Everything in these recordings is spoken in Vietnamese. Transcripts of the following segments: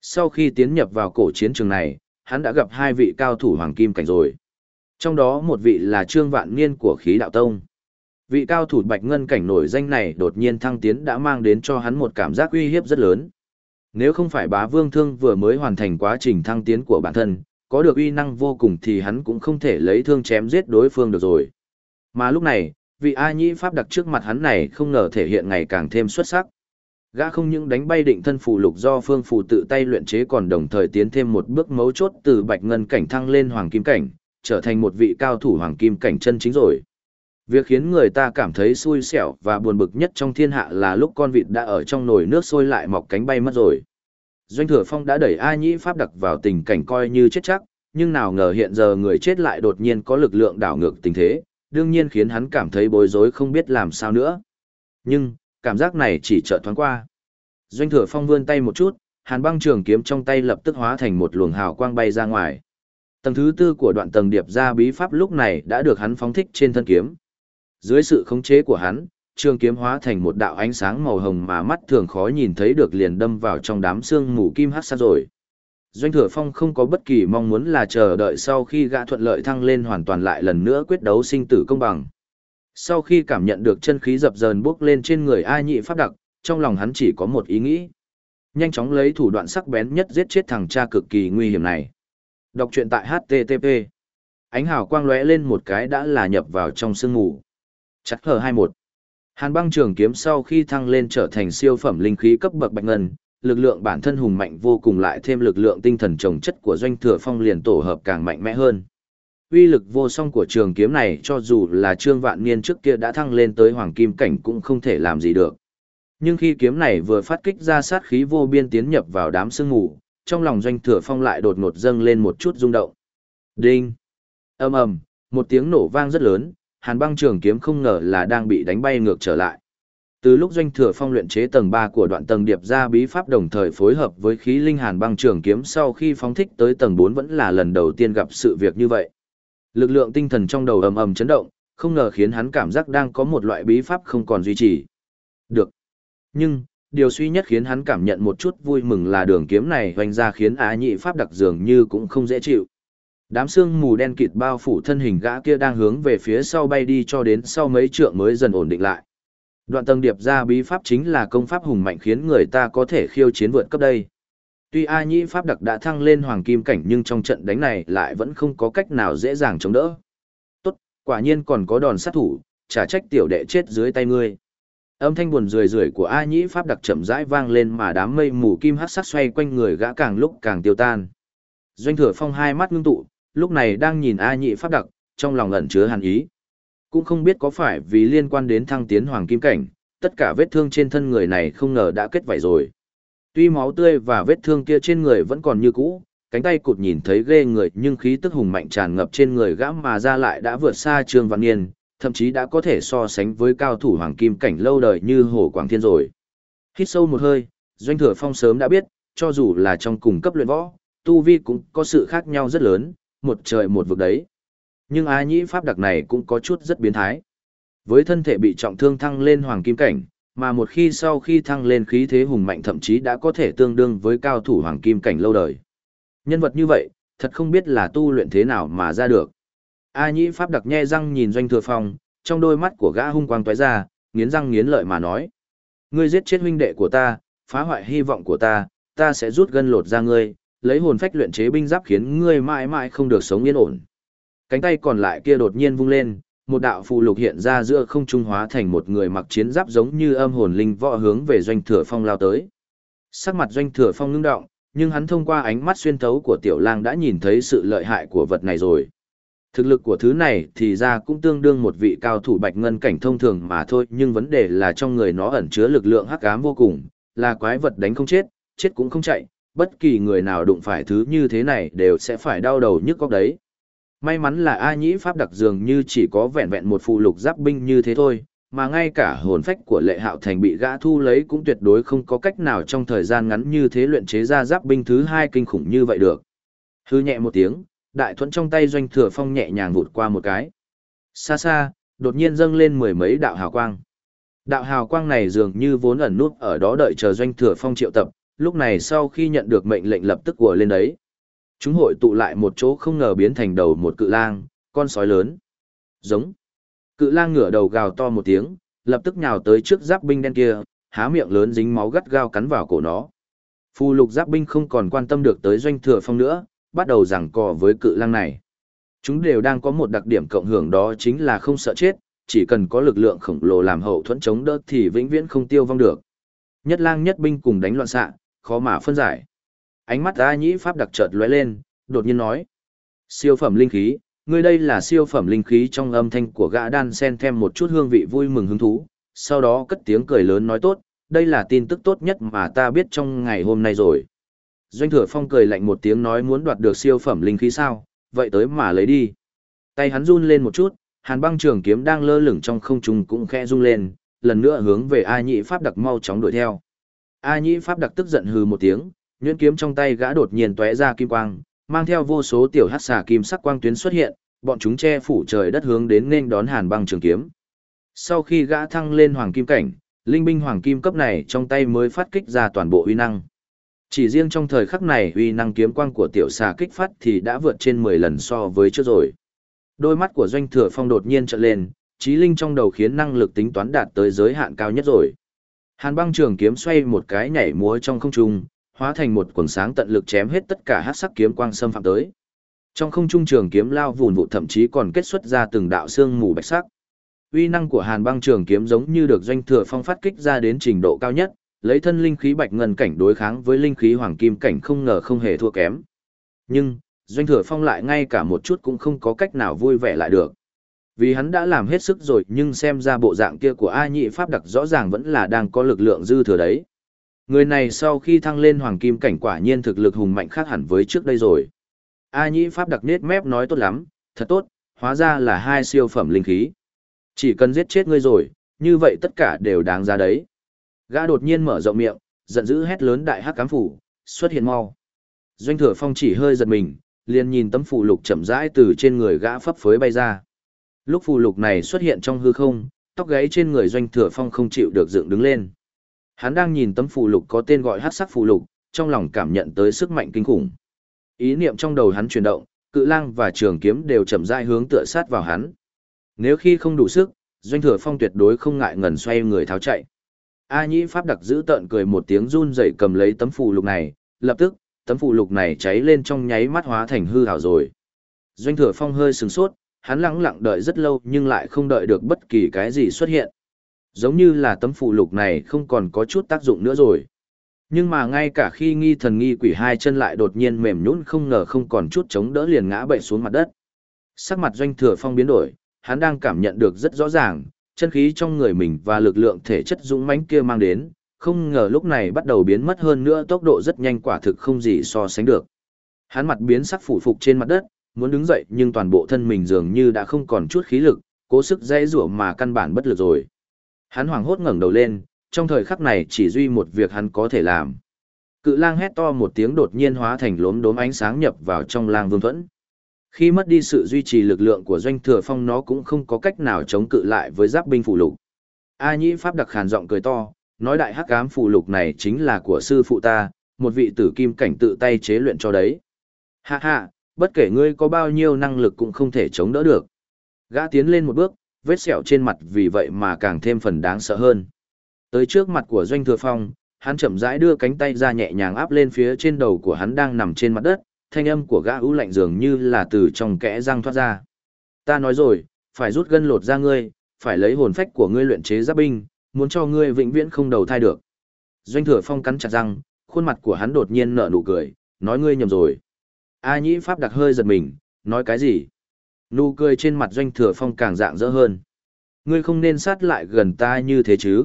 Sau khi tiến nhập vào cổ chiến trường này, hắn đã gặp hai vị cao thủ hoàng kim cảnh rồi. Trong đó một vị là Trương Vạn Niên của khí đạo tông. Vị cao thủ bạch ngân cảnh nổi danh này đột nhiên thăng tiến đã mang đến cho hắn một cảm giác uy hiếp rất lớn. Nếu không phải bá vương thương vừa mới hoàn thành quá trình thăng tiến của bản thân, có được uy năng vô cùng thì hắn cũng không thể lấy thương chém giết đối phương được rồi. Mà lúc này, vị A Nhĩ Pháp đặc trước mặt hắn này không ngờ thể hiện ngày càng thêm xuất sắc. Gã không những đánh bay định thân phù lục do phương phù tự tay luyện chế còn đồng thời tiến thêm một bước mấu chốt từ bạch ngân cảnh thăng lên hoàng kim cảnh, trở thành một vị cao thủ hoàng kim cảnh chân chính rồi. Việc khiến người ta cảm thấy xui xẻo và buồn bực nhất trong thiên hạ là lúc con vịt đã ở trong nồi nước sôi lại mọc cánh bay mất rồi. Doanh thừa phong đã đẩy A Nhĩ Pháp đặc vào tình cảnh coi như chết chắc, nhưng nào ngờ hiện giờ người chết lại đột nhiên có lực lượng đảo ngược tình thế, đương nhiên khiến hắn cảm thấy bối rối không biết làm sao nữa. Nhưng, cảm giác này chỉ chợt thoáng qua. Doanh thừa phong vươn tay một chút, hàn băng trường kiếm trong tay lập tức hóa thành một luồng hào quang bay ra ngoài. Tầng thứ tư của đoạn tầng điệp ra bí pháp lúc này đã được hắn phóng thích trên thân kiếm. Dưới sự khống chế của hắn, trường kiếm hóa thành một đạo ánh sáng màu hồng mà mắt thường khó nhìn thấy được liền đâm vào trong đám xương mù kim hắc sát rồi. Doanh Thừa Phong không có bất kỳ mong muốn là chờ đợi sau khi gã thuận lợi thăng lên hoàn toàn lại lần nữa quyết đấu sinh tử công bằng. Sau khi cảm nhận được chân khí dập dờn bước lên trên người A Nhị Pháp Đặc, trong lòng hắn chỉ có một ý nghĩ. Nhanh chóng lấy thủ đoạn sắc bén nhất giết chết thằng cha cực kỳ nguy hiểm này. Đọc truyện tại HTTP. Ánh hào quang lóe lên một cái đã là nhập vào trong sương mù. Chắc hờ 21. Hàn băng trường kiếm sau khi thăng lên trở thành siêu phẩm linh khí cấp bậc bạch ngân, lực lượng bản thân hùng mạnh vô cùng lại thêm lực lượng tinh thần trồng chất của doanh thừa phong liền tổ hợp càng mạnh mẽ hơn. Uy lực vô song của trường kiếm này cho dù là trương vạn niên trước kia đã thăng lên tới hoàng kim cảnh cũng không thể làm gì được. Nhưng khi kiếm này vừa phát kích ra sát khí vô biên tiến nhập vào đám sương mù, trong lòng doanh thừa phong lại đột ngột dâng lên một chút rung động. Đinh! ầm ầm, một tiếng nổ vang rất lớn, hàn băng trường kiếm không ngờ là đang bị đánh bay ngược trở lại. Từ lúc doanh thừa phong luyện chế tầng 3 của đoạn tầng điệp ra bí pháp đồng thời phối hợp với khí linh hàn băng trường kiếm sau khi phóng thích tới tầng 4 vẫn là lần đầu tiên gặp sự việc như vậy. Lực lượng tinh thần trong đầu ầm ầm chấn động, không ngờ khiến hắn cảm giác đang có một loại bí pháp không còn duy trì. Được. Nhưng, điều suy nhất khiến hắn cảm nhận một chút vui mừng là đường kiếm này hoành ra khiến á nhị pháp đặc dường như cũng không dễ chịu. Đám xương mù đen kịt bao phủ thân hình gã kia đang hướng về phía sau bay đi cho đến sau mấy trượng mới dần ổn định lại. Đoạn tầng điệp ra bí pháp chính là công pháp hùng mạnh khiến người ta có thể khiêu chiến vượt cấp đây. Tuy A Nhĩ Pháp đặc đã thăng lên hoàng kim cảnh nhưng trong trận đánh này lại vẫn không có cách nào dễ dàng chống đỡ. Tốt, quả nhiên còn có đòn sát thủ, trả trách tiểu đệ chết dưới tay ngươi. Âm thanh buồn rười rượi của A Nhĩ Pháp đặc chậm rãi vang lên mà đám mây mù kim hắc sắc xoay quanh người gã càng lúc càng tiêu tan. Doanh thừa phong hai mắt ngưng tụ, lúc này đang nhìn A Nhĩ Pháp đặc, trong lòng ẩn chứa hàn ý. Cũng không biết có phải vì liên quan đến thăng tiến hoàng kim cảnh, tất cả vết thương trên thân người này không ngờ đã kết vảy rồi. Tuy máu tươi và vết thương kia trên người vẫn còn như cũ, cánh tay cụt nhìn thấy ghê người nhưng khí tức hùng mạnh tràn ngập trên người gã mà ra lại đã vượt xa Trương Văn Niên, thậm chí đã có thể so sánh với cao thủ hoàng kim cảnh lâu đời như Hồ Quảng Thiên rồi. Hít sâu một hơi, Doanh Thừa Phong sớm đã biết, cho dù là trong cùng cấp luyện võ, tu vi cũng có sự khác nhau rất lớn, một trời một vực đấy. Nhưng Á Nhĩ Pháp đặc này cũng có chút rất biến thái. Với thân thể bị trọng thương thăng lên hoàng kim cảnh, mà một khi sau khi thăng lên khí thế hùng mạnh thậm chí đã có thể tương đương với cao thủ hoàng kim cảnh lâu đời. Nhân vật như vậy, thật không biết là tu luyện thế nào mà ra được. A Nhĩ Pháp đặc nhe răng nhìn Doanh Thừa Phong, trong đôi mắt của gã hung quang tóe ra, nghiến răng nghiến lợi mà nói. Ngươi giết chết huynh đệ của ta, phá hoại hy vọng của ta, ta sẽ rút gân lột ra ngươi, lấy hồn phách luyện chế binh giáp khiến ngươi mãi mãi không được sống yên ổn. Cánh tay còn lại kia đột nhiên vung lên, một đạo phù lục hiện ra giữa không trung hóa thành một người mặc chiến giáp giống như âm hồn linh võ hướng về doanh thừa phong lao tới. Sắc mặt doanh thừa phong ngưng động, nhưng hắn thông qua ánh mắt xuyên thấu của tiểu lang đã nhìn thấy sự lợi hại của vật này rồi. Thực lực của thứ này thì ra cũng tương đương một vị cao thủ bạch ngân cảnh thông thường mà thôi, nhưng vấn đề là trong người nó ẩn chứa lực lượng hắc ám vô cùng, là quái vật đánh không chết, chết cũng không chạy, bất kỳ người nào đụng phải thứ như thế này đều sẽ phải đau đầu nhức góc đấy. May mắn là A Nhĩ Pháp đặc dường như chỉ có vẹn vẹn một phụ lục giáp binh như thế thôi, mà ngay cả hồn phách của lệ hạo thành bị gã thu lấy cũng tuyệt đối không có cách nào trong thời gian ngắn như thế luyện chế ra giáp binh thứ hai kinh khủng như vậy được. Hư nhẹ một tiếng, đại thuẫn trong tay doanh thừa phong nhẹ nhàng vụt qua một cái. Xa xa, đột nhiên dâng lên mười mấy đạo hào quang. Đạo hào quang này dường như vốn ẩn nút ở đó đợi chờ doanh thừa phong triệu tập, lúc này sau khi nhận được mệnh lệnh lập tức của lên đấy. Chúng hội tụ lại một chỗ không ngờ biến thành đầu một cự lang, con sói lớn. Giống. Cự lang ngửa đầu gào to một tiếng, lập tức nhào tới trước giáp binh đen kia, há miệng lớn dính máu gắt gao cắn vào cổ nó. Phù lục giáp binh không còn quan tâm được tới doanh thừa phong nữa, bắt đầu giằng cò với cự lang này. Chúng đều đang có một đặc điểm cộng hưởng đó chính là không sợ chết, chỉ cần có lực lượng khổng lồ làm hậu thuẫn chống đỡ thì vĩnh viễn không tiêu vong được. Nhất lang nhất binh cùng đánh loạn xạ, khó mà phân giải. Ánh mắt A Nhĩ Pháp đặc chợt lóe lên, đột nhiên nói: "Siêu phẩm linh khí, ngươi đây là siêu phẩm linh khí." Trong âm thanh của gã đan sen thêm một chút hương vị vui mừng hứng thú, sau đó cất tiếng cười lớn nói tốt, đây là tin tức tốt nhất mà ta biết trong ngày hôm nay rồi. Doanh thừa phong cười lạnh một tiếng nói muốn đoạt được siêu phẩm linh khí sao, vậy tới mà lấy đi. Tay hắn run lên một chút, hàn băng trường kiếm đang lơ lửng trong không trung cũng khẽ rung lên, lần nữa hướng về A Nhĩ pháp đặc mau chóng đuổi theo. A Nhĩ pháp đặc tức giận hừ một tiếng, nhuyễn kiếm trong tay gã đột nhiên tóe ra kim quang, mang theo vô số tiểu hắc xà kim sắc quang tuyến xuất hiện, bọn chúng che phủ trời đất hướng đến nên đón hàn băng trường kiếm. Sau khi gã thăng lên hoàng kim cảnh, linh binh hoàng kim cấp này trong tay mới phát kích ra toàn bộ uy năng. Chỉ riêng trong thời khắc này uy năng kiếm quang của tiểu xà kích phát thì đã vượt trên 10 lần so với trước rồi. Đôi mắt của doanh thừa phong đột nhiên trợn lên, trí linh trong đầu khiến năng lực tính toán đạt tới giới hạn cao nhất rồi. Hàn băng trường kiếm xoay một cái nhảy múa trong không trung, hóa thành một quần sáng tận lực chém hết tất cả hát sắc kiếm quang xâm phạm tới. Trong không trung trường kiếm lao vùn vụ thậm chí còn kết xuất ra từng đạo xương mù bạch sắc. Uy năng của Hàn Băng Trường kiếm giống như được doanh thừa phong phát kích ra đến trình độ cao nhất, lấy thân linh khí bạch ngân cảnh đối kháng với linh khí hoàng kim cảnh không ngờ không hề thua kém. Nhưng, doanh thừa phong lại ngay cả một chút cũng không có cách nào vui vẻ lại được. Vì hắn đã làm hết sức rồi nhưng xem ra bộ dạng kia của A nhị pháp đặc rõ ràng vẫn là đang có lực lượng dư thừa đấy. Người này sau khi thăng lên hoàng kim cảnh quả nhiên thực lực hùng mạnh khác hẳn với trước đây rồi. A nhĩ pháp đặc nết mép nói tốt lắm, thật tốt, hóa ra là hai siêu phẩm linh khí. Chỉ cần giết chết ngươi rồi, như vậy tất cả đều đáng ra đấy. Gã đột nhiên mở rộng miệng, giận dữ hét lớn đại hắc cám phủ, xuất hiện mau. Doanh thừa phong chỉ hơi giật mình, liền nhìn tấm phù lục chậm rãi từ trên người gã phấp phới bay ra. Lúc phù lục này xuất hiện trong hư không, tóc gáy trên người doanh thừa phong không chịu được dựng đứng lên. Hắn đang nhìn tấm phù lục có tên gọi hắc sắc phù lục, trong lòng cảm nhận tới sức mạnh kinh khủng. Ý niệm trong đầu hắn chuyển động, cự lang và trường kiếm đều chậm rãi hướng tựa sát vào hắn. Nếu khi không đủ sức, doanh thừa phong tuyệt đối không ngại ngần xoay người tháo chạy. A Nhĩ Pháp đặc giữ tợn cười một tiếng run rẩy cầm lấy tấm phù lục này, lập tức, tấm phù lục này cháy lên trong nháy mắt hóa thành hư ảo rồi. Doanh thừa phong hơi sừng sốt, hắn lặng lặng đợi rất lâu nhưng lại không đợi được bất kỳ cái gì xuất hiện. Giống như là tấm phụ lục này không còn có chút tác dụng nữa rồi. Nhưng mà ngay cả khi nghi thần nghi quỷ hai chân lại đột nhiên mềm nhũn không ngờ không còn chút chống đỡ liền ngã bệnh xuống mặt đất. Sắc mặt doanh thừa phong biến đổi, hắn đang cảm nhận được rất rõ ràng, chân khí trong người mình và lực lượng thể chất dũng mãnh kia mang đến, không ngờ lúc này bắt đầu biến mất hơn nữa tốc độ rất nhanh quả thực không gì so sánh được. Hắn mặt biến sắc phủ phục trên mặt đất, muốn đứng dậy nhưng toàn bộ thân mình dường như đã không còn chút khí lực, cố sức dãy rủa mà căn bản bất lực rồi. Hắn hoảng hốt ngẩng đầu lên, trong thời khắc này chỉ duy một việc hắn có thể làm. Cự lang hét to một tiếng đột nhiên hóa thành lốm đốm ánh sáng nhập vào trong lang vương thuẫn. Khi mất đi sự duy trì lực lượng của doanh thừa phong nó cũng không có cách nào chống cự lại với giáp binh phụ lục. A nhĩ pháp đặc khàn giọng cười to, nói đại hắc ám phụ lục này chính là của sư phụ ta, một vị tử kim cảnh tự tay chế luyện cho đấy. Ha ha, bất kể ngươi có bao nhiêu năng lực cũng không thể chống đỡ được. Gã tiến lên một bước, vết sẹo trên mặt vì vậy mà càng thêm phần đáng sợ hơn. Tới trước mặt của doanh thừa phong, hắn chậm rãi đưa cánh tay ra nhẹ nhàng áp lên phía trên đầu của hắn đang nằm trên mặt đất, thanh âm của gã ưu lạnh dường như là từ trong kẽ răng thoát ra. Ta nói rồi, phải rút gân lột ra ngươi, phải lấy hồn phách của ngươi luyện chế giáp binh, muốn cho ngươi vĩnh viễn không đầu thai được. Doanh thừa phong cắn chặt răng, khuôn mặt của hắn đột nhiên nở nụ cười, nói ngươi nhầm rồi. A nhĩ pháp đặc hơi giật mình, nói cái gì? Nụ cười trên mặt doanh thừa phong càng dạng dỡ hơn. Ngươi không nên sát lại gần ta như thế chứ.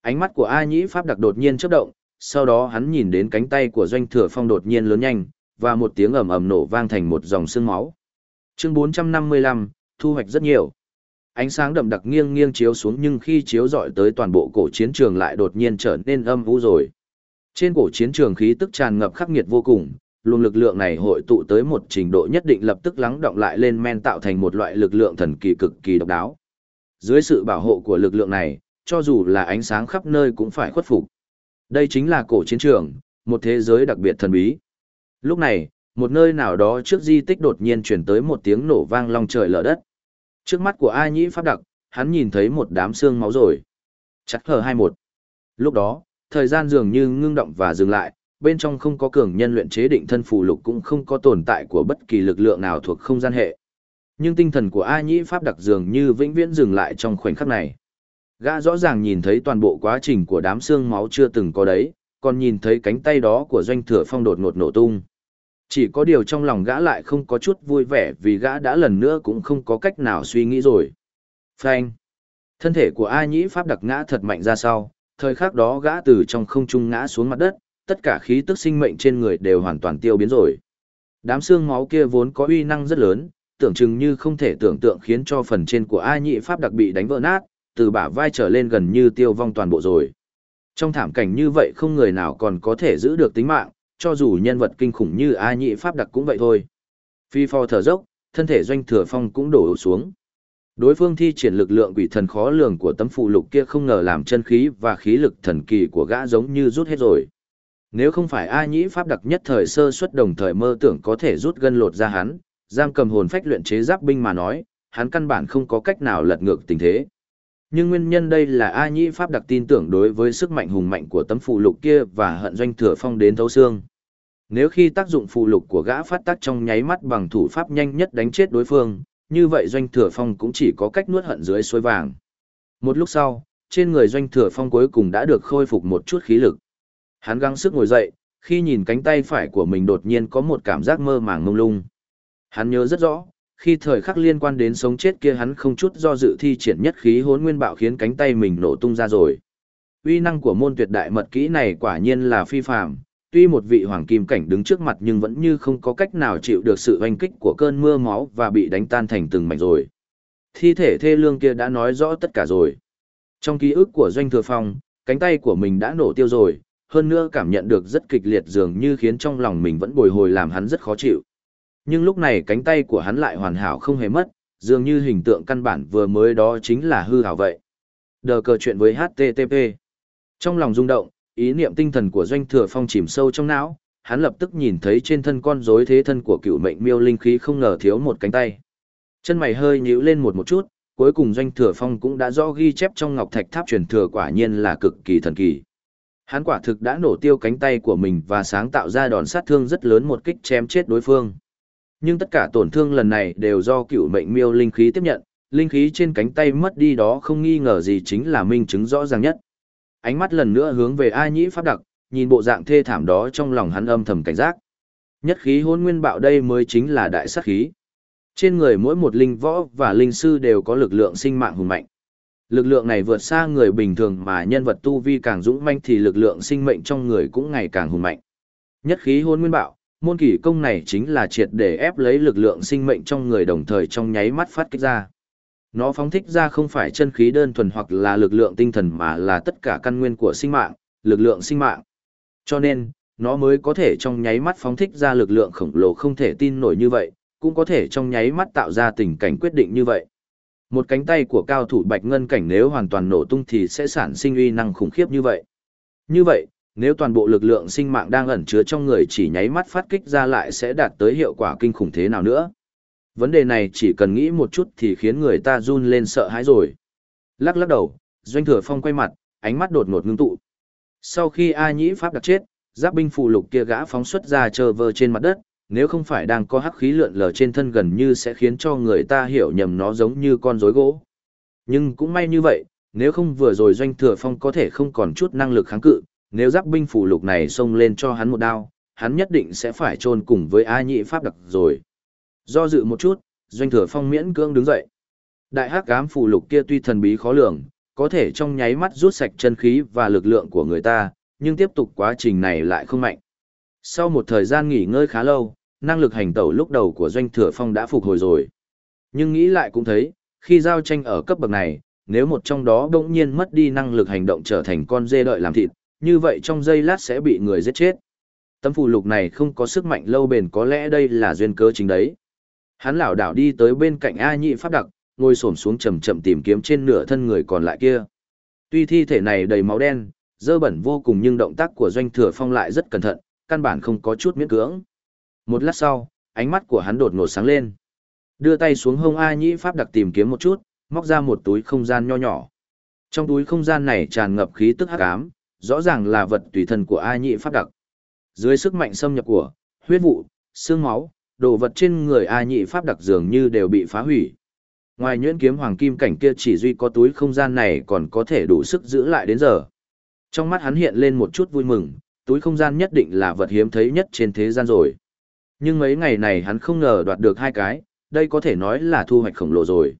Ánh mắt của A nhĩ pháp đặc đột nhiên chớp động, sau đó hắn nhìn đến cánh tay của doanh thừa phong đột nhiên lớn nhanh, và một tiếng ầm ầm nổ vang thành một dòng sương máu. Chương 455, thu hoạch rất nhiều. Ánh sáng đậm đặc nghiêng nghiêng chiếu xuống nhưng khi chiếu rọi tới toàn bộ cổ chiến trường lại đột nhiên trở nên âm u rồi. Trên cổ chiến trường khí tức tràn ngập khắc nghiệt vô cùng, luồng lực lượng này hội tụ tới một trình độ nhất định lập tức lắng động lại lên men tạo thành một loại lực lượng thần kỳ cực kỳ độc đáo. Dưới sự bảo hộ của lực lượng này, cho dù là ánh sáng khắp nơi cũng phải khuất phục. Đây chính là cổ chiến trường, một thế giới đặc biệt thần bí. Lúc này, một nơi nào đó trước di tích đột nhiên chuyển tới một tiếng nổ vang long trời lở đất. Trước mắt của A Nhĩ Pháp Đặc, hắn nhìn thấy một đám xương máu rồi. Chặt hờ 21. Lúc đó, thời gian dường như ngưng động và dừng lại, bên trong không có cường nhân luyện chế định thân phù lục cũng không có tồn tại của bất kỳ lực lượng nào thuộc không gian hệ. Nhưng tinh thần của A Nhĩ Pháp đặc dường như vĩnh viễn dừng lại trong khoảnh khắc này. Gã rõ ràng nhìn thấy toàn bộ quá trình của đám xương máu chưa từng có đấy, còn nhìn thấy cánh tay đó của doanh thừa phong đột ngột nổ tung. Chỉ có điều trong lòng gã lại không có chút vui vẻ vì gã đã lần nữa cũng không có cách nào suy nghĩ rồi. Phanh. Thân thể của A Nhĩ Pháp đặc ngã thật mạnh ra sau, thời khắc đó gã từ trong không trung ngã xuống mặt đất, tất cả khí tức sinh mệnh trên người đều hoàn toàn tiêu biến rồi. Đám xương máu kia vốn có uy năng rất lớn, tưởng chừng như không thể tưởng tượng khiến cho phần trên của A Nhị Pháp đặc bị đánh vỡ nát, từ bả vai trở lên gần như tiêu vong toàn bộ rồi. Trong thảm cảnh như vậy không người nào còn có thể giữ được tính mạng, cho dù nhân vật kinh khủng như A Nhị Pháp đặc cũng vậy thôi. Phi phò thở dốc, thân thể doanh thừa phong cũng đổ xuống. Đối phương thi triển lực lượng quỷ thần khó lường của tấm phụ lục kia không ngờ làm chân khí và khí lực thần kỳ của gã giống như rút hết rồi. Nếu không phải A Nhĩ Pháp đặc nhất thời sơ suất đồng thời mơ tưởng có thể rút gân lột ra hắn, giam cầm hồn phách luyện chế giáp binh mà nói, hắn căn bản không có cách nào lật ngược tình thế. Nhưng nguyên nhân đây là A Nhĩ Pháp đặc tin tưởng đối với sức mạnh hùng mạnh của tấm phụ lục kia và hận doanh thừa phong đến thấu xương. Nếu khi tác dụng phụ lục của gã phát tác trong nháy mắt bằng thủ pháp nhanh nhất đánh chết đối phương, như vậy doanh thừa phong cũng chỉ có cách nuốt hận dưới suối vàng. Một lúc sau, trên người doanh thừa phong cuối cùng đã được khôi phục một chút khí lực. Hắn gắng sức ngồi dậy, khi nhìn cánh tay phải của mình đột nhiên có một cảm giác mơ màng mông lung. Hắn nhớ rất rõ, khi thời khắc liên quan đến sống chết kia hắn không chút do dự thi triển nhất khí hốn nguyên bạo khiến cánh tay mình nổ tung ra rồi. Uy năng của môn tuyệt đại mật kỹ này quả nhiên là phi phàm, tuy một vị hoàng kim cảnh đứng trước mặt nhưng vẫn như không có cách nào chịu được sự oanh kích của cơn mưa máu và bị đánh tan thành từng mảnh rồi. Thi thể thê lương kia đã nói rõ tất cả rồi. Trong ký ức của Doanh Thừa Phong, cánh tay của mình đã nổ tiêu rồi, hơn nữa cảm nhận được rất kịch liệt dường như khiến trong lòng mình vẫn bồi hồi làm hắn rất khó chịu. Nhưng lúc này cánh tay của hắn lại hoàn hảo không hề mất, dường như hình tượng căn bản vừa mới đó chính là hư hảo vậy. Đờ cờ chuyện với HTTP. Trong lòng rung động, ý niệm tinh thần của doanh thừa phong chìm sâu trong não, hắn lập tức nhìn thấy trên thân con rối thế thân của cựu mệnh miêu linh khí không ngờ thiếu một cánh tay. Chân mày hơi nhíu lên một một chút, cuối cùng doanh thừa phong cũng đã rõ ghi chép trong ngọc thạch tháp truyền thừa quả nhiên là cực kỳ thần kỳ. Hắn quả thực đã nổ tiêu cánh tay của mình và sáng tạo ra đòn sát thương rất lớn một kích chém chết đối phương. Nhưng tất cả tổn thương lần này đều do cựu mệnh miêu linh khí tiếp nhận, linh khí trên cánh tay mất đi đó không nghi ngờ gì chính là minh chứng rõ ràng nhất. Ánh mắt lần nữa hướng về A Nhĩ Pháp Đặc, nhìn bộ dạng thê thảm đó trong lòng hắn âm thầm cảnh giác. Nhất khí hôn nguyên bạo đây mới chính là đại sát khí. Trên người mỗi một linh võ và linh sư đều có lực lượng sinh mạng hùng mạnh. Lực lượng này vượt xa người bình thường mà nhân vật tu vi càng dũng manh thì lực lượng sinh mệnh trong người cũng ngày càng hùng mạnh. Nhất khí hôn nguyên bạo, môn kỷ công này chính là triệt để ép lấy lực lượng sinh mệnh trong người đồng thời trong nháy mắt phát kích ra. Nó phóng thích ra không phải chân khí đơn thuần hoặc là lực lượng tinh thần mà là tất cả căn nguyên của sinh mạng, lực lượng sinh mạng. Cho nên, nó mới có thể trong nháy mắt phóng thích ra lực lượng khổng lồ không thể tin nổi như vậy, cũng có thể trong nháy mắt tạo ra tình cảnh quyết định như vậy. Một cánh tay của cao thủ bạch ngân cảnh nếu hoàn toàn nổ tung thì sẽ sản sinh uy năng khủng khiếp như vậy. Như vậy, nếu toàn bộ lực lượng sinh mạng đang ẩn chứa trong người chỉ nháy mắt phát kích ra lại sẽ đạt tới hiệu quả kinh khủng thế nào nữa. Vấn đề này chỉ cần nghĩ một chút thì khiến người ta run lên sợ hãi rồi. Lắc lắc đầu, Doanh Thừa Phong quay mặt, ánh mắt đột ngột ngưng tụ. Sau khi A Nhĩ Pháp đặt chết, giáp binh phù lục kia gã phóng xuất ra chờ vơ trên mặt đất, nếu không phải đang có hắc khí lượn lờ trên thân gần như sẽ khiến cho người ta hiểu nhầm nó giống như con rối gỗ. Nhưng cũng may như vậy, nếu không vừa rồi Doanh Thừa Phong có thể không còn chút năng lực kháng cự, nếu giáp binh phủ lục này xông lên cho hắn một đao, hắn nhất định sẽ phải chôn cùng với A nhị Pháp đặc rồi. Do dự một chút, doanh thừa phong miễn cưỡng đứng dậy. Đại hắc ám phủ lục kia tuy thần bí khó lường, có thể trong nháy mắt rút sạch chân khí và lực lượng của người ta, nhưng tiếp tục quá trình này lại không mạnh. Sau một thời gian nghỉ ngơi khá lâu, năng lực hành tẩu lúc đầu của doanh thừa phong đã phục hồi rồi. Nhưng nghĩ lại cũng thấy, khi giao tranh ở cấp bậc này, nếu một trong đó bỗng nhiên mất đi năng lực hành động trở thành con dê đợi làm thịt, như vậy trong giây lát sẽ bị người giết chết. Tấm phù lục này không có sức mạnh lâu bền có lẽ đây là duyên cớ chính đấy. Hắn lảo đảo đi tới bên cạnh A Nhị Pháp Đặc, ngồi xổm xuống chậm chậm tìm kiếm trên nửa thân người còn lại kia. Tuy thi thể này đầy máu đen, dơ bẩn vô cùng nhưng động tác của doanh thừa phong lại rất cẩn thận, căn bản không có chút miễn cưỡng. Một lát sau, ánh mắt của hắn đột ngột sáng lên. Đưa tay xuống hông A Nhĩ Pháp đặc tìm kiếm một chút, móc ra một túi không gian nho nhỏ. Trong túi không gian này tràn ngập khí tức hắc ám, rõ ràng là vật tùy thân của A Nhĩ Pháp đặc. Dưới sức mạnh xâm nhập của huyết vụ, xương máu, đồ vật trên người A Nhĩ Pháp đặc dường như đều bị phá hủy. Ngoài nhuyễn kiếm hoàng kim cảnh kia chỉ duy có túi không gian này còn có thể đủ sức giữ lại đến giờ. Trong mắt hắn hiện lên một chút vui mừng, túi không gian nhất định là vật hiếm thấy nhất trên thế gian rồi. Nhưng mấy ngày này hắn không ngờ đoạt được hai cái, đây có thể nói là thu hoạch khổng lồ rồi.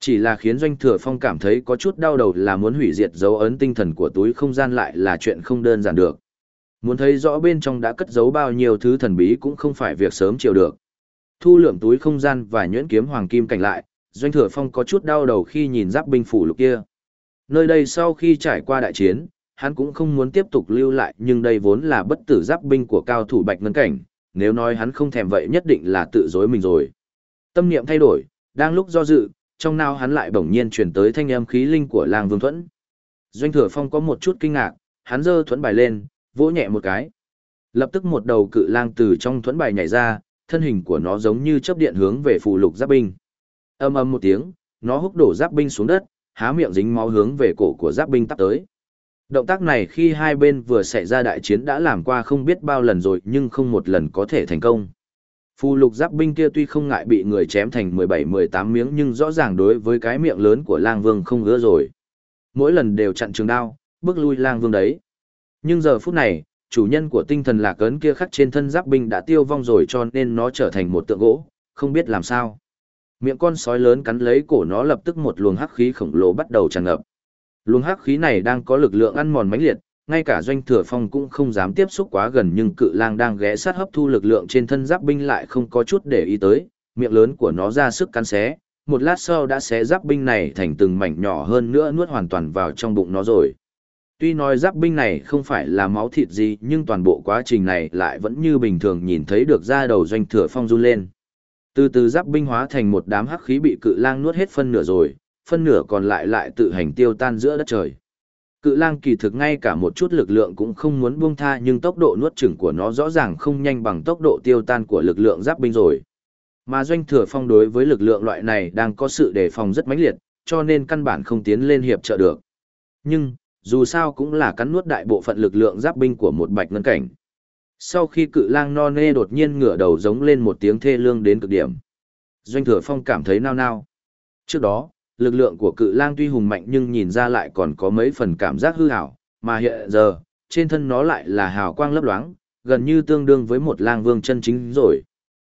Chỉ là khiến Doanh Thừa Phong cảm thấy có chút đau đầu là muốn hủy diệt dấu ấn tinh thần của túi không gian lại là chuyện không đơn giản được. Muốn thấy rõ bên trong đã cất giấu bao nhiêu thứ thần bí cũng không phải việc sớm chiều được. Thu lượm túi không gian và nhuyễn kiếm hoàng kim cảnh lại, Doanh Thừa Phong có chút đau đầu khi nhìn giáp binh phủ lục kia. Nơi đây sau khi trải qua đại chiến, hắn cũng không muốn tiếp tục lưu lại nhưng đây vốn là bất tử giáp binh của cao thủ bạch ngân cảnh, nếu nói hắn không thèm vậy nhất định là tự dối mình rồi. Tâm niệm thay đổi, đang lúc do dự, trong nào hắn lại bỗng nhiên chuyển tới thanh âm khí linh của Lang Vương Thuẫn. Doanh Thừa Phong có một chút kinh ngạc, hắn giơ thuẫn bài lên, vỗ nhẹ một cái. Lập tức một đầu cự lang từ trong thuẫn bài nhảy ra, thân hình của nó giống như chớp điện hướng về phù lục giáp binh. Âm âm một tiếng, nó húc đổ giáp binh xuống đất, há miệng dính máu hướng về cổ của giáp binh tắp tới. Động tác này khi hai bên vừa xảy ra đại chiến đã làm qua không biết bao lần rồi nhưng không một lần có thể thành công. Phù lục giáp binh kia tuy không ngại bị người chém thành 17-18 miếng nhưng rõ ràng đối với cái miệng lớn của lang vương không ứa rồi. Mỗi lần đều chặn trường đao, bước lui lang vương đấy. Nhưng giờ phút này, chủ nhân của tinh thần lạc ấn kia khắc trên thân giáp binh đã tiêu vong rồi cho nên nó trở thành một tượng gỗ, không biết làm sao. Miệng con sói lớn cắn lấy cổ nó lập tức một luồng hắc khí khổng lồ bắt đầu tràn ngập. Luồng hắc khí này đang có lực lượng ăn mòn mãnh liệt, ngay cả doanh thừa phong cũng không dám tiếp xúc quá gần nhưng cự lang đang ghé sát hấp thu lực lượng trên thân giáp binh lại không có chút để ý tới, miệng lớn của nó ra sức cắn xé, một lát sau đã xé giáp binh này thành từng mảnh nhỏ hơn nữa nuốt hoàn toàn vào trong bụng nó rồi. Tuy nói giáp binh này không phải là máu thịt gì nhưng toàn bộ quá trình này lại vẫn như bình thường nhìn thấy được da đầu doanh thừa phong run lên. Từ từ giáp binh hóa thành một đám hắc khí bị cự lang nuốt hết phân nửa rồi, phân nửa còn lại lại tự hành tiêu tan giữa đất trời. Cự lang kỳ thực ngay cả một chút lực lượng cũng không muốn buông tha nhưng tốc độ nuốt chửng của nó rõ ràng không nhanh bằng tốc độ tiêu tan của lực lượng giáp binh rồi. Mà doanh thừa phong đối với lực lượng loại này đang có sự đề phòng rất mãnh liệt, cho nên căn bản không tiến lên hiệp trợ được. Nhưng, dù sao cũng là cắn nuốt đại bộ phận lực lượng giáp binh của một bạch ngân cảnh. Sau khi cự lang no nê đột nhiên ngửa đầu giống lên một tiếng thê lương đến cực điểm. Doanh thừa phong cảm thấy nao nao. Trước đó, lực lượng của cự lang tuy hùng mạnh nhưng nhìn ra lại còn có mấy phần cảm giác hư hảo, mà hiện giờ, trên thân nó lại là hào quang lấp loáng, gần như tương đương với một lang vương chân chính rồi.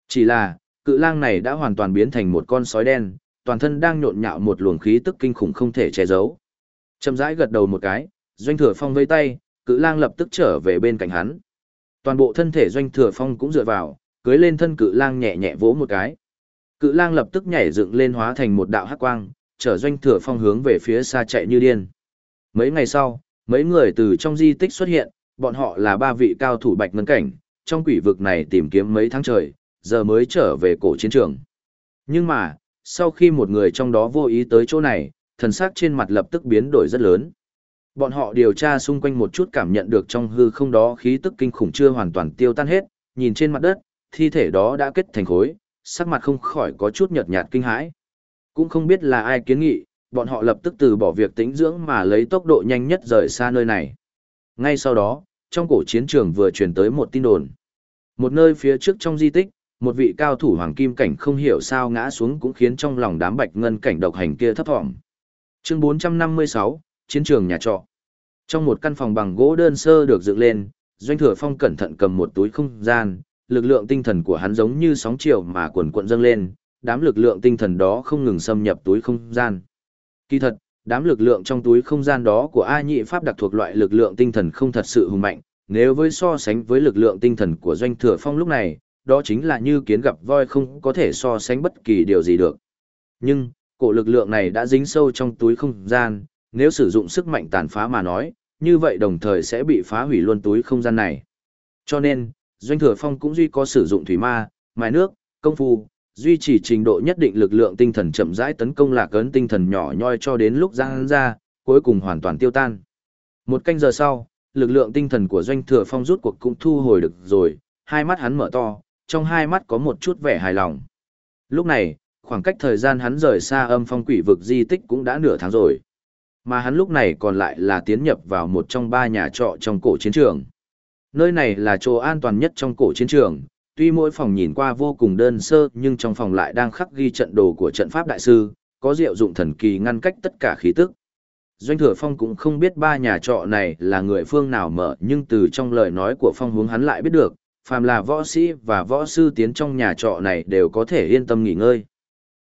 Chỉ là, cự lang này đã hoàn toàn biến thành một con sói đen, toàn thân đang nhộn nhạo một luồng khí tức kinh khủng không thể che giấu. Chậm rãi gật đầu một cái, doanh thừa phong vây tay, cự lang lập tức trở về bên cạnh hắn. Toàn bộ thân thể doanh thừa phong cũng dựa vào, cưới lên thân cự lang nhẹ nhẹ vỗ một cái. Cự lang lập tức nhảy dựng lên hóa thành một đạo hắc quang, chở doanh thừa phong hướng về phía xa chạy như điên. Mấy ngày sau, mấy người từ trong di tích xuất hiện, bọn họ là ba vị cao thủ bạch ngân cảnh, trong quỷ vực này tìm kiếm mấy tháng trời, giờ mới trở về cổ chiến trường. Nhưng mà, sau khi một người trong đó vô ý tới chỗ này, thần sắc trên mặt lập tức biến đổi rất lớn. Bọn họ điều tra xung quanh một chút cảm nhận được trong hư không đó khí tức kinh khủng chưa hoàn toàn tiêu tan hết, nhìn trên mặt đất, thi thể đó đã kết thành khối, sắc mặt không khỏi có chút nhợt nhạt kinh hãi. Cũng không biết là ai kiến nghị, bọn họ lập tức từ bỏ việc tĩnh dưỡng mà lấy tốc độ nhanh nhất rời xa nơi này. Ngay sau đó, trong cổ chiến trường vừa truyền tới một tin đồn. Một nơi phía trước trong di tích, một vị cao thủ hoàng kim cảnh không hiểu sao ngã xuống cũng khiến trong lòng đám bạch ngân cảnh độc hành kia thấp thỏm. Chương 456, Chiến trường nhà trọ. Trong một căn phòng bằng gỗ đơn sơ được dựng lên, Doanh Thừa Phong cẩn thận cầm một túi không gian, lực lượng tinh thần của hắn giống như sóng chiều mà cuồn cuộn dâng lên, đám lực lượng tinh thần đó không ngừng xâm nhập túi không gian. Kỳ thật, đám lực lượng trong túi không gian đó của A Nhị Pháp đặc thuộc loại lực lượng tinh thần không thật sự hùng mạnh, nếu với so sánh với lực lượng tinh thần của Doanh Thừa Phong lúc này, đó chính là như kiến gặp voi không có thể so sánh bất kỳ điều gì được. Nhưng, cổ lực lượng này đã dính sâu trong túi không gian, nếu sử dụng sức mạnh tàn phá mà nói, như vậy đồng thời sẽ bị phá hủy luôn túi không gian này. Cho nên, Doanh Thừa Phong cũng duy có sử dụng thủy ma, mài nước, công phu, duy trì trình độ nhất định lực lượng tinh thần chậm rãi tấn công lạc ấn tinh thần nhỏ nhoi cho đến lúc giang ra, cuối cùng hoàn toàn tiêu tan. Một canh giờ sau, lực lượng tinh thần của doanh thừa phong rút cuộc cũng thu hồi được rồi, hai mắt hắn mở to, trong hai mắt có một chút vẻ hài lòng. Lúc này, khoảng cách thời gian hắn rời xa âm phong quỷ vực di tích cũng đã nửa tháng rồi. Mà hắn lúc này còn lại là tiến nhập vào một trong ba nhà trọ trong cổ chiến trường. Nơi này là chỗ an toàn nhất trong cổ chiến trường, tuy mỗi phòng nhìn qua vô cùng đơn sơ nhưng trong phòng lại đang khắc ghi trận đồ của trận pháp đại sư, có diệu dụng thần kỳ ngăn cách tất cả khí tức. Doanh Thừa Phong cũng không biết ba nhà trọ này là người phương nào mở nhưng từ trong lời nói của Phong hướng hắn lại biết được, phàm là võ sĩ và võ sư tiến trong nhà trọ này đều có thể yên tâm nghỉ ngơi.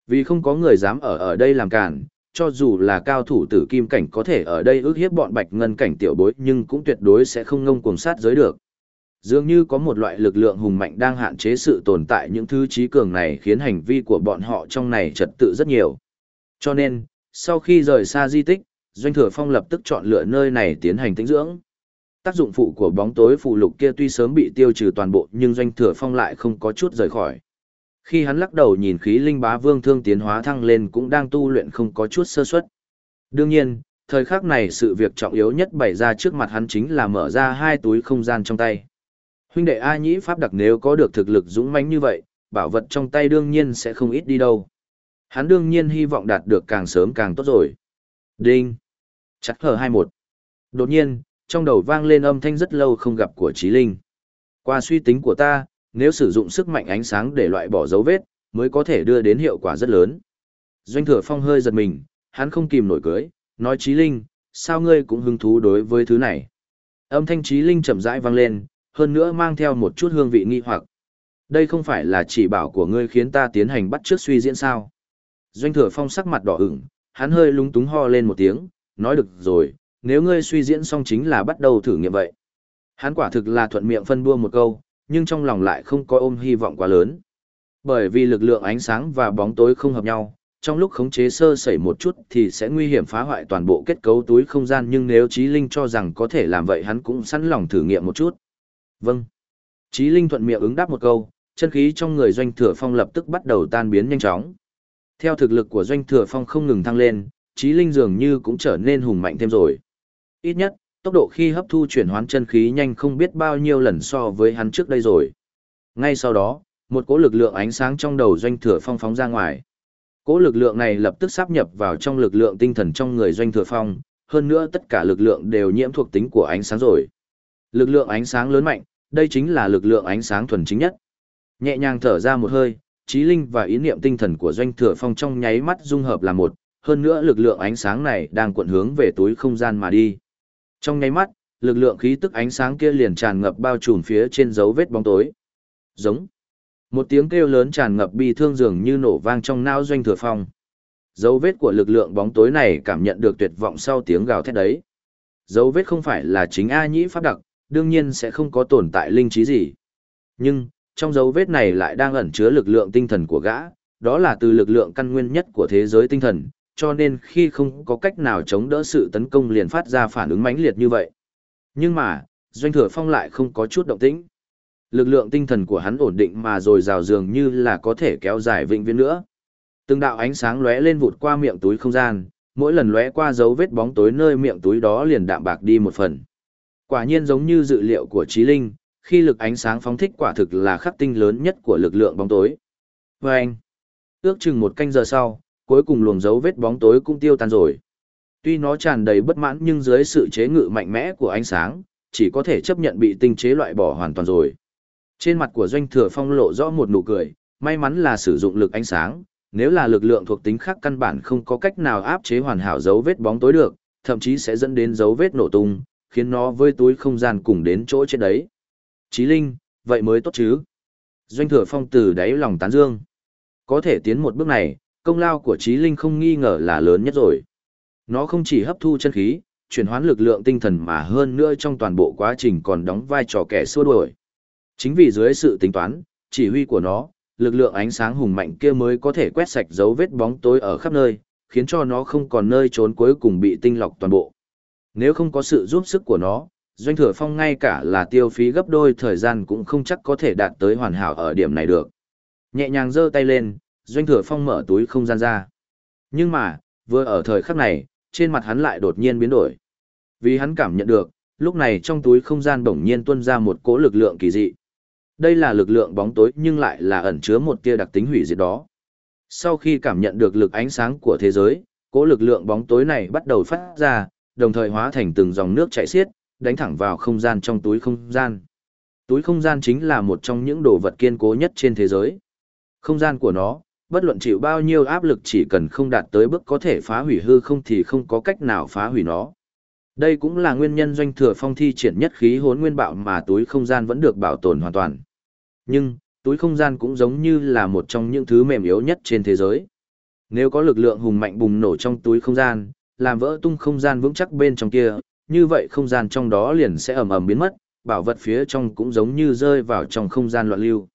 Vì không có người dám ở ở đây làm cản, cho dù là cao thủ tử kim cảnh có thể ở đây ước hiếp bọn bạch ngân cảnh tiểu bối nhưng cũng tuyệt đối sẽ không ngông cuồng sát giới được. Dường như có một loại lực lượng hùng mạnh đang hạn chế sự tồn tại những thứ trí cường này khiến hành vi của bọn họ trong này trật tự rất nhiều. Cho nên, sau khi rời xa di tích, Doanh Thừa Phong lập tức chọn lựa nơi này tiến hành tĩnh dưỡng. Tác dụng phụ của bóng tối phụ lục kia tuy sớm bị tiêu trừ toàn bộ nhưng Doanh Thừa Phong lại không có chút rời khỏi. Khi hắn lắc đầu nhìn khí linh bá vương thương tiến hóa thăng lên cũng đang tu luyện không có chút sơ suất. Đương nhiên, thời khắc này sự việc trọng yếu nhất bày ra trước mặt hắn chính là mở ra hai túi không gian trong tay. Huynh đệ A Nhĩ Pháp đặc nếu có được thực lực dũng mãnh như vậy, bảo vật trong tay đương nhiên sẽ không ít đi đâu. Hắn đương nhiên hy vọng đạt được càng sớm càng tốt rồi. Đinh! Chặt hờ 21. Đột nhiên, trong đầu vang lên âm thanh rất lâu không gặp của Trí Linh. Qua suy tính của ta, nếu sử dụng sức mạnh ánh sáng để loại bỏ dấu vết, mới có thể đưa đến hiệu quả rất lớn. Doanh thừa phong hơi giật mình, hắn không kìm nổi cưới, nói Trí Linh, sao ngươi cũng hứng thú đối với thứ này. Âm thanh Trí Linh chậm rãi vang lên, hơn nữa mang theo một chút hương vị nghi hoặc. Đây không phải là chỉ bảo của ngươi khiến ta tiến hành bắt trước suy diễn sao. Doanh thừa phong sắc mặt đỏ ửng, hắn hơi lúng túng ho lên một tiếng, nói được rồi, nếu ngươi suy diễn xong chính là bắt đầu thử nghiệm vậy. Hắn quả thực là thuận miệng phân bua một câu, nhưng trong lòng lại không có ôm hy vọng quá lớn. Bởi vì lực lượng ánh sáng và bóng tối không hợp nhau, trong lúc khống chế sơ sẩy một chút thì sẽ nguy hiểm phá hoại toàn bộ kết cấu túi không gian nhưng nếu Trí Linh cho rằng có thể làm vậy hắn cũng sẵn lòng thử nghiệm một chút. Vâng. Trí Linh thuận miệng ứng đáp một câu, chân khí trong người Doanh Thừa Phong lập tức bắt đầu tan biến nhanh chóng. Theo thực lực của Doanh Thừa Phong không ngừng thăng lên, Trí Linh dường như cũng trở nên hùng mạnh thêm rồi. Ít nhất, tốc độ khi hấp thu chuyển hoán chân khí nhanh không biết bao nhiêu lần so với hắn trước đây rồi. Ngay sau đó, một cỗ lực lượng ánh sáng trong đầu Doanh Thừa Phong phóng ra ngoài. Cỗ lực lượng này lập tức sáp nhập vào trong lực lượng tinh thần trong người Doanh Thừa Phong, hơn nữa tất cả lực lượng đều nhiễm thuộc tính của ánh sáng rồi. Lực lượng ánh sáng lớn mạnh, đây chính là lực lượng ánh sáng thuần chính nhất. Nhẹ nhàng thở ra một hơi, trí linh và ý niệm tinh thần của doanh thừa phong trong nháy mắt dung hợp là một, hơn nữa lực lượng ánh sáng này đang cuộn hướng về túi không gian mà đi. Trong nháy mắt, lực lượng khí tức ánh sáng kia liền tràn ngập bao trùm phía trên dấu vết bóng tối. Giống. Một tiếng kêu lớn tràn ngập bi thương dường như nổ vang trong não doanh thừa phong. Dấu vết của lực lượng bóng tối này cảm nhận được tuyệt vọng sau tiếng gào thét đấy. Dấu vết không phải là chính A nhĩ pháp đặc, đương nhiên sẽ không có tồn tại linh trí gì. Nhưng, trong dấu vết này lại đang ẩn chứa lực lượng tinh thần của gã, đó là từ lực lượng căn nguyên nhất của thế giới tinh thần, cho nên khi không có cách nào chống đỡ sự tấn công liền phát ra phản ứng mãnh liệt như vậy. Nhưng mà, Doanh Thừa Phong lại không có chút động tĩnh. Lực lượng tinh thần của hắn ổn định mà rồi rào dường như là có thể kéo dài vĩnh viễn nữa. Từng đạo ánh sáng lóe lên vụt qua miệng túi không gian, mỗi lần lóe qua dấu vết bóng tối nơi miệng túi đó liền đạm bạc đi một phần. Quả nhiên giống như dự liệu của Trí Linh, khi lực ánh sáng phóng thích quả thực là khắc tinh lớn nhất của lực lượng bóng tối. Và anh, ước chừng một canh giờ sau, cuối cùng luồng dấu vết bóng tối cũng tiêu tan rồi. Tuy nó tràn đầy bất mãn nhưng dưới sự chế ngự mạnh mẽ của ánh sáng, chỉ có thể chấp nhận bị tinh chế loại bỏ hoàn toàn rồi. Trên mặt của Doanh Thừa Phong lộ rõ một nụ cười, may mắn là sử dụng lực ánh sáng, nếu là lực lượng thuộc tính khác căn bản không có cách nào áp chế hoàn hảo dấu vết bóng tối được, thậm chí sẽ dẫn đến dấu vết nổ tung, khiến nó với túi không gian cùng đến chỗ chết đấy. Chí Linh, vậy mới tốt chứ. Doanh thừa phong từ đáy lòng tán dương. Có thể tiến một bước này, công lao của Chí Linh không nghi ngờ là lớn nhất rồi. Nó không chỉ hấp thu chân khí, chuyển hóa lực lượng tinh thần mà hơn nữa trong toàn bộ quá trình còn đóng vai trò kẻ xua đuổi. Chính vì dưới sự tính toán, chỉ huy của nó, lực lượng ánh sáng hùng mạnh kia mới có thể quét sạch dấu vết bóng tối ở khắp nơi, khiến cho nó không còn nơi trốn cuối cùng bị tinh lọc toàn bộ. Nếu không có sự giúp sức của nó, doanh thừa phong ngay cả là tiêu phí gấp đôi thời gian cũng không chắc có thể đạt tới hoàn hảo ở điểm này được. Nhẹ nhàng giơ tay lên, doanh thừa phong mở túi không gian ra. Nhưng mà, vừa ở thời khắc này, trên mặt hắn lại đột nhiên biến đổi. Vì hắn cảm nhận được, lúc này trong túi không gian bỗng nhiên tuôn ra một cỗ lực lượng kỳ dị. Đây là lực lượng bóng tối nhưng lại là ẩn chứa một tia đặc tính hủy diệt đó. Sau khi cảm nhận được lực ánh sáng của thế giới, cỗ lực lượng bóng tối này bắt đầu phát ra, đồng thời hóa thành từng dòng nước chảy xiết, đánh thẳng vào không gian trong túi không gian. Túi không gian chính là một trong những đồ vật kiên cố nhất trên thế giới. Không gian của nó, bất luận chịu bao nhiêu áp lực chỉ cần không đạt tới bước có thể phá hủy hư không thì không có cách nào phá hủy nó. Đây cũng là nguyên nhân doanh thừa phong thi triển nhất khí hốn nguyên bạo mà túi không gian vẫn được bảo tồn hoàn toàn. Nhưng, túi không gian cũng giống như là một trong những thứ mềm yếu nhất trên thế giới. Nếu có lực lượng hùng mạnh bùng nổ trong túi không gian, làm vỡ tung không gian vững chắc bên trong kia, như vậy không gian trong đó liền sẽ ầm ầm biến mất, bảo vật phía trong cũng giống như rơi vào trong không gian loạn lưu.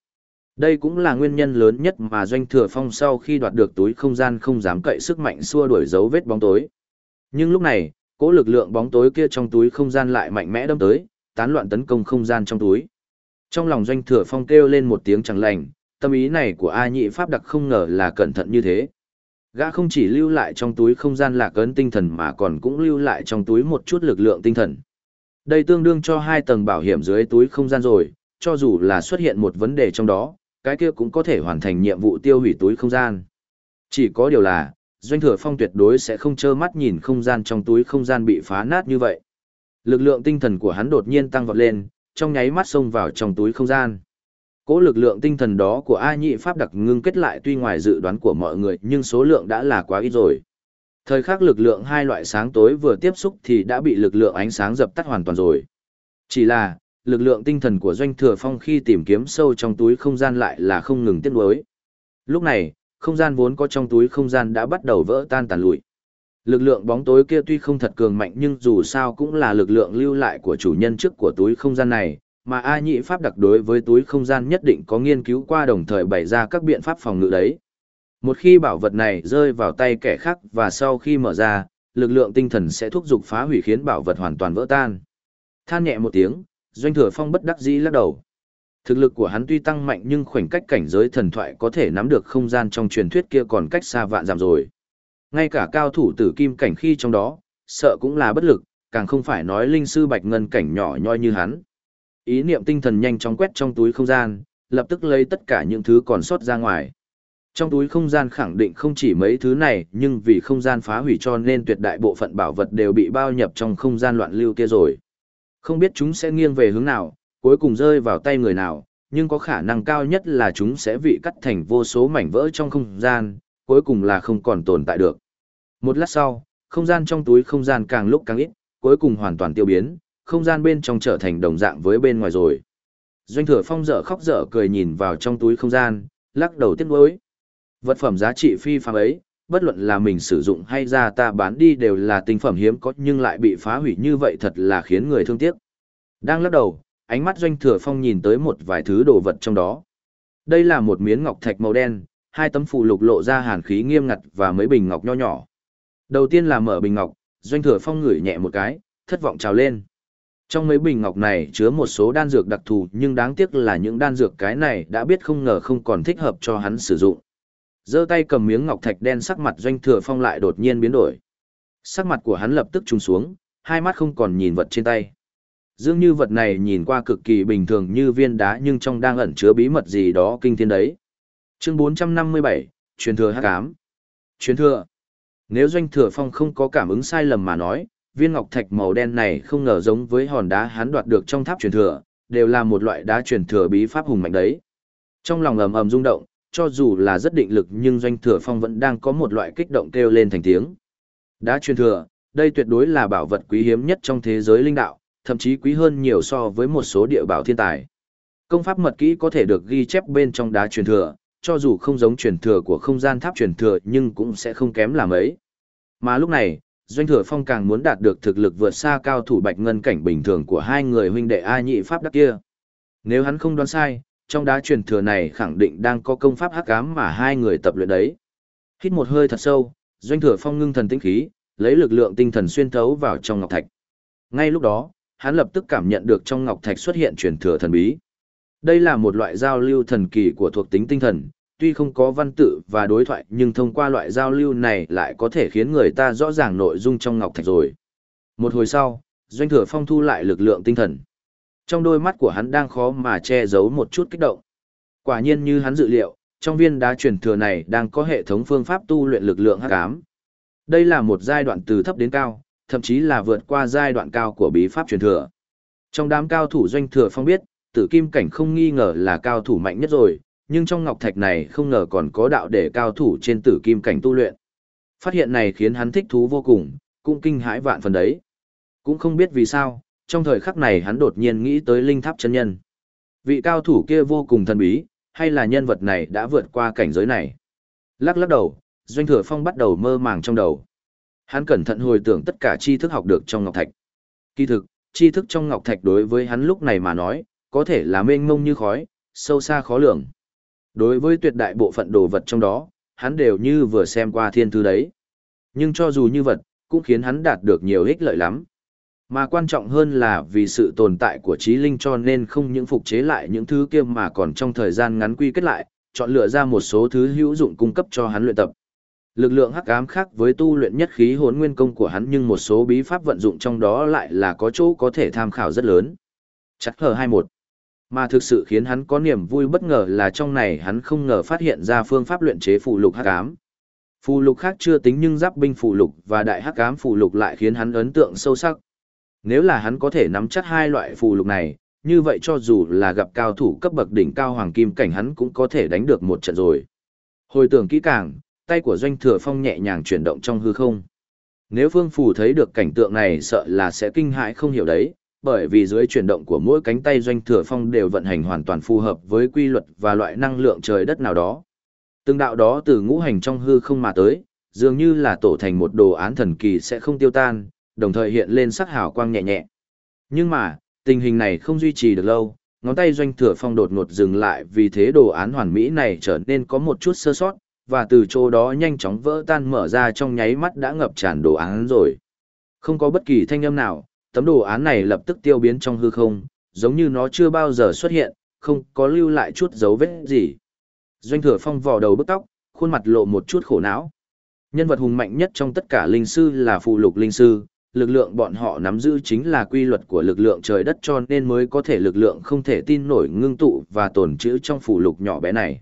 Đây cũng là nguyên nhân lớn nhất mà Doanh Thừa Phong sau khi đoạt được túi không gian không dám cậy sức mạnh xua đuổi dấu vết bóng tối. Nhưng lúc này, cỗ lực lượng bóng tối kia trong túi không gian lại mạnh mẽ đâm tới, tán loạn tấn công không gian trong túi. Trong lòng Doanh Thừa Phong kêu lên một tiếng chẳng lành, tâm ý này của A Nhị Pháp Đặc không ngờ là cẩn thận như thế. Gã không chỉ lưu lại trong túi không gian lạc ấn tinh thần mà còn cũng lưu lại trong túi một chút lực lượng tinh thần. Đây tương đương cho hai tầng bảo hiểm dưới túi không gian rồi, cho dù là xuất hiện một vấn đề trong đó, cái kia cũng có thể hoàn thành nhiệm vụ tiêu hủy túi không gian. Chỉ có điều là, Doanh Thừa Phong tuyệt đối sẽ không trơ mắt nhìn không gian trong túi không gian bị phá nát như vậy. Lực lượng tinh thần của hắn đột nhiên tăng vọt lên, trong nháy mắt xông vào trong túi không gian. Cỗ lực lượng tinh thần đó của A Nhị Pháp đặc ngưng kết lại tuy ngoài dự đoán của mọi người nhưng số lượng đã là quá ít rồi. Thời khắc lực lượng hai loại sáng tối vừa tiếp xúc thì đã bị lực lượng ánh sáng dập tắt hoàn toàn rồi. Chỉ là, lực lượng tinh thần của Doanh Thừa Phong khi tìm kiếm sâu trong túi không gian lại là không ngừng tiết nuối. Lúc này, không gian vốn có trong túi không gian đã bắt đầu vỡ tan tàn lụi. Lực lượng bóng tối kia tuy không thật cường mạnh nhưng dù sao cũng là lực lượng lưu lại của chủ nhân trước của túi không gian này, mà A nhĩ pháp đặc đối với túi không gian nhất định có nghiên cứu qua đồng thời bày ra các biện pháp phòng ngự đấy. Một khi bảo vật này rơi vào tay kẻ khác và sau khi mở ra, lực lượng tinh thần sẽ thúc giục phá hủy khiến bảo vật hoàn toàn vỡ tan. Than nhẹ một tiếng, Doanh Thừa Phong bất đắc dĩ lắc đầu. Thực lực của hắn tuy tăng mạnh nhưng khoảnh cách cảnh giới thần thoại có thể nắm được không gian trong truyền thuyết kia còn cách xa vạn dặm rồi. Ngay cả cao thủ tử kim cảnh khi trong đó, sợ cũng là bất lực, càng không phải nói linh sư bạch ngân cảnh nhỏ nhoi như hắn. Ý niệm tinh thần nhanh chóng quét trong túi không gian, lập tức lấy tất cả những thứ còn sót ra ngoài. Trong túi không gian khẳng định không chỉ mấy thứ này, nhưng vì không gian phá hủy cho nên tuyệt đại bộ phận bảo vật đều bị bao nhập trong không gian loạn lưu kia rồi. Không biết chúng sẽ nghiêng về hướng nào, cuối cùng rơi vào tay người nào, nhưng có khả năng cao nhất là chúng sẽ bị cắt thành vô số mảnh vỡ trong không gian, cuối cùng là không còn tồn tại được. Một lát sau, không gian trong túi không gian càng lúc càng ít, cuối cùng hoàn toàn tiêu biến, không gian bên trong trở thành đồng dạng với bên ngoài rồi. Doanh thừa phong dở khóc dở cười nhìn vào trong túi không gian, lắc đầu tiếc nuối. Vật phẩm giá trị phi phàm ấy, bất luận là mình sử dụng hay ra ta bán đi đều là tinh phẩm hiếm có nhưng lại bị phá hủy như vậy thật là khiến người thương tiếc. Đang lắc đầu, ánh mắt doanh thừa phong nhìn tới một vài thứ đồ vật trong đó. Đây là một miếng ngọc thạch màu đen, hai tấm phù lục lộ ra hàn khí nghiêm ngặt và mấy bình ngọc nho nhỏ. Đầu tiên là mở bình ngọc, doanh thừa phong ngửi nhẹ một cái, thất vọng trào lên. Trong mấy bình ngọc này chứa một số đan dược đặc thù nhưng đáng tiếc là những đan dược cái này đã biết không ngờ không còn thích hợp cho hắn sử dụng. Giơ tay cầm miếng ngọc thạch đen sắc mặt doanh thừa phong lại đột nhiên biến đổi. Sắc mặt của hắn lập tức trùng xuống hai mắt không còn nhìn vật trên tay. Dường như vật này nhìn qua cực kỳ bình thường như viên đá nhưng trong đang ẩn chứa bí mật gì đó kinh thiên đấy. Chương 457, truyền thừa hắc ám. Truyền thừa. Nếu doanh thừa phong không có cảm ứng sai lầm mà nói viên ngọc thạch màu đen này không ngờ giống với hòn đá hắn đoạt được trong tháp truyền thừa đều là một loại đá truyền thừa bí pháp hùng mạnh đấy trong lòng ầm ầm rung động cho dù là rất định lực nhưng doanh thừa phong vẫn đang có một loại kích động kêu lên thành tiếng. Đá truyền thừa, đây tuyệt đối là bảo vật quý hiếm nhất trong thế giới linh đạo, thậm chí quý hơn nhiều so với một số địa bảo thiên tài. Công pháp mật kỹ có thể được ghi chép bên trong đá truyền thừa, cho dù không giống truyền thừa của không gian tháp truyền thừa nhưng cũng sẽ không kém là mấy. Mà lúc này, Doanh Thừa Phong càng muốn đạt được thực lực vượt xa cao thủ bạch ngân cảnh bình thường của hai người huynh đệ A nhị pháp đắc kia. Nếu hắn không đoán sai, trong đá truyền thừa này khẳng định đang có công pháp hắc ám mà hai người tập luyện đấy. Hít một hơi thật sâu, doanh thừa phong ngưng thần tinh khí, lấy lực lượng tinh thần xuyên thấu vào trong ngọc thạch. Ngay lúc đó, hắn lập tức cảm nhận được trong ngọc thạch xuất hiện truyền thừa thần bí. Đây là một loại giao lưu thần kỳ của thuộc tính tinh thần, tuy không có văn tự và đối thoại nhưng thông qua loại giao lưu này lại có thể khiến người ta rõ ràng nội dung trong ngọc thạch rồi. Một hồi sau, Doanh thừa phong thu lại lực lượng tinh thần. Trong đôi mắt của hắn đang khó mà che giấu một chút kích động. Quả nhiên như hắn dự liệu, trong viên đá truyền thừa này đang có hệ thống phương pháp tu luyện lực lượng hắc ám. Đây là một giai đoạn từ thấp đến cao, thậm chí là vượt qua giai đoạn cao của bí pháp truyền thừa. Trong đám cao thủ doanh thừa phong biết, tử kim cảnh không nghi ngờ là cao thủ mạnh nhất rồi, nhưng trong ngọc thạch này không ngờ còn có đạo để cao thủ trên tử kim cảnh tu luyện. Phát hiện này khiến hắn thích thú vô cùng, cũng kinh hãi vạn phần đấy. Cũng không biết vì sao, trong thời khắc này hắn đột nhiên nghĩ tới linh tháp chân nhân. Vị cao thủ kia vô cùng thần bí, hay là nhân vật này đã vượt qua cảnh giới này. Lắc lắc đầu, Doanh Thừa Phong bắt đầu mơ màng trong đầu. Hắn cẩn thận hồi tưởng tất cả tri thức học được trong Ngọc Thạch. Kỳ thực, tri thức trong Ngọc Thạch đối với hắn lúc này mà nói, có thể là mênh mông như khói, sâu xa khó lường. Đối với tuyệt đại bộ phận đồ vật trong đó, hắn đều như vừa xem qua thiên thư đấy. Nhưng cho dù như vật, cũng khiến hắn đạt được nhiều ích lợi lắm. Mà quan trọng hơn là vì sự tồn tại của trí linh cho nên không những phục chế lại những thứ kia mà còn trong thời gian ngắn quy kết lại, chọn lựa ra một số thứ hữu dụng cung cấp cho hắn luyện tập. Lực lượng hắc ám khác với tu luyện nhất khí hồn nguyên công của hắn nhưng một số bí pháp vận dụng trong đó lại là có chỗ có thể tham khảo rất lớn. Chắc hờ 21. Mà thực sự khiến hắn có niềm vui bất ngờ là trong này hắn không ngờ phát hiện ra phương pháp luyện chế phụ lục hắc ám. Phụ lục khác chưa tính nhưng giáp binh phụ lục và đại hắc ám phụ lục lại khiến hắn ấn tượng sâu sắc. Nếu là hắn có thể nắm chắc hai loại phụ lục này, như vậy cho dù là gặp cao thủ cấp bậc đỉnh cao hoàng kim cảnh hắn cũng có thể đánh được một trận rồi. Hồi tưởng kỹ càng, tay của doanh thừa phong nhẹ nhàng chuyển động trong hư không. Nếu phương phù thấy được cảnh tượng này sợ là sẽ kinh hãi không hiểu đấy, bởi vì dưới chuyển động của mỗi cánh tay doanh thừa phong đều vận hành hoàn toàn phù hợp với quy luật và loại năng lượng trời đất nào đó. Từng đạo đó từ ngũ hành trong hư không mà tới, dường như là tổ thành một đồ án thần kỳ sẽ không tiêu tan, đồng thời hiện lên sắc hào quang nhẹ nhẹ. Nhưng mà, tình hình này không duy trì được lâu, ngón tay doanh thừa phong đột ngột dừng lại vì thế đồ án hoàn mỹ này trở nên có một chút sơ sót, và từ chỗ đó nhanh chóng vỡ tan mở ra trong nháy mắt đã ngập tràn đồ án rồi. Không có bất kỳ thanh âm nào, tấm đồ án này lập tức tiêu biến trong hư không, giống như nó chưa bao giờ xuất hiện, không có lưu lại chút dấu vết gì. Doanh thừa phong vò đầu bức tóc, khuôn mặt lộ một chút khổ não. Nhân vật hùng mạnh nhất trong tất cả linh sư là phụ lục linh sư, lực lượng bọn họ nắm giữ chính là quy luật của lực lượng trời đất cho nên mới có thể lực lượng không thể tin nổi ngưng tụ và tồn trữ trong phụ lục nhỏ bé này.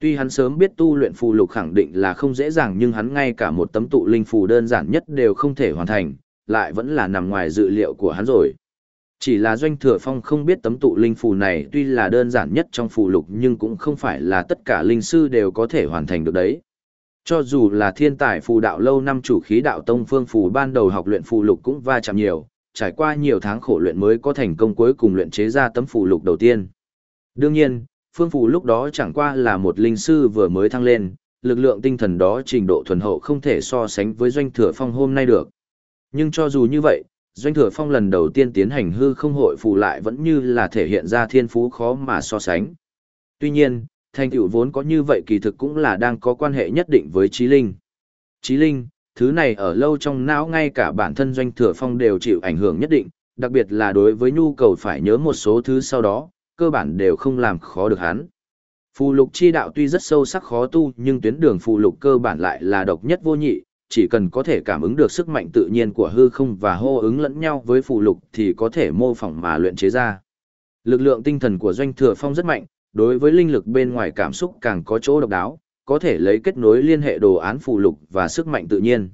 Tuy hắn sớm biết tu luyện phù lục khẳng định là không dễ dàng nhưng hắn ngay cả một tấm tụ linh phù đơn giản nhất đều không thể hoàn thành, lại vẫn là nằm ngoài dự liệu của hắn rồi. Chỉ là doanh thừa phong không biết tấm tụ linh phù này tuy là đơn giản nhất trong phù lục nhưng cũng không phải là tất cả linh sư đều có thể hoàn thành được đấy. Cho dù là thiên tài phù đạo lâu năm chủ khí đạo tông phương phù ban đầu học luyện phù lục cũng va chạm nhiều, trải qua nhiều tháng khổ luyện mới có thành công cuối cùng luyện chế ra tấm phù lục đầu tiên. Đương nhiên, phương phù lúc đó chẳng qua là một linh sư vừa mới thăng lên, lực lượng tinh thần đó trình độ thuần hậu không thể so sánh với doanh thừa phong hôm nay được. Nhưng cho dù như vậy, doanh thừa phong lần đầu tiên tiến hành hư không hội phù lại vẫn như là thể hiện ra thiên phú khó mà so sánh. Tuy nhiên, thành tựu vốn có như vậy kỳ thực cũng là đang có quan hệ nhất định với trí linh. Trí linh, thứ này ở lâu trong não ngay cả bản thân doanh thừa phong đều chịu ảnh hưởng nhất định, đặc biệt là đối với nhu cầu phải nhớ một số thứ sau đó, cơ bản đều không làm khó được hắn. Phù lục chi đạo tuy rất sâu sắc khó tu nhưng tuyến đường phù lục cơ bản lại là độc nhất vô nhị, chỉ cần có thể cảm ứng được sức mạnh tự nhiên của hư không và hô ứng lẫn nhau với phụ lục thì có thể mô phỏng mà luyện chế ra. Lực lượng tinh thần của doanh thừa phong rất mạnh, đối với linh lực bên ngoài cảm xúc càng có chỗ độc đáo, có thể lấy kết nối liên hệ đồ án phụ lục và sức mạnh tự nhiên.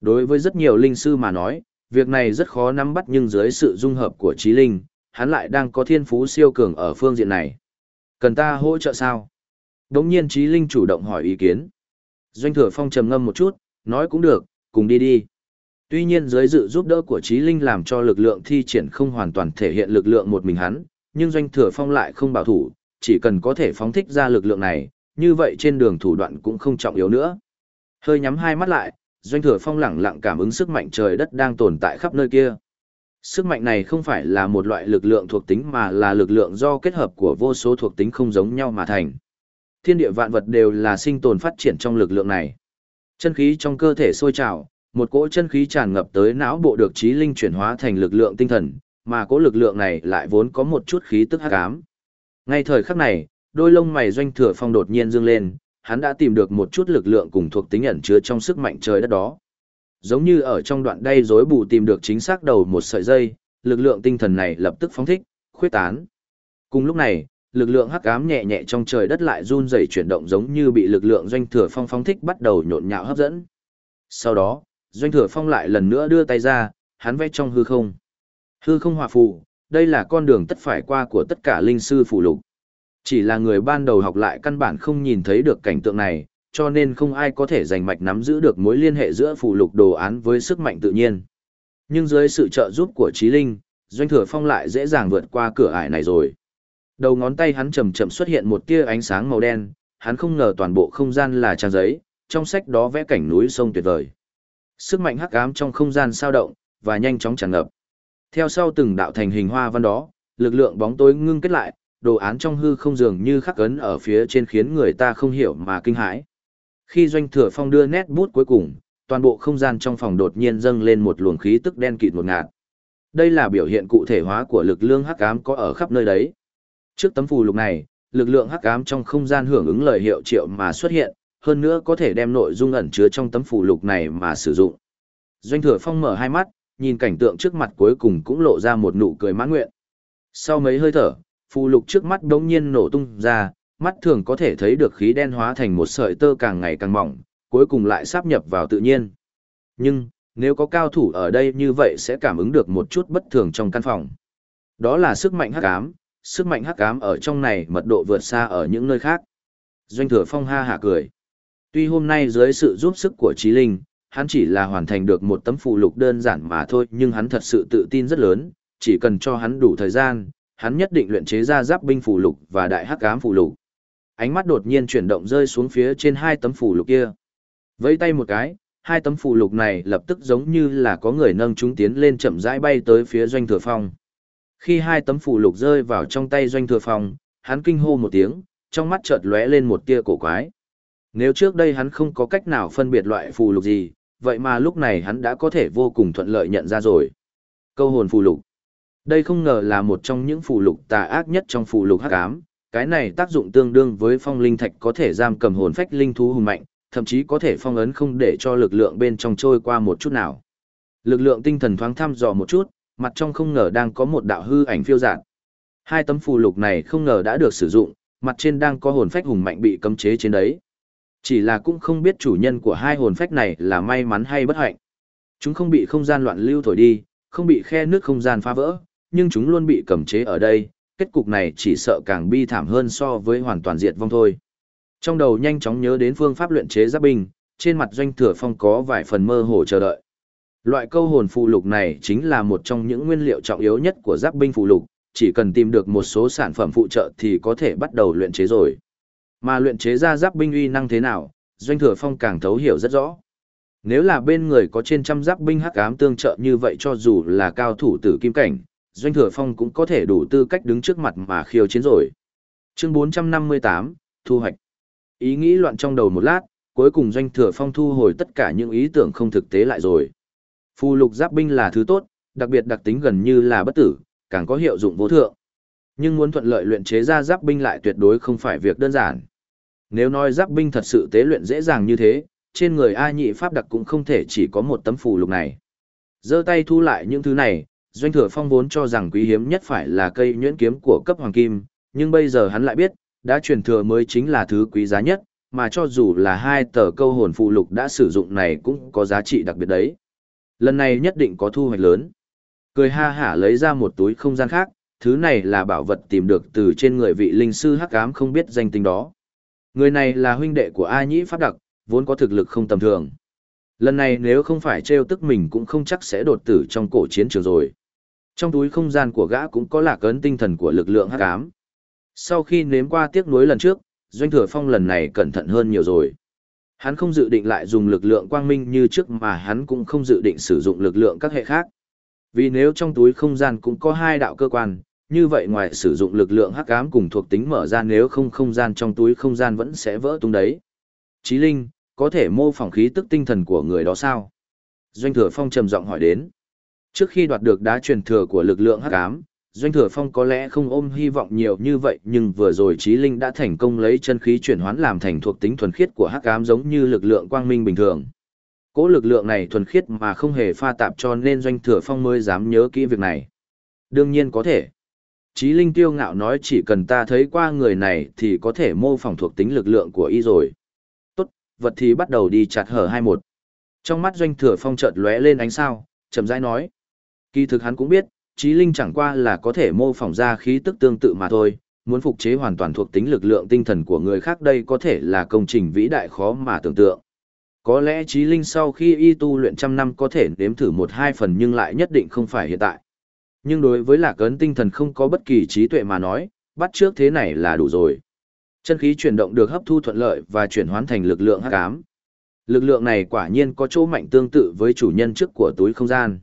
Đối với rất nhiều linh sư mà nói, việc này rất khó nắm bắt nhưng dưới sự dung hợp của trí linh, hắn lại đang có thiên phú siêu cường ở phương diện này. Cần ta hỗ trợ sao? Đống nhiên trí linh chủ động hỏi ý kiến. Doanh thừa phong trầm ngâm một chút, nói cũng được, cùng đi đi. Tuy nhiên dưới sự giúp đỡ của trí linh làm cho lực lượng thi triển không hoàn toàn thể hiện lực lượng một mình hắn, nhưng doanh thừa phong lại không bảo thủ, chỉ cần có thể phóng thích ra lực lượng này, như vậy trên đường thủ đoạn cũng không trọng yếu nữa. Hơi nhắm hai mắt lại, doanh thừa phong lẳng lặng cảm ứng sức mạnh trời đất đang tồn tại khắp nơi kia. Sức mạnh này không phải là một loại lực lượng thuộc tính mà là lực lượng do kết hợp của vô số thuộc tính không giống nhau mà thành. Thiên địa vạn vật đều là sinh tồn phát triển trong lực lượng này. Chân khí trong cơ thể sôi trào, một cỗ chân khí tràn ngập tới não bộ được trí linh chuyển hóa thành lực lượng tinh thần, mà cỗ lực lượng này lại vốn có một chút khí tức hắc ám. Ngay thời khắc này, đôi lông mày doanh thừa phong đột nhiên dương lên, hắn đã tìm được một chút lực lượng cùng thuộc tính ẩn chứa trong sức mạnh trời đất đó. Giống như ở trong đoạn đay rối bù tìm được chính xác đầu một sợi dây, lực lượng tinh thần này lập tức phóng thích, khuyết tán. Cùng lúc này, lực lượng hắc ám nhẹ nhẹ trong trời đất lại run rẩy chuyển động giống như bị lực lượng doanh thừa phong phóng thích bắt đầu nhộn nhạo hấp dẫn. Sau đó, doanh thừa phong lại lần nữa đưa tay ra, hắn vẽ trong hư không. Hư không hòa phù, đây là con đường tất phải qua của tất cả linh sư phụ lục. Chỉ là người ban đầu học lại căn bản không nhìn thấy được cảnh tượng này, cho nên không ai có thể giành mạch nắm giữ được mối liên hệ giữa phụ lục đồ án với sức mạnh tự nhiên. Nhưng dưới sự trợ giúp của trí linh, doanh thừa phong lại dễ dàng vượt qua cửa ải này rồi. Đầu ngón tay hắn chậm chậm xuất hiện một tia ánh sáng màu đen, hắn không ngờ toàn bộ không gian là trang giấy, trong sách đó vẽ cảnh núi sông tuyệt vời. Sức mạnh hắc ám trong không gian sao động và nhanh chóng tràn ngập. Theo sau từng đạo thành hình hoa văn đó, lực lượng bóng tối ngưng kết lại, đồ án trong hư không dường như khắc ấn ở phía trên khiến người ta không hiểu mà kinh hãi. Khi Doanh Thừa Phong đưa nét bút cuối cùng, toàn bộ không gian trong phòng đột nhiên dâng lên một luồng khí tức đen kịt một ngạt. Đây là biểu hiện cụ thể hóa của lực lượng hắc ám có ở khắp nơi đấy. Trước tấm phù lục này, lực lượng hắc ám trong không gian hưởng ứng lời hiệu triệu mà xuất hiện, hơn nữa có thể đem nội dung ẩn chứa trong tấm phù lục này mà sử dụng. Doanh Thừa Phong mở hai mắt, nhìn cảnh tượng trước mặt cuối cùng cũng lộ ra một nụ cười mãn nguyện. Sau mấy hơi thở, phù lục trước mắt đống nhiên nổ tung ra, mắt thường có thể thấy được khí đen hóa thành một sợi tơ càng ngày càng mỏng, cuối cùng lại sáp nhập vào tự nhiên. Nhưng, nếu có cao thủ ở đây như vậy sẽ cảm ứng được một chút bất thường trong căn phòng. Đó là sức mạnh hắc ám, sức mạnh hắc ám ở trong này mật độ vượt xa ở những nơi khác. Doanh thừa phong ha hạ cười. Tuy hôm nay dưới sự giúp sức của trí linh, hắn chỉ là hoàn thành được một tấm phụ lục đơn giản mà thôi nhưng hắn thật sự tự tin rất lớn, chỉ cần cho hắn đủ thời gian, hắn nhất định luyện chế ra giáp binh phụ lục và đại hắc ám phụ lục. Ánh mắt đột nhiên chuyển động rơi xuống phía trên hai tấm phụ lục kia. Vẫy tay một cái, hai tấm phụ lục này lập tức giống như là có người nâng chúng tiến lên chậm rãi bay tới phía doanh thừa phong. Khi hai tấm phụ lục rơi vào trong tay doanh thừa phong, hắn kinh hô một tiếng, trong mắt chợt lóe lên một tia cổ quái. Nếu trước đây hắn không có cách nào phân biệt loại phù lục gì, vậy mà lúc này hắn đã có thể vô cùng thuận lợi nhận ra rồi. Câu hồn phù lục. Đây không ngờ là một trong những phù lục tà ác nhất trong phù lục hắc ám, cái này tác dụng tương đương với phong linh thạch có thể giam cầm hồn phách linh thú hùng mạnh, thậm chí có thể phong ấn không để cho lực lượng bên trong trôi qua một chút nào. Lực lượng tinh thần thoáng thăm dò một chút, mặt trong không ngờ đang có một đạo hư ảnh phiêu dạt. Hai tấm phù lục này không ngờ đã được sử dụng, mặt trên đang có hồn phách hùng mạnh bị cấm chế trên đấy. Chỉ là cũng không biết chủ nhân của hai hồn phách này là may mắn hay bất hạnh. Chúng không bị không gian loạn lưu thổi đi, không bị khe nước không gian phá vỡ, nhưng chúng luôn bị cầm chế ở đây, kết cục này chỉ sợ càng bi thảm hơn so với hoàn toàn diệt vong thôi. Trong đầu nhanh chóng nhớ đến phương pháp luyện chế giáp binh, trên mặt doanh thừa phong có vài phần mơ hồ chờ đợi. Loại câu hồn phụ lục này chính là một trong những nguyên liệu trọng yếu nhất của giáp binh phụ lục, chỉ cần tìm được một số sản phẩm phụ trợ thì có thể bắt đầu luyện chế rồi. Mà luyện chế ra giáp binh uy năng thế nào, doanh thừa phong càng thấu hiểu rất rõ. Nếu là bên người có trên trăm giáp binh hắc ám tương trợ như vậy cho dù là cao thủ tử kim cảnh, doanh thừa phong cũng có thể đủ tư cách đứng trước mặt mà khiêu chiến rồi. Chương 458, Thu hoạch. Ý nghĩ loạn trong đầu một lát, cuối cùng doanh thừa phong thu hồi tất cả những ý tưởng không thực tế lại rồi. Phù lục giáp binh là thứ tốt, đặc biệt đặc tính gần như là bất tử, càng có hiệu dụng vô thượng. Nhưng muốn thuận lợi luyện chế ra giáp binh lại tuyệt đối không phải việc đơn giản. Nếu nói giáp binh thật sự tế luyện dễ dàng như thế, trên người A nhị pháp đặc cũng không thể chỉ có một tấm phù lục này. giơ tay thu lại những thứ này, doanh thừa phong vốn cho rằng quý hiếm nhất phải là cây nhuyễn kiếm của cấp hoàng kim, nhưng bây giờ hắn lại biết, đã truyền thừa mới chính là thứ quý giá nhất, mà cho dù là hai tờ câu hồn phụ lục đã sử dụng này cũng có giá trị đặc biệt đấy. Lần này nhất định có thu hoạch lớn. Cười ha hả lấy ra một túi không gian khác, thứ này là bảo vật tìm được từ trên người vị linh sư hắc ám không biết danh tính đó. Người này là huynh đệ của A Nhĩ Pháp Đặc, vốn có thực lực không tầm thường. Lần này nếu không phải trêu tức mình cũng không chắc sẽ đột tử trong cổ chiến trường rồi. Trong túi không gian của gã cũng có lạc ấn tinh thần của lực lượng hắc ám. Sau khi nếm qua tiếc nuối lần trước, Doanh Thừa Phong lần này cẩn thận hơn nhiều rồi. Hắn không dự định lại dùng lực lượng quang minh như trước mà hắn cũng không dự định sử dụng lực lượng các hệ khác. Vì nếu trong túi không gian cũng có hai đạo cơ quan, như vậy ngoài sử dụng lực lượng hắc ám cùng thuộc tính mở ra nếu không không gian trong túi không gian vẫn sẽ vỡ tung đấy. Chí Linh, có thể mô phỏng khí tức tinh thần của người đó sao? Doanh Thừa Phong trầm giọng hỏi đến. Trước khi đoạt được đá truyền thừa của lực lượng hắc ám, Doanh Thừa Phong có lẽ không ôm hy vọng nhiều như vậy, nhưng vừa rồi Chí Linh đã thành công lấy chân khí chuyển hoán làm thành thuộc tính thuần khiết của hắc ám giống như lực lượng quang minh bình thường. Cỗ lực lượng này thuần khiết mà không hề pha tạp cho nên doanh thừa phong mới dám nhớ kỹ việc này. Đương nhiên có thể. Chí Linh tiêu ngạo nói chỉ cần ta thấy qua người này thì có thể mô phỏng thuộc tính lực lượng của y rồi. Tốt, vật thì bắt đầu đi chặt hở hai một. Trong mắt doanh thừa phong chợt lóe lên ánh sao, chậm rãi nói. Kỳ thực hắn cũng biết, Chí Linh chẳng qua là có thể mô phỏng ra khí tức tương tự mà thôi, muốn phục chế hoàn toàn thuộc tính lực lượng tinh thần của người khác đây có thể là công trình vĩ đại khó mà tưởng tượng. Có lẽ trí linh sau khi y tu luyện trăm năm có thể nếm thử một hai phần nhưng lại nhất định không phải hiện tại. Nhưng đối với lạc ấn tinh thần không có bất kỳ trí tuệ mà nói, bắt trước thế này là đủ rồi. Chân khí chuyển động được hấp thu thuận lợi và chuyển hóa thành lực lượng hắc ám. Lực lượng này quả nhiên có chỗ mạnh tương tự với chủ nhân trước của túi không gian.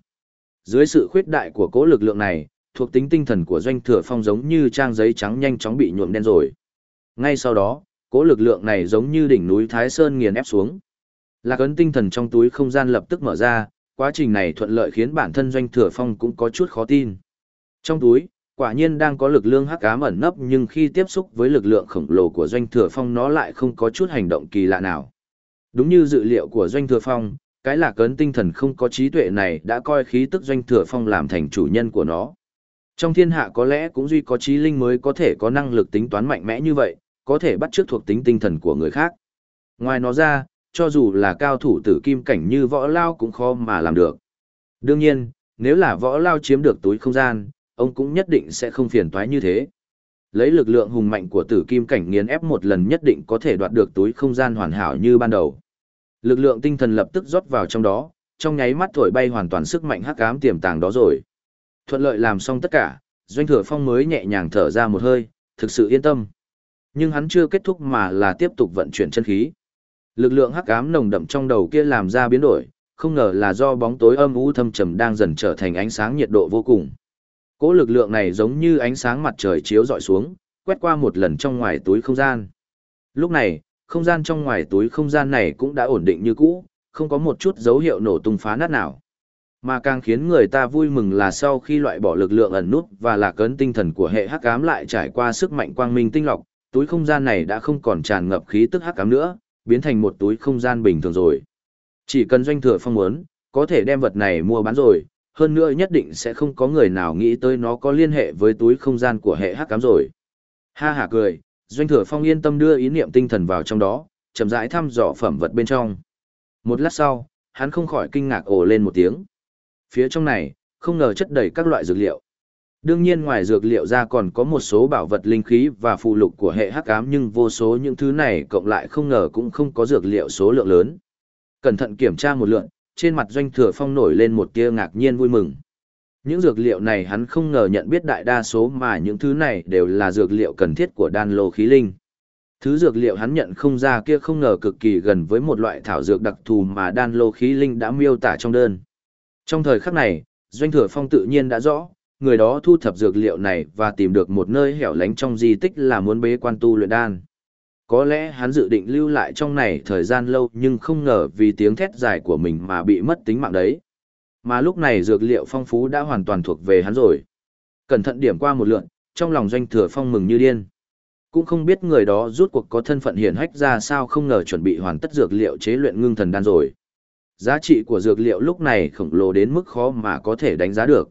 Dưới sự khuyết đại của cố lực lượng này, thuộc tính tinh thần của doanh thừa phong giống như trang giấy trắng nhanh chóng bị nhuộm đen rồi. Ngay sau đó, cố lực lượng này giống như đỉnh núi Thái Sơn nghiền ép xuống. Lạc ấn tinh thần trong túi không gian lập tức mở ra, quá trình này thuận lợi khiến bản thân doanh thừa phong cũng có chút khó tin. Trong túi, quả nhiên đang có lực lượng hắc ám ẩn nấp nhưng khi tiếp xúc với lực lượng khổng lồ của doanh thừa phong nó lại không có chút hành động kỳ lạ nào. Đúng như dự liệu của doanh thừa phong, cái lạc ấn tinh thần không có trí tuệ này đã coi khí tức doanh thừa phong làm thành chủ nhân của nó. Trong thiên hạ có lẽ cũng duy có trí linh mới có thể có năng lực tính toán mạnh mẽ như vậy, có thể bắt chước thuộc tính tinh thần của người khác. Ngoài nó ra, cho dù là cao thủ tử kim cảnh như võ lao cũng khó mà làm được. Đương nhiên, nếu là võ lao chiếm được túi không gian, ông cũng nhất định sẽ không phiền toái như thế. Lấy lực lượng hùng mạnh của tử kim cảnh nghiền ép một lần nhất định có thể đoạt được túi không gian hoàn hảo như ban đầu. Lực lượng tinh thần lập tức rót vào trong đó, trong nháy mắt thổi bay hoàn toàn sức mạnh hắc ám tiềm tàng đó rồi. Thuận lợi làm xong tất cả, Doanh Thừa Phong mới nhẹ nhàng thở ra một hơi, thực sự yên tâm. Nhưng hắn chưa kết thúc mà là tiếp tục vận chuyển chân khí. Lực lượng hắc ám nồng đậm trong đầu kia làm ra biến đổi, không ngờ là do bóng tối âm u thâm trầm đang dần trở thành ánh sáng nhiệt độ vô cùng. Cỗ lực lượng này giống như ánh sáng mặt trời chiếu dọi xuống, quét qua một lần trong ngoài túi không gian. Lúc này, không gian trong ngoài túi không gian này cũng đã ổn định như cũ, không có một chút dấu hiệu nổ tung phá nát nào. Mà càng khiến người ta vui mừng là sau khi loại bỏ lực lượng ẩn nút và lạc cấn tinh thần của hệ hắc ám lại trải qua sức mạnh quang minh tinh lọc, túi không gian này đã không còn tràn ngập khí tức hắc ám nữa, biến thành một túi không gian bình thường rồi. Chỉ cần doanh thừa phong muốn, có thể đem vật này mua bán rồi, hơn nữa nhất định sẽ không có người nào nghĩ tới nó có liên hệ với túi không gian của hệ hắc ám rồi. Ha ha cười, doanh thừa phong yên tâm đưa ý niệm tinh thần vào trong đó, chậm rãi thăm dò phẩm vật bên trong. Một lát sau, hắn không khỏi kinh ngạc ồ lên một tiếng. Phía trong này, không ngờ chất đầy các loại dược liệu. Đương nhiên ngoài dược liệu ra còn có một số bảo vật linh khí và phụ lục của hệ hắc ám nhưng vô số những thứ này cộng lại không ngờ cũng không có dược liệu số lượng lớn. Cẩn thận kiểm tra một lượng, trên mặt doanh thừa phong nổi lên một tia ngạc nhiên vui mừng. Những dược liệu này hắn không ngờ nhận biết đại đa số mà những thứ này đều là dược liệu cần thiết của đan lô khí linh. Thứ dược liệu hắn nhận không ra kia không ngờ cực kỳ gần với một loại thảo dược đặc thù mà đan lô khí linh đã miêu tả trong đơn. Trong thời khắc này, Doanh Thừa Phong tự nhiên đã rõ, người đó thu thập dược liệu này và tìm được một nơi hẻo lánh trong di tích là muốn bế quan tu luyện đan. Có lẽ hắn dự định lưu lại trong này thời gian lâu nhưng không ngờ vì tiếng thét dài của mình mà bị mất tính mạng đấy. Mà lúc này dược liệu phong phú đã hoàn toàn thuộc về hắn rồi. Cẩn thận điểm qua một lượn, trong lòng doanh thừa phong mừng như điên. Cũng không biết người đó rút cuộc có thân phận hiển hách ra sao không ngờ chuẩn bị hoàn tất dược liệu chế luyện ngưng thần đan rồi. Giá trị của dược liệu lúc này khổng lồ đến mức khó mà có thể đánh giá được.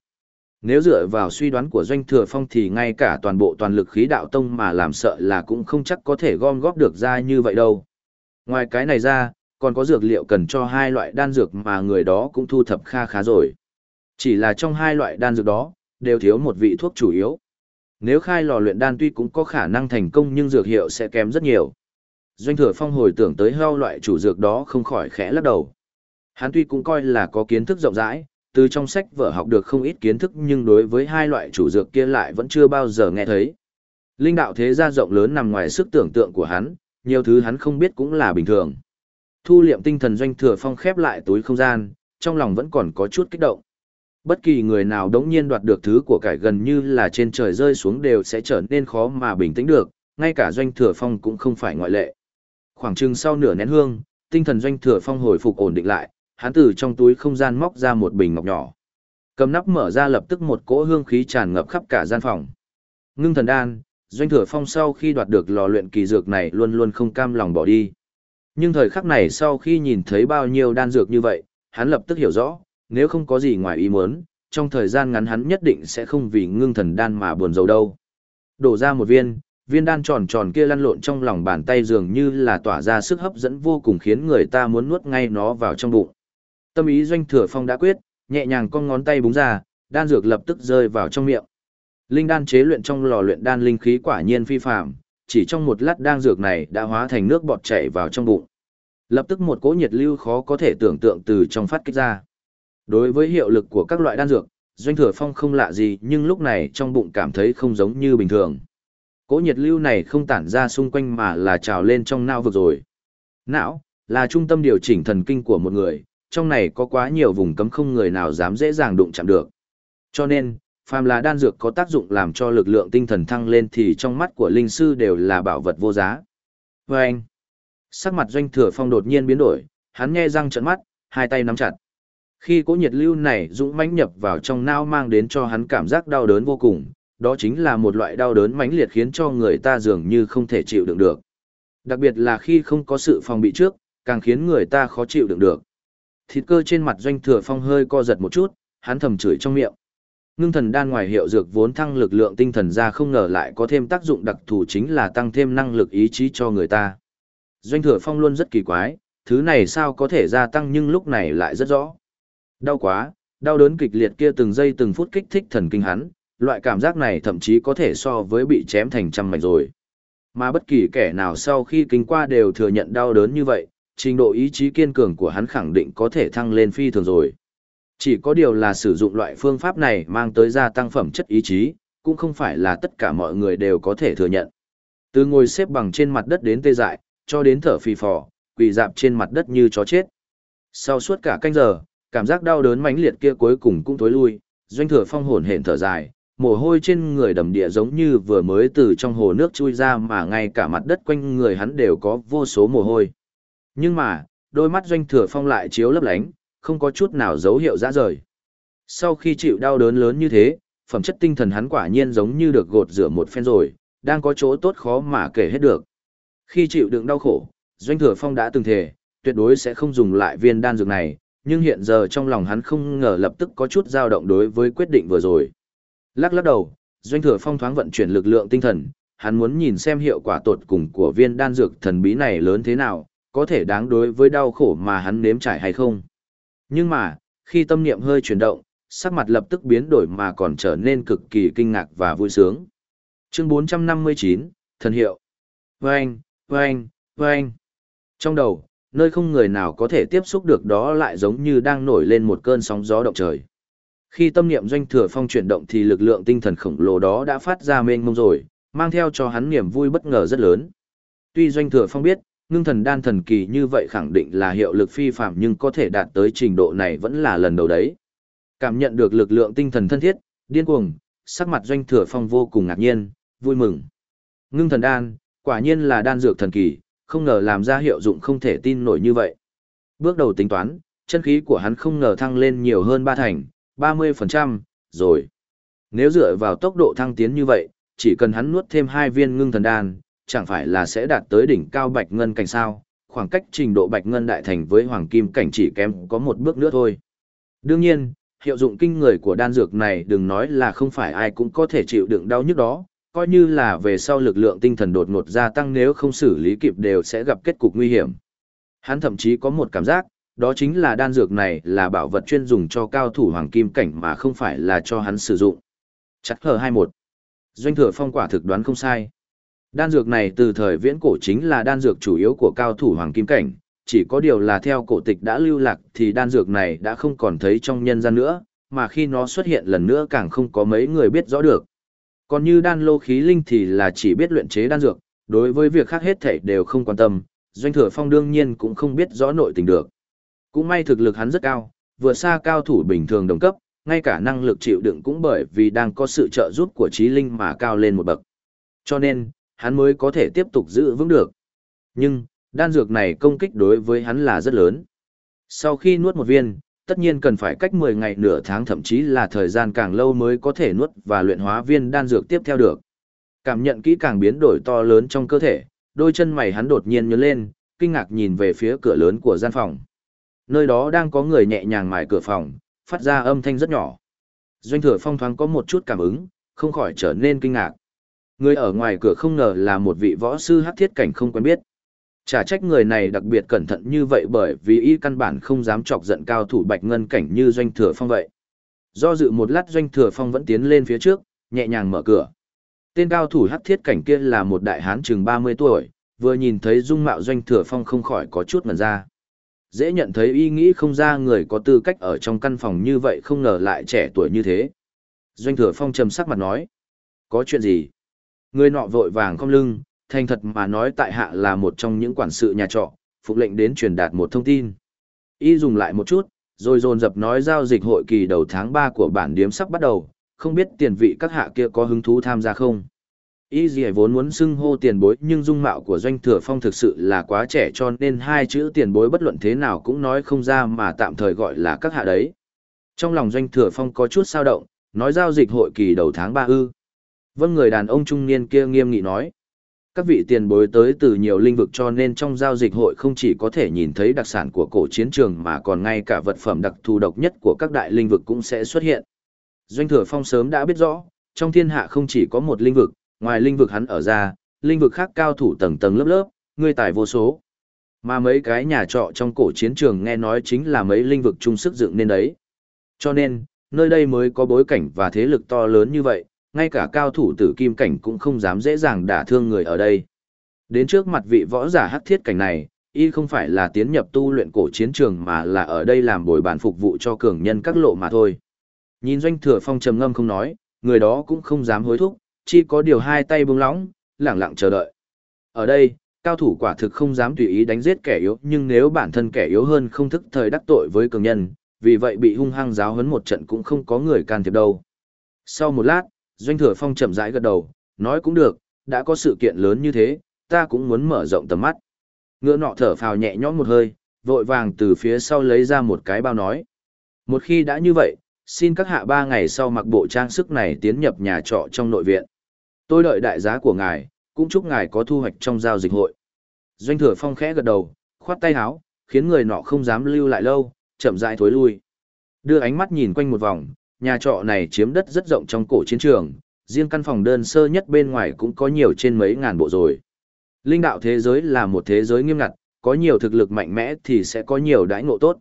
Nếu dựa vào suy đoán của Doanh Thừa Phong thì ngay cả toàn bộ toàn lực khí đạo tông mà làm sợ là cũng không chắc có thể gom góp được ra như vậy đâu. Ngoài cái này ra, còn có dược liệu cần cho hai loại đan dược mà người đó cũng thu thập kha khá rồi. Chỉ là trong hai loại đan dược đó, đều thiếu một vị thuốc chủ yếu. Nếu khai lò luyện đan tuy cũng có khả năng thành công nhưng dược hiệu sẽ kém rất nhiều. Doanh thừa phong hồi tưởng tới heo loại chủ dược đó không khỏi khẽ lắc đầu. Hắn tuy cũng coi là có kiến thức rộng rãi, từ trong sách vở học được không ít kiến thức nhưng đối với hai loại chủ dược kia lại vẫn chưa bao giờ nghe thấy. Linh đạo thế gia rộng lớn nằm ngoài sức tưởng tượng của hắn, nhiều thứ hắn không biết cũng là bình thường. Thu liệm tinh thần doanh thừa phong khép lại túi không gian, trong lòng vẫn còn có chút kích động. Bất kỳ người nào đống nhiên đoạt được thứ của cải gần như là trên trời rơi xuống đều sẽ trở nên khó mà bình tĩnh được, ngay cả doanh thừa phong cũng không phải ngoại lệ. Khoảng chừng sau nửa nén hương, tinh thần doanh thừa phong hồi phục ổn định lại, hắn từ trong túi không gian móc ra một bình ngọc nhỏ. Cầm nắp mở ra lập tức một cỗ hương khí tràn ngập khắp cả gian phòng. Ngưng thần đan, doanh thừa phong sau khi đoạt được lò luyện kỳ dược này luôn luôn không cam lòng bỏ đi. Nhưng thời khắc này sau khi nhìn thấy bao nhiêu đan dược như vậy, hắn lập tức hiểu rõ, nếu không có gì ngoài ý muốn, trong thời gian ngắn hắn nhất định sẽ không vì ngưng thần đan mà buồn rầu đâu. Đổ ra một viên, viên đan tròn tròn kia lăn lộn trong lòng bàn tay dường như là tỏa ra sức hấp dẫn vô cùng khiến người ta muốn nuốt ngay nó vào trong bụng. Tâm ý doanh thừa phong đã quyết, nhẹ nhàng con ngón tay búng ra, đan dược lập tức rơi vào trong miệng. Linh đan chế luyện trong lò luyện đan linh khí quả nhiên phi phàm, chỉ trong một lát đan dược này đã hóa thành nước bọt chảy vào trong bụng. Lập tức một cỗ nhiệt lưu khó có thể tưởng tượng từ trong phát kích ra. Đối với hiệu lực của các loại đan dược, Doanh Thừa Phong không lạ gì nhưng lúc này trong bụng cảm thấy không giống như bình thường. Cỗ nhiệt lưu này không tản ra xung quanh mà là trào lên trong não vực rồi. Não, là trung tâm điều chỉnh thần kinh của một người, trong này có quá nhiều vùng cấm không người nào dám dễ dàng đụng chạm được. Cho nên, phàm là đan dược có tác dụng làm cho lực lượng tinh thần thăng lên thì trong mắt của linh sư đều là bảo vật vô giá. Và anh, sắc mặt doanh thừa phong đột nhiên biến đổi, hắn nghe răng trợn mắt, hai tay nắm chặt. Khi cỗ nhiệt lưu này dũng mãnh nhập vào trong não mang đến cho hắn cảm giác đau đớn vô cùng, đó chính là một loại đau đớn mãnh liệt khiến cho người ta dường như không thể chịu đựng được. Đặc biệt là khi không có sự phòng bị trước, càng khiến người ta khó chịu đựng được. Thịt cơ trên mặt doanh thừa phong hơi co giật một chút, hắn thầm chửi trong miệng. Ngưng thần đan ngoài hiệu dược vốn thăng lực lượng tinh thần ra không ngờ lại có thêm tác dụng đặc thù chính là tăng thêm năng lực ý chí cho người ta. Doanh thừa phong luôn rất kỳ quái, thứ này sao có thể gia tăng nhưng lúc này lại rất rõ. Đau quá, đau đớn kịch liệt kia từng giây từng phút kích thích thần kinh hắn, loại cảm giác này thậm chí có thể so với bị chém thành trăm mảnh rồi. Mà bất kỳ kẻ nào sau khi kinh qua đều thừa nhận đau đớn như vậy, trình độ ý chí kiên cường của hắn khẳng định có thể thăng lên phi thường rồi. Chỉ có điều là sử dụng loại phương pháp này mang tới gia tăng phẩm chất ý chí, cũng không phải là tất cả mọi người đều có thể thừa nhận. Từ ngồi xếp bằng trên mặt đất đến tê dại, cho đến thở phì phò, quỳ dạp trên mặt đất như chó chết. Sau suốt cả canh giờ, cảm giác đau đớn mãnh liệt kia cuối cùng cũng tối lui, doanh thừa phong hồn hển thở dài, mồ hôi trên người đầm địa giống như vừa mới từ trong hồ nước chui ra mà ngay cả mặt đất quanh người hắn đều có vô số mồ hôi. Nhưng mà, đôi mắt doanh thừa phong lại chiếu lấp lánh, không có chút nào dấu hiệu dã rời. Sau khi chịu đau đớn lớn như thế, phẩm chất tinh thần hắn quả nhiên giống như được gột rửa một phen rồi, đang có chỗ tốt khó mà kể hết được. Khi chịu đựng đau khổ, doanh thừa phong đã từng thề, tuyệt đối sẽ không dùng lại viên đan dược này, nhưng hiện giờ trong lòng hắn không ngờ lập tức có chút dao động đối với quyết định vừa rồi. Lắc lắc đầu, doanh thừa phong thoáng vận chuyển lực lượng tinh thần, hắn muốn nhìn xem hiệu quả tột cùng của viên đan dược thần bí này lớn thế nào, có thể đáng đối với đau khổ mà hắn nếm trải hay không. Nhưng mà, khi tâm niệm hơi chuyển động, sắc mặt lập tức biến đổi mà còn trở nên cực kỳ kinh ngạc và vui sướng. Chương 459, Thần Hiệu Vâng, vâng, vâng. Trong đầu, nơi không người nào có thể tiếp xúc được đó lại giống như đang nổi lên một cơn sóng gió động trời. Khi tâm niệm doanh thừa phong chuyển động thì lực lượng tinh thần khổng lồ đó đã phát ra mênh mông rồi, mang theo cho hắn niềm vui bất ngờ rất lớn. Tuy doanh thừa phong biết, ngưng thần đan thần kỳ như vậy khẳng định là hiệu lực phi phạm nhưng có thể đạt tới trình độ này vẫn là lần đầu đấy. Cảm nhận được lực lượng tinh thần thân thiết, điên cuồng, sắc mặt doanh thừa phong vô cùng ngạc nhiên, vui mừng. Ngưng thần đan, quả nhiên là đan dược thần kỳ, không ngờ làm ra hiệu dụng không thể tin nổi như vậy. Bước đầu tính toán, chân khí của hắn không ngờ thăng lên nhiều hơn ba thành, 30%, rồi. Nếu dựa vào tốc độ thăng tiến như vậy, chỉ cần hắn nuốt thêm hai viên ngưng thần đan, chẳng phải là sẽ đạt tới đỉnh cao bạch ngân cảnh sao, khoảng cách trình độ bạch ngân đại thành với hoàng kim cảnh chỉ kém có một bước nữa thôi. Đương nhiên, hiệu dụng kinh người của đan dược này đừng nói là không phải ai cũng có thể chịu đựng đau nhức đó, coi như là về sau lực lượng tinh thần đột ngột gia tăng nếu không xử lý kịp đều sẽ gặp kết cục nguy hiểm. Hắn thậm chí có một cảm giác, đó chính là đan dược này là bảo vật chuyên dùng cho cao thủ hoàng kim cảnh mà không phải là cho hắn sử dụng. Chắc hờ 21. Doanh thừa phong quả thực đoán không sai. Đan dược này từ thời viễn cổ chính là đan dược chủ yếu của cao thủ hoàng kim cảnh, chỉ có điều là theo cổ tịch đã lưu lạc thì đan dược này đã không còn thấy trong nhân gian nữa, mà khi nó xuất hiện lần nữa càng không có mấy người biết rõ được. Còn như đan lô khí linh thì là chỉ biết luyện chế đan dược, đối với việc khác hết thảy đều không quan tâm, doanh thừa phong đương nhiên cũng không biết rõ nội tình được. Cũng may thực lực hắn rất cao, vừa xa cao thủ bình thường đồng cấp, ngay cả năng lực chịu đựng cũng bởi vì đang có sự trợ giúp của trí linh mà cao lên một bậc. Cho nên, hắn mới có thể tiếp tục giữ vững được. Nhưng, đan dược này công kích đối với hắn là rất lớn. Sau khi nuốt một viên, tất nhiên cần phải cách 10 ngày nửa tháng thậm chí là thời gian càng lâu mới có thể nuốt và luyện hóa viên đan dược tiếp theo được. Cảm nhận kỹ càng biến đổi to lớn trong cơ thể, đôi chân mày hắn đột nhiên nhớ lên, kinh ngạc nhìn về phía cửa lớn của gian phòng. Nơi đó đang có người nhẹ nhàng mài cửa phòng, phát ra âm thanh rất nhỏ. Doanh thừa phong thoáng có một chút cảm ứng, không khỏi trở nên kinh ngạc. Người ở ngoài cửa không ngờ là một vị võ sư hắc thiết cảnh không quen biết. Chả trách người này đặc biệt cẩn thận như vậy bởi vì y căn bản không dám chọc giận cao thủ bạch ngân cảnh như doanh thừa phong vậy. Do dự một lát doanh thừa phong vẫn tiến lên phía trước, nhẹ nhàng mở cửa. Tên cao thủ hắc thiết cảnh kia là một đại hán chừng 30 tuổi, vừa nhìn thấy dung mạo doanh thừa phong không khỏi có chút ngần ra. Dễ nhận thấy y nghĩ không ra người có tư cách ở trong căn phòng như vậy không ngờ lại trẻ tuổi như thế. Doanh thừa phong trầm sắc mặt nói. Có chuyện gì? Người nọ vội vàng không lưng, thành thật mà nói tại hạ là một trong những quản sự nhà trọ, phục lệnh đến truyền đạt một thông tin. Y dùng lại một chút, rồi dồn dập nói giao dịch hội kỳ đầu tháng 3 của bản điếm sắp bắt đầu, không biết tiền vị các hạ kia có hứng thú tham gia không. Y gì vốn muốn xưng hô tiền bối nhưng dung mạo của doanh thừa phong thực sự là quá trẻ cho nên hai chữ tiền bối bất luận thế nào cũng nói không ra mà tạm thời gọi là các hạ đấy. Trong lòng doanh thừa phong có chút sao động, nói giao dịch hội kỳ đầu tháng 3 ư. Vâng người đàn ông trung niên kia nghiêm nghị nói. Các vị tiền bối tới từ nhiều lĩnh vực cho nên trong giao dịch hội không chỉ có thể nhìn thấy đặc sản của cổ chiến trường mà còn ngay cả vật phẩm đặc thù độc nhất của các đại lĩnh vực cũng sẽ xuất hiện. Doanh thừa phong sớm đã biết rõ, trong thiên hạ không chỉ có một lĩnh vực, ngoài lĩnh vực hắn ở ra, lĩnh vực khác cao thủ tầng tầng lớp lớp, người tài vô số. Mà mấy cái nhà trọ trong cổ chiến trường nghe nói chính là mấy lĩnh vực chung sức dựng nên đấy. Cho nên, nơi đây mới có bối cảnh và thế lực to lớn như vậy, ngay cả cao thủ tử kim cảnh cũng không dám dễ dàng đả thương người ở đây. Đến trước mặt vị võ giả hắc thiết cảnh này, y không phải là tiến nhập tu luyện cổ chiến trường mà là ở đây làm bồi bàn phục vụ cho cường nhân các lộ mà thôi. Nhìn doanh thừa phong trầm ngâm không nói, người đó cũng không dám hối thúc, chỉ có điều hai tay buông lỏng, lặng lặng chờ đợi. Ở đây, cao thủ quả thực không dám tùy ý đánh giết kẻ yếu, nhưng nếu bản thân kẻ yếu hơn không thức thời đắc tội với cường nhân, vì vậy bị hung hăng giáo huấn một trận cũng không có người can thiệp đâu. Sau một lát, Doanh Thừa Phong chậm rãi gật đầu, nói cũng được, đã có sự kiện lớn như thế, ta cũng muốn mở rộng tầm mắt. Ngựa nọ thở phào nhẹ nhõm một hơi, vội vàng từ phía sau lấy ra một cái bao nói. Một khi đã như vậy, xin các hạ ba ngày sau mặc bộ trang sức này tiến nhập nhà trọ trong nội viện. Tôi đợi đại giá của ngài, cũng chúc ngài có thu hoạch trong giao dịch hội. Doanh Thừa Phong khẽ gật đầu, khoát tay áo, khiến người nọ không dám lưu lại lâu, chậm rãi thối lui. Đưa ánh mắt nhìn quanh một vòng, nhà trọ này chiếm đất rất rộng trong cổ chiến trường, riêng căn phòng đơn sơ nhất bên ngoài cũng có nhiều trên mấy ngàn bộ rồi. Linh đạo thế giới là một thế giới nghiêm ngặt, có nhiều thực lực mạnh mẽ thì sẽ có nhiều đãi ngộ tốt.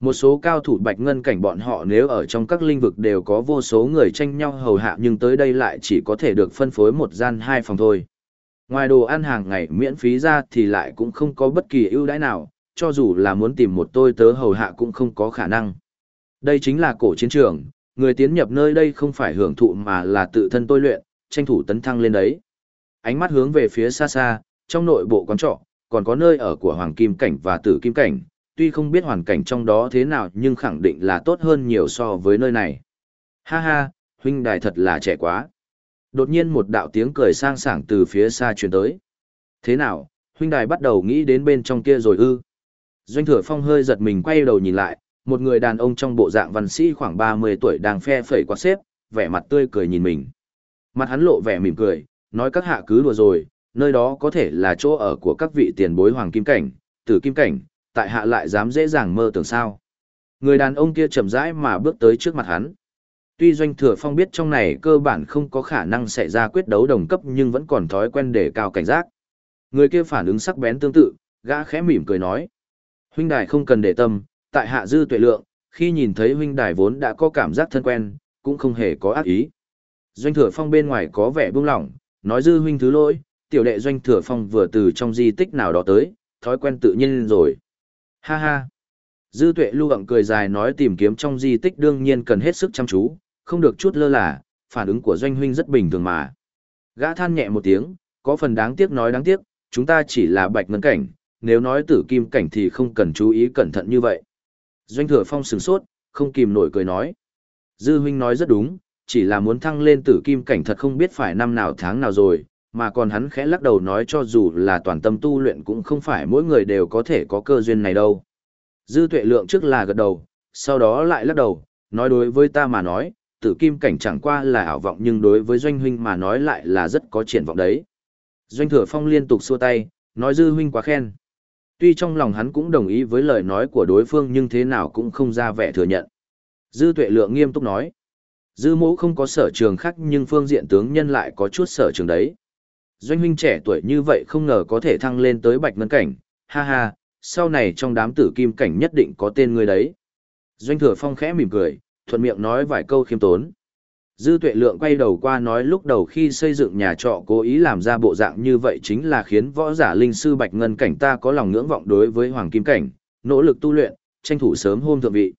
Một số cao thủ bạch ngân cảnh bọn họ nếu ở trong các lĩnh vực đều có vô số người tranh nhau hầu hạ nhưng tới đây lại chỉ có thể được phân phối một gian hai phòng thôi. Ngoài đồ ăn hàng ngày miễn phí ra thì lại cũng không có bất kỳ ưu đãi nào, cho dù là muốn tìm một tôi tớ hầu hạ cũng không có khả năng. Đây chính là cổ chiến trường, người tiến nhập nơi đây không phải hưởng thụ mà là tự thân tôi luyện, tranh thủ tấn thăng lên đấy. Ánh mắt hướng về phía xa xa, trong nội bộ quán trọ, còn có nơi ở của Hoàng Kim Cảnh và Tử Kim Cảnh, tuy không biết hoàn cảnh trong đó thế nào nhưng khẳng định là tốt hơn nhiều so với nơi này. Ha ha, huynh đài thật là trẻ quá. Đột nhiên một đạo tiếng cười sang sảng từ phía xa truyền tới. Thế nào, huynh đài bắt đầu nghĩ đến bên trong kia rồi ư? Doanh thừa phong hơi giật mình quay đầu nhìn lại, một người đàn ông trong bộ dạng văn sĩ khoảng 30 tuổi đang phe phẩy quạt xếp, vẻ mặt tươi cười nhìn mình. Mặt hắn lộ vẻ mỉm cười, nói các hạ cứ đùa rồi, nơi đó có thể là chỗ ở của các vị tiền bối hoàng kim cảnh, tử kim cảnh, tại hạ lại dám dễ dàng mơ tưởng sao. Người đàn ông kia chậm rãi mà bước tới trước mặt hắn. Tuy doanh thừa phong biết trong này cơ bản không có khả năng xảy ra quyết đấu đồng cấp nhưng vẫn còn thói quen để cao cảnh giác. Người kia phản ứng sắc bén tương tự, gã khẽ mỉm cười nói. Huynh đài không cần để tâm, tại hạ dư tuệ lượng, khi nhìn thấy huynh đài vốn đã có cảm giác thân quen, cũng không hề có ác ý. Doanh thừa phong bên ngoài có vẻ buông lỏng, nói dư huynh thứ lỗi, tiểu đệ doanh thừa phong vừa từ trong di tích nào đó tới, thói quen tự nhiên rồi. Ha ha. Dư tuệ lưu ậm cười dài nói tìm kiếm trong di tích đương nhiên cần hết sức chăm chú, không được chút lơ là, phản ứng của doanh huynh rất bình thường mà. Gã than nhẹ một tiếng, có phần đáng tiếc nói đáng tiếc, chúng ta chỉ là bạch ngân cảnh, nếu nói tử kim cảnh thì không cần chú ý cẩn thận như vậy. Doanh thừa phong sừng sốt, không kìm nổi cười nói. Dư huynh nói rất đúng, chỉ là muốn thăng lên tử kim cảnh thật không biết phải năm nào tháng nào rồi, mà còn hắn khẽ lắc đầu nói cho dù là toàn tâm tu luyện cũng không phải mỗi người đều có thể có cơ duyên này đâu. Dư tuệ lượng trước là gật đầu, sau đó lại lắc đầu, nói đối với ta mà nói, tử kim cảnh chẳng qua là ảo vọng nhưng đối với doanh huynh mà nói lại là rất có triển vọng đấy. Doanh thừa phong liên tục xua tay, nói dư huynh quá khen. Tuy trong lòng hắn cũng đồng ý với lời nói của đối phương nhưng thế nào cũng không ra vẻ thừa nhận. Dư tuệ lượng nghiêm túc nói. Dư mẫu không có sở trường khác nhưng phương diện tướng nhân lại có chút sở trường đấy. Doanh huynh trẻ tuổi như vậy không ngờ có thể thăng lên tới bạch ngân cảnh, ha ha, sau này trong đám tử kim cảnh nhất định có tên người đấy. Doanh thừa phong khẽ mỉm cười, thuận miệng nói vài câu khiêm tốn. Dư tuệ lượng quay đầu qua nói lúc đầu khi xây dựng nhà trọ cố ý làm ra bộ dạng như vậy chính là khiến võ giả linh sư bạch ngân cảnh ta có lòng ngưỡng vọng đối với hoàng kim cảnh, nỗ lực tu luyện, tranh thủ sớm hôm thượng vị.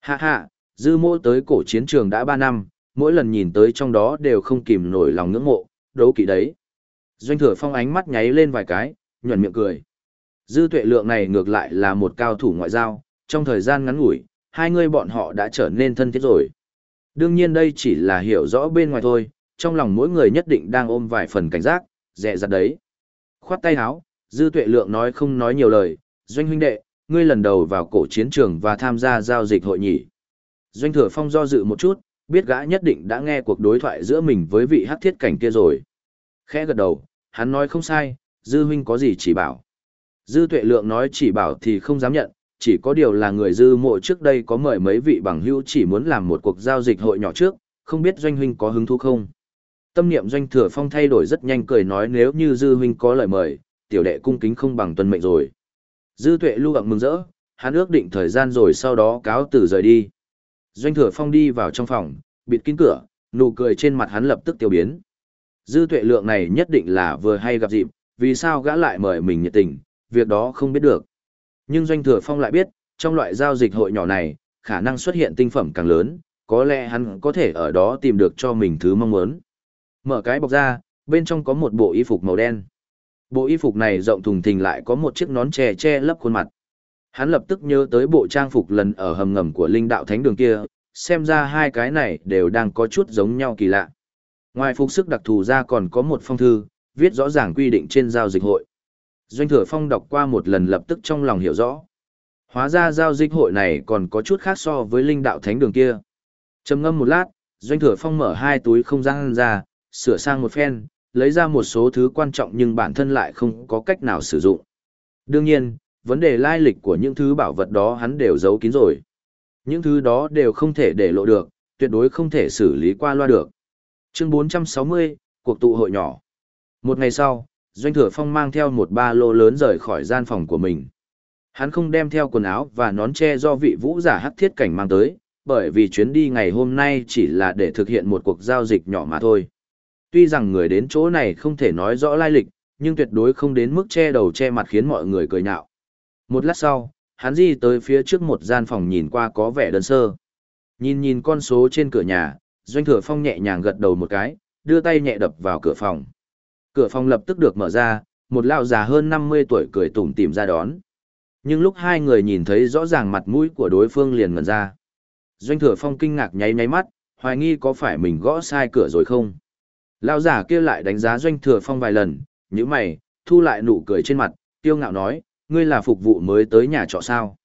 Hạ hạ, dư mô tới cổ chiến trường đã 3 năm, mỗi lần nhìn tới trong đó đều không kìm nổi lòng ngưỡng mộ, đấu kỵ đấy. Doanh thừa phong ánh mắt nháy lên vài cái, nhuẩn miệng cười. Dư tuệ lượng này ngược lại là một cao thủ ngoại giao, trong thời gian ngắn ngủi, hai người bọn họ đã trở nên thân thiết rồi. Đương nhiên đây chỉ là hiểu rõ bên ngoài thôi, trong lòng mỗi người nhất định đang ôm vài phần cảnh giác, dè dặt đấy. Khoát tay áo, dư tuệ lượng nói không nói nhiều lời, doanh huynh đệ, ngươi lần đầu vào cổ chiến trường và tham gia giao dịch hội nhỉ. Doanh thừa phong do dự một chút, biết gã nhất định đã nghe cuộc đối thoại giữa mình với vị hắc thiết cảnh kia rồi. Khẽ gật đầu, hắn nói không sai, dư huynh có gì chỉ bảo. Dư tuệ lượng nói chỉ bảo thì không dám nhận, chỉ có điều là người dư mộ trước đây có mời mấy vị bằng hữu chỉ muốn làm một cuộc giao dịch hội nhỏ trước, không biết doanh huynh có hứng thú không. Tâm niệm doanh thừa phong thay đổi rất nhanh cười nói nếu như dư huynh có lời mời, tiểu đệ cung kính không bằng tuân mệnh rồi. Dư tuệ lưu ặng mừng rỡ, hắn ước định thời gian rồi sau đó cáo từ rời đi. Doanh thừa phong đi vào trong phòng, bịt kín cửa, nụ cười trên mặt hắn lập tức tiêu biến. Dư tuệ lượng này nhất định là vừa hay gặp dịp, vì sao gã lại mời mình nhiệt tình, việc đó không biết được. Nhưng Doanh Thừa Phong lại biết, trong loại giao dịch hội nhỏ này, khả năng xuất hiện tinh phẩm càng lớn, có lẽ hắn có thể ở đó tìm được cho mình thứ mong muốn. Mở cái bọc ra, bên trong có một bộ y phục màu đen. Bộ y phục này rộng thùng thình lại có một chiếc nón che che lấp khuôn mặt. Hắn lập tức nhớ tới bộ trang phục lần ở hầm ngầm của linh đạo thánh đường kia, xem ra hai cái này đều đang có chút giống nhau kỳ lạ. Ngoài phục sức đặc thù ra còn có một phong thư, viết rõ ràng quy định trên giao dịch hội. Doanh thừa phong đọc qua một lần lập tức trong lòng hiểu rõ. Hóa ra giao dịch hội này còn có chút khác so với linh đạo thánh đường kia. trầm ngâm một lát, doanh thừa phong mở hai túi không gian ra, sửa sang một phen, lấy ra một số thứ quan trọng nhưng bản thân lại không có cách nào sử dụng. Đương nhiên, vấn đề lai lịch của những thứ bảo vật đó hắn đều giấu kín rồi. Những thứ đó đều không thể để lộ được, tuyệt đối không thể xử lý qua loa được. Chương 460, cuộc tụ hội nhỏ. Một ngày sau, Doanh Thừa Phong mang theo một ba lô lớn rời khỏi gian phòng của mình. Hắn không đem theo quần áo và nón che do vị vũ giả hắc thiết cảnh mang tới, bởi vì chuyến đi ngày hôm nay chỉ là để thực hiện một cuộc giao dịch nhỏ mà thôi. Tuy rằng người đến chỗ này không thể nói rõ lai lịch, nhưng tuyệt đối không đến mức che đầu che mặt khiến mọi người cười nhạo. Một lát sau, hắn đi tới phía trước một gian phòng nhìn qua có vẻ đơn sơ. Nhìn nhìn con số trên cửa nhà, Doanh Thừa Phong nhẹ nhàng gật đầu một cái, đưa tay nhẹ đập vào cửa phòng. Cửa phòng lập tức được mở ra, một lão già hơn 50 tuổi cười tủm tỉm ra đón. Nhưng lúc hai người nhìn thấy rõ ràng mặt mũi của đối phương liền ngẩn ra. Doanh thừa phong kinh ngạc nháy nháy mắt, hoài nghi có phải mình gõ sai cửa rồi không. Lão giả kia lại đánh giá doanh thừa phong vài lần, nhíu mày, thu lại nụ cười trên mặt, tiêu ngạo nói, ngươi là phục vụ mới tới nhà trọ sao.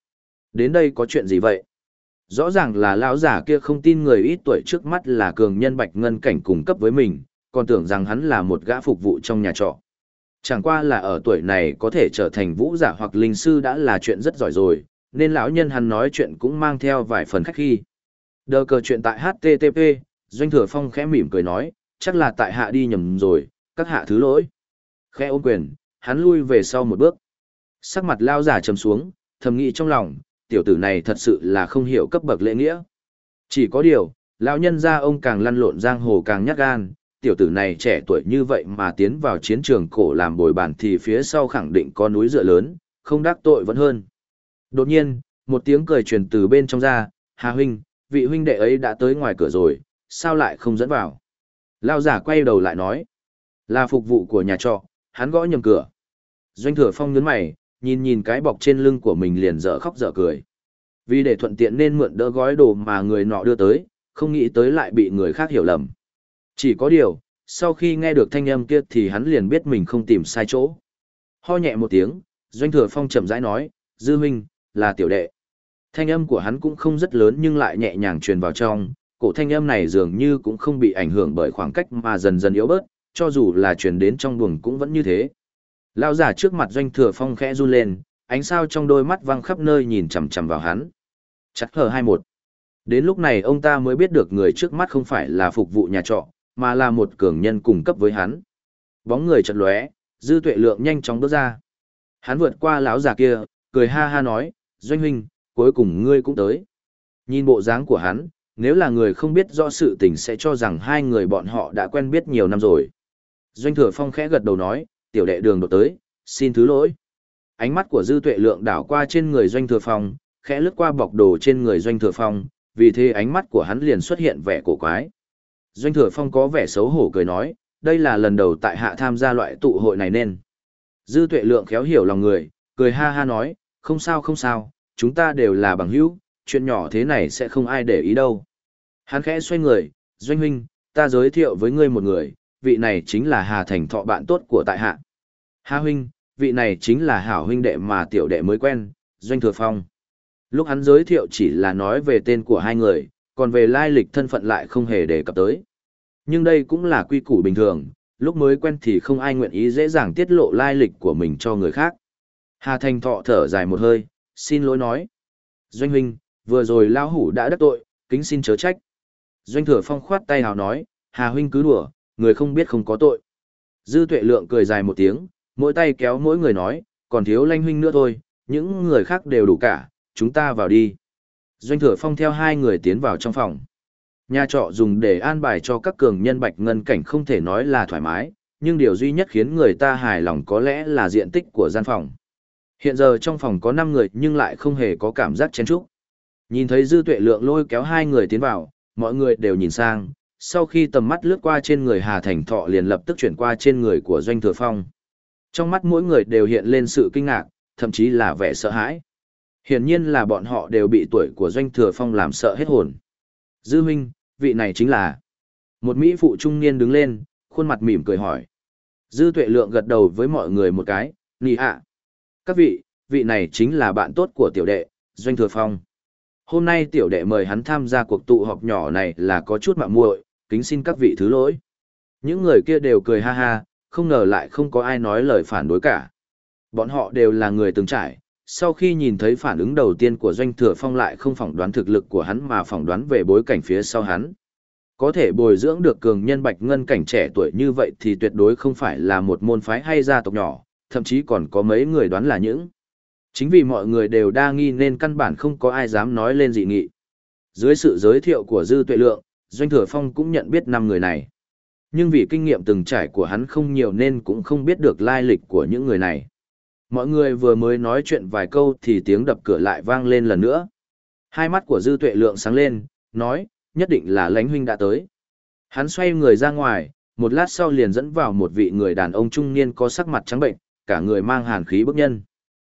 Đến đây có chuyện gì vậy? Rõ ràng là lão giả kia không tin người ít tuổi trước mắt là cường nhân bạch ngân cảnh cung cấp với mình, còn tưởng rằng hắn là một gã phục vụ trong nhà trọ. Chẳng qua là ở tuổi này có thể trở thành vũ giả hoặc linh sư đã là chuyện rất giỏi rồi, nên lão nhân hắn nói chuyện cũng mang theo vài phần khách khi. Đờ cờ chuyện tại HTTP, Doanh Thừa Phong khẽ mỉm cười nói, chắc là tại hạ đi nhầm rồi, các hạ thứ lỗi. Khẽ ôm quyền, hắn lui về sau một bước. Sắc mặt lao giả trầm xuống, thầm nghĩ trong lòng, tiểu tử này thật sự là không hiểu cấp bậc lễ nghĩa. Chỉ có điều, lão nhân ra ông càng lăn lộn giang hồ càng nhát gan, tiểu tử này trẻ tuổi như vậy mà tiến vào chiến trường cổ làm bồi bàn thì phía sau khẳng định có núi dựa lớn, không đắc tội vẫn hơn. Đột nhiên, một tiếng cười truyền từ bên trong ra, Hà huynh, vị huynh đệ ấy đã tới ngoài cửa rồi, sao lại không dẫn vào? Lao giả quay đầu lại nói, là phục vụ của nhà trọ, hắn gõ nhầm cửa. Doanh thừa phong nhấn mày, nhìn nhìn cái bọc trên lưng của mình liền dở khóc dở cười. Vì để thuận tiện nên mượn đỡ gói đồ mà người nọ đưa tới, không nghĩ tới lại bị người khác hiểu lầm. Chỉ có điều, sau khi nghe được thanh âm kia thì hắn liền biết mình không tìm sai chỗ. Ho nhẹ một tiếng, Doanh Thừa Phong chậm rãi nói, Dư Minh, là tiểu đệ. Thanh âm của hắn cũng không rất lớn nhưng lại nhẹ nhàng truyền vào trong, cổ thanh âm này dường như cũng không bị ảnh hưởng bởi khoảng cách mà dần dần yếu bớt, cho dù là truyền đến trong buồng cũng vẫn như thế. Lao giả trước mặt Doanh Thừa Phong khẽ run lên, ánh sao trong đôi mắt văng khắp nơi nhìn chằm chằm vào hắn. Chắc hờ hai một. Đến lúc này ông ta mới biết được người trước mắt không phải là phục vụ nhà trọ, mà là một cường nhân cung cấp với hắn. Bóng người chật lóe, dư tuệ lượng nhanh chóng bước ra. Hắn vượt qua lão già kia, cười ha ha nói, doanh huynh, cuối cùng ngươi cũng tới. Nhìn bộ dáng của hắn, nếu là người không biết rõ sự tình sẽ cho rằng hai người bọn họ đã quen biết nhiều năm rồi. Doanh thừa phong khẽ gật đầu nói, tiểu đệ đường đột tới, xin thứ lỗi. Ánh mắt của dư tuệ lượng đảo qua trên người doanh thừa phong, khẽ lướt qua bọc đồ trên người doanh thừa phong, vì thế ánh mắt của hắn liền xuất hiện vẻ cổ quái. Doanh thừa phong có vẻ xấu hổ cười nói, đây là lần đầu tại hạ tham gia loại tụ hội này nên. Dư tuệ lượng khéo hiểu lòng người, cười ha ha nói, không sao không sao, chúng ta đều là bằng hữu, chuyện nhỏ thế này sẽ không ai để ý đâu. Hắn khẽ xoay người, Doanh huynh, ta giới thiệu với ngươi một người, vị này chính là Hà Thành Thọ bạn tốt của tại hạ. Hà huynh, vị này chính là hảo huynh đệ mà tiểu đệ mới quen, Doanh Thừa Phong. Lúc hắn giới thiệu chỉ là nói về tên của hai người, còn về lai lịch thân phận lại không hề đề cập tới. Nhưng đây cũng là quy củ bình thường, lúc mới quen thì không ai nguyện ý dễ dàng tiết lộ lai lịch của mình cho người khác. Hà Thành Thọ thở dài một hơi, xin lỗi nói. Doanh huynh, vừa rồi lão hủ đã đắc tội, kính xin chớ trách. Doanh thừa phong khoát tay hào nói, Hà huynh cứ đùa, người không biết không có tội. Dư tuệ lượng cười dài một tiếng, mỗi tay kéo mỗi người nói, còn thiếu lanh huynh nữa thôi, những người khác đều đủ cả, chúng ta vào đi. Doanh thừa phong theo hai người tiến vào trong phòng. Nhà trọ dùng để an bài cho các cường nhân bạch ngân cảnh không thể nói là thoải mái, nhưng điều duy nhất khiến người ta hài lòng có lẽ là diện tích của gian phòng. Hiện giờ trong phòng có 5 người nhưng lại không hề có cảm giác chen chúc. Nhìn thấy dư tuệ lượng lôi kéo hai người tiến vào, mọi người đều nhìn sang, sau khi tầm mắt lướt qua trên người Hà Thành Thọ liền lập tức chuyển qua trên người của Doanh Thừa Phong. Trong mắt mỗi người đều hiện lên sự kinh ngạc, thậm chí là vẻ sợ hãi. Hiển nhiên là bọn họ đều bị tuổi của Doanh Thừa Phong làm sợ hết hồn. Dư huynh, vị này chính là... Một Mỹ phụ trung niên đứng lên, khuôn mặt mỉm cười hỏi. Dư tuệ lượng gật đầu với mọi người một cái, nì ạ. Các vị, vị này chính là bạn tốt của tiểu đệ, Doanh Thừa Phong. Hôm nay tiểu đệ mời hắn tham gia cuộc tụ họp nhỏ này là có chút mạo muội, kính xin các vị thứ lỗi. Những người kia đều cười ha ha, không ngờ lại không có ai nói lời phản đối cả. Bọn họ đều là người từng trải, sau khi nhìn thấy phản ứng đầu tiên của Doanh Thừa Phong lại không phỏng đoán thực lực của hắn mà phỏng đoán về bối cảnh phía sau hắn. Có thể bồi dưỡng được cường nhân bạch ngân cảnh trẻ tuổi như vậy thì tuyệt đối không phải là một môn phái hay gia tộc nhỏ, thậm chí còn có mấy người đoán là những. Chính vì mọi người đều đa nghi nên căn bản không có ai dám nói lên dị nghị. Dưới sự giới thiệu của Dư Tuệ Lượng, Doanh Thừa Phong cũng nhận biết năm người này. Nhưng vì kinh nghiệm từng trải của hắn không nhiều nên cũng không biết được lai lịch của những người này. Mọi người vừa mới nói chuyện vài câu thì tiếng đập cửa lại vang lên lần nữa. Hai mắt của Dư Tuệ Lượng sáng lên, nói, nhất định là lãnh huynh đã tới. Hắn xoay người ra ngoài, một lát sau liền dẫn vào một vị người đàn ông trung niên có sắc mặt trắng bệnh, cả người mang hàn khí bức nhân.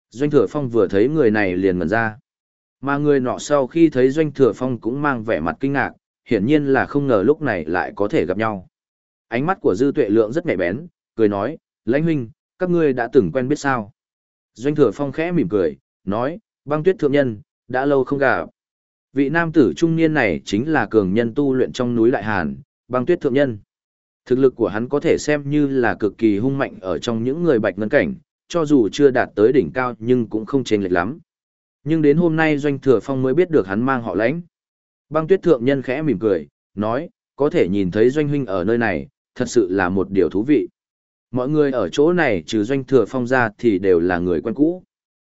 Doanh Thừa Phong vừa thấy người này liền ngẩn ra. Mà người nọ sau khi thấy Doanh Thừa Phong cũng mang vẻ mặt kinh ngạc, hiển nhiên là không ngờ lúc này lại có thể gặp nhau. Ánh mắt của Dư Tuệ Lượng rất nhạy bén, cười nói, lãnh huynh, các ngươi đã từng quen biết sao. Doanh Thừa Phong khẽ mỉm cười, nói, băng tuyết thượng nhân, đã lâu không gặp. Vị nam tử trung niên này chính là cường nhân tu luyện trong núi Đại Hàn, băng tuyết thượng nhân. Thực lực của hắn có thể xem như là cực kỳ hung mạnh ở trong những người bạch ngân cảnh, cho dù chưa đạt tới đỉnh cao nhưng cũng không chênh lệch lắm. Nhưng đến hôm nay Doanh Thừa Phong mới biết được hắn mang họ lãnh. Băng tuyết thượng nhân khẽ mỉm cười, nói, có thể nhìn thấy Doanh Huynh ở nơi này, thật sự là một điều thú vị. Mọi người ở chỗ này trừ Doanh Thừa Phong ra thì đều là người quen cũ.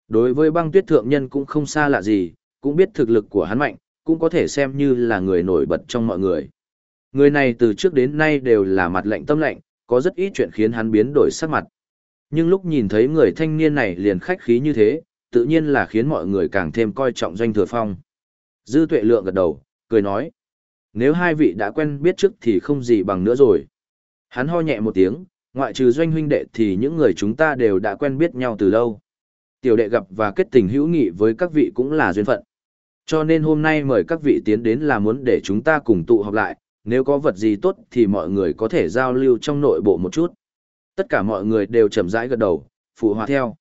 Đối với băng tuyết thượng nhân cũng không xa lạ gì, cũng biết thực lực của hắn mạnh, cũng có thể xem như là người nổi bật trong mọi người. Người này từ trước đến nay đều là mặt lạnh tâm lạnh, có rất ít chuyện khiến hắn biến đổi sắc mặt. Nhưng lúc nhìn thấy người thanh niên này liền khách khí như thế, tự nhiên là khiến mọi người càng thêm coi trọng doanh thừa phong. Dư tuệ lượng gật đầu, cười nói. Nếu hai vị đã quen biết trước thì không gì bằng nữa rồi. Hắn ho nhẹ một tiếng, ngoại trừ doanh huynh đệ thì những người chúng ta đều đã quen biết nhau từ lâu. Tiểu đệ gặp và kết tình hữu nghị với các vị cũng là duyên phận. Cho nên hôm nay mời các vị tiến đến là muốn để chúng ta cùng tụ họp lại, nếu có vật gì tốt thì mọi người có thể giao lưu trong nội bộ một chút. Tất cả mọi người đều chậm rãi gật đầu, phụ hòa theo.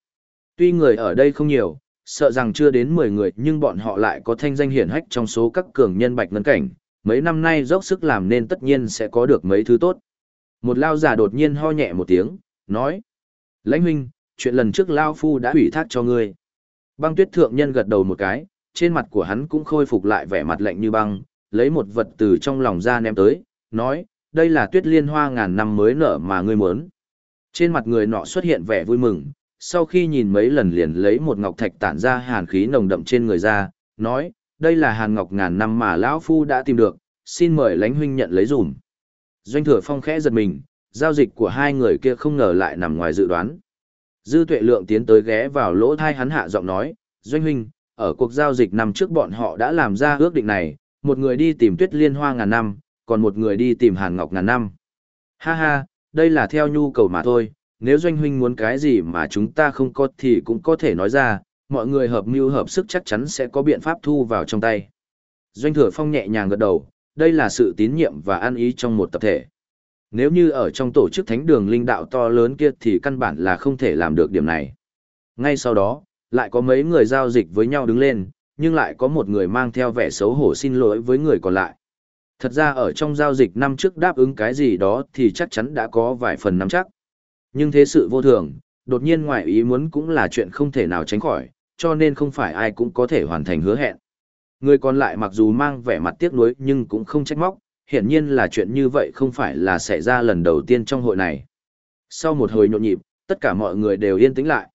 Tuy người ở đây không nhiều, sợ rằng chưa đến 10 người nhưng bọn họ lại có thanh danh hiển hách trong số các cường nhân bạch ngân cảnh, mấy năm nay dốc sức làm nên tất nhiên sẽ có được mấy thứ tốt. Một lao giả đột nhiên ho nhẹ một tiếng, nói. Lãnh huynh, chuyện lần trước lao phu đã ủy thác cho ngươi. Băng tuyết thượng nhân gật đầu một cái, trên mặt của hắn cũng khôi phục lại vẻ mặt lạnh như băng, lấy một vật từ trong lòng ra ném tới, nói, đây là tuyết liên hoa ngàn năm mới nở mà ngươi muốn. Trên mặt người nọ xuất hiện vẻ vui mừng, sau khi nhìn mấy lần liền lấy một ngọc thạch tản ra hàn khí nồng đậm trên người ra, nói, đây là hàn ngọc ngàn năm mà lão phu đã tìm được, xin mời lãnh huynh nhận lấy dùm. Doanh thừa phong khẽ giật mình, giao dịch của hai người kia không ngờ lại nằm ngoài dự đoán. Dư tuệ lượng tiến tới ghé vào lỗ thai hắn hạ giọng nói, Doanh huynh, ở cuộc giao dịch năm trước bọn họ đã làm ra ước định này, một người đi tìm tuyết liên hoa ngàn năm, còn một người đi tìm hàn ngọc ngàn năm. Ha ha, đây là theo nhu cầu mà thôi, nếu doanh huynh muốn cái gì mà chúng ta không có thì cũng có thể nói ra, mọi người hợp mưu hợp sức chắc chắn sẽ có biện pháp thu vào trong tay. Doanh thừa phong nhẹ nhàng gật đầu, đây là sự tín nhiệm và an ý trong một tập thể. Nếu như ở trong tổ chức thánh đường linh đạo to lớn kia thì căn bản là không thể làm được điểm này. Ngay sau đó, lại có mấy người giao dịch với nhau đứng lên, nhưng lại có một người mang theo vẻ xấu hổ xin lỗi với người còn lại. Thật ra ở trong giao dịch năm trước đáp ứng cái gì đó thì chắc chắn đã có vài phần nắm chắc. Nhưng thế sự vô thường, đột nhiên ngoài ý muốn cũng là chuyện không thể nào tránh khỏi, cho nên không phải ai cũng có thể hoàn thành hứa hẹn. Người còn lại mặc dù mang vẻ mặt tiếc nuối nhưng cũng không trách móc, hiển nhiên là chuyện như vậy không phải là xảy ra lần đầu tiên trong hội này. Sau một hồi nhộn nhịp, tất cả mọi người đều yên tĩnh lại.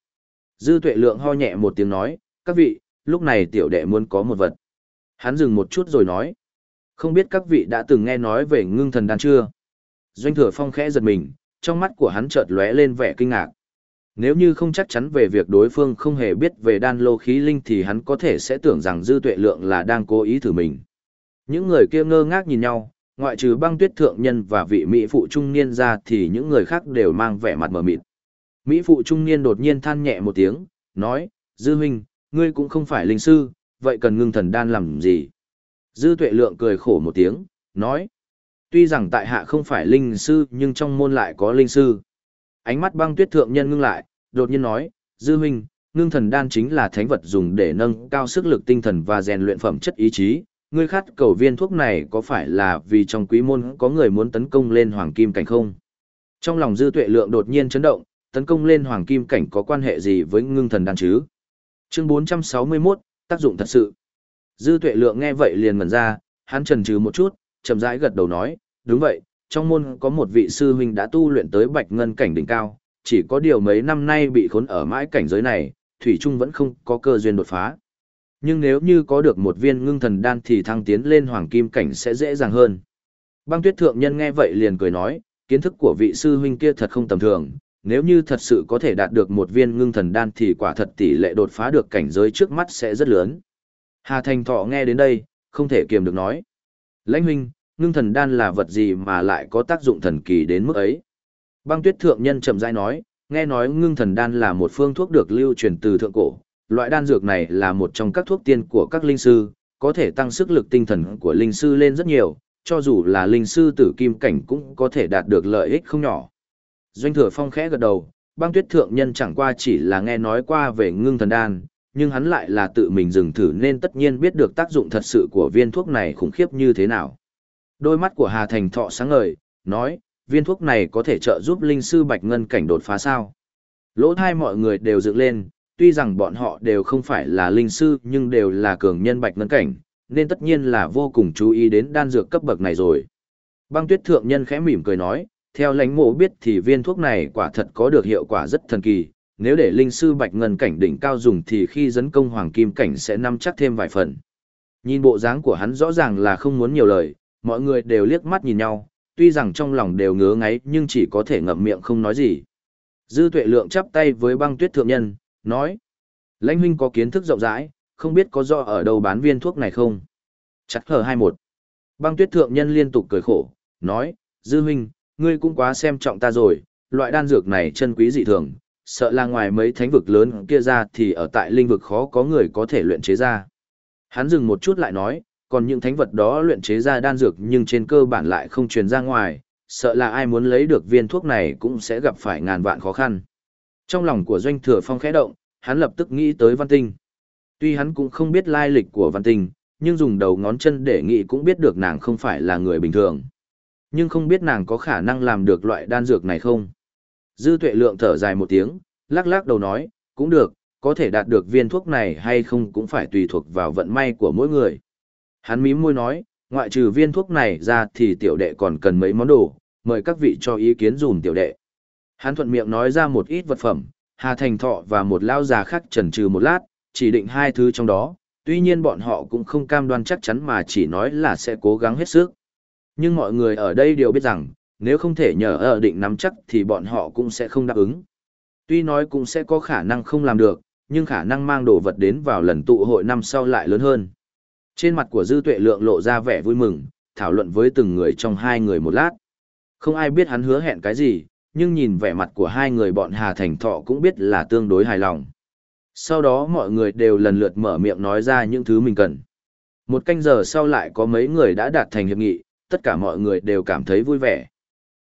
Dư tuệ lượng ho nhẹ một tiếng nói, các vị, lúc này tiểu đệ muốn có một vật. Hắn dừng một chút rồi nói, không biết các vị đã từng nghe nói về ngưng thần đan chưa? Doanh thừa phong khẽ giật mình, trong mắt của hắn chợt lóe lên vẻ kinh ngạc. Nếu như không chắc chắn về việc đối phương không hề biết về đan lô khí linh thì hắn có thể sẽ tưởng rằng dư tuệ lượng là đang cố ý thử mình. Những người kia ngơ ngác nhìn nhau, ngoại trừ băng tuyết thượng nhân và vị Mỹ phụ trung niên ra thì những người khác đều mang vẻ mặt mờ mịt. Mỹ phụ trung niên đột nhiên than nhẹ một tiếng, nói, Dư huynh, ngươi cũng không phải linh sư, vậy cần ngưng thần đan làm gì? Dư tuệ lượng cười khổ một tiếng, nói, tuy rằng tại hạ không phải linh sư nhưng trong môn lại có linh sư. Ánh mắt băng tuyết thượng nhân ngưng lại, đột nhiên nói, Dư huynh, ngưng thần đan chính là thánh vật dùng để nâng cao sức lực tinh thần và rèn luyện phẩm chất ý chí. Ngươi khát cầu viên thuốc này có phải là vì trong quý môn có người muốn tấn công lên hoàng kim cảnh không? Trong lòng dư tuệ lượng đột nhiên chấn động, tấn công lên hoàng kim cảnh có quan hệ gì với ngưng thần đan chứ? Chương 461, tác dụng thật sự. Dư tuệ lượng nghe vậy liền ngẩn ra, hắn trần trừ một chút, chậm rãi gật đầu nói, đúng vậy, trong môn có một vị sư huynh đã tu luyện tới bạch ngân cảnh đỉnh cao, chỉ có điều mấy năm nay bị khốn ở mãi cảnh giới này, Thủy Trung vẫn không có cơ duyên đột phá. Nhưng nếu như có được một viên ngưng thần đan thì thăng tiến lên hoàng kim cảnh sẽ dễ dàng hơn. Băng tuyết thượng nhân nghe vậy liền cười nói, kiến thức của vị sư huynh kia thật không tầm thường, nếu như thật sự có thể đạt được một viên ngưng thần đan thì quả thật tỷ lệ đột phá được cảnh giới trước mắt sẽ rất lớn. Hà Thành Thọ nghe đến đây, không thể kiềm được nói. Lãnh huynh, ngưng thần đan là vật gì mà lại có tác dụng thần kỳ đến mức ấy? Băng tuyết thượng nhân chậm rãi nói, nghe nói ngưng thần đan là một phương thuốc được lưu truyền từ thượng cổ. Loại đan dược này là một trong các thuốc tiên của các linh sư, có thể tăng sức lực tinh thần của linh sư lên rất nhiều, cho dù là linh sư tử kim cảnh cũng có thể đạt được lợi ích không nhỏ. Doanh thừa phong khẽ gật đầu, băng tuyết thượng nhân chẳng qua chỉ là nghe nói qua về ngưng thần đan, nhưng hắn lại là tự mình dừng thử nên tất nhiên biết được tác dụng thật sự của viên thuốc này khủng khiếp như thế nào. Đôi mắt của Hà Thành Thọ sáng ngời, nói, viên thuốc này có thể trợ giúp linh sư Bạch Ngân cảnh đột phá sao. Lỗ thai mọi người đều dựng lên, tuy rằng bọn họ đều không phải là linh sư nhưng đều là cường nhân Bạch Ngân cảnh, nên tất nhiên là vô cùng chú ý đến đan dược cấp bậc này rồi. Băng tuyết thượng nhân khẽ mỉm cười nói, theo lãnh mộ biết thì viên thuốc này quả thật có được hiệu quả rất thần kỳ, nếu để linh sư bạch ngân cảnh đỉnh cao dùng thì khi dấn công hoàng kim cảnh sẽ nắm chắc thêm vài phần. Nhìn bộ dáng của hắn rõ ràng là không muốn nhiều lời, mọi người đều liếc mắt nhìn nhau, tuy rằng trong lòng đều ngứa ngáy nhưng chỉ có thể ngậm miệng không nói gì. Dư tuệ lượng chắp tay với băng tuyết thượng nhân, nói. Lãnh huynh có kiến thức rộng rãi, không biết có do ở đâu bán viên thuốc này không? Chắc hờ 21. Băng tuyết thượng nhân liên tục cười khổ, nói, Dư huynh, ngươi cũng quá xem trọng ta rồi, loại đan dược này chân quý dị thường, sợ là ngoài mấy thánh vực lớn kia ra thì ở tại linh vực khó có người có thể luyện chế ra. Hắn dừng một chút lại nói, còn những thánh vật đó luyện chế ra đan dược nhưng trên cơ bản lại không truyền ra ngoài, sợ là ai muốn lấy được viên thuốc này cũng sẽ gặp phải ngàn vạn khó khăn. Trong lòng của doanh thừa phong khẽ động, hắn lập tức nghĩ tới văn tinh. Tuy hắn cũng không biết lai lịch của văn tinh, nhưng dùng đầu ngón chân để nghĩ cũng biết được nàng không phải là người bình thường. Nhưng không biết nàng có khả năng làm được loại đan dược này không? Dư tuệ lượng thở dài một tiếng, lắc lắc đầu nói, cũng được, có thể đạt được viên thuốc này hay không cũng phải tùy thuộc vào vận may của mỗi người. Hắn mím môi nói, ngoại trừ viên thuốc này ra thì tiểu đệ còn cần mấy món đồ, mời các vị cho ý kiến dùm tiểu đệ. Hắn thuận miệng nói ra một ít vật phẩm, Hà Thành Thọ và một lao già khác chần chừ một lát, chỉ định hai thứ trong đó, tuy nhiên bọn họ cũng không cam đoan chắc chắn mà chỉ nói là sẽ cố gắng hết sức. Nhưng mọi người ở đây đều biết rằng, nếu không thể nhờ ở định nắm chắc thì bọn họ cũng sẽ không đáp ứng. Tuy nói cũng sẽ có khả năng không làm được, nhưng khả năng mang đồ vật đến vào lần tụ hội năm sau lại lớn hơn. Trên mặt của Dư Tuệ Lượng lộ ra vẻ vui mừng, thảo luận với từng người trong hai người một lát. Không ai biết hắn hứa hẹn cái gì, nhưng nhìn vẻ mặt của hai người bọn Hà Thành Thọ cũng biết là tương đối hài lòng. Sau đó mọi người đều lần lượt mở miệng nói ra những thứ mình cần. Một canh giờ sau lại có mấy người đã đạt thành hiệp nghị, tất cả mọi người đều cảm thấy vui vẻ.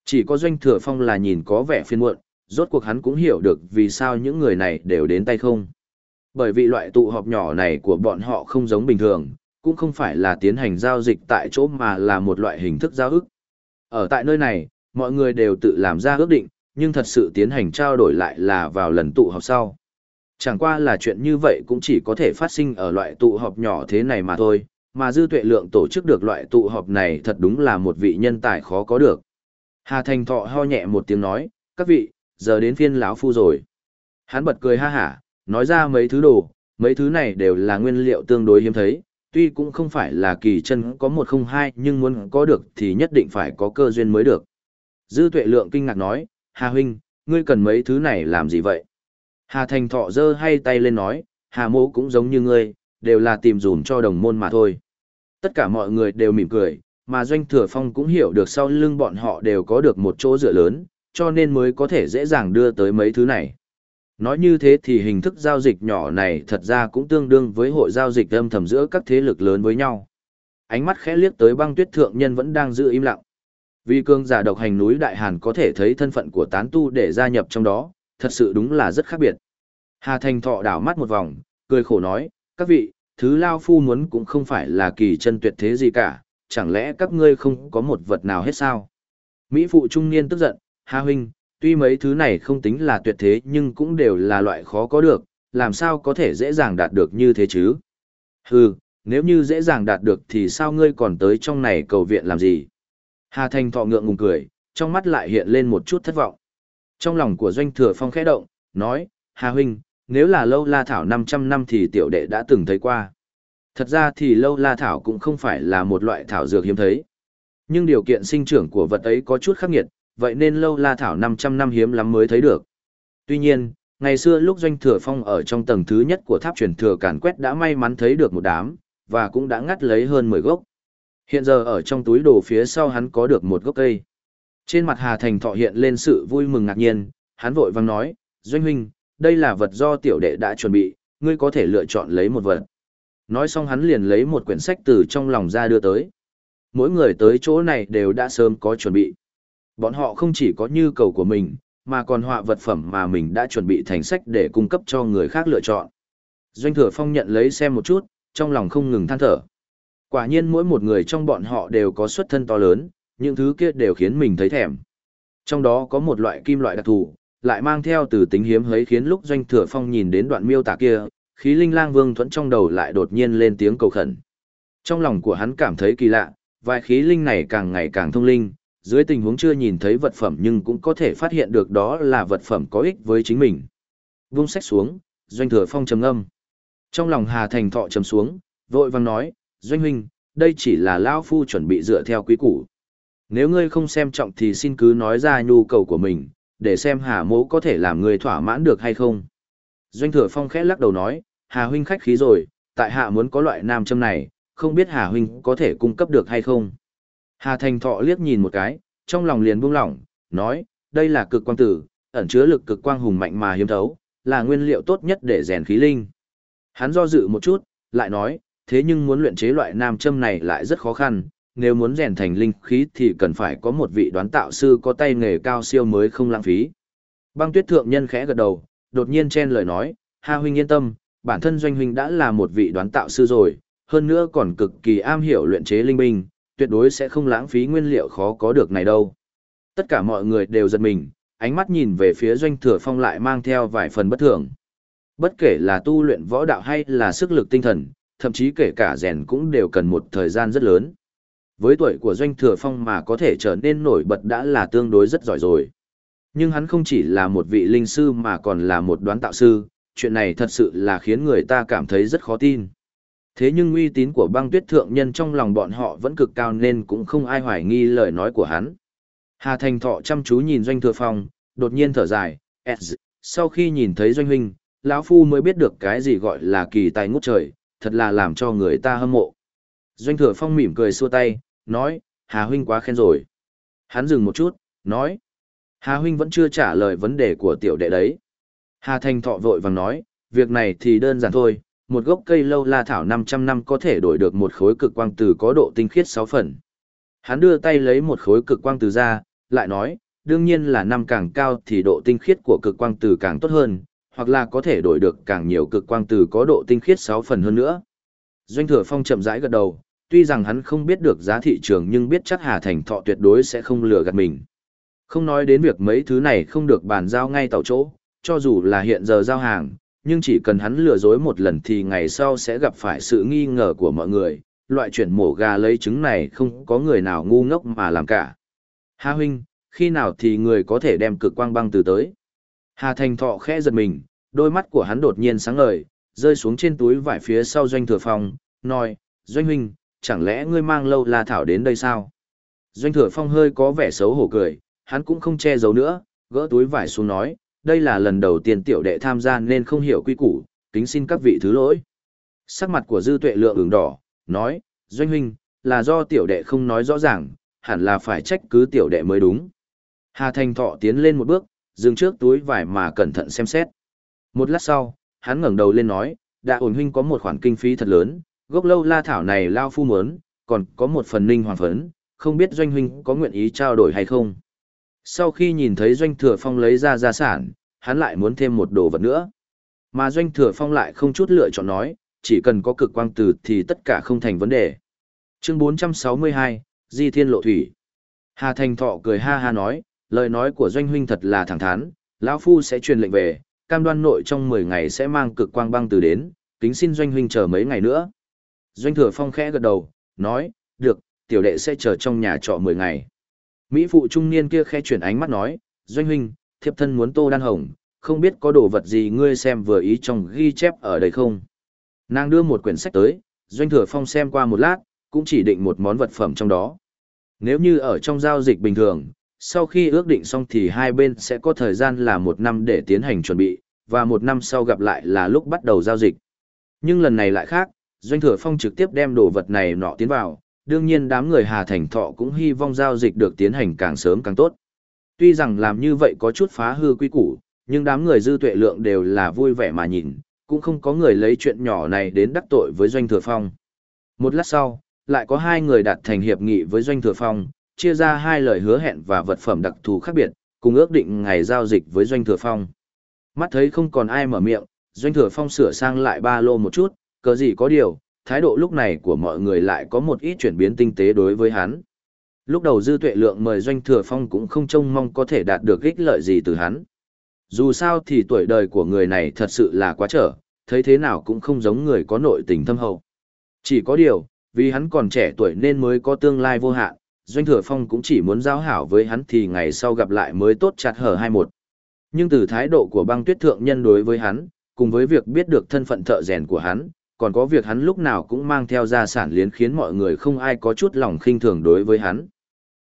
Chỉ có Doanh Thừa Phong là nhìn có vẻ phiền muộn, rốt cuộc hắn cũng hiểu được vì sao những người này đều đến tay không. Bởi vì loại tụ họp nhỏ này của bọn họ không giống bình thường, cũng không phải là tiến hành giao dịch tại chỗ mà là một loại hình thức giao ước. Ở tại nơi này, mọi người đều tự làm ra ước định, nhưng thật sự tiến hành trao đổi lại là vào lần tụ họp sau. Chẳng qua là chuyện như vậy cũng chỉ có thể phát sinh ở loại tụ họp nhỏ thế này mà thôi, mà dư tuệ lượng tổ chức được loại tụ họp này thật đúng là một vị nhân tài khó có được. Hà Thành Thọ ho nhẹ một tiếng nói, các vị, giờ đến phiên lão phu rồi. Hắn bật cười ha hả, nói ra mấy thứ đồ, mấy thứ này đều là nguyên liệu tương đối hiếm thấy, tuy cũng không phải là kỳ chân có một không hai nhưng muốn có được thì nhất định phải có cơ duyên mới được. Dư tuệ lượng kinh ngạc nói, Hà huynh, ngươi cần mấy thứ này làm gì vậy? Hà Thành Thọ giơ hay tay lên nói, Hà mô cũng giống như ngươi, đều là tìm dùm cho đồng môn mà thôi. Tất cả mọi người đều mỉm cười, mà Doanh Thừa Phong cũng hiểu được sau lưng bọn họ đều có được một chỗ dựa lớn, cho nên mới có thể dễ dàng đưa tới mấy thứ này. Nói như thế thì hình thức giao dịch nhỏ này thật ra cũng tương đương với hội giao dịch âm thầm giữa các thế lực lớn với nhau. Ánh mắt khẽ liếc tới băng tuyết thượng nhân vẫn đang giữ im lặng. Vì cương giả độc hành núi Đại Hàn có thể thấy thân phận của tán tu để gia nhập trong đó, thật sự đúng là rất khác biệt. Hà Thành Thọ đảo mắt một vòng, cười khổ nói, các vị, thứ Lao Phu muốn cũng không phải là kỳ chân tuyệt thế gì cả, chẳng lẽ các ngươi không có một vật nào hết sao? Mỹ phụ trung niên tức giận, Hà Huynh, tuy mấy thứ này không tính là tuyệt thế nhưng cũng đều là loại khó có được, làm sao có thể dễ dàng đạt được như thế chứ? Hừ, nếu như dễ dàng đạt được thì sao ngươi còn tới trong này cầu viện làm gì? Hà Thành thọ ngượng ngùng cười, trong mắt lại hiện lên một chút thất vọng. Trong lòng của Doanh Thừa Phong khẽ động, nói, Hà Huynh, nếu là lâu la thảo 500 năm thì tiểu đệ đã từng thấy qua. Thật ra thì lâu la thảo cũng không phải là một loại thảo dược hiếm thấy. Nhưng điều kiện sinh trưởng của vật ấy có chút khắc nghiệt, vậy nên lâu la thảo 500 năm hiếm lắm mới thấy được. Tuy nhiên, ngày xưa lúc Doanh Thừa Phong ở trong tầng thứ nhất của tháp truyền thừa càn quét đã may mắn thấy được một đám, và cũng đã ngắt lấy hơn 10 gốc. Hiện giờ ở trong túi đồ phía sau hắn có được một gốc cây. Trên mặt Hà Thành Thọ hiện lên sự vui mừng ngạc nhiên, hắn vội vang nói, Doanh huynh, đây là vật do tiểu đệ đã chuẩn bị, ngươi có thể lựa chọn lấy một vật. Nói xong hắn liền lấy một quyển sách từ trong lòng ra đưa tới. Mỗi người tới chỗ này đều đã sớm có chuẩn bị. Bọn họ không chỉ có nhu cầu của mình, mà còn họa vật phẩm mà mình đã chuẩn bị thành sách để cung cấp cho người khác lựa chọn. Doanh thừa phong nhận lấy xem một chút, trong lòng không ngừng than thở. Quả nhiên mỗi một người trong bọn họ đều có xuất thân to lớn, những thứ kia đều khiến mình thấy thèm. Trong đó có một loại kim loại đặc thù, lại mang theo từ tính hiếm hấy khiến lúc doanh thừa phong nhìn đến đoạn miêu tả kia, khí linh lang vương thuẫn trong đầu lại đột nhiên lên tiếng cầu khẩn. Trong lòng của hắn cảm thấy kỳ lạ, vài khí linh này càng ngày càng thông linh, dưới tình huống chưa nhìn thấy vật phẩm nhưng cũng có thể phát hiện được đó là vật phẩm có ích với chính mình. Vung sách xuống, doanh thừa phong trầm âm. Trong lòng Hà Thành Thọ trầm xuống, vội vang nói, doanh huynh, đây chỉ là lão phu chuẩn bị dựa theo quý củ. Nếu ngươi không xem trọng thì xin cứ nói ra nhu cầu của mình, để xem Hà mỗ có thể làm ngươi thỏa mãn được hay không. Doanh thừa phong khẽ lắc đầu nói, Hà huynh khách khí rồi, tại hạ muốn có loại nam châm này, không biết Hà huynh có thể cung cấp được hay không. Hà Thành Thọ liếc nhìn một cái, trong lòng liền buông lỏng, nói, đây là cực quang tử, ẩn chứa lực cực quang hùng mạnh mà hiếm thấu, là nguyên liệu tốt nhất để rèn khí linh. Hắn do dự một chút, lại nói, thế nhưng muốn luyện chế loại nam châm này lại rất khó khăn, nếu muốn rèn thành linh khí thì cần phải có một vị đoán tạo sư có tay nghề cao siêu mới không lãng phí. Băng tuyết thượng nhân khẽ gật đầu, đột nhiên chen lời nói, Ha huynh yên tâm, bản thân doanh huynh đã là một vị đoán tạo sư rồi, hơn nữa còn cực kỳ am hiểu luyện chế linh binh, tuyệt đối sẽ không lãng phí nguyên liệu khó có được này đâu. Tất cả mọi người đều giật mình, ánh mắt nhìn về phía doanh thừa phong lại mang theo vài phần bất thường. Bất kể là tu luyện võ đạo hay là sức lực tinh thần, thậm chí kể cả rèn cũng đều cần một thời gian rất lớn. Với tuổi của Doanh Thừa Phong mà có thể trở nên nổi bật đã là tương đối rất giỏi rồi. Nhưng hắn không chỉ là một vị linh sư mà còn là một đoán tạo sư, chuyện này thật sự là khiến người ta cảm thấy rất khó tin. Thế nhưng uy tín của băng tuyết thượng nhân trong lòng bọn họ vẫn cực cao nên cũng không ai hoài nghi lời nói của hắn. Hà Thành Thọ chăm chú nhìn Doanh Thừa Phong, đột nhiên thở dài, sau khi nhìn thấy Doanh Huynh, lão Phu mới biết được cái gì gọi là kỳ tài ngút trời, thật là làm cho người ta hâm mộ. Doanh Thừa Phong mỉm cười xua tay, nói, Hà Huynh quá khen rồi. Hắn dừng một chút, nói, Hà Huynh vẫn chưa trả lời vấn đề của tiểu đệ đấy. Hà Thành Thọ vội vàng nói, việc này thì đơn giản thôi, một gốc cây lâu la thảo 500 năm có thể đổi được một khối cực quang từ có độ tinh khiết 6 phần. Hắn đưa tay lấy một khối cực quang từ ra, lại nói, đương nhiên là năm càng cao thì độ tinh khiết của cực quang từ càng tốt hơn, hoặc là có thể đổi được càng nhiều cực quang từ có độ tinh khiết 6 phần hơn nữa. Doanh thừa phong chậm rãi gật đầu, tuy rằng hắn không biết được giá thị trường nhưng biết chắc Hà Thành Thọ tuyệt đối sẽ không lừa gạt mình. Không nói đến việc mấy thứ này không được bàn giao ngay tàu chỗ, cho dù là hiện giờ giao hàng, nhưng chỉ cần hắn lừa dối một lần thì ngày sau sẽ gặp phải sự nghi ngờ của mọi người. Loại chuyển mổ gà lấy trứng này không có người nào ngu ngốc mà làm cả. Hà huynh, khi nào thì người có thể đem cực quang băng từ tới? Hà Thành Thọ khẽ giật mình, đôi mắt của hắn đột nhiên sáng ngời, rơi xuống trên túi vải phía sau doanh thừa phong, nói, doanh huynh, chẳng lẽ ngươi mang lâu la thảo đến đây sao? Doanh thừa phong hơi có vẻ xấu hổ cười, hắn cũng không che giấu nữa, gỡ túi vải xuống nói, đây là lần đầu tiên tiểu đệ tham gia nên không hiểu quy củ, kính xin các vị thứ lỗi. Sắc mặt của dư tuệ lượng ửng đỏ, nói, doanh huynh, là do tiểu đệ không nói rõ ràng, hẳn là phải trách cứ tiểu đệ mới đúng. Hà Thành Thọ tiến lên một bước, dừng trước túi vải mà cẩn thận xem xét. Một lát sau, hắn ngẩng đầu lên nói, đã ổn huynh có một khoản kinh phí thật lớn, gốc lâu la thảo này lao phu muốn, còn có một phần ninh hoàng phấn, không biết doanh huynh có nguyện ý trao đổi hay không. Sau khi nhìn thấy doanh thừa phong lấy ra gia sản, hắn lại muốn thêm một đồ vật nữa. Mà doanh thừa phong lại không chút lựa chọn nói, chỉ cần có cực quang từ thì tất cả không thành vấn đề. Chương 462, Di Thiên Lộ Thủy. Hà Thành Thọ cười ha ha nói, lời nói của doanh huynh thật là thẳng thắn, lão phu sẽ truyền lệnh về, cam đoan nội trong 10 ngày sẽ mang cực quang băng từ đến, kính xin doanh huynh chờ mấy ngày nữa. Doanh thừa phong khẽ gật đầu, nói, được, tiểu đệ sẽ chờ trong nhà trọ 10 ngày. Mỹ phụ trung niên kia khẽ chuyển ánh mắt nói, doanh huynh, thiếp thân muốn tô đan hồng, không biết có đồ vật gì ngươi xem vừa ý trong ghi chép ở đây không. Nàng đưa một quyển sách tới, doanh thừa phong xem qua một lát, cũng chỉ định một món vật phẩm trong đó. Nếu như ở trong giao dịch bình thường, sau khi ước định xong thì hai bên sẽ có thời gian là một năm để tiến hành chuẩn bị, và một năm sau gặp lại là lúc bắt đầu giao dịch. Nhưng lần này lại khác, Doanh Thừa Phong trực tiếp đem đồ vật này nọ tiến vào, đương nhiên đám người Hà Thành Thọ cũng hy vọng giao dịch được tiến hành càng sớm càng tốt. Tuy rằng làm như vậy có chút phá hư quy củ, nhưng đám người dư tuệ lượng đều là vui vẻ mà nhìn, cũng không có người lấy chuyện nhỏ này đến đắc tội với Doanh Thừa Phong. Một lát sau, lại có hai người đạt thành hiệp nghị với Doanh Thừa Phong, chia ra hai lời hứa hẹn và vật phẩm đặc thù khác biệt, cùng ước định ngày giao dịch với Doanh Thừa Phong. Mắt thấy không còn ai mở miệng, Doanh Thừa Phong sửa sang lại ba lô một chút, cớ gì có điều, thái độ lúc này của mọi người lại có một ít chuyển biến tinh tế đối với hắn. Lúc đầu Dư Tuệ Lượng mời Doanh Thừa Phong cũng không trông mong có thể đạt được ích lợi gì từ hắn. Dù sao thì tuổi đời của người này thật sự là quá trở, thấy thế nào cũng không giống người có nội tình thâm hậu. Chỉ có điều, vì hắn còn trẻ tuổi nên mới có tương lai vô hạn, Doanh Thừa Phong cũng chỉ muốn giao hảo với hắn thì ngày sau gặp lại mới tốt chặt hở hai một. Nhưng từ thái độ của băng tuyết thượng nhân đối với hắn, cùng với việc biết được thân phận thợ rèn của hắn, còn có việc hắn lúc nào cũng mang theo gia sản liến khiến mọi người không ai có chút lòng khinh thường đối với hắn.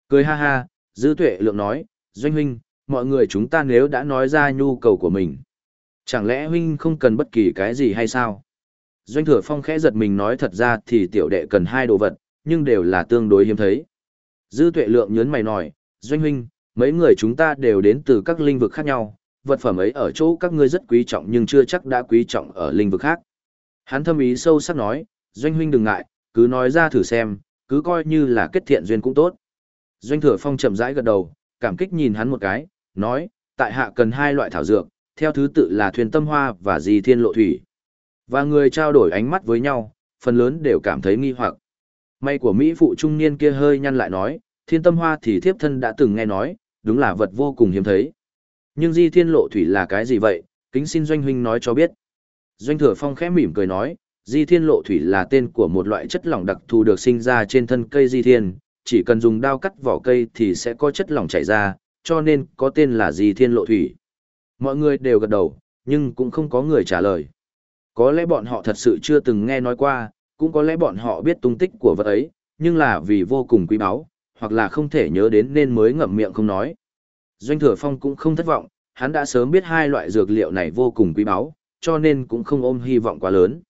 Cười ha ha, Dư Tuệ Lượng nói, Doanh huynh, mọi người chúng ta nếu đã nói ra nhu cầu của mình. Chẳng lẽ huynh không cần bất kỳ cái gì hay sao? Doanh thừa phong khẽ giật mình nói thật ra thì tiểu đệ cần hai đồ vật, nhưng đều là tương đối hiếm thấy. Dư tuệ lượng nhớn mày nói, Doanh huynh, mấy người chúng ta đều đến từ các lĩnh vực khác nhau, vật phẩm ấy ở chỗ các ngươi rất quý trọng nhưng chưa chắc đã quý trọng ở lĩnh vực khác. Hắn thâm ý sâu sắc nói, Doanh huynh đừng ngại, cứ nói ra thử xem, cứ coi như là kết thiện duyên cũng tốt. Doanh thừa phong chậm rãi gật đầu, cảm kích nhìn hắn một cái, nói, tại hạ cần hai loại thảo dược, theo thứ tự là thuyền tâm hoa và di thiên lộ thủy. Và người trao đổi ánh mắt với nhau, phần lớn đều cảm thấy nghi hoặc. May của Mỹ phụ trung niên kia hơi nhăn lại nói, thiên tâm hoa thì thiếp thân đã từng nghe nói, đúng là vật vô cùng hiếm thấy. Nhưng di thiên lộ thủy là cái gì vậy, kính xin doanh huynh nói cho biết. Doanh thừa phong khẽ mỉm cười nói, di thiên lộ thủy là tên của một loại chất lỏng đặc thù được sinh ra trên thân cây di thiên, chỉ cần dùng đao cắt vỏ cây thì sẽ có chất lỏng chảy ra, cho nên có tên là di thiên lộ thủy. Mọi người đều gật đầu, nhưng cũng không có người trả lời. Có lẽ bọn họ thật sự chưa từng nghe nói qua, cũng có lẽ bọn họ biết tung tích của vật ấy, nhưng là vì vô cùng quý báu, hoặc là không thể nhớ đến nên mới ngậm miệng không nói. Doanh Thừa Phong cũng không thất vọng, hắn đã sớm biết hai loại dược liệu này vô cùng quý báu, cho nên cũng không ôm hy vọng quá lớn.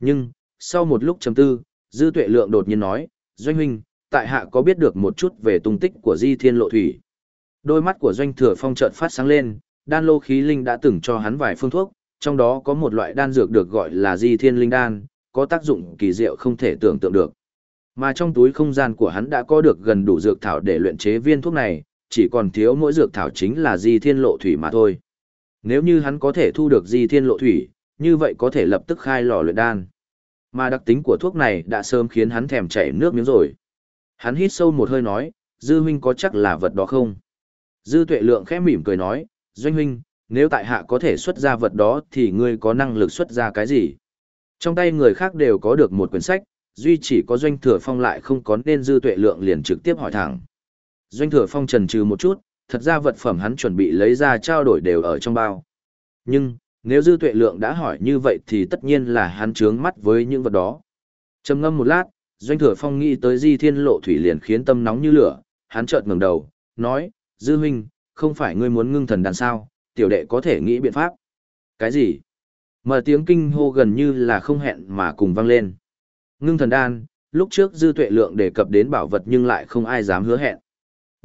Nhưng, sau một lúc chấm tư, Dư Tuệ Lượng đột nhiên nói, Doanh Huynh, tại hạ có biết được một chút về tung tích của Di Thiên Lộ Thủy. Đôi mắt của Doanh Thừa Phong chợt phát sáng lên, đan lô khí linh đã từng cho hắn vài phương thuốc, trong đó có một loại đan dược được gọi là Di Thiên Linh Đan, có tác dụng kỳ diệu không thể tưởng tượng được. Mà trong túi không gian của hắn đã có được gần đủ dược thảo để luyện chế viên thuốc này, chỉ còn thiếu mỗi dược thảo chính là Di Thiên Lộ Thủy mà thôi. Nếu như hắn có thể thu được Di Thiên Lộ Thủy, như vậy có thể lập tức khai lò luyện đan. Mà đặc tính của thuốc này đã sớm khiến hắn thèm chảy nước miếng rồi. Hắn hít sâu một hơi nói, Dư huynh có chắc là vật đó không? Dư tuệ lượng khẽ mỉm cười nói, Doanh huynh, nếu tại hạ có thể xuất ra vật đó thì ngươi có năng lực xuất ra cái gì? Trong tay người khác đều có được một quyển sách, duy chỉ có doanh thừa phong lại không có nên dư tuệ lượng liền trực tiếp hỏi thẳng. Doanh thừa phong trần trừ một chút, thật ra vật phẩm hắn chuẩn bị lấy ra trao đổi đều ở trong bao. Nhưng, nếu dư tuệ lượng đã hỏi như vậy thì tất nhiên là hắn trướng mắt với những vật đó. trầm ngâm một lát, doanh thừa phong nghĩ tới di thiên lộ thủy liền khiến tâm nóng như lửa, hắn chợt ngẩng đầu, nói, dư huynh, không phải ngươi muốn ngưng thần đàn sao, tiểu đệ có thể nghĩ biện pháp. Cái gì? Mở tiếng kinh hô gần như là không hẹn mà cùng vang lên. Ngưng thần đan, lúc trước dư tuệ lượng đề cập đến bảo vật nhưng lại không ai dám hứa hẹn.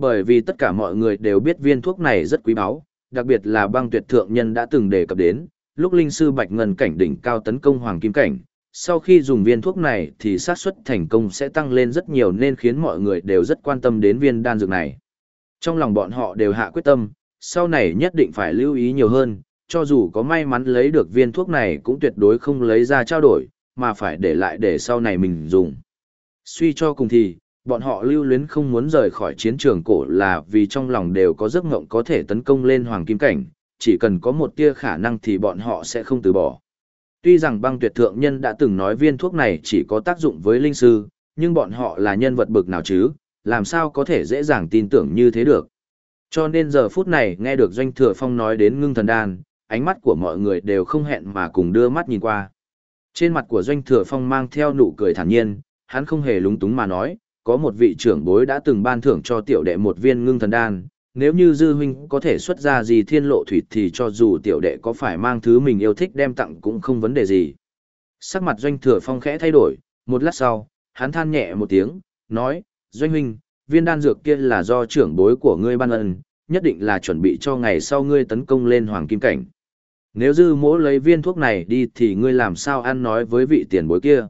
Bởi vì tất cả mọi người đều biết viên thuốc này rất quý báu, đặc biệt là băng tuyệt thượng nhân đã từng đề cập đến, lúc linh sư bạch ngân cảnh đỉnh cao tấn công hoàng kim cảnh. Sau khi dùng viên thuốc này thì xác suất thành công sẽ tăng lên rất nhiều nên khiến mọi người đều rất quan tâm đến viên đan dược này. Trong lòng bọn họ đều hạ quyết tâm, sau này nhất định phải lưu ý nhiều hơn, cho dù có may mắn lấy được viên thuốc này cũng tuyệt đối không lấy ra trao đổi, mà phải để lại để sau này mình dùng. Suy cho cùng thì, bọn họ lưu luyến không muốn rời khỏi chiến trường cổ là vì trong lòng đều có giấc ngộng có thể tấn công lên hoàng kim cảnh, chỉ cần có một tia khả năng thì bọn họ sẽ không từ bỏ. Tuy rằng băng tuyệt thượng nhân đã từng nói viên thuốc này chỉ có tác dụng với linh sư, nhưng bọn họ là nhân vật bực nào chứ, làm sao có thể dễ dàng tin tưởng như thế được. Cho nên giờ phút này nghe được Doanh Thừa Phong nói đến ngưng thần đan, ánh mắt của mọi người đều không hẹn mà cùng đưa mắt nhìn qua. Trên mặt của Doanh Thừa Phong mang theo nụ cười thản nhiên, hắn không hề lúng túng mà nói, có một vị trưởng bối đã từng ban thưởng cho tiểu đệ một viên ngưng thần đan, nếu như dư huynh có thể xuất ra gì thiên lộ thủy thì cho dù tiểu đệ có phải mang thứ mình yêu thích đem tặng cũng không vấn đề gì. Sắc mặt Doanh Thừa Phong khẽ thay đổi, một lát sau, hắn than nhẹ một tiếng, nói, Doanh huynh, viên đan dược kia là do trưởng bối của ngươi ban ân, nhất định là chuẩn bị cho ngày sau ngươi tấn công lên hoàng kim cảnh. Nếu dư mỗ lấy viên thuốc này đi thì ngươi làm sao ăn nói với vị tiền bối kia.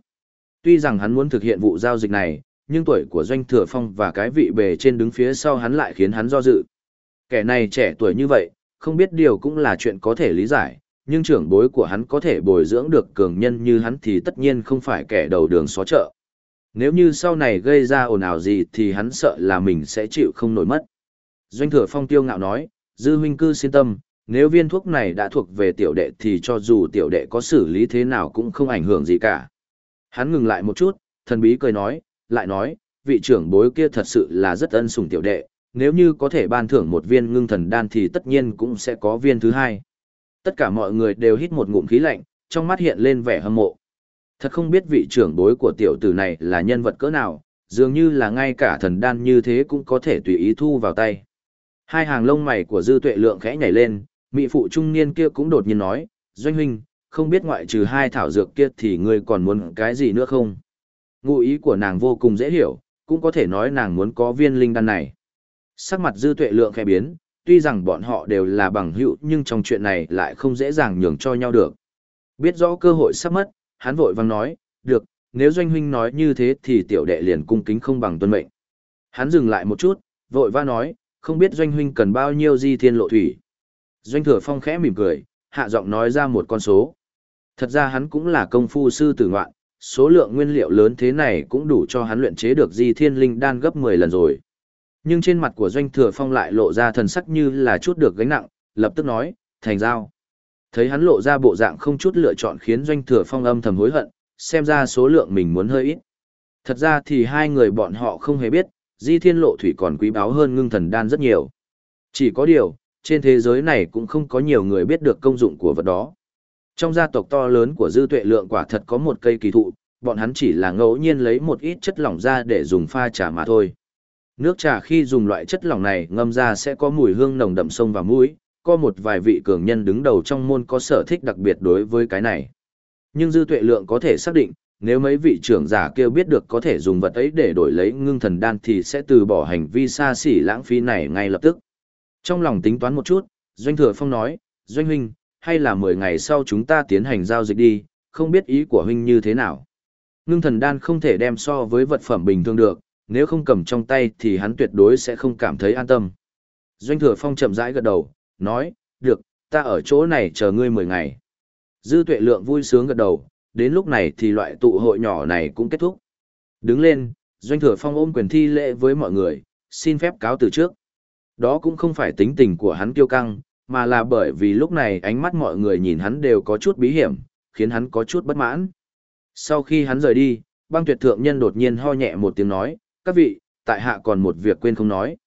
Tuy rằng hắn muốn thực hiện vụ giao dịch này, nhưng tuổi của doanh thừa phong và cái vị bề trên đứng phía sau hắn lại khiến hắn do dự. Kẻ này trẻ tuổi như vậy, không biết điều cũng là chuyện có thể lý giải, nhưng trưởng bối của hắn có thể bồi dưỡng được cường nhân như hắn thì tất nhiên không phải kẻ đầu đường xó chợ. Nếu như sau này gây ra ồn ào gì thì hắn sợ là mình sẽ chịu không nổi mất. Doanh thừa phong tiêu ngạo nói, dư huynh cư xin tâm, nếu viên thuốc này đã thuộc về tiểu đệ thì cho dù tiểu đệ có xử lý thế nào cũng không ảnh hưởng gì cả. Hắn ngừng lại một chút, thần bí cười nói, lại nói, vị trưởng bối kia thật sự là rất ân sủng tiểu đệ, nếu như có thể ban thưởng một viên ngưng thần đan thì tất nhiên cũng sẽ có viên thứ hai. Tất cả mọi người đều hít một ngụm khí lạnh, trong mắt hiện lên vẻ hâm mộ. Thật không biết vị trưởng bối của tiểu tử này là nhân vật cỡ nào, dường như là ngay cả thần đan như thế cũng có thể tùy ý thu vào tay. Hai hàng lông mày của dư tuệ lượng khẽ nhảy lên, mỹ phụ trung niên kia cũng đột nhiên nói, Doanh huynh, không biết ngoại trừ hai thảo dược kia thì ngươi còn muốn cái gì nữa không? Ngụ ý của nàng vô cùng dễ hiểu, cũng có thể nói nàng muốn có viên linh đan này. Sắc mặt dư tuệ lượng khẽ biến, tuy rằng bọn họ đều là bằng hữu nhưng trong chuyện này lại không dễ dàng nhường cho nhau được. Biết rõ cơ hội sắp mất, hắn vội vang nói, được, nếu doanh huynh nói như thế thì tiểu đệ liền cung kính không bằng tuân mệnh. Hắn dừng lại một chút, vội vã nói, không biết doanh huynh cần bao nhiêu di thiên lộ thủy. Doanh thừa phong khẽ mỉm cười, hạ giọng nói ra một con số. Thật ra hắn cũng là công phu sư tử ngoạn, số lượng nguyên liệu lớn thế này cũng đủ cho hắn luyện chế được di thiên linh đan gấp 10 lần rồi. Nhưng trên mặt của doanh thừa phong lại lộ ra thần sắc như là chút được gánh nặng, lập tức nói, thành giao. Thấy hắn lộ ra bộ dạng không chút lựa chọn khiến doanh thừa phong âm thầm hối hận, xem ra số lượng mình muốn hơi ít. Thật ra thì hai người bọn họ không hề biết, di thiên lộ thủy còn quý báu hơn ngưng thần đan rất nhiều. Chỉ có điều, trên thế giới này cũng không có nhiều người biết được công dụng của vật đó. Trong gia tộc to lớn của dư tuệ lượng quả thật có một cây kỳ thụ, bọn hắn chỉ là ngẫu nhiên lấy một ít chất lỏng ra để dùng pha trà mà thôi. Nước trà khi dùng loại chất lỏng này ngâm ra sẽ có mùi hương nồng đậm sông và mũi, có một vài vị cường nhân đứng đầu trong môn có sở thích đặc biệt đối với cái này. Nhưng dư tuệ lượng có thể xác định, nếu mấy vị trưởng giả kêu biết được có thể dùng vật ấy để đổi lấy ngưng thần đan thì sẽ từ bỏ hành vi xa xỉ lãng phí này ngay lập tức. Trong lòng tính toán một chút, Doanh Thừa Phong nói, Doanh Huynh, hay là 10 ngày sau chúng ta tiến hành giao dịch đi, không biết ý của Huynh như thế nào. Ngưng thần đan không thể đem so với vật phẩm bình thường được, nếu không cầm trong tay thì hắn tuyệt đối sẽ không cảm thấy an tâm. Doanh Thừa Phong chậm rãi gật đầu, nói, được, ta ở chỗ này chờ ngươi 10 ngày. Dư tuệ lượng vui sướng gật đầu, đến lúc này thì loại tụ hội nhỏ này cũng kết thúc. Đứng lên, Doanh Thừa Phong ôm quyền thi lễ với mọi người, xin phép cáo từ trước. Đó cũng không phải tính tình của hắn kiêu căng, mà là bởi vì lúc này ánh mắt mọi người nhìn hắn đều có chút bí hiểm, khiến hắn có chút bất mãn. Sau khi hắn rời đi, băng tuyệt thượng nhân đột nhiên ho nhẹ một tiếng nói, các vị, tại hạ còn một việc quên không nói.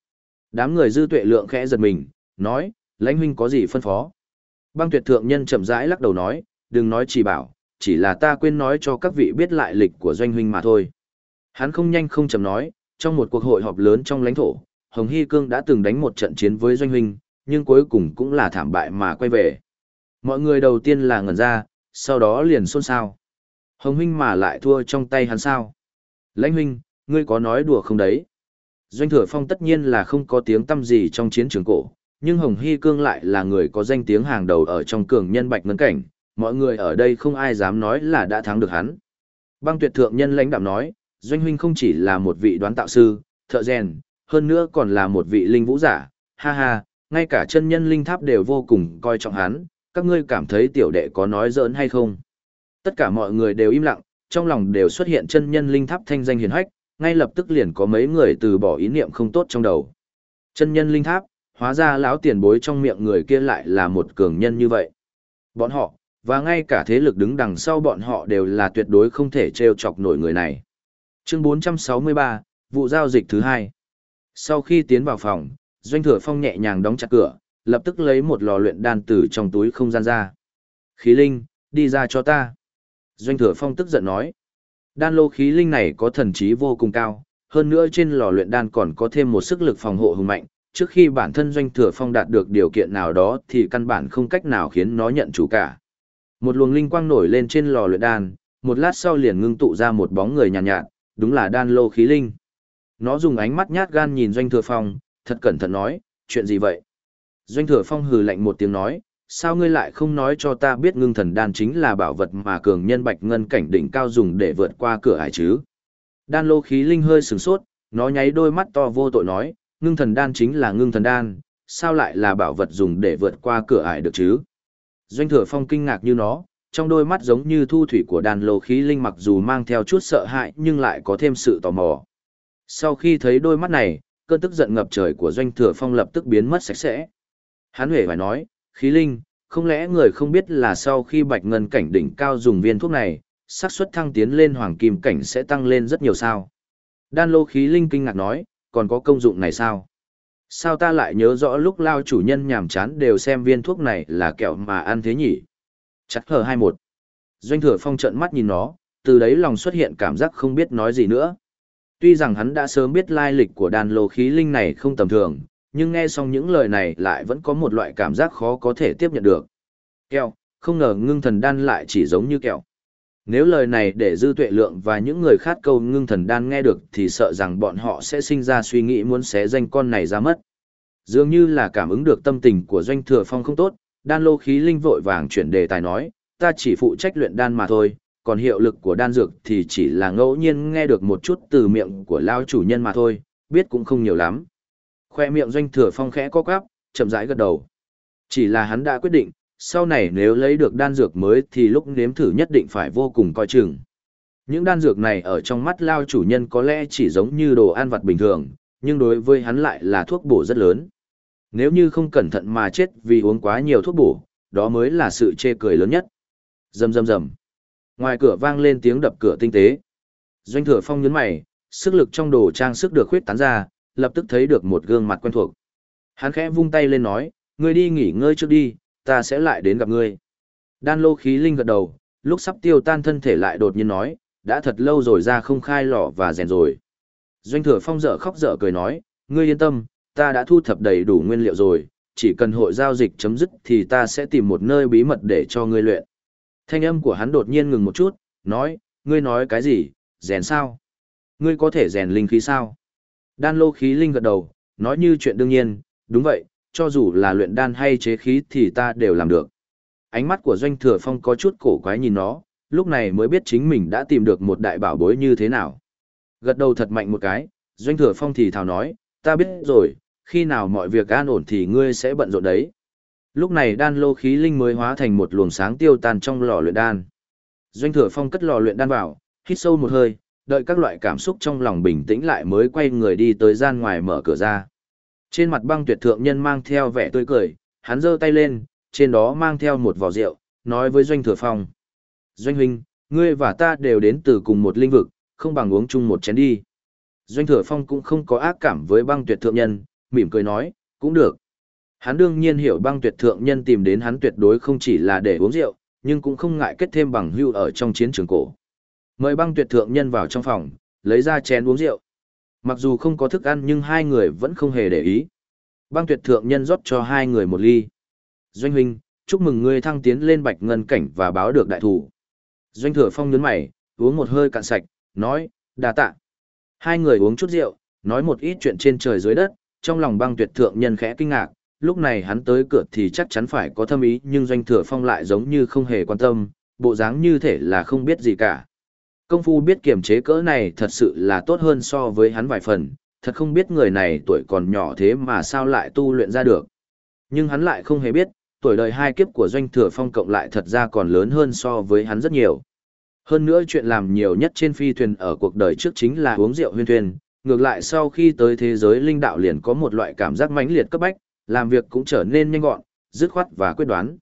Đám người dư tuệ lượng khẽ giật mình, nói, lãnh huynh có gì phân phó. Băng tuyệt thượng nhân chậm rãi lắc đầu nói, đừng nói chỉ bảo, chỉ là ta quên nói cho các vị biết lại lịch của doanh huynh mà thôi. Hắn không nhanh không chậm nói, trong một cuộc hội họp lớn trong lãnh thổ, Hồng Hy Cương đã từng đánh một trận chiến với doanh huynh, nhưng cuối cùng cũng là thảm bại mà quay về. Mọi người đầu tiên là ngẩn ra, sau đó liền xôn xao. Hồng huynh mà lại thua trong tay hắn sao? Lãnh huynh, ngươi có nói đùa không đấy? Doanh thừa phong tất nhiên là không có tiếng tâm gì trong chiến trường cổ, nhưng Hồng Hy Cương lại là người có danh tiếng hàng đầu ở trong cường nhân bạch ngân cảnh, mọi người ở đây không ai dám nói là đã thắng được hắn. Băng tuyệt thượng nhân lãnh đạm nói, Doanh huynh không chỉ là một vị đoán tạo sư, thợ rèn, hơn nữa còn là một vị linh vũ giả, ha ha, ngay cả chân nhân linh tháp đều vô cùng coi trọng hắn, các ngươi cảm thấy tiểu đệ có nói giỡn hay không? Tất cả mọi người đều im lặng, trong lòng đều xuất hiện chân nhân linh tháp thanh danh hiền hách, ngay lập tức liền có mấy người từ bỏ ý niệm không tốt trong đầu. Chân nhân linh tháp, hóa ra lão tiền bối trong miệng người kia lại là một cường nhân như vậy. Bọn họ, và ngay cả thế lực đứng đằng sau bọn họ đều là tuyệt đối không thể trêu chọc nổi người này. Chương 463, vụ giao dịch thứ hai. Sau khi tiến vào phòng, Doanh Thừa Phong nhẹ nhàng đóng chặt cửa, lập tức lấy một lò luyện đan từ trong túi không gian ra. Khí linh, đi ra cho ta. Doanh Thừa Phong tức giận nói. Đan lô khí linh này có thần trí vô cùng cao, hơn nữa trên lò luyện đan còn có thêm một sức lực phòng hộ hùng mạnh. Trước khi bản thân Doanh Thừa Phong đạt được điều kiện nào đó thì căn bản không cách nào khiến nó nhận chủ cả. Một luồng linh quang nổi lên trên lò luyện đan, một lát sau liền ngưng tụ ra một bóng người nhàn nhạt, nhạt, đúng là đan lô khí linh. Nó dùng ánh mắt nhát gan nhìn Doanh Thừa Phong, thật cẩn thận nói, chuyện gì vậy? Doanh Thừa Phong hừ lạnh một tiếng nói, sao ngươi lại không nói cho ta biết ngưng thần đan chính là bảo vật mà cường nhân bạch ngân cảnh đỉnh cao dùng để vượt qua cửa ải chứ? Đan lô khí linh hơi sừng sốt, nó nháy đôi mắt to vô tội nói, ngưng thần đan chính là ngưng thần đan, sao lại là bảo vật dùng để vượt qua cửa ải được chứ? Doanh Thừa Phong kinh ngạc như nó, trong đôi mắt giống như thu thủy của đan lô khí linh mặc dù mang theo chút sợ hãi nhưng lại có thêm sự tò mò. Sau khi thấy đôi mắt này, cơn tức giận ngập trời của doanh thừa phong lập tức biến mất sạch sẽ. Hắn huệ phải nói, khí linh, không lẽ người không biết là sau khi bạch ngân cảnh đỉnh cao dùng viên thuốc này, xác suất thăng tiến lên hoàng kim cảnh sẽ tăng lên rất nhiều sao. Đan lô khí linh kinh ngạc nói, còn có công dụng này sao? Sao ta lại nhớ rõ lúc lao chủ nhân nhàm chán đều xem viên thuốc này là kẹo mà ăn thế nhỉ? Chắc hờ 21. Doanh thừa phong trợn mắt nhìn nó, từ đấy lòng xuất hiện cảm giác không biết nói gì nữa. Tuy rằng hắn đã sớm biết lai lịch của đàn lô khí linh này không tầm thường, nhưng nghe xong những lời này lại vẫn có một loại cảm giác khó có thể tiếp nhận được. Kẹo, không ngờ ngưng thần đan lại chỉ giống như kẹo. Nếu lời này để dư tuệ lượng và những người khác câu ngưng thần đan nghe được thì sợ rằng bọn họ sẽ sinh ra suy nghĩ muốn xé danh con này ra mất. Dường như là cảm ứng được tâm tình của doanh thừa phong không tốt, đan lô khí linh vội vàng chuyển đề tài nói, ta chỉ phụ trách luyện đan mà thôi, còn hiệu lực của đan dược thì chỉ là ngẫu nhiên nghe được một chút từ miệng của lao chủ nhân mà thôi, biết cũng không nhiều lắm. Khoe miệng doanh thừa phong khẽ co quắp, chậm rãi gật đầu. Chỉ là hắn đã quyết định, sau này nếu lấy được đan dược mới thì lúc nếm thử nhất định phải vô cùng coi chừng. Những đan dược này ở trong mắt lao chủ nhân có lẽ chỉ giống như đồ ăn vặt bình thường, nhưng đối với hắn lại là thuốc bổ rất lớn. Nếu như không cẩn thận mà chết vì uống quá nhiều thuốc bổ, đó mới là sự chê cười lớn nhất. dầm dầm dầm. Ngoài cửa vang lên tiếng đập cửa tinh tế. Doanh Thừa Phong nhấn mày, sức lực trong đồ trang sức được khuyết tán ra, lập tức thấy được một gương mặt quen thuộc. Hắn khẽ vung tay lên nói, ngươi đi nghỉ ngơi trước đi, ta sẽ lại đến gặp ngươi. Đan lô khí linh gật đầu, lúc sắp tiêu tan thân thể lại đột nhiên nói, đã thật lâu rồi ra không khai lò và rèn rồi. Doanh thừa phong dở khóc dở cười nói, ngươi yên tâm, ta đã thu thập đầy đủ nguyên liệu rồi, chỉ cần hội giao dịch chấm dứt thì ta sẽ tìm một nơi bí mật để cho ngươi luyện. Thanh âm của hắn đột nhiên ngừng một chút, nói, ngươi nói cái gì, rèn sao? Ngươi có thể rèn linh khí sao? Đan lô khí linh gật đầu, nói như chuyện đương nhiên, đúng vậy, cho dù là luyện đan hay chế khí thì ta đều làm được. Ánh mắt của Doanh Thừa Phong có chút cổ quái nhìn nó, lúc này mới biết chính mình đã tìm được một đại bảo bối như thế nào. Gật đầu thật mạnh một cái, Doanh Thừa Phong thì thào nói, ta biết rồi, khi nào mọi việc an ổn thì ngươi sẽ bận rộn đấy. Lúc này đan lô khí linh mới hóa thành một luồng sáng tiêu tan trong lò luyện đan. Doanh Thừa Phong cất lò luyện đan vào, hít sâu một hơi, đợi các loại cảm xúc trong lòng bình tĩnh lại mới quay người đi tới gian ngoài mở cửa ra. Trên mặt băng tuyệt thượng nhân mang theo vẻ tươi cười, hắn giơ tay lên, trên đó mang theo một vỏ rượu, nói với Doanh Thừa Phong. Doanh huynh, ngươi và ta đều đến từ cùng một linh vực, không bằng uống chung một chén đi. Doanh Thừa Phong cũng không có ác cảm với băng tuyệt thượng nhân, mỉm cười nói, cũng được. Hắn đương nhiên hiểu băng tuyệt thượng nhân tìm đến hắn tuyệt đối không chỉ là để uống rượu, nhưng cũng không ngại kết thêm bằng hưu ở trong chiến trường cổ. Mời băng tuyệt thượng nhân vào trong phòng, lấy ra chén uống rượu. Mặc dù không có thức ăn nhưng hai người vẫn không hề để ý. Băng tuyệt thượng nhân rót cho hai người một ly. Doanh huynh, chúc mừng ngươi thăng tiến lên bạch ngân cảnh và báo được đại thủ. Doanh thừa phong nhấn mày, uống một hơi cạn sạch, nói, đà tạ. Hai người uống chút rượu, nói một ít chuyện trên trời dưới đất, trong lòng băng tuyệt thượng nhân khẽ kinh ngạc, lúc này hắn tới cửa thì chắc chắn phải có thâm ý nhưng doanh thừa phong lại giống như không hề quan tâm, bộ dáng như thể là không biết gì cả. Công phu biết kiềm chế cỡ này thật sự là tốt hơn so với hắn vài phần, thật không biết người này tuổi còn nhỏ thế mà sao lại tu luyện ra được. Nhưng hắn lại không hề biết, tuổi đời hai kiếp của doanh thừa phong cộng lại thật ra còn lớn hơn so với hắn rất nhiều. Hơn nữa chuyện làm nhiều nhất trên phi thuyền ở cuộc đời trước chính là uống rượu huyên thuyền, ngược lại sau khi tới thế giới linh đạo liền có một loại cảm giác mãnh liệt cấp bách, làm việc cũng trở nên nhanh gọn, dứt khoát và quyết đoán.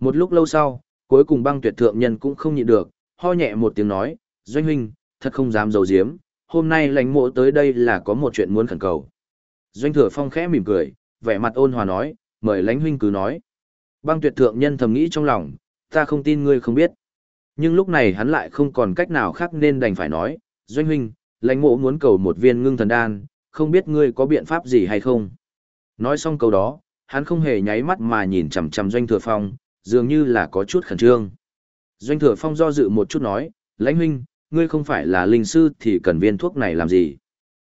Một lúc lâu sau, cuối cùng băng tuyệt thượng nhân cũng không nhịn được, ho nhẹ một tiếng nói, Doanh huynh, thật không dám giấu giếm, hôm nay lãnh mộ tới đây là có một chuyện muốn khẩn cầu. Doanh thừa phong khẽ mỉm cười, vẻ mặt ôn hòa nói, mời lãnh huynh cứ nói. Băng tuyệt thượng nhân thầm nghĩ trong lòng, ta không tin ngươi không biết. Nhưng lúc này hắn lại không còn cách nào khác nên đành phải nói, Doanh huynh, lãnh mộ muốn cầu một viên ngưng thần đan, không biết ngươi có biện pháp gì hay không. Nói xong câu đó, hắn không hề nháy mắt mà nhìn chằm chằm Doanh thừa phong, dường như là có chút khẩn trương. Doanh thừa phong do dự một chút nói, lãnh huynh, ngươi không phải là linh sư thì cần viên thuốc này làm gì.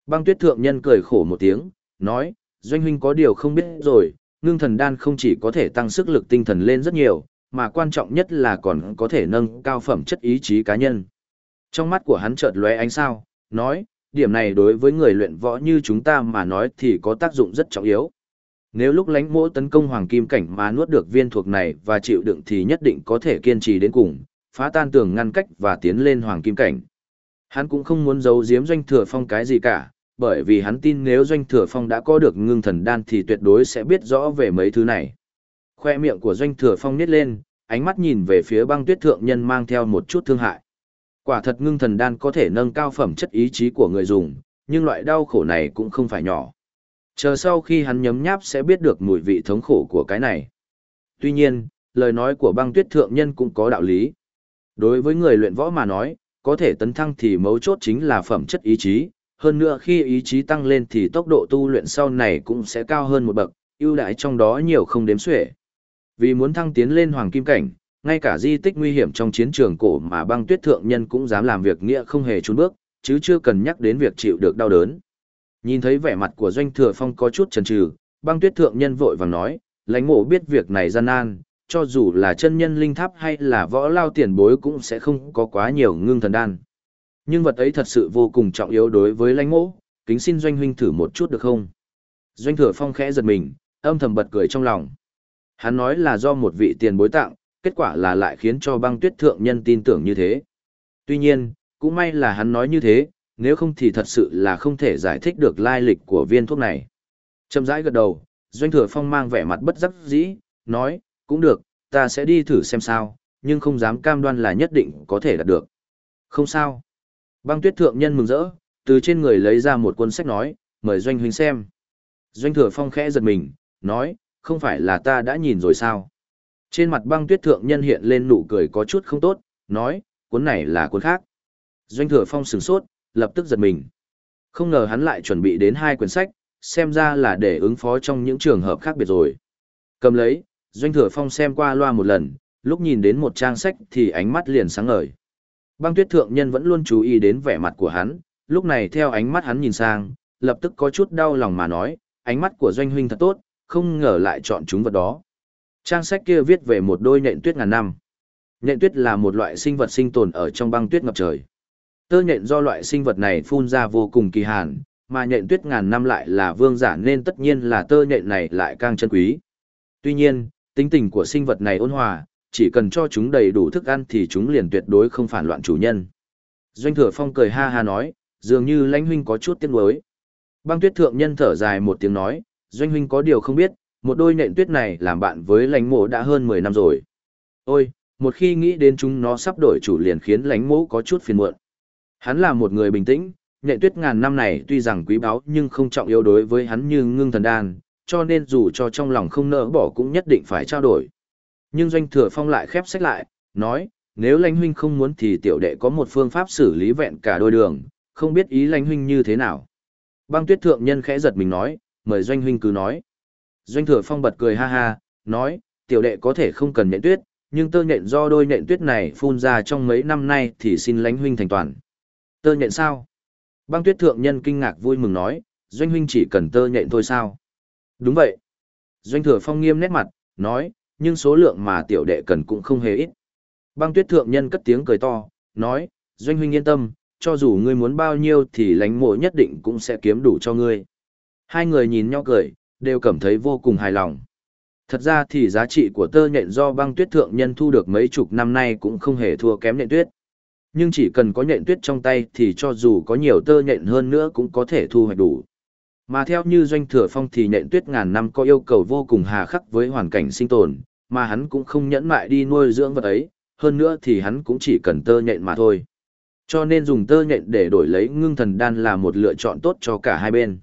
Băng tuyết thượng nhân cười khổ một tiếng, nói, doanh huynh có điều không biết rồi, ngưng thần đan không chỉ có thể tăng sức lực tinh thần lên rất nhiều, mà quan trọng nhất là còn có thể nâng cao phẩm chất ý chí cá nhân. Trong mắt của hắn chợt lóe ánh sao, nói, điểm này đối với người luyện võ như chúng ta mà nói thì có tác dụng rất trọng yếu. Nếu lúc lánh mỗ tấn công hoàng kim cảnh mà nuốt được viên thuộc này và chịu đựng thì nhất định có thể kiên trì đến cùng, phá tan tường ngăn cách và tiến lên hoàng kim cảnh. Hắn cũng không muốn giấu giếm doanh thừa phong cái gì cả, bởi vì hắn tin nếu doanh thừa phong đã có được ngưng thần đan thì tuyệt đối sẽ biết rõ về mấy thứ này. Khoe miệng của doanh thừa phong nít lên, ánh mắt nhìn về phía băng tuyết thượng nhân mang theo một chút thương hại. Quả thật ngưng thần đan có thể nâng cao phẩm chất ý chí của người dùng, nhưng loại đau khổ này cũng không phải nhỏ. Chờ sau khi hắn nhấm nháp sẽ biết được mùi vị thống khổ của cái này. Tuy nhiên, lời nói của băng tuyết thượng nhân cũng có đạo lý. Đối với người luyện võ mà nói, có thể tấn thăng thì mấu chốt chính là phẩm chất ý chí, hơn nữa khi ý chí tăng lên thì tốc độ tu luyện sau này cũng sẽ cao hơn một bậc, ưu đãi trong đó nhiều không đếm xuể. Vì muốn thăng tiến lên hoàng kim cảnh, ngay cả di tích nguy hiểm trong chiến trường cổ mà băng tuyết thượng nhân cũng dám làm việc nghĩa không hề trốn bước, chứ chưa cần nhắc đến việc chịu được đau đớn. Nhìn thấy vẻ mặt của doanh thừa phong có chút chần chừ, băng tuyết thượng nhân vội vàng nói, lãnh mộ biết việc này gian nan, cho dù là chân nhân linh tháp hay là võ lao tiền bối cũng sẽ không có quá nhiều ngưng thần đan. Nhưng vật ấy thật sự vô cùng trọng yếu đối với lãnh mộ, kính xin doanh huynh thử một chút được không? Doanh thừa phong khẽ giật mình, âm thầm bật cười trong lòng. Hắn nói là do một vị tiền bối tặng, kết quả là lại khiến cho băng tuyết thượng nhân tin tưởng như thế. Tuy nhiên, cũng may là hắn nói như thế, nếu không thì thật sự là không thể giải thích được lai lịch của viên thuốc này. Chậm rãi gật đầu, doanh thừa phong mang vẻ mặt bất đắc dĩ, nói, cũng được, ta sẽ đi thử xem sao, nhưng không dám cam đoan là nhất định có thể đạt được. Không sao. Băng tuyết thượng nhân mừng rỡ, từ trên người lấy ra một cuốn sách nói, mời doanh huynh xem. Doanh thừa phong khẽ giật mình, nói, không phải là ta đã nhìn rồi sao? Trên mặt băng tuyết thượng nhân hiện lên nụ cười có chút không tốt, nói, cuốn này là cuốn khác. Doanh thừa phong sửng sốt, lập tức giật mình. Không ngờ hắn lại chuẩn bị đến hai quyển sách, xem ra là để ứng phó trong những trường hợp khác biệt rồi. Cầm lấy, Doanh thừa phong xem qua loa một lần, lúc nhìn đến một trang sách thì ánh mắt liền sáng ngời. Băng tuyết thượng nhân vẫn luôn chú ý đến vẻ mặt của hắn, lúc này theo ánh mắt hắn nhìn sang, lập tức có chút đau lòng mà nói, ánh mắt của doanh huynh thật tốt, không ngờ lại chọn chúng vật đó. Trang sách kia viết về một đôi nhện tuyết ngàn năm. Nhện tuyết là một loại sinh vật sinh tồn ở trong băng tuyết ngập trời. Tơ nhện do loại sinh vật này phun ra vô cùng kỳ hàn, mà nhện tuyết ngàn năm lại là vương giả nên tất nhiên là tơ nhện này lại càng chân quý. Tuy nhiên, tính tình của sinh vật này ôn hòa, chỉ cần cho chúng đầy đủ thức ăn thì chúng liền tuyệt đối không phản loạn chủ nhân. Doanh thừa phong cười ha ha nói, dường như lãnh huynh có chút tiếc nuối. Băng tuyết thượng nhân thở dài một tiếng nói, doanh huynh có điều không biết, một đôi nện tuyết này làm bạn với lãnh mộ đã hơn 10 năm rồi. Ôi, một khi nghĩ đến chúng nó sắp đổi chủ liền khiến lãnh mộ có chút phiền muộn. Hắn là một người bình tĩnh, nhẹ tuyết ngàn năm này tuy rằng quý báu nhưng không trọng yếu đối với hắn như ngưng thần đan, cho nên dù cho trong lòng không nỡ bỏ cũng nhất định phải trao đổi. Nhưng doanh thừa phong lại khép sách lại, nói, nếu lãnh huynh không muốn thì tiểu đệ có một phương pháp xử lý vẹn cả đôi đường, không biết ý lãnh huynh như thế nào. Băng tuyết thượng nhân khẽ giật mình nói, mời doanh huynh cứ nói. Doanh thừa phong bật cười ha ha, nói, tiểu đệ có thể không cần nhện tuyết, nhưng tơ nhện do đôi nhện tuyết này phun ra trong mấy năm nay thì xin lãnh huynh thành toàn. Tơ nhện sao? Băng tuyết thượng nhân kinh ngạc vui mừng nói, doanh huynh chỉ cần tơ nhện thôi sao? Đúng vậy. Doanh thừa phong nghiêm nét mặt, nói, nhưng số lượng mà tiểu đệ cần cũng không hề ít. Băng tuyết thượng nhân cất tiếng cười to, nói, doanh huynh yên tâm, cho dù ngươi muốn bao nhiêu thì lánh mộ nhất định cũng sẽ kiếm đủ cho ngươi. Hai người nhìn nhau cười, đều cảm thấy vô cùng hài lòng. Thật ra thì giá trị của tơ nhện do băng tuyết thượng nhân thu được mấy chục năm nay cũng không hề thua kém nhện tuyết. Nhưng chỉ cần có nhện tuyết trong tay thì cho dù có nhiều tơ nhện hơn nữa cũng có thể thu hoạch đủ. Mà theo như doanh thừa phong thì nhện tuyết ngàn năm có yêu cầu vô cùng hà khắc với hoàn cảnh sinh tồn, mà hắn cũng không nhẫn mại đi nuôi dưỡng vật ấy, hơn nữa thì hắn cũng chỉ cần tơ nhện mà thôi. Cho nên dùng tơ nhện để đổi lấy ngưng thần đan là một lựa chọn tốt cho cả hai bên.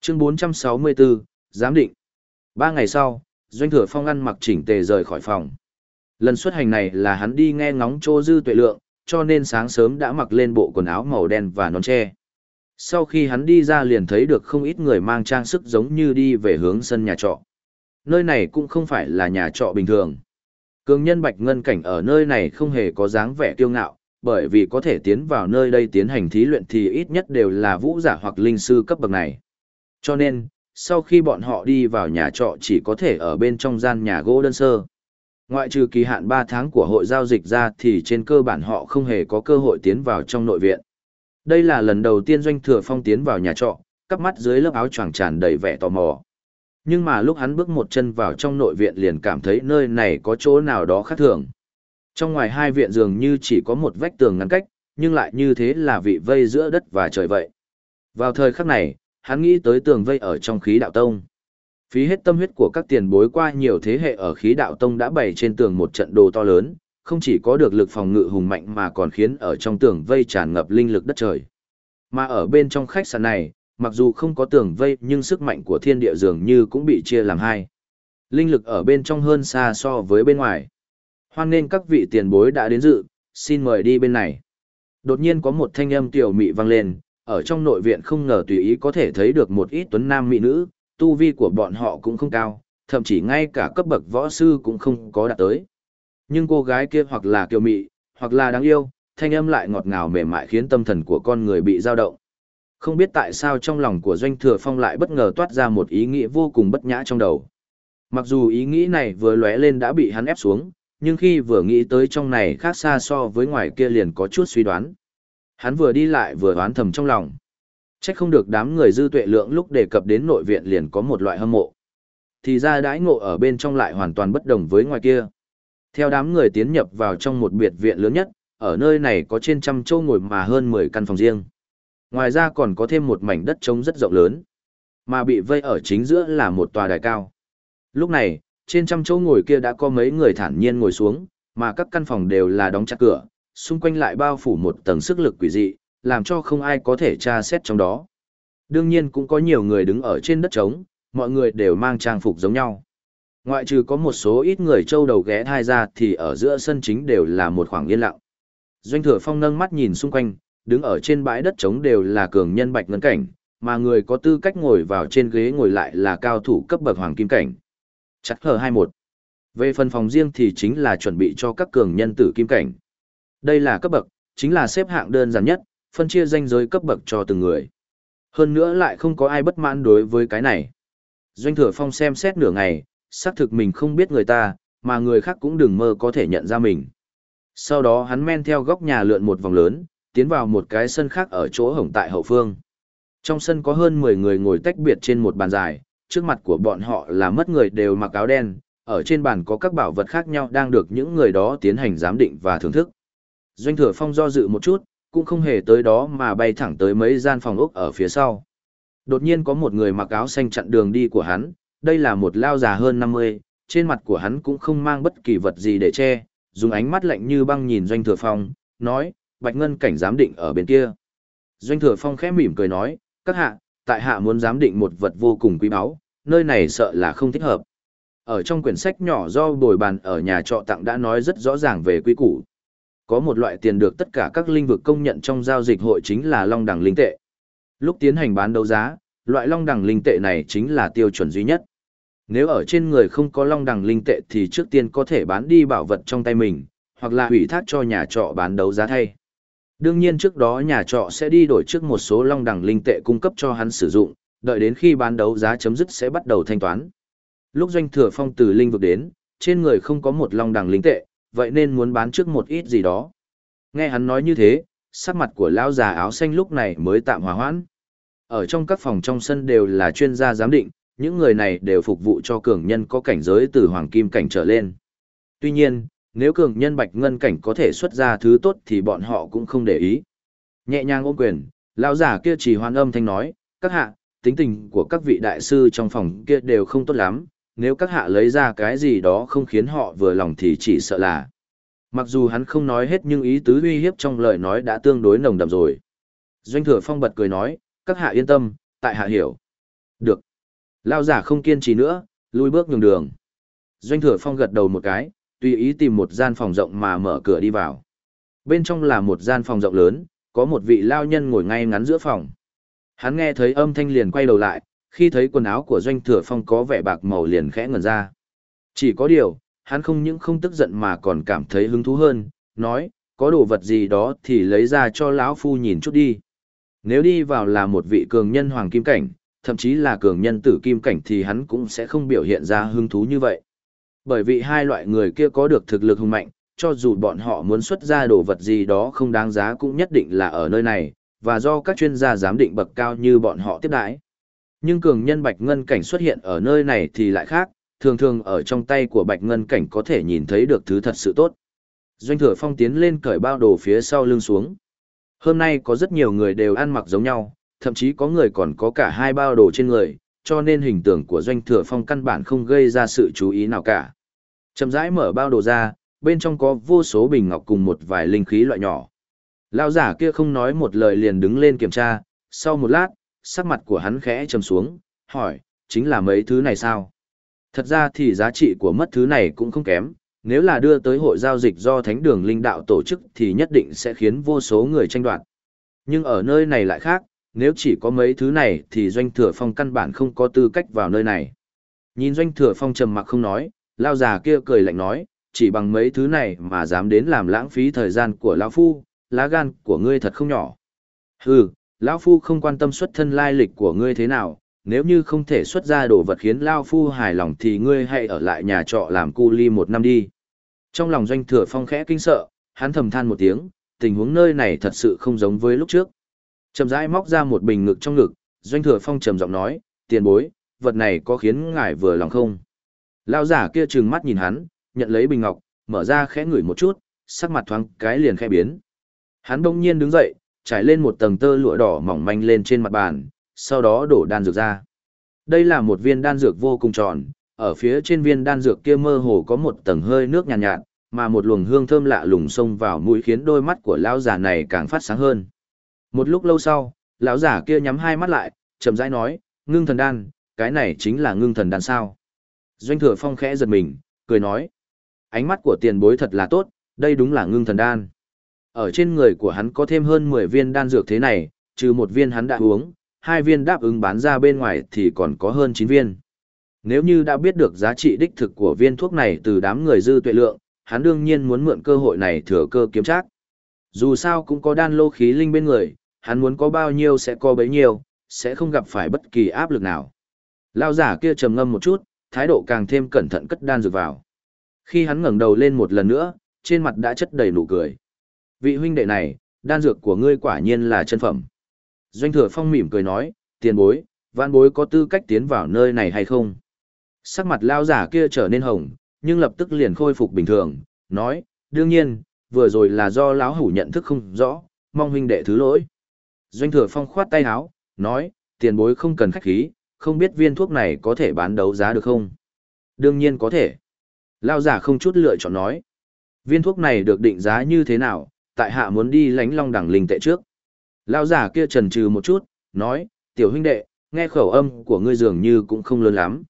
Chương 464, Giám định. Ba ngày sau, Doanh Thừa Phong ăn mặc chỉnh tề rời khỏi phòng. Lần xuất hành này là hắn đi nghe ngóng Chô Dư Tuệ Lượng, cho nên sáng sớm đã mặc lên bộ quần áo màu đen và nón tre. Sau khi hắn đi ra liền thấy được không ít người mang trang sức giống như đi về hướng sân nhà trọ. Nơi này cũng không phải là nhà trọ bình thường. Cường nhân Bạch Ngân Cảnh ở nơi này không hề có dáng vẻ kiêu ngạo, bởi vì có thể tiến vào nơi đây tiến hành thí luyện thì ít nhất đều là vũ giả hoặc linh sư cấp bậc này. Cho nên, sau khi bọn họ đi vào nhà trọ chỉ có thể ở bên trong gian nhà gỗ đơn sơ. Ngoại trừ kỳ hạn 3 tháng của hội giao dịch ra thì trên cơ bản họ không hề có cơ hội tiến vào trong nội viện. Đây là lần đầu tiên Doanh Thừa Phong tiến vào nhà trọ, cắp mắt dưới lớp áo choàng tràn đầy vẻ tò mò. Nhưng mà lúc hắn bước một chân vào trong nội viện liền cảm thấy nơi này có chỗ nào đó khác thường. Trong ngoài hai viện dường như chỉ có một vách tường ngăn cách, nhưng lại như thế là vị vây giữa đất và trời vậy. Vào thời khắc này, hắn nghĩ tới tường vây ở trong khí đạo tông. Phí hết tâm huyết của các tiền bối qua nhiều thế hệ ở khí đạo tông đã bày trên tường một trận đồ to lớn, không chỉ có được lực phòng ngự hùng mạnh mà còn khiến ở trong tường vây tràn ngập linh lực đất trời. Mà ở bên trong khách sạn này, mặc dù không có tường vây nhưng sức mạnh của thiên địa dường như cũng bị chia làm hai. Linh lực ở bên trong hơn xa so với bên ngoài. Hoan nên các vị tiền bối đã đến dự, xin mời đi bên này. Đột nhiên có một thanh âm tiểu mị vang lên, ở trong nội viện không ngờ tùy ý có thể thấy được một ít tuấn nam mỹ nữ, tu vi của bọn họ cũng không cao, thậm chí ngay cả cấp bậc võ sư cũng không có đạt tới. Nhưng cô gái kia hoặc là kiều mị, hoặc là đáng yêu, thanh âm lại ngọt ngào mềm mại khiến tâm thần của con người bị dao động. Không biết tại sao trong lòng của Doanh Thừa Phong lại bất ngờ toát ra một ý nghĩ vô cùng bất nhã trong đầu. Mặc dù ý nghĩ này vừa lóe lên đã bị hắn ép xuống, nhưng khi vừa nghĩ tới trong này khác xa so với ngoài kia liền có chút suy đoán. Hắn vừa đi lại vừa đoán thầm trong lòng. Chắc không được đám người dư tuệ lượng lúc đề cập đến nội viện liền có một loại hâm mộ. Thì ra đãi ngộ ở bên trong lại hoàn toàn bất đồng với ngoài kia. Theo đám người tiến nhập vào trong một biệt viện lớn nhất, ở nơi này có trên trăm châu ngồi mà hơn 10 căn phòng riêng. Ngoài ra còn có thêm một mảnh đất trống rất rộng lớn, mà bị vây ở chính giữa là một tòa đài cao. Lúc này, trên trăm chỗ ngồi kia đã có mấy người thản nhiên ngồi xuống, mà các căn phòng đều là đóng chặt cửa, xung quanh lại bao phủ một tầng sức lực quỷ dị, làm cho không ai có thể tra xét trong đó. Đương nhiên cũng có nhiều người đứng ở trên đất trống, mọi người đều mang trang phục giống nhau. Ngoại trừ có một số ít người trâu đầu ghé thai ra thì ở giữa sân chính đều là một khoảng yên lặng. Doanh thừa phong nâng mắt nhìn xung quanh, đứng ở trên bãi đất trống đều là cường nhân bạch ngân cảnh, mà người có tư cách ngồi vào trên ghế ngồi lại là cao thủ cấp bậc hoàng kim cảnh. Chắc hờ 21. Về phần phòng riêng thì chính là chuẩn bị cho các cường nhân tử kim cảnh. Đây là cấp bậc, chính là xếp hạng đơn giản nhất, phân chia danh giới cấp bậc cho từng người. Hơn nữa lại không có ai bất mãn đối với cái này. Doanh thừa phong xem xét nửa ngày, xác thực mình không biết người ta, mà người khác cũng đừng mơ có thể nhận ra mình. Sau đó hắn men theo góc nhà lượn một vòng lớn, tiến vào một cái sân khác ở chỗ hổng tại hậu phương. Trong sân có hơn 10 người ngồi tách biệt trên một bàn dài, trước mặt của bọn họ là mất người đều mặc áo đen, ở trên bàn có các bảo vật khác nhau đang được những người đó tiến hành giám định và thưởng thức. Doanh thừa phong do dự một chút, cũng không hề tới đó mà bay thẳng tới mấy gian phòng ốc ở phía sau. Đột nhiên có một người mặc áo xanh chặn đường đi của hắn, đây là một lao già hơn 50, trên mặt của hắn cũng không mang bất kỳ vật gì để che, dùng ánh mắt lạnh như băng nhìn Doanh Thừa Phong, nói, Bạch Ngân cảnh giám định ở bên kia. Doanh Thừa Phong khẽ mỉm cười nói, các hạ, tại hạ muốn giám định một vật vô cùng quý báu, nơi này sợ là không thích hợp. Ở trong quyển sách nhỏ do bồi bàn ở nhà trọ tặng đã nói rất rõ ràng về quý củ. Có một loại tiền được tất cả các lĩnh vực công nhận trong giao dịch hội chính là long đẳng linh tệ. Lúc tiến hành bán đấu giá, loại long đẳng linh tệ này chính là tiêu chuẩn duy nhất. Nếu ở trên người không có long đẳng linh tệ thì trước tiên có thể bán đi bảo vật trong tay mình, hoặc là hủy thác cho nhà trọ bán đấu giá thay. Đương nhiên trước đó nhà trọ sẽ đi đổi trước một số long đẳng linh tệ cung cấp cho hắn sử dụng, đợi đến khi bán đấu giá chấm dứt sẽ bắt đầu thanh toán. Lúc doanh thừa phong từ linh vực đến, trên người không có một long đẳng linh tệ, vậy nên muốn bán trước một ít gì đó. Nghe hắn nói như thế, sắc mặt của lão già áo xanh lúc này mới tạm hòa hoãn. Ở trong các phòng trong sân đều là chuyên gia giám định, những người này đều phục vụ cho cường nhân có cảnh giới từ hoàng kim cảnh trở lên. Tuy nhiên, nếu cường nhân bạch ngân cảnh có thể xuất ra thứ tốt thì bọn họ cũng không để ý. Nhẹ nhàng ôm quyền, lão giả kia chỉ hoan âm thanh nói, các hạ, tính tình của các vị đại sư trong phòng kia đều không tốt lắm, nếu các hạ lấy ra cái gì đó không khiến họ vừa lòng thì chỉ sợ là. Mặc dù hắn không nói hết nhưng ý tứ uy hiếp trong lời nói đã tương đối nồng đậm rồi. Doanh thừa phong bật cười nói, các hạ yên tâm, tại hạ hiểu. Được. Lao giả không kiên trì nữa, lui bước nhường đường. Doanh thừa phong gật đầu một cái, tùy ý tìm một gian phòng rộng mà mở cửa đi vào. Bên trong là một gian phòng rộng lớn, có một vị lao nhân ngồi ngay ngắn giữa phòng. Hắn nghe thấy âm thanh liền quay đầu lại, khi thấy quần áo của doanh thừa phong có vẻ bạc màu liền khẽ ngẩn ra. Chỉ có điều, hắn không những không tức giận mà còn cảm thấy hứng thú hơn, nói, có đồ vật gì đó thì lấy ra cho lão phu nhìn chút đi. Nếu đi vào là một vị cường nhân hoàng kim cảnh, thậm chí là cường nhân tử kim cảnh thì hắn cũng sẽ không biểu hiện ra hứng thú như vậy. Bởi vì hai loại người kia có được thực lực hùng mạnh, cho dù bọn họ muốn xuất ra đồ vật gì đó không đáng giá cũng nhất định là ở nơi này, và do các chuyên gia giám định bậc cao như bọn họ tiếp đãi. Nhưng cường nhân bạch ngân cảnh xuất hiện ở nơi này thì lại khác, thường thường ở trong tay của bạch ngân cảnh có thể nhìn thấy được thứ thật sự tốt. Doanh thừa phong tiến lên cởi bao đồ phía sau lưng xuống. Hôm nay có rất nhiều người đều ăn mặc giống nhau, thậm chí có người còn có cả hai bao đồ trên người, cho nên hình tượng của doanh thừa phong căn bản không gây ra sự chú ý nào cả. Chậm rãi mở bao đồ ra, bên trong có vô số bình ngọc cùng một vài linh khí loại nhỏ. Lão giả kia không nói một lời liền đứng lên kiểm tra, sau một lát, sắc mặt của hắn khẽ trầm xuống, hỏi, chính là mấy thứ này sao? Thật ra thì giá trị của mất thứ này cũng không kém, nếu là đưa tới hội giao dịch do thánh đường linh đạo tổ chức thì nhất định sẽ khiến vô số người tranh đoạt. Nhưng ở nơi này lại khác, nếu chỉ có mấy thứ này thì doanh thừa phong căn bản không có tư cách vào nơi này. Nhìn doanh thừa phong trầm mặc không nói, lao già kia cười lạnh nói, chỉ bằng mấy thứ này mà dám đến làm lãng phí thời gian của lão phu, lá gan của ngươi thật không nhỏ. Hừ, lão phu không quan tâm xuất thân lai lịch của ngươi thế nào, nếu như không thể xuất ra đồ vật khiến lão phu hài lòng thì ngươi hãy ở lại nhà trọ làm cu ly một năm đi. Trong lòng doanh thừa phong khẽ kinh sợ, hắn thầm than một tiếng, tình huống nơi này thật sự không giống với lúc trước. Chậm rãi móc ra một bình ngực trong ngực, doanh thừa phong trầm giọng nói, tiền bối, vật này có khiến ngài vừa lòng không? Lão giả kia trừng mắt nhìn hắn, nhận lấy bình ngọc, mở ra khẽ ngửi một chút, sắc mặt thoáng cái liền khẽ biến. Hắn đông nhiên đứng dậy, trải lên một tầng tơ lụa đỏ mỏng manh lên trên mặt bàn, sau đó đổ đan dược ra. Đây là một viên đan dược vô cùng tròn, ở phía trên viên đan dược kia mơ hồ có một tầng hơi nước nhàn nhạt, nhạt, mà một luồng hương thơm lạ lùng xông vào mũi khiến đôi mắt của lão già này càng phát sáng hơn. Một lúc lâu sau, lão giả kia nhắm hai mắt lại, chậm rãi nói, "Ngưng thần đan, cái này chính là ngưng thần đan sao?" Doanh Thừa Phong khẽ giật mình, cười nói, "Ánh mắt của tiền bối thật là tốt, đây đúng là ngưng thần đan." Ở trên người của hắn có thêm hơn 10 viên đan dược thế này, trừ một viên hắn đã uống, hai viên đáp ứng bán ra bên ngoài thì còn có hơn 9 viên. Nếu như đã biết được giá trị đích thực của viên thuốc này từ đám người dư tuệ lượng, hắn đương nhiên muốn mượn cơ hội này thừa cơ kiếm trác. Dù sao cũng có đan lô khí linh bên người, hắn muốn có bao nhiêu sẽ có bấy nhiêu, sẽ không gặp phải bất kỳ áp lực nào. Lao giả kia trầm ngâm một chút, thái độ càng thêm cẩn thận cất đan dược vào. Khi hắn ngẩng đầu lên một lần nữa, trên mặt đã chất đầy nụ cười. Vị huynh đệ này, đan dược của ngươi quả nhiên là chân phẩm. Doanh thừa phong mỉm cười nói, tiền bối, vạn bối có tư cách tiến vào nơi này hay không? Sắc mặt lao giả kia trở nên hồng, nhưng lập tức liền khôi phục bình thường, nói, đương nhiên, vừa rồi là do lão hủ nhận thức không rõ, mong huynh đệ thứ lỗi. Doanh thừa phong khoát tay áo, nói, tiền bối không cần khách khí, không biết viên thuốc này có thể bán đấu giá được không? Đương nhiên có thể. Lao giả không chút lựa chọn nói. Viên thuốc này được định giá như thế nào, tại hạ muốn đi lánh long đẳng linh tệ trước. Lao giả kia trần trừ một chút, nói, tiểu huynh đệ, nghe khẩu âm của ngươi dường như cũng không lớn lắm.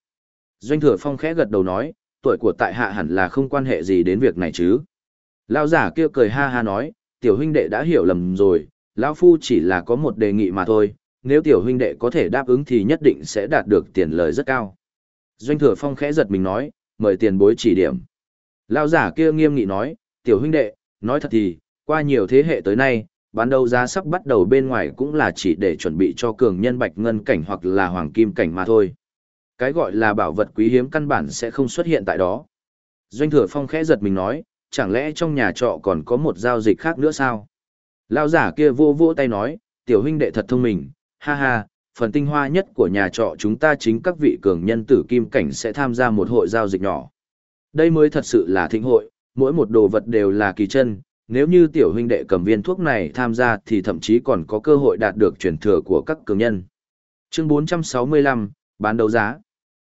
Doanh thừa phong khẽ gật đầu nói, tuổi của tại hạ hẳn là không quan hệ gì đến việc này chứ. Lao giả kia cười ha ha nói, tiểu huynh đệ đã hiểu lầm rồi, lão phu chỉ là có một đề nghị mà thôi, nếu tiểu huynh đệ có thể đáp ứng thì nhất định sẽ đạt được tiền lời rất cao. Doanh thừa phong khẽ giật mình nói, mời tiền bối chỉ điểm. Lao giả kia nghiêm nghị nói, tiểu huynh đệ, nói thật thì, qua nhiều thế hệ tới nay, bán đầu giá sắp bắt đầu bên ngoài cũng là chỉ để chuẩn bị cho cường nhân bạch ngân cảnh hoặc là hoàng kim cảnh mà thôi. Cái gọi là bảo vật quý hiếm căn bản sẽ không xuất hiện tại đó. Doanh thừa phong khẽ giật mình nói, chẳng lẽ trong nhà trọ còn có một giao dịch khác nữa sao? Lao giả kia vô vô tay nói, tiểu huynh đệ thật thông minh, ha ha, phần tinh hoa nhất của nhà trọ chúng ta chính các vị cường nhân tử kim cảnh sẽ tham gia một hội giao dịch nhỏ. Đây mới thật sự là thịnh hội, mỗi một đồ vật đều là kỳ chân, nếu như tiểu huynh đệ cầm viên thuốc này tham gia thì thậm chí còn có cơ hội đạt được truyền thừa của các cường nhân. Chương 465, bán đấu giá.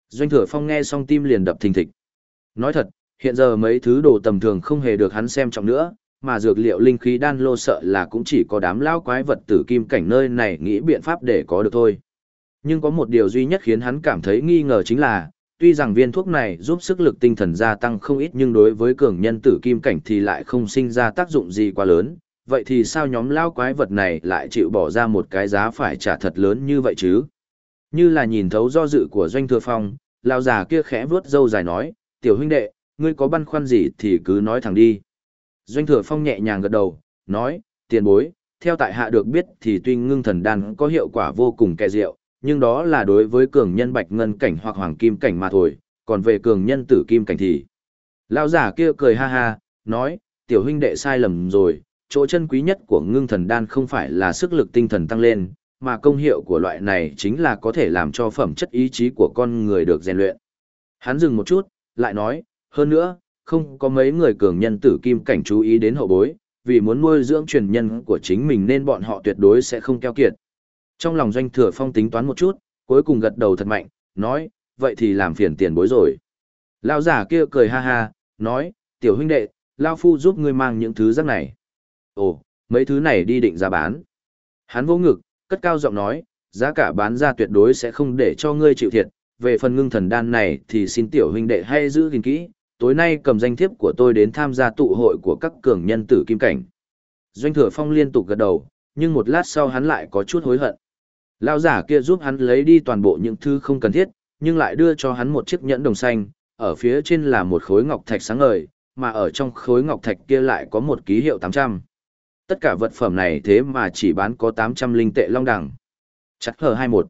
Doanh thừa phong nghe xong tim liền đập thình thịch. Nói thật, hiện giờ mấy thứ đồ tầm thường không hề được hắn xem trọng nữa, mà dược liệu linh khí đan lô sợ là cũng chỉ có đám lao quái vật tử kim cảnh nơi này nghĩ biện pháp để có được thôi. Nhưng có một điều duy nhất khiến hắn cảm thấy nghi ngờ chính là, tuy rằng viên thuốc này giúp sức lực tinh thần gia tăng không ít nhưng đối với cường nhân tử kim cảnh thì lại không sinh ra tác dụng gì quá lớn, vậy thì sao nhóm lao quái vật này lại chịu bỏ ra một cái giá phải trả thật lớn như vậy chứ? Như là nhìn thấu do dự của doanh thừa phong, lao già kia khẽ vuốt râu dài nói, tiểu huynh đệ, ngươi có băn khoăn gì thì cứ nói thẳng đi. Doanh thừa phong nhẹ nhàng gật đầu, nói, tiền bối, theo tại hạ được biết thì tuy ngưng thần đan có hiệu quả vô cùng kẻ diệu, nhưng đó là đối với cường nhân bạch ngân cảnh hoặc hoàng kim cảnh mà thôi, còn về cường nhân tử kim cảnh thì. Lão giả kia cười ha ha, nói, tiểu huynh đệ sai lầm rồi, chỗ chân quý nhất của ngưng thần đan không phải là sức lực tinh thần tăng lên, mà công hiệu của loại này chính là có thể làm cho phẩm chất ý chí của con người được rèn luyện. Hắn dừng một chút, lại nói, hơn nữa, không có mấy người cường nhân tử kim cảnh chú ý đến hậu bối, vì muốn nuôi dưỡng truyền nhân của chính mình nên bọn họ tuyệt đối sẽ không keo kiệt. Trong lòng doanh thừa phong tính toán một chút, cuối cùng gật đầu thật mạnh, nói, vậy thì làm phiền tiền bối rồi. Lao giả kia cười ha ha, nói, tiểu huynh đệ, Lao Phu giúp ngươi mang những thứ rác này. Ồ, mấy thứ này đi định giá bán. Hắn vô ngực, cất cao giọng nói, giá cả bán ra tuyệt đối sẽ không để cho ngươi chịu thiệt. Về phần ngưng thần đan này thì xin tiểu huynh đệ hay giữ gìn kỹ, tối nay cầm danh thiếp của tôi đến tham gia tụ hội của các cường nhân tử kim cảnh. Doanh thừa phong liên tục gật đầu, nhưng một lát sau hắn lại có chút hối hận. Lão giả kia giúp hắn lấy đi toàn bộ những thứ không cần thiết, nhưng lại đưa cho hắn một chiếc nhẫn đồng xanh, ở phía trên là một khối ngọc thạch sáng ngời, mà ở trong khối ngọc thạch kia lại có một ký hiệu 800. Tất cả vật phẩm này thế mà chỉ bán có 800 linh tệ long đẳng. Chắc hờ 21.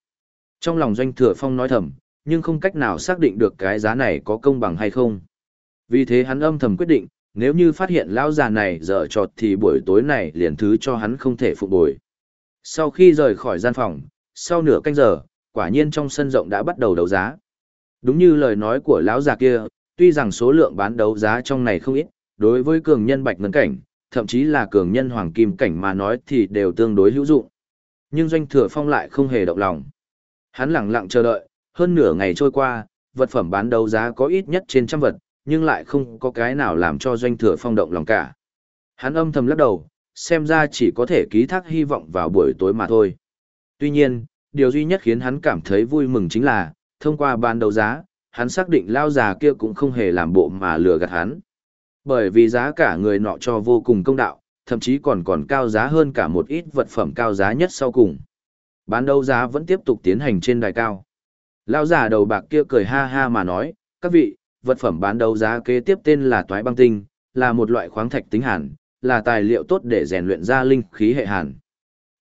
Trong lòng doanh thừa phong nói thầm, nhưng không cách nào xác định được cái giá này có công bằng hay không. Vì thế hắn âm thầm quyết định, nếu như phát hiện lão già này dở trọt thì buổi tối này liền thứ cho hắn không thể phục bồi. Sau khi rời khỏi gian phòng, sau nửa canh giờ, quả nhiên trong sân rộng đã bắt đầu đấu giá. Đúng như lời nói của lão già kia, tuy rằng số lượng bán đấu giá trong này không ít, đối với cường nhân bạch ngân cảnh, thậm chí là cường nhân hoàng kim cảnh mà nói thì đều tương đối hữu dụng. Nhưng doanh thừa phong lại không hề động lòng. Hắn lặng lặng chờ đợi, hơn nửa ngày trôi qua, vật phẩm bán đấu giá có ít nhất trên trăm vật, nhưng lại không có cái nào làm cho doanh thừa phong động lòng cả. Hắn âm thầm lắc đầu, xem ra chỉ có thể ký thác hy vọng vào buổi tối mà thôi. Tuy nhiên, điều duy nhất khiến hắn cảm thấy vui mừng chính là, thông qua bán đấu giá, hắn xác định lao già kia cũng không hề làm bộ mà lừa gạt hắn. Bởi vì giá cả người nọ cho vô cùng công đạo, thậm chí còn còn cao giá hơn cả một ít vật phẩm cao giá nhất sau cùng. Bán đấu giá vẫn tiếp tục tiến hành trên đài cao. Lao già đầu bạc kia cười ha ha mà nói, các vị, vật phẩm bán đấu giá kế tiếp tên là toái băng tinh, là một loại khoáng thạch tính hàn, là tài liệu tốt để rèn luyện ra linh khí hệ hàn.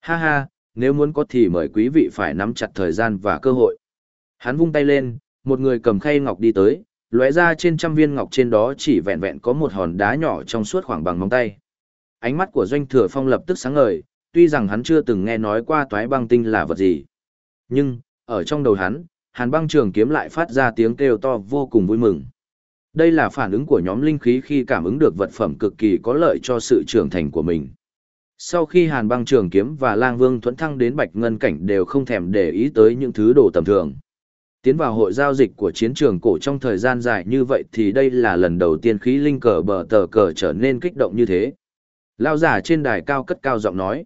Ha ha, nếu muốn có thì mời quý vị phải nắm chặt thời gian và cơ hội. Hắn vung tay lên, một người cầm khay ngọc đi tới, lóe ra trên trăm viên ngọc trên đó chỉ vẹn vẹn có một hòn đá nhỏ trong suốt khoảng bằng móng tay. Ánh mắt của Doanh Thừa Phong lập tức sáng ngời, tuy rằng hắn chưa từng nghe nói qua toái băng tinh là vật gì. Nhưng, ở trong đầu hắn, hàn băng trường kiếm lại phát ra tiếng kêu to vô cùng vui mừng. Đây là phản ứng của nhóm linh khí khi cảm ứng được vật phẩm cực kỳ có lợi cho sự trưởng thành của mình. Sau khi hàn băng trường kiếm và lang vương thuẫn thăng đến bạch ngân cảnh đều không thèm để ý tới những thứ đồ tầm thường. Tiến vào hội giao dịch của chiến trường cổ trong thời gian dài như vậy thì đây là lần đầu tiên khí linh cờ bờ tờ cờ trở nên kích động như thế. Lao giả trên đài cao cất cao giọng nói.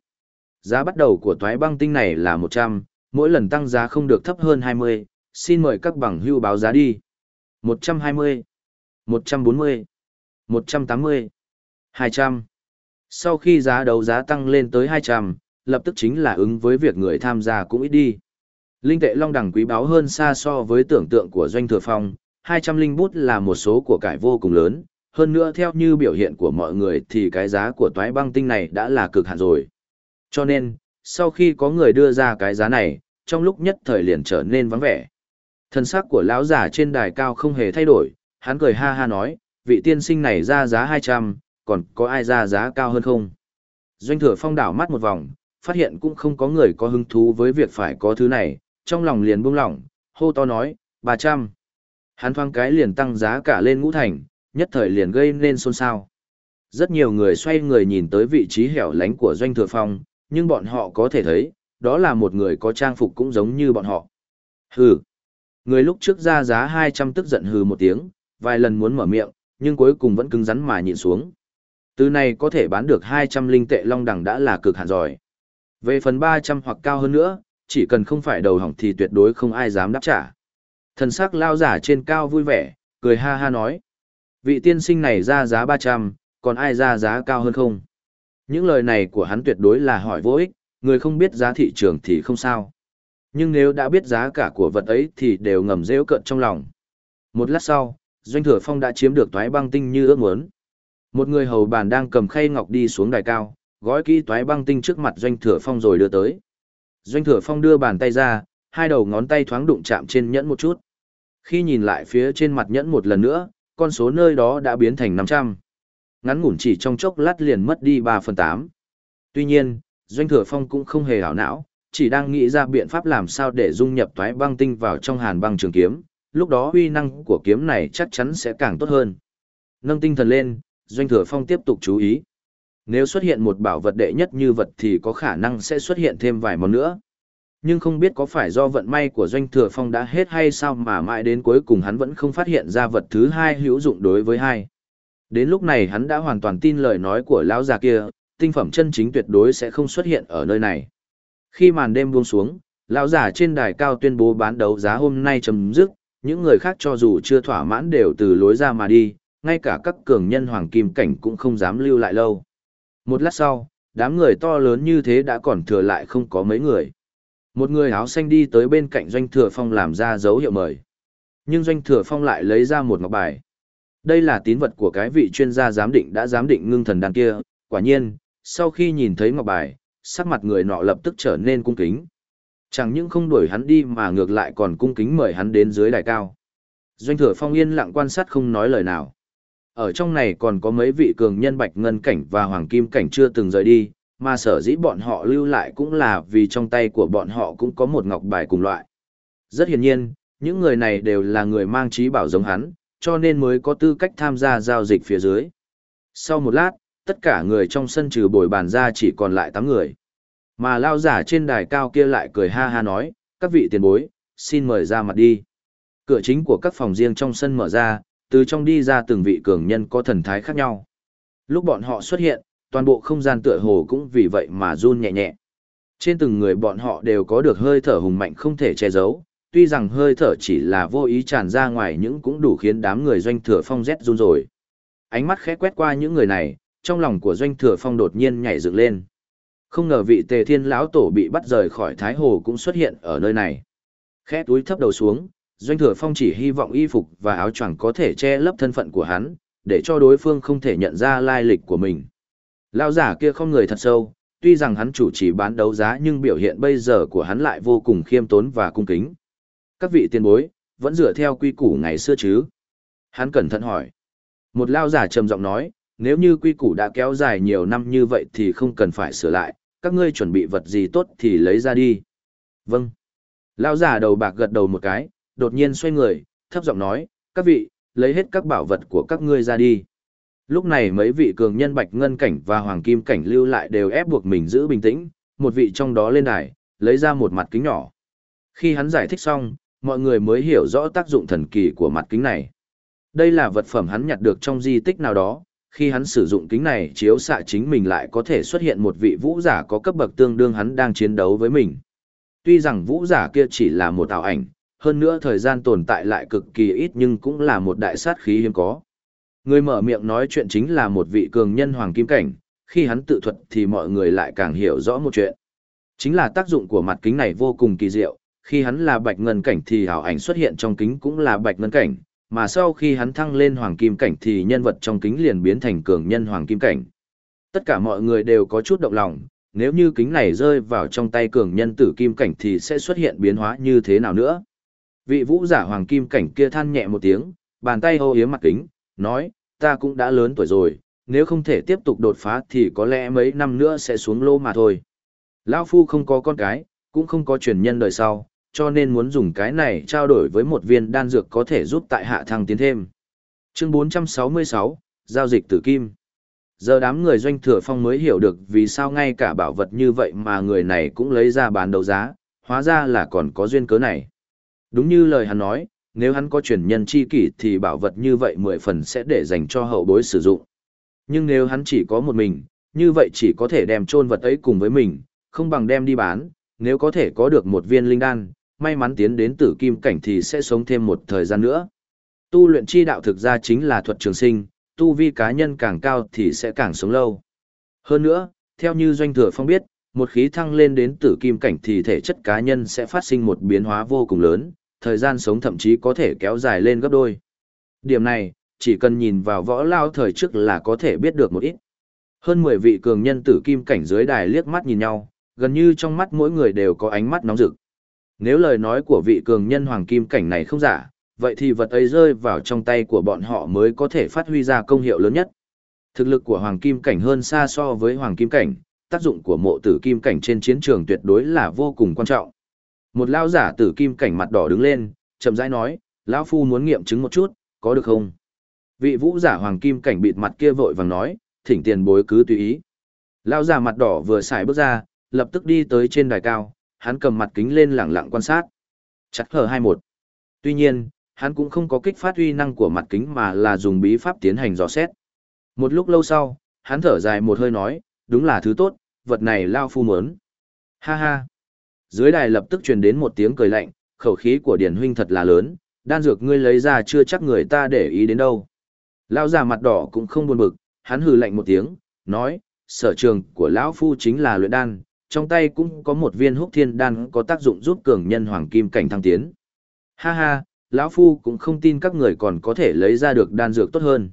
Giá bắt đầu của toái băng tinh này là 100, mỗi lần tăng giá không được thấp hơn 20, xin mời các bằng hưu báo giá đi. 120, 140, 180, 200. Sau khi giá đấu giá tăng lên tới 200, lập tức chính là ứng với việc người tham gia cũng ít đi. Linh tệ long đẳng quý báu hơn xa so với tưởng tượng của doanh thừa phong, 200 linh bút là một số của cải vô cùng lớn, hơn nữa theo như biểu hiện của mọi người thì cái giá của toái băng tinh này đã là cực hạn rồi. Cho nên, sau khi có người đưa ra cái giá này, trong lúc nhất thời liền trở nên vắng vẻ. Thân xác của lão giả trên đài cao không hề thay đổi, hắn cười ha ha nói, vị tiên sinh này ra giá 200, còn có ai ra giá cao hơn không? Doanh thừa phong đảo mắt một vòng, phát hiện cũng không có người có hứng thú với việc phải có thứ này, trong lòng liền buông lỏng, hô to nói, 300. Hắn thoáng cái liền tăng giá cả lên ngũ thành, nhất thời liền gây nên xôn xao. Rất nhiều người xoay người nhìn tới vị trí hẻo lánh của doanh thừa phong, nhưng bọn họ có thể thấy, đó là một người có trang phục cũng giống như bọn họ. Hừ. Người lúc trước ra giá 200 tức giận hừ một tiếng, vài lần muốn mở miệng, nhưng cuối cùng vẫn cứng rắn mà nhịn xuống. Từ này có thể bán được 200 linh tệ long đẳng đã là cực hạn rồi. Về phần 300 hoặc cao hơn nữa, chỉ cần không phải đầu hỏng thì tuyệt đối không ai dám đáp trả. Thần sắc lao giả trên cao vui vẻ, cười ha ha nói. Vị tiên sinh này ra giá 300, còn ai ra giá cao hơn không? Những lời này của hắn tuyệt đối là hỏi vô ích, người không biết giá thị trường thì không sao. Nhưng nếu đã biết giá cả của vật ấy thì đều ngầm rêu cận trong lòng. Một lát sau, Doanh Thừa Phong đã chiếm được toái băng tinh như ước muốn. Một người hầu bàn đang cầm khay ngọc đi xuống đài cao, gói kỹ toái băng tinh trước mặt Doanh Thừa Phong rồi đưa tới. Doanh Thừa Phong đưa bàn tay ra, hai đầu ngón tay thoáng đụng chạm trên nhẫn một chút. Khi nhìn lại phía trên mặt nhẫn một lần nữa, con số nơi đó đã biến thành 500. Ngắn ngủn chỉ trong chốc lát liền mất đi 3 phần 8. Tuy nhiên, Doanh Thừa Phong cũng không hề hảo não, chỉ đang nghĩ ra biện pháp làm sao để dung nhập toái băng tinh vào trong hàn băng trường kiếm, lúc đó uy năng của kiếm này chắc chắn sẽ càng tốt hơn. Nâng tinh thần lên, Doanh Thừa Phong tiếp tục chú ý. Nếu xuất hiện một bảo vật đệ nhất như vật thì có khả năng sẽ xuất hiện thêm vài món nữa. Nhưng không biết có phải do vận may của Doanh Thừa Phong đã hết hay sao mà mãi đến cuối cùng hắn vẫn không phát hiện ra vật thứ hai hữu dụng đối với hai. Đến lúc này hắn đã hoàn toàn tin lời nói của lão già kia, tinh phẩm chân chính tuyệt đối sẽ không xuất hiện ở nơi này. Khi màn đêm buông xuống, lão già trên đài cao tuyên bố bán đấu giá hôm nay chấm dứt, những người khác cho dù chưa thỏa mãn đều từ lối ra mà đi, ngay cả các cường nhân hoàng kim cảnh cũng không dám lưu lại lâu. Một lát sau, đám người to lớn như thế đã còn thừa lại không có mấy người. Một người áo xanh đi tới bên cạnh Doanh Thừa Phong làm ra dấu hiệu mời. Nhưng Doanh Thừa Phong lại lấy ra một ngọc bài. Đây là tín vật của cái vị chuyên gia giám định đã giám định ngưng thần đàn kia, quả nhiên, sau khi nhìn thấy ngọc bài, sắc mặt người nọ lập tức trở nên cung kính. Chẳng những không đuổi hắn đi mà ngược lại còn cung kính mời hắn đến dưới đài cao. Doanh Thừa Phong yên lặng quan sát không nói lời nào. Ở trong này còn có mấy vị cường nhân bạch ngân cảnh và hoàng kim cảnh chưa từng rời đi, mà sở dĩ bọn họ lưu lại cũng là vì trong tay của bọn họ cũng có một ngọc bài cùng loại. Rất hiển nhiên, những người này đều là người mang trí bảo giống hắn, cho nên mới có tư cách tham gia giao dịch phía dưới. Sau một lát, tất cả người trong sân trừ bồi bàn ra chỉ còn lại 8 người. Mà lao giả trên đài cao kia lại cười ha ha nói, các vị tiền bối, xin mời ra mặt đi. Cửa chính của các phòng riêng trong sân mở ra, từ trong đi ra từng vị cường nhân có thần thái khác nhau. Lúc bọn họ xuất hiện, toàn bộ không gian tựa hồ cũng vì vậy mà run nhẹ nhẹ. Trên từng người bọn họ đều có được hơi thở hùng mạnh không thể che giấu, tuy rằng hơi thở chỉ là vô ý tràn ra ngoài những cũng đủ khiến đám người doanh thừa phong rét run rồi. Ánh mắt khẽ quét qua những người này, trong lòng của doanh thừa phong đột nhiên nhảy dựng lên. Không ngờ vị tề thiên lão tổ bị bắt rời khỏi Thái Hồ cũng xuất hiện ở nơi này. Khẽ túi thấp đầu xuống, doanh thừa phong chỉ hy vọng y phục và áo choàng có thể che lấp thân phận của hắn, để cho đối phương không thể nhận ra lai lịch của mình. Lão giả kia không người thật sâu, tuy rằng hắn chủ trì bán đấu giá nhưng biểu hiện bây giờ của hắn lại vô cùng khiêm tốn và cung kính. Các vị tiền bối, vẫn dựa theo quy củ ngày xưa chứ? Hắn cẩn thận hỏi. Một lao giả trầm giọng nói, nếu như quy củ đã kéo dài nhiều năm như vậy thì không cần phải sửa lại, các ngươi chuẩn bị vật gì tốt thì lấy ra đi. Vâng. Lao giả đầu bạc gật đầu một cái, đột nhiên xoay người, thấp giọng nói, các vị, lấy hết các bảo vật của các ngươi ra đi. Lúc này mấy vị cường nhân bạch ngân cảnh và hoàng kim cảnh lưu lại đều ép buộc mình giữ bình tĩnh, một vị trong đó lên đài, lấy ra một mặt kính nhỏ. Khi hắn giải thích xong, mọi người mới hiểu rõ tác dụng thần kỳ của mặt kính này. Đây là vật phẩm hắn nhặt được trong di tích nào đó, khi hắn sử dụng kính này chiếu xạ chính mình lại có thể xuất hiện một vị vũ giả có cấp bậc tương đương hắn đang chiến đấu với mình. Tuy rằng vũ giả kia chỉ là một ảo ảnh, hơn nữa thời gian tồn tại lại cực kỳ ít nhưng cũng là một đại sát khí hiếm có. Người mở miệng nói chuyện chính là một vị cường nhân hoàng kim cảnh, khi hắn tự thuật thì mọi người lại càng hiểu rõ một chuyện. Chính là tác dụng của mặt kính này vô cùng kỳ diệu, khi hắn là bạch ngân cảnh thì hào ảnh xuất hiện trong kính cũng là bạch ngân cảnh, mà sau khi hắn thăng lên hoàng kim cảnh thì nhân vật trong kính liền biến thành cường nhân hoàng kim cảnh. Tất cả mọi người đều có chút động lòng, nếu như kính này rơi vào trong tay cường nhân tử kim cảnh thì sẽ xuất hiện biến hóa như thế nào nữa. Vị vũ giả hoàng kim cảnh kia than nhẹ một tiếng, bàn tay hô yếm mặt kính, nói, ta cũng đã lớn tuổi rồi, nếu không thể tiếp tục đột phá thì có lẽ mấy năm nữa sẽ xuống lô mà thôi. Lão Phu không có con cái, cũng không có truyền nhân đời sau, cho nên muốn dùng cái này trao đổi với một viên đan dược có thể giúp tại hạ thăng tiến thêm. Chương 466, Giao dịch tử kim. Giờ đám người doanh thừa phong mới hiểu được vì sao ngay cả bảo vật như vậy mà người này cũng lấy ra bán đấu giá, hóa ra là còn có duyên cớ này. Đúng như lời hắn nói, nếu hắn có truyền nhân chi kỷ thì bảo vật như vậy mười phần sẽ để dành cho hậu bối sử dụng. Nhưng nếu hắn chỉ có một mình, như vậy chỉ có thể đem chôn vật ấy cùng với mình, không bằng đem đi bán, nếu có thể có được một viên linh đan, may mắn tiến đến tử kim cảnh thì sẽ sống thêm một thời gian nữa. Tu luyện chi đạo thực ra chính là thuật trường sinh, tu vi cá nhân càng cao thì sẽ càng sống lâu. Hơn nữa, theo như doanh thừa phong biết, một khí thăng lên đến tử kim cảnh thì thể chất cá nhân sẽ phát sinh một biến hóa vô cùng lớn, thời gian sống thậm chí có thể kéo dài lên gấp đôi. Điểm này, chỉ cần nhìn vào võ lao thời trước là có thể biết được một ít. Hơn 10 vị cường nhân tử kim cảnh dưới đài liếc mắt nhìn nhau, gần như trong mắt mỗi người đều có ánh mắt nóng rực. Nếu lời nói của vị cường nhân hoàng kim cảnh này không giả, vậy thì vật ấy rơi vào trong tay của bọn họ mới có thể phát huy ra công hiệu lớn nhất. Thực lực của hoàng kim cảnh hơn xa so với hoàng kim cảnh, tác dụng của mộ tử kim cảnh trên chiến trường tuyệt đối là vô cùng quan trọng. Một lão giả tử kim cảnh mặt đỏ đứng lên, chậm rãi nói, lão phu muốn nghiệm chứng một chút, có được không? Vị vũ giả hoàng kim cảnh bịt mặt kia vội vàng nói, thỉnh tiền bối cứ tùy ý. Lão giả mặt đỏ vừa xài bước ra, lập tức đi tới trên đài cao, hắn cầm mặt kính lên lẳng lặng quan sát. Chặt hở 21. Tuy nhiên, hắn cũng không có kích phát uy năng của mặt kính mà là dùng bí pháp tiến hành dò xét. Một lúc lâu sau, hắn thở dài một hơi nói, đúng là thứ tốt, vật này lao phu mớn. Ha ha. Dưới đài lập tức truyền đến một tiếng cười lạnh, khẩu khí của Điền huynh thật là lớn, đan dược ngươi lấy ra chưa chắc người ta để ý đến đâu. Lão già mặt đỏ cũng không buồn bực, hắn hừ lạnh một tiếng, nói, sở trường của lão phu chính là luyện đan, trong tay cũng có một viên húc thiên đan có tác dụng giúp cường nhân hoàng kim cảnh thăng tiến. Ha ha, lão phu cũng không tin các người còn có thể lấy ra được đan dược tốt hơn.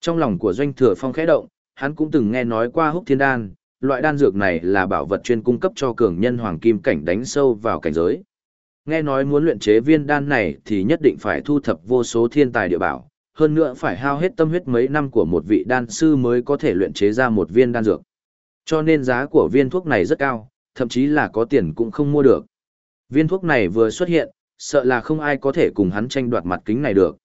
Trong lòng của doanh thừa phong khẽ động, hắn cũng từng nghe nói qua húc thiên đan, loại đan dược này là bảo vật chuyên cung cấp cho cường nhân hoàng kim cảnh đánh sâu vào cảnh giới. Nghe nói muốn luyện chế viên đan này thì nhất định phải thu thập vô số thiên tài địa bảo, hơn nữa phải hao hết tâm huyết mấy năm của một vị đan sư mới có thể luyện chế ra một viên đan dược. Cho nên giá của viên thuốc này rất cao, thậm chí là có tiền cũng không mua được. Viên thuốc này vừa xuất hiện, sợ là không ai có thể cùng hắn tranh đoạt mặt kính này được.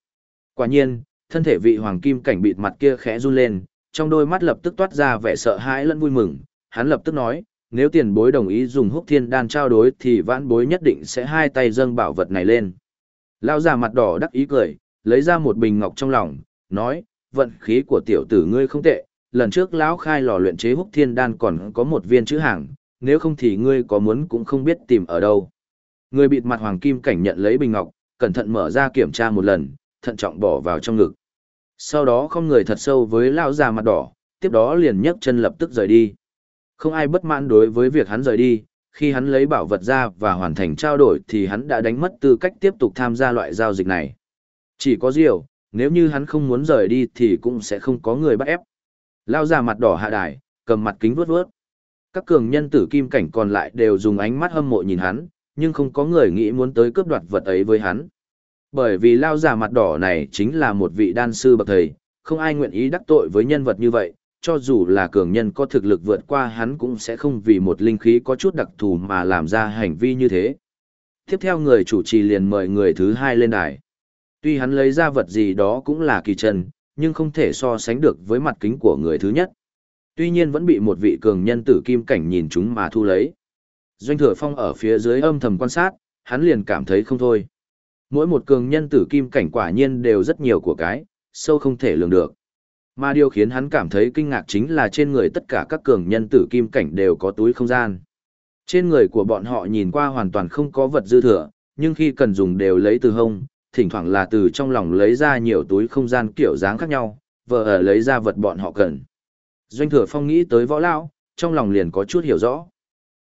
Quả nhiên, thân thể vị hoàng kim cảnh bịt mặt kia khẽ run lên, trong đôi mắt lập tức toát ra vẻ sợ hãi lẫn vui mừng, hắn lập tức nói, nếu tiền bối đồng ý dùng húc thiên đan trao đối thì vãn bối nhất định sẽ hai tay dâng bảo vật này lên. Lão già mặt đỏ đắc ý cười, lấy ra một bình ngọc trong lòng, nói, vận khí của tiểu tử ngươi không tệ, lần trước lão khai lò luyện chế húc thiên đan còn có một viên chữ hàng, nếu không thì ngươi có muốn cũng không biết tìm ở đâu. Người bịt mặt hoàng kim cảnh nhận lấy bình ngọc, cẩn thận mở ra kiểm tra một lần, thận trọng bỏ vào trong ngực. Sau đó không người thật sâu với lão già mặt đỏ, tiếp đó liền nhấc chân lập tức rời đi. Không ai bất mãn đối với việc hắn rời đi, khi hắn lấy bảo vật ra và hoàn thành trao đổi thì hắn đã đánh mất tư cách tiếp tục tham gia loại giao dịch này. Chỉ có điều, nếu như hắn không muốn rời đi thì cũng sẽ không có người bắt ép. Lao già mặt đỏ hạ đài, cầm mặt kính vuốt vuốt. Các cường nhân tử kim cảnh còn lại đều dùng ánh mắt hâm mộ nhìn hắn, nhưng không có người nghĩ muốn tới cướp đoạt vật ấy với hắn. Bởi vì lao giả mặt đỏ này chính là một vị đan sư bậc thầy, không ai nguyện ý đắc tội với nhân vật như vậy, cho dù là cường nhân có thực lực vượt qua hắn cũng sẽ không vì một linh khí có chút đặc thù mà làm ra hành vi như thế. Tiếp theo người chủ trì liền mời người thứ hai lên đài. Tuy hắn lấy ra vật gì đó cũng là kỳ trần, nhưng không thể so sánh được với mặt kính của người thứ nhất. Tuy nhiên vẫn bị một vị cường nhân tử kim cảnh nhìn chúng mà thu lấy. Doanh thừa phong ở phía dưới âm thầm quan sát, hắn liền cảm thấy không thôi. Mỗi một cường nhân tử kim cảnh quả nhiên đều rất nhiều của cái, sâu không thể lường được. Mà điều khiến hắn cảm thấy kinh ngạc chính là trên người tất cả các cường nhân tử kim cảnh đều có túi không gian. Trên người của bọn họ nhìn qua hoàn toàn không có vật dư thừa, nhưng khi cần dùng đều lấy từ hông, thỉnh thoảng là từ trong lòng lấy ra nhiều túi không gian kiểu dáng khác nhau, vợ ở lấy ra vật bọn họ cần. Doanh thừa phong nghĩ tới võ lão, trong lòng liền có chút hiểu rõ.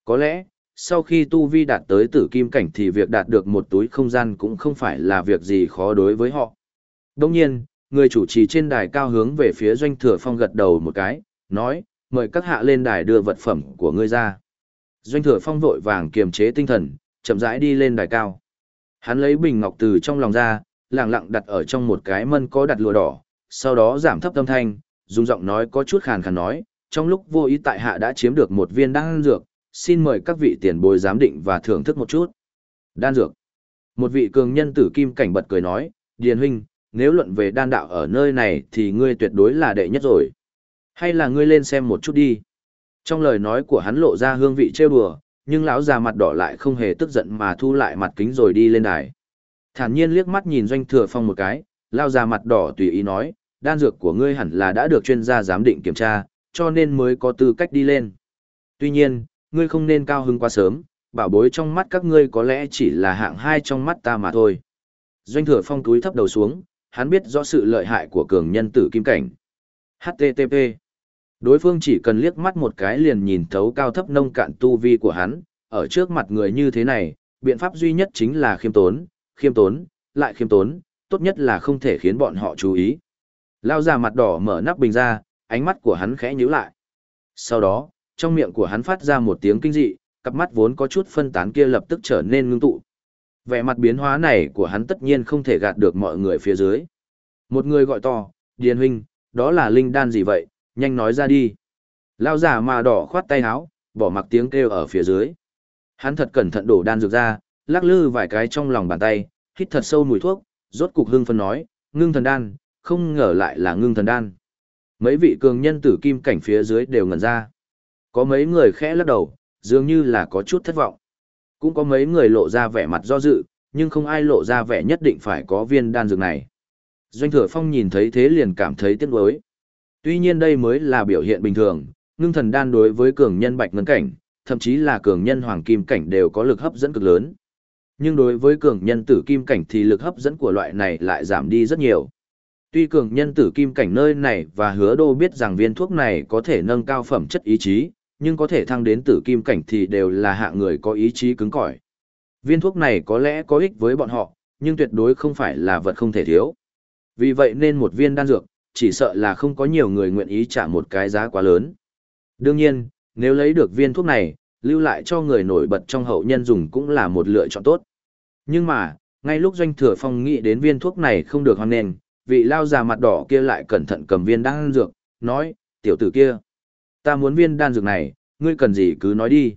Có lẽ, sau khi tu vi đạt tới tử kim cảnh thì việc đạt được một túi không gian cũng không phải là việc gì khó đối với họ. Đồng nhiên, người chủ trì trên đài cao hướng về phía doanh thừa phong gật đầu một cái, nói, mời các hạ lên đài đưa vật phẩm của ngươi ra. Doanh thừa phong vội vàng kiềm chế tinh thần, chậm rãi đi lên đài cao. Hắn lấy bình ngọc từ trong lòng ra, lặng lặng đặt ở trong một cái mân có đặt lụa đỏ, sau đó giảm thấp âm thanh, dùng giọng nói có chút khàn khàn nói, trong lúc vô ý tại hạ đã chiếm được một viên đan dược, xin mời các vị tiền bối giám định và thưởng thức một chút. Đan dược. Một vị cường nhân tử kim cảnh bật cười nói, Điền huynh, nếu luận về đan đạo ở nơi này thì ngươi tuyệt đối là đệ nhất rồi. Hay là ngươi lên xem một chút đi. Trong lời nói của hắn lộ ra hương vị trêu đùa, nhưng lão già mặt đỏ lại không hề tức giận mà thu lại mặt kính rồi đi lên đài. Thản nhiên liếc mắt nhìn doanh thừa phong một cái, lão già mặt đỏ tùy ý nói, đan dược của ngươi hẳn là đã được chuyên gia giám định kiểm tra, cho nên mới có tư cách đi lên. Tuy nhiên, ngươi không nên cao hứng quá sớm, bảo bối trong mắt các ngươi có lẽ chỉ là hạng hai trong mắt ta mà thôi. Doanh thừa phong túi thấp đầu xuống, hắn biết rõ sự lợi hại của cường nhân tử kim cảnh. HTTP Đối phương chỉ cần liếc mắt một cái liền nhìn thấu cao thấp nông cạn tu vi của hắn, ở trước mặt người như thế này, biện pháp duy nhất chính là khiêm tốn, khiêm tốn, lại khiêm tốn, tốt nhất là không thể khiến bọn họ chú ý. Lao ra mặt đỏ mở nắp bình ra, ánh mắt của hắn khẽ nhíu lại. Sau đó, trong miệng của hắn phát ra một tiếng kinh dị, cặp mắt vốn có chút phân tán kia lập tức trở nên ngưng tụ. Vẻ mặt biến hóa này của hắn tất nhiên không thể gạt được mọi người phía dưới. Một người gọi to, Điền huynh, đó là linh đan gì vậy, nhanh nói ra đi. Lao giả mà đỏ khoát tay áo, bỏ mặc tiếng kêu ở phía dưới. Hắn thật cẩn thận đổ đan dược ra, lắc lư vài cái trong lòng bàn tay, hít thật sâu mùi thuốc, rốt cục hưng phân nói, ngưng thần đan, không ngờ lại là ngưng thần đan. Mấy vị cường nhân tử kim cảnh phía dưới đều ngẩn ra. Có mấy người khẽ lắc đầu, dường như là có chút thất vọng. Cũng có mấy người lộ ra vẻ mặt do dự, nhưng không ai lộ ra vẻ nhất định phải có viên đan dược này. Doanh thừa phong nhìn thấy thế liền cảm thấy tiếc nuối. Tuy nhiên đây mới là biểu hiện bình thường, ngưng thần đan đối với cường nhân bạch ngân cảnh, thậm chí là cường nhân hoàng kim cảnh đều có lực hấp dẫn cực lớn. Nhưng đối với cường nhân tử kim cảnh thì lực hấp dẫn của loại này lại giảm đi rất nhiều. Tuy cường nhân tử kim cảnh nơi này và hứa đô biết rằng viên thuốc này có thể nâng cao phẩm chất ý chí, nhưng có thể thăng đến tử kim cảnh thì đều là hạng người có ý chí cứng cỏi. Viên thuốc này có lẽ có ích với bọn họ, nhưng tuyệt đối không phải là vật không thể thiếu. Vì vậy nên một viên đan dược, chỉ sợ là không có nhiều người nguyện ý trả một cái giá quá lớn. Đương nhiên, nếu lấy được viên thuốc này, lưu lại cho người nổi bật trong hậu nhân dùng cũng là một lựa chọn tốt. Nhưng mà, ngay lúc doanh thừa phong nghĩ đến viên thuốc này không được hoan nền, vị lao già mặt đỏ kia lại cẩn thận cầm viên đan dược, nói, tiểu tử kia, ta muốn viên đan dược này, ngươi cần gì cứ nói đi.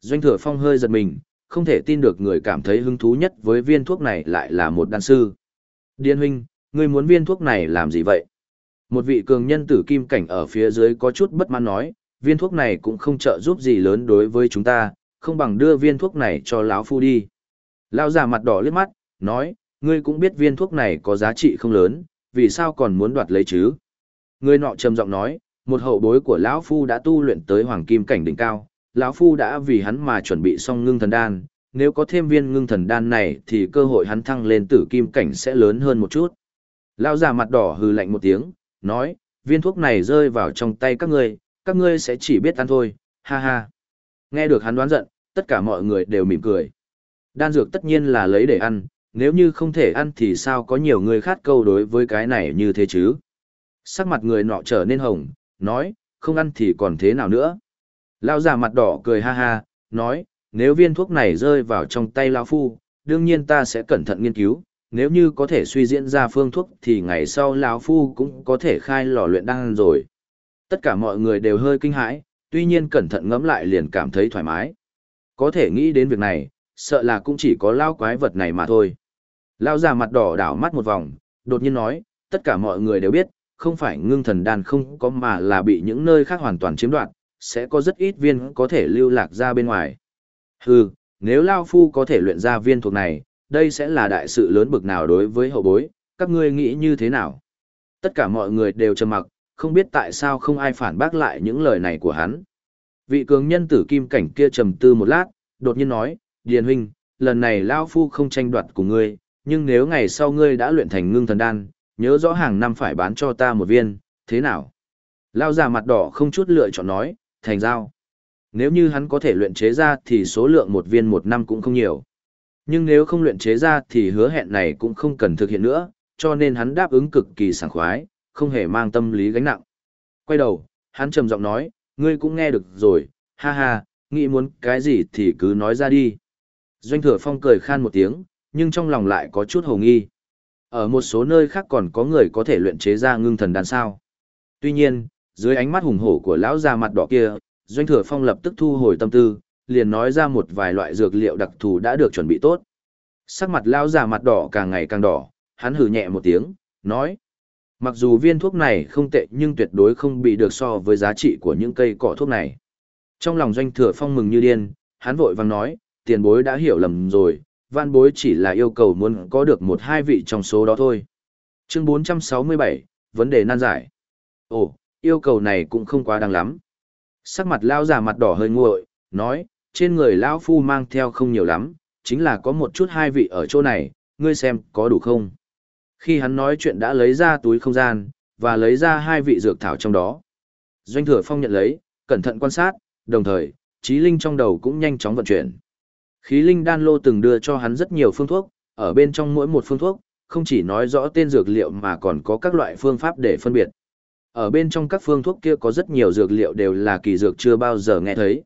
Doanh thừa phong hơi giật mình, không thể tin được người cảm thấy hứng thú nhất với viên thuốc này lại là một đan sư. Điên huynh, ngươi muốn viên thuốc này làm gì vậy? Một vị cường nhân tử kim cảnh ở phía dưới có chút bất mãn nói, viên thuốc này cũng không trợ giúp gì lớn đối với chúng ta, không bằng đưa viên thuốc này cho lão phu đi. Lão già mặt đỏ liếc mắt, nói, Ngươi cũng biết viên thuốc này có giá trị không lớn, vì sao còn muốn đoạt lấy chứ? Người nọ trầm giọng nói, một hậu bối của lão phu đã tu luyện tới hoàng kim cảnh đỉnh cao, lão phu đã vì hắn mà chuẩn bị xong ngưng thần đan, nếu có thêm viên ngưng thần đan này thì cơ hội hắn thăng lên tử kim cảnh sẽ lớn hơn một chút. Lão già mặt đỏ hừ lạnh một tiếng, nói, viên thuốc này rơi vào trong tay các ngươi, các ngươi sẽ chỉ biết ăn thôi, ha ha. Nghe được hắn đoán giận, tất cả mọi người đều mỉm cười. Đan dược tất nhiên là lấy để ăn, nếu như không thể ăn thì sao có nhiều người khát câu đối với cái này như thế chứ? Sắc mặt người nọ trở nên hồng, nói, không ăn thì còn thế nào nữa? lao già mặt đỏ cười ha ha, nói, nếu viên thuốc này rơi vào trong tay lão phu, đương nhiên ta sẽ cẩn thận nghiên cứu, nếu như có thể suy diễn ra phương thuốc thì ngày sau lão phu cũng có thể khai lò luyện đan rồi. Tất cả mọi người đều hơi kinh hãi, tuy nhiên cẩn thận ngẫm lại liền cảm thấy thoải mái. Có thể nghĩ đến việc này, sợ là cũng chỉ có lao quái vật này mà thôi. Lao già mặt đỏ đảo mắt một vòng, đột nhiên nói, tất cả mọi người đều biết, không phải ngưng thần đan không có mà là bị những nơi khác hoàn toàn chiếm đoạt, sẽ có rất ít viên có thể lưu lạc ra bên ngoài. Hừ, nếu Lao Phu có thể luyện ra viên thuộc này, đây sẽ là đại sự lớn bực nào đối với hậu bối, các ngươi nghĩ như thế nào? Tất cả mọi người đều trầm mặc, không biết tại sao không ai phản bác lại những lời này của hắn. Vị cường nhân tử kim cảnh kia trầm tư một lát, đột nhiên nói, Điền huynh, lần này Lao Phu không tranh đoạt của ngươi, nhưng nếu ngày sau ngươi đã luyện thành ngưng thần đan, nhớ rõ hàng năm phải bán cho ta một viên, thế nào? Lao già mặt đỏ không chút lựa chọn nói, thành giao. Nếu như hắn có thể luyện chế ra thì số lượng một viên một năm cũng không nhiều. Nhưng nếu không luyện chế ra thì hứa hẹn này cũng không cần thực hiện nữa, cho nên hắn đáp ứng cực kỳ sảng khoái, không hề mang tâm lý gánh nặng. Quay đầu, hắn trầm giọng nói, ngươi cũng nghe được rồi, ha ha, nghĩ muốn cái gì thì cứ nói ra đi. Doanh thừa phong cười khan một tiếng, nhưng trong lòng lại có chút hồ nghi. Ở một số nơi khác còn có người có thể luyện chế ra ngưng thần đan sao. Tuy nhiên, dưới ánh mắt hùng hổ của lão già mặt đỏ kia, Doanh Thừa Phong lập tức thu hồi tâm tư, liền nói ra một vài loại dược liệu đặc thù đã được chuẩn bị tốt. Sắc mặt lão già mặt đỏ càng ngày càng đỏ, hắn hừ nhẹ một tiếng, nói: Mặc dù viên thuốc này không tệ nhưng tuyệt đối không bị được so với giá trị của những cây cỏ thuốc này. Trong lòng Doanh Thừa Phong mừng như điên, hắn vội vàng nói: "Tiền bối đã hiểu lầm rồi, Van bối chỉ là yêu cầu muốn có được một hai vị trong số đó thôi." Chương 467, vấn đề nan giải. Ồ, yêu cầu này cũng không quá đáng lắm. Sắc mặt lao già mặt đỏ hơi nguội, nói, trên người lão phu mang theo không nhiều lắm, chính là có một chút hai vị ở chỗ này, ngươi xem có đủ không? Khi hắn nói chuyện đã lấy ra túi không gian, và lấy ra hai vị dược thảo trong đó. Doanh thừa phong nhận lấy, cẩn thận quan sát, đồng thời, trí linh trong đầu cũng nhanh chóng vận chuyển. Khí linh đan lô từng đưa cho hắn rất nhiều phương thuốc, ở bên trong mỗi một phương thuốc, không chỉ nói rõ tên dược liệu mà còn có các loại phương pháp để phân biệt. Ở bên trong các phương thuốc kia có rất nhiều dược liệu đều là kỳ dược chưa bao giờ nghe thấy.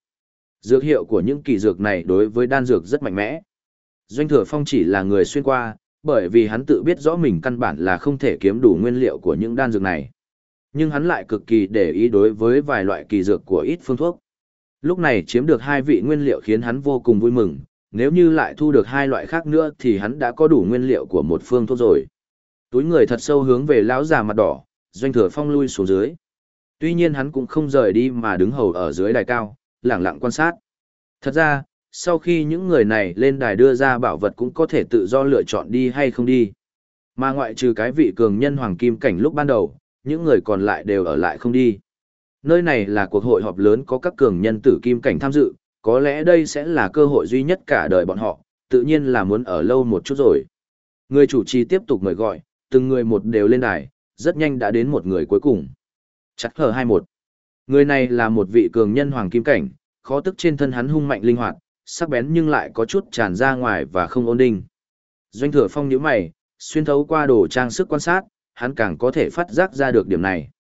Dược hiệu của những kỳ dược này đối với đan dược rất mạnh mẽ. Doanh thừa phong chỉ là người xuyên qua, bởi vì hắn tự biết rõ mình căn bản là không thể kiếm đủ nguyên liệu của những đan dược này. Nhưng hắn lại cực kỳ để ý đối với vài loại kỳ dược của ít phương thuốc. Lúc này chiếm được hai vị nguyên liệu khiến hắn vô cùng vui mừng, nếu như lại thu được hai loại khác nữa thì hắn đã có đủ nguyên liệu của một phương thuốc rồi. Túi người thật sâu hướng về lão già mặt đỏ, doanh thừa phong lui xuống dưới. Tuy nhiên hắn cũng không rời đi mà đứng hầu ở dưới đài cao, lặng lặng quan sát. Thật ra, sau khi những người này lên đài đưa ra bảo vật cũng có thể tự do lựa chọn đi hay không đi. Mà ngoại trừ cái vị cường nhân hoàng kim cảnh lúc ban đầu, những người còn lại đều ở lại không đi. Nơi này là cuộc hội họp lớn có các cường nhân tử kim cảnh tham dự, có lẽ đây sẽ là cơ hội duy nhất cả đời bọn họ, tự nhiên là muốn ở lâu một chút rồi. Người chủ trì tiếp tục mời gọi, từng người một đều lên đài, rất nhanh đã đến một người cuối cùng. Chắc hờ 21. Người này là một vị cường nhân hoàng kim cảnh, khó tức trên thân hắn hung mạnh linh hoạt, sắc bén nhưng lại có chút tràn ra ngoài và không ổn định. Doanh thừa phong nhíu mày, xuyên thấu qua đồ trang sức quan sát, hắn càng có thể phát giác ra được điểm này.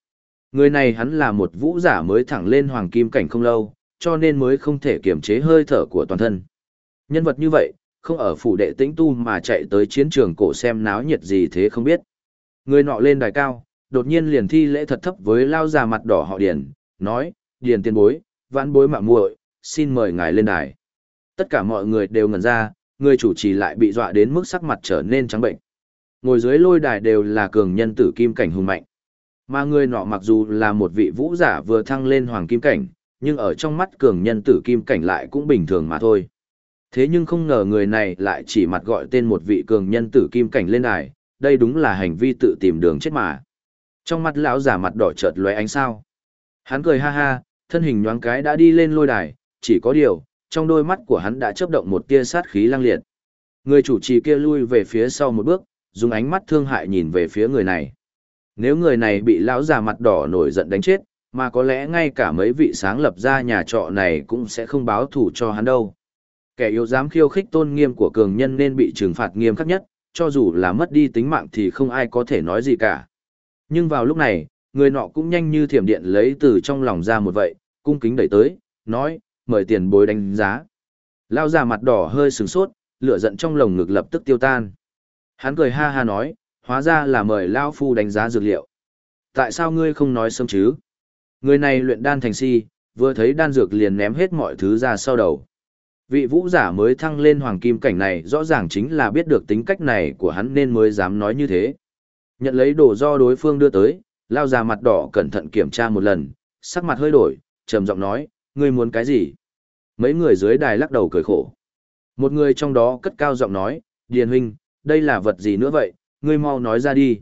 Người này hắn là một vũ giả mới thẳng lên hoàng kim cảnh không lâu, cho nên mới không thể kiềm chế hơi thở của toàn thân. Nhân vật như vậy, không ở phủ đệ tĩnh tu mà chạy tới chiến trường cổ xem náo nhiệt gì thế không biết. Người nọ lên đài cao, đột nhiên liền thi lễ thật thấp với lao già mặt đỏ họ Điền, nói, Điền tiên bối, vãn bối mạng muội, xin mời ngài lên đài. Tất cả mọi người đều ngẩn ra, người chủ trì lại bị dọa đến mức sắc mặt trở nên trắng bệnh. Ngồi dưới lôi đài đều là cường nhân tử kim cảnh hùng mạnh. Mà người nọ mặc dù là một vị vũ giả vừa thăng lên hoàng kim cảnh, nhưng ở trong mắt cường nhân tử kim cảnh lại cũng bình thường mà thôi. Thế nhưng không ngờ người này lại chỉ mặt gọi tên một vị cường nhân tử kim cảnh lên đài, đây đúng là hành vi tự tìm đường chết mà. Trong mắt lão giả mặt đỏ chợt lóe ánh sao. Hắn cười ha ha, thân hình nhoáng cái đã đi lên lôi đài, chỉ có điều, trong đôi mắt của hắn đã chớp động một tia sát khí lang liệt. Người chủ trì kia lui về phía sau một bước, dùng ánh mắt thương hại nhìn về phía người này. Nếu người này bị lão già mặt đỏ nổi giận đánh chết, mà có lẽ ngay cả mấy vị sáng lập ra nhà trọ này cũng sẽ không báo thù cho hắn đâu. Kẻ yếu dám khiêu khích tôn nghiêm của cường nhân nên bị trừng phạt nghiêm khắc nhất, cho dù là mất đi tính mạng thì không ai có thể nói gì cả. Nhưng vào lúc này, người nọ cũng nhanh như thiểm điện lấy từ trong lòng ra một vậy, cung kính đẩy tới, nói, mời tiền bối đánh giá. Lao già mặt đỏ hơi sừng sốt, lửa giận trong lồng ngực lập tức tiêu tan. Hắn cười ha ha nói, hóa ra là mời Lao Phu đánh giá dược liệu. Tại sao ngươi không nói sớm chứ? Người này luyện đan thành si, vừa thấy đan dược liền ném hết mọi thứ ra sau đầu. Vị vũ giả mới thăng lên hoàng kim cảnh này rõ ràng chính là biết được tính cách này của hắn nên mới dám nói như thế. Nhận lấy đồ do đối phương đưa tới, lao già mặt đỏ cẩn thận kiểm tra một lần, sắc mặt hơi đổi, trầm giọng nói, ngươi muốn cái gì? Mấy người dưới đài lắc đầu cười khổ. Một người trong đó cất cao giọng nói, Điền huynh, đây là vật gì nữa vậy, ngươi mau nói ra đi.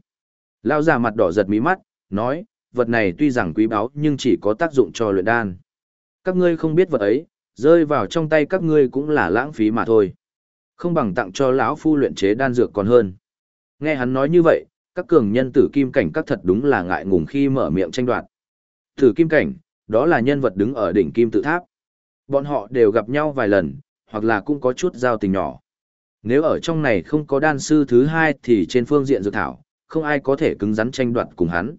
Lao già mặt đỏ giật mí mắt, nói, vật này tuy rằng quý báu nhưng chỉ có tác dụng cho luyện đan. Các ngươi không biết vật ấy, rơi vào trong tay các ngươi cũng là lãng phí mà thôi. Không bằng tặng cho lão phu luyện chế đan dược còn hơn. Nghe hắn nói như vậy, các cường nhân tử kim cảnh các thật đúng là ngại ngùng khi mở miệng tranh đoạt. Tử kim cảnh, đó là nhân vật đứng ở đỉnh kim tự tháp. Bọn họ đều gặp nhau vài lần, hoặc là cũng có chút giao tình nhỏ. Nếu ở trong này không có đan sư thứ hai thì trên phương diện dược thảo, không ai có thể cứng rắn tranh đoạt cùng hắn.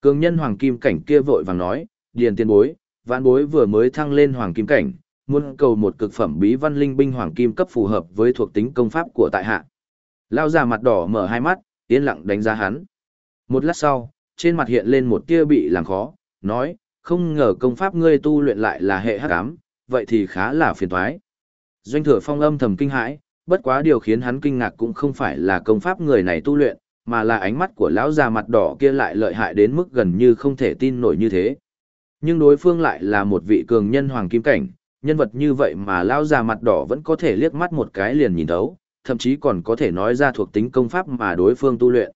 Cường nhân hoàng kim cảnh kia vội vàng nói, điền tiên bối, vạn bối vừa mới thăng lên hoàng kim cảnh, muốn cầu một cực phẩm bí văn linh binh hoàng kim cấp phù hợp với thuộc tính công pháp của tại hạ. Lao già mặt đỏ mở hai mắt, yên lặng đánh giá hắn. Một lát sau, trên mặt hiện lên một tia bị làm khó, nói, không ngờ công pháp ngươi tu luyện lại là hệ hắc ám, vậy thì khá là phiền toái. Doanh thừa phong âm thầm kinh hãi, bất quá điều khiến hắn kinh ngạc cũng không phải là công pháp người này tu luyện, mà là ánh mắt của lão già mặt đỏ kia lại lợi hại đến mức gần như không thể tin nổi như thế. Nhưng đối phương lại là một vị cường nhân hoàng kim cảnh, nhân vật như vậy mà lão già mặt đỏ vẫn có thể liếc mắt một cái liền nhìn thấu, thậm chí còn có thể nói ra thuộc tính công pháp mà đối phương tu luyện.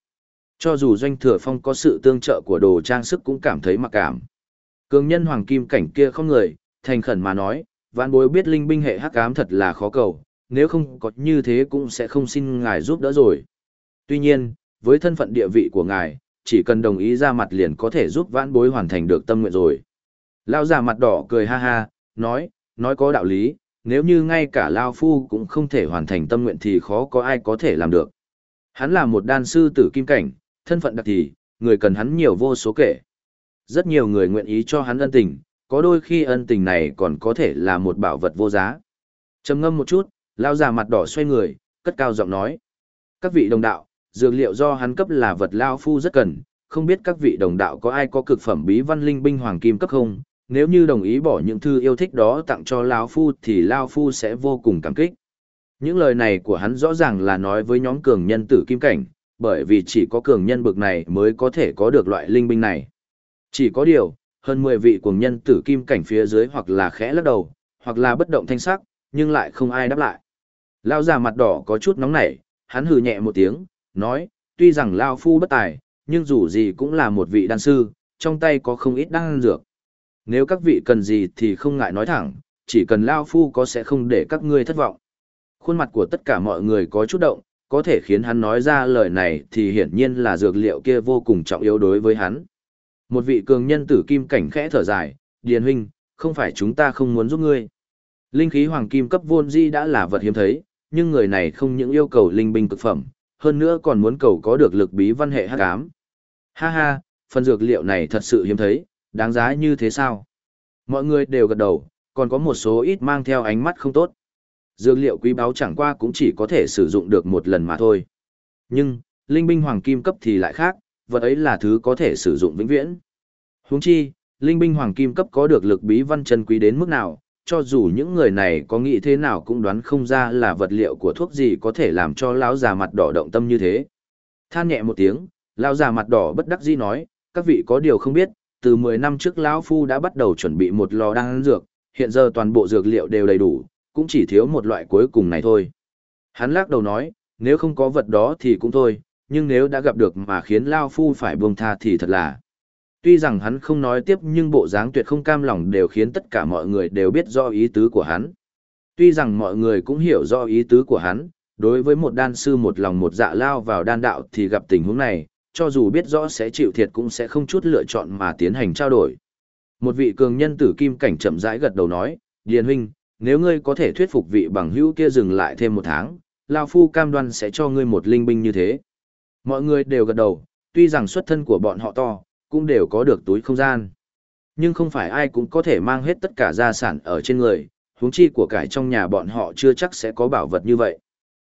Cho dù doanh thừa phong có sự tương trợ của đồ trang sức cũng cảm thấy mặc cảm. Cường nhân hoàng kim cảnh kia không người, thành khẩn mà nói, vạn bối biết linh binh hệ hắc ám thật là khó cầu, nếu không có như thế cũng sẽ không xin ngài giúp đỡ rồi. Tuy nhiên, với thân phận địa vị của ngài, chỉ cần đồng ý ra mặt liền có thể giúp vãn bối hoàn thành được tâm nguyện rồi. Lao già mặt đỏ cười ha ha, nói, nói có đạo lý, nếu như ngay cả Lao Phu cũng không thể hoàn thành tâm nguyện thì khó có ai có thể làm được. Hắn là một đan sư tử kim cảnh, thân phận đặc thì, người cần hắn nhiều vô số kể. Rất nhiều người nguyện ý cho hắn ân tình, có đôi khi ân tình này còn có thể là một bảo vật vô giá. trầm ngâm một chút, Lao già mặt đỏ xoay người, cất cao giọng nói. Các vị đồng đạo, dược liệu do hắn cấp là vật Lao Phu rất cần, không biết các vị đồng đạo có ai có cực phẩm bí văn linh binh hoàng kim cấp không, nếu như đồng ý bỏ những thư yêu thích đó tặng cho Lao Phu thì Lao Phu sẽ vô cùng cảm kích. Những lời này của hắn rõ ràng là nói với nhóm cường nhân tử kim cảnh, bởi vì chỉ có cường nhân bực này mới có thể có được loại linh binh này. Chỉ có điều, hơn 10 vị cường nhân tử kim cảnh phía dưới hoặc là khẽ lắc đầu, hoặc là bất động thanh sắc, nhưng lại không ai đáp lại. Lao già mặt đỏ có chút nóng nảy, hắn hừ nhẹ một tiếng, nói, tuy rằng Lao Phu bất tài, nhưng dù gì cũng là một vị đan sư, trong tay có không ít đan dược. Nếu các vị cần gì thì không ngại nói thẳng, chỉ cần Lao Phu có sẽ không để các ngươi thất vọng. Khuôn mặt của tất cả mọi người có chút động, có thể khiến hắn nói ra lời này thì hiển nhiên là dược liệu kia vô cùng trọng yếu đối với hắn. Một vị cường nhân tử kim cảnh khẽ thở dài, Điền huynh, không phải chúng ta không muốn giúp ngươi. Linh khí hoàng kim cấp vôn di đã là vật hiếm thấy, nhưng người này không những yêu cầu linh binh cực phẩm, hơn nữa còn muốn cầu có được lực bí văn hệ hắc ám. Ha ha, phần dược liệu này thật sự hiếm thấy, đáng giá như thế sao? Mọi người đều gật đầu, còn có một số ít mang theo ánh mắt không tốt. Dược liệu quý báu chẳng qua cũng chỉ có thể sử dụng được một lần mà thôi. Nhưng, linh binh hoàng kim cấp thì lại khác, vật ấy là thứ có thể sử dụng vĩnh viễn. Huống chi, linh binh hoàng kim cấp có được lực bí văn chân quý đến mức nào, cho dù những người này có nghĩ thế nào cũng đoán không ra là vật liệu của thuốc gì có thể làm cho lão già mặt đỏ động tâm như thế. Than nhẹ một tiếng, lão già mặt đỏ bất đắc dĩ nói, các vị có điều không biết, từ 10 năm trước lão phu đã bắt đầu chuẩn bị một lò đan dược, hiện giờ toàn bộ dược liệu đều đầy đủ, cũng chỉ thiếu một loại cuối cùng này thôi. Hắn lắc đầu nói, nếu không có vật đó thì cũng thôi, nhưng nếu đã gặp được mà khiến lão Phu phải buông tha thì thật là. Tuy rằng hắn không nói tiếp nhưng bộ dáng tuyệt không cam lòng đều khiến tất cả mọi người đều biết rõ ý tứ của hắn. Tuy rằng mọi người cũng hiểu rõ ý tứ của hắn, đối với một đan sư một lòng một dạ lao vào đan đạo thì gặp tình huống này, cho dù biết rõ sẽ chịu thiệt cũng sẽ không chút lựa chọn mà tiến hành trao đổi. Một vị cường nhân tử kim cảnh chậm rãi gật đầu nói, Điền huynh, nếu ngươi có thể thuyết phục vị bằng hữu kia dừng lại thêm một tháng, Lao Phu cam đoan sẽ cho ngươi một linh binh như thế. Mọi người đều gật đầu, tuy rằng xuất thân của bọn họ to, cũng đều có được túi không gian. Nhưng không phải ai cũng có thể mang hết tất cả gia sản ở trên người, huống chi của cải trong nhà bọn họ chưa chắc sẽ có bảo vật như vậy.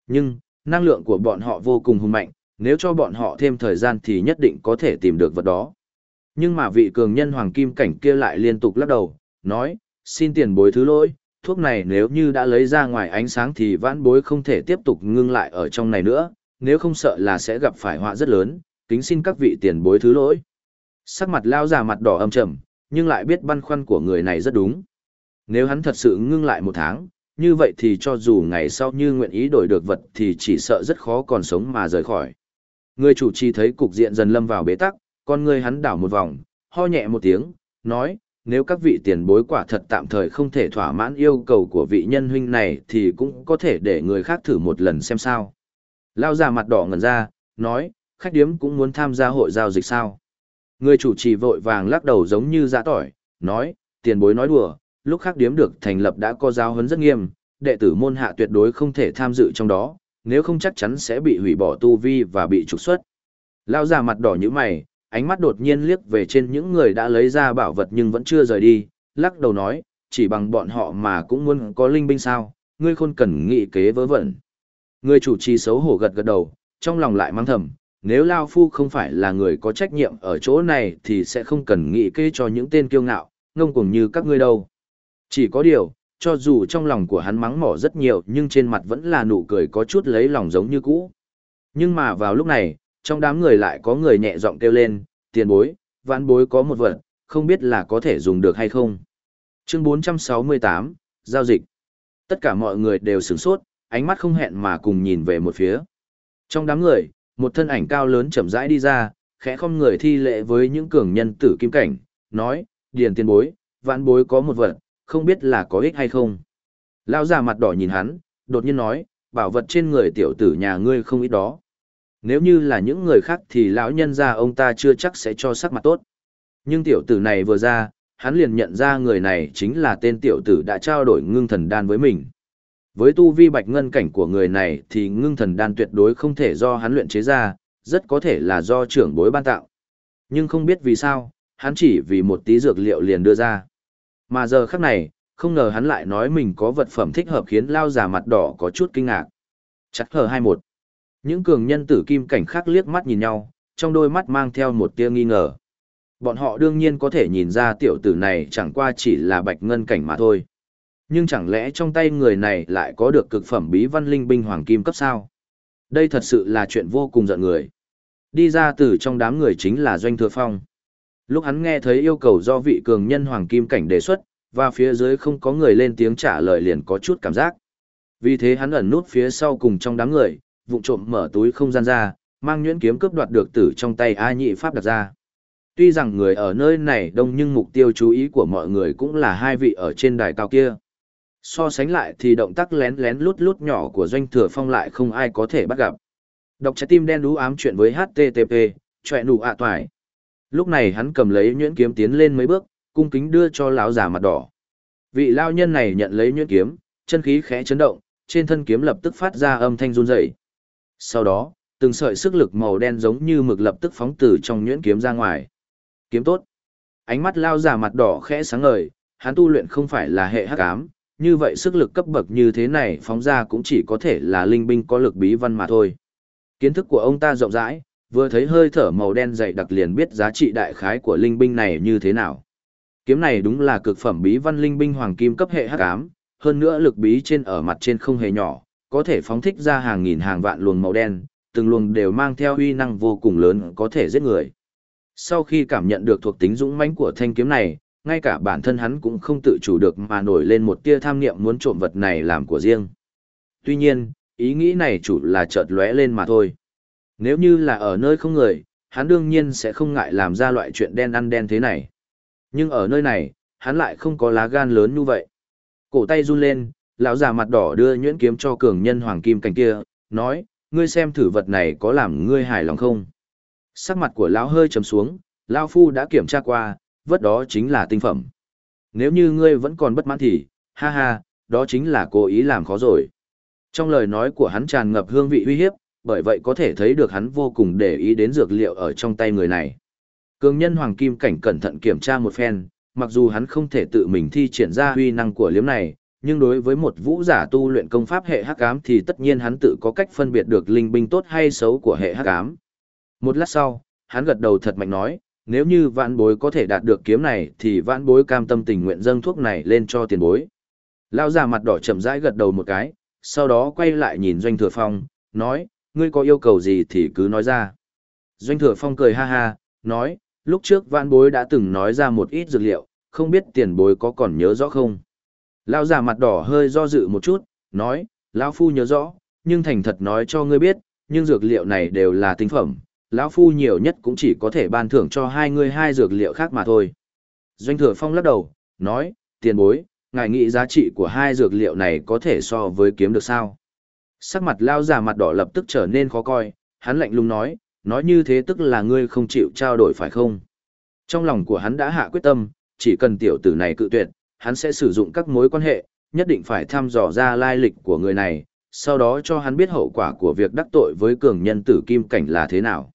Nhưng, năng lượng của bọn họ vô cùng hùng mạnh, nếu cho bọn họ thêm thời gian thì nhất định có thể tìm được vật đó. Nhưng mà vị cường nhân hoàng kim cảnh kia lại liên tục lắc đầu, nói, xin tiền bối thứ lỗi, thuốc này nếu như đã lấy ra ngoài ánh sáng thì vãn bối không thể tiếp tục ngưng lại ở trong này nữa, nếu không sợ là sẽ gặp phải họa rất lớn, kính xin các vị tiền bối thứ lỗi. Sắc mặt lao già mặt đỏ âm trầm, nhưng lại biết băn khoăn của người này rất đúng. Nếu hắn thật sự ngưng lại một tháng, như vậy thì cho dù ngày sau như nguyện ý đổi được vật thì chỉ sợ rất khó còn sống mà rời khỏi. Người chủ trì thấy cục diện dần lâm vào bế tắc, con người hắn đảo một vòng, ho nhẹ một tiếng, nói, nếu các vị tiền bối quả thật tạm thời không thể thỏa mãn yêu cầu của vị nhân huynh này thì cũng có thể để người khác thử một lần xem sao. Lao già mặt đỏ ngẩn ra, nói, khách điếm cũng muốn tham gia hội giao dịch sao. Người chủ trì vội vàng lắc đầu giống như giã tỏi, nói, tiền bối nói đùa, lúc khác điếm được thành lập đã có giáo huấn rất nghiêm, đệ tử môn hạ tuyệt đối không thể tham dự trong đó, nếu không chắc chắn sẽ bị hủy bỏ tu vi và bị trục xuất. Lao già mặt đỏ như mày, ánh mắt đột nhiên liếc về trên những người đã lấy ra bảo vật nhưng vẫn chưa rời đi, lắc đầu nói, chỉ bằng bọn họ mà cũng muốn có linh binh sao, ngươi khôn cần nghị kế vớ vẩn. Người chủ trì xấu hổ gật gật đầu, trong lòng lại mang thầm, nếu Lao Phu không phải là người có trách nhiệm ở chỗ này thì sẽ không cần nghĩ kế cho những tên kiêu ngạo, ngông cuồng như các ngươi đâu. Chỉ có điều, cho dù trong lòng của hắn mắng mỏ rất nhiều nhưng trên mặt vẫn là nụ cười có chút lấy lòng giống như cũ. Nhưng mà vào lúc này, trong đám người lại có người nhẹ giọng kêu lên, tiền bối, vãn bối có một vật, không biết là có thể dùng được hay không. Chương 468, Giao dịch. Tất cả mọi người đều sửng sốt, ánh mắt không hẹn mà cùng nhìn về một phía. Trong đám người, một thân ảnh cao lớn chậm rãi đi ra, khẽ không người thi lệ với những cường nhân tử kim cảnh, nói, điền tiền bối, vãn bối có một vật, không biết là có ích hay không. Lão già mặt đỏ nhìn hắn, đột nhiên nói, bảo vật trên người tiểu tử nhà ngươi không ít đó. Nếu như là những người khác thì lão nhân gia ông ta chưa chắc sẽ cho sắc mặt tốt. Nhưng tiểu tử này vừa ra, hắn liền nhận ra người này chính là tên tiểu tử đã trao đổi ngưng thần đan với mình. Với tu vi bạch ngân cảnh của người này thì ngưng thần đan tuyệt đối không thể do hắn luyện chế ra, rất có thể là do trưởng bối ban tạo. Nhưng không biết vì sao, hắn chỉ vì một tí dược liệu liền đưa ra. Mà giờ khắc này, không ngờ hắn lại nói mình có vật phẩm thích hợp khiến lao già mặt đỏ có chút kinh ngạc. Chắc hờ 21. Những cường nhân tử kim cảnh khác liếc mắt nhìn nhau, trong đôi mắt mang theo một tia nghi ngờ. Bọn họ đương nhiên có thể nhìn ra tiểu tử này chẳng qua chỉ là bạch ngân cảnh mà thôi. Nhưng chẳng lẽ trong tay người này lại có được cực phẩm bí văn linh binh hoàng kim cấp sao? Đây thật sự là chuyện vô cùng giận người. Đi ra từ trong đám người chính là Doanh Thừa Phong. Lúc hắn nghe thấy yêu cầu do vị cường nhân hoàng kim cảnh đề xuất, và phía dưới không có người lên tiếng trả lời liền có chút cảm giác. Vì thế hắn ẩn nút phía sau cùng trong đám người, vụng trộm mở túi không gian ra, mang nhuyễn kiếm cướp đoạt được tử trong tay A nhị pháp đặt ra. Tuy rằng người ở nơi này đông nhưng mục tiêu chú ý của mọi người cũng là hai vị ở trên đài cao kia. So sánh lại thì động tác lén lén lút lút nhỏ của doanh thừa phong lại không ai có thể bắt gặp. Đọc trái tim đen đú ám chuyện với HTTP, chọe nụ ạ toài. Lúc này hắn cầm lấy nhuyễn kiếm tiến lên mấy bước, cung kính đưa cho lão già mặt đỏ. Vị lao nhân này nhận lấy nhuyễn kiếm, chân khí khẽ chấn động, trên thân kiếm lập tức phát ra âm thanh run rẩy. Sau đó, từng sợi sức lực màu đen giống như mực lập tức phóng từ trong nhuyễn kiếm ra ngoài. Kiếm tốt. Ánh mắt lao già mặt đỏ khẽ sáng ngời, hắn tu luyện không phải là hệ hắc ám, như vậy sức lực cấp bậc như thế này phóng ra cũng chỉ có thể là linh binh có lực bí văn mà thôi. Kiến thức của ông ta rộng rãi, vừa thấy hơi thở màu đen dày đặc liền biết giá trị đại khái của linh binh này như thế nào. Kiếm này đúng là cực phẩm bí văn linh binh hoàng kim cấp hệ hắc ám, hơn nữa lực bí trên ở mặt trên không hề nhỏ, có thể phóng thích ra hàng nghìn hàng vạn luồng màu đen, từng luồng đều mang theo uy năng vô cùng lớn có thể giết người. Sau khi cảm nhận được thuộc tính dũng mãnh của thanh kiếm này, ngay cả bản thân hắn cũng không tự chủ được mà nổi lên một tia tham niệm muốn trộm vật này làm của riêng. Tuy nhiên, ý nghĩ này chủ là chợt lóe lên mà thôi. Nếu như là ở nơi không người, hắn đương nhiên sẽ không ngại làm ra loại chuyện đen ăn đen thế này. Nhưng ở nơi này, hắn lại không có lá gan lớn như vậy. Cổ tay run lên, lão già mặt đỏ đưa nhuyễn kiếm cho cường nhân hoàng kim cảnh kia, nói, ngươi xem thử vật này có làm ngươi hài lòng không. Sắc mặt của lão hơi trầm xuống, lão phu đã kiểm tra qua, vất đó chính là tinh phẩm. Nếu như ngươi vẫn còn bất mãn thì, ha ha, đó chính là cố ý làm khó rồi. Trong lời nói của hắn tràn ngập hương vị uy hiếp, bởi vậy có thể thấy được hắn vô cùng để ý đến dược liệu ở trong tay người này. Cường nhân hoàng kim cảnh cẩn thận kiểm tra một phen, mặc dù hắn không thể tự mình thi triển ra huy năng của liếm này, nhưng đối với một vũ giả tu luyện công pháp hệ hắc ám thì tất nhiên hắn tự có cách phân biệt được linh binh tốt hay xấu của hệ hắc ám. Một lát sau, hắn gật đầu thật mạnh nói, nếu như vạn bối có thể đạt được kiếm này thì vạn bối cam tâm tình nguyện dâng thuốc này lên cho tiền bối. Lão già mặt đỏ chậm rãi gật đầu một cái, sau đó quay lại nhìn Doanh Thừa Phong, nói, ngươi có yêu cầu gì thì cứ nói ra. Doanh Thừa Phong cười ha ha, nói, lúc trước vạn bối đã từng nói ra một ít dược liệu, không biết tiền bối có còn nhớ rõ không? Lão già mặt đỏ hơi do dự một chút, nói, lão phu nhớ rõ, nhưng thành thật nói cho ngươi biết, nhưng dược liệu này đều là tinh phẩm, lão phu nhiều nhất cũng chỉ có thể ban thưởng cho hai ngươi hai dược liệu khác mà thôi. Doanh thừa phong lắc đầu, nói, tiền bối, ngài nghĩ giá trị của hai dược liệu này có thể so với kiếm được sao? Sắc mặt lao già mặt đỏ lập tức trở nên khó coi, hắn lạnh lùng nói, nói như thế tức là ngươi không chịu trao đổi phải không? Trong lòng của hắn đã hạ quyết tâm, chỉ cần tiểu tử này cự tuyệt, hắn sẽ sử dụng các mối quan hệ, nhất định phải thăm dò ra lai lịch của người này, sau đó cho hắn biết hậu quả của việc đắc tội với cường nhân tử kim cảnh là thế nào.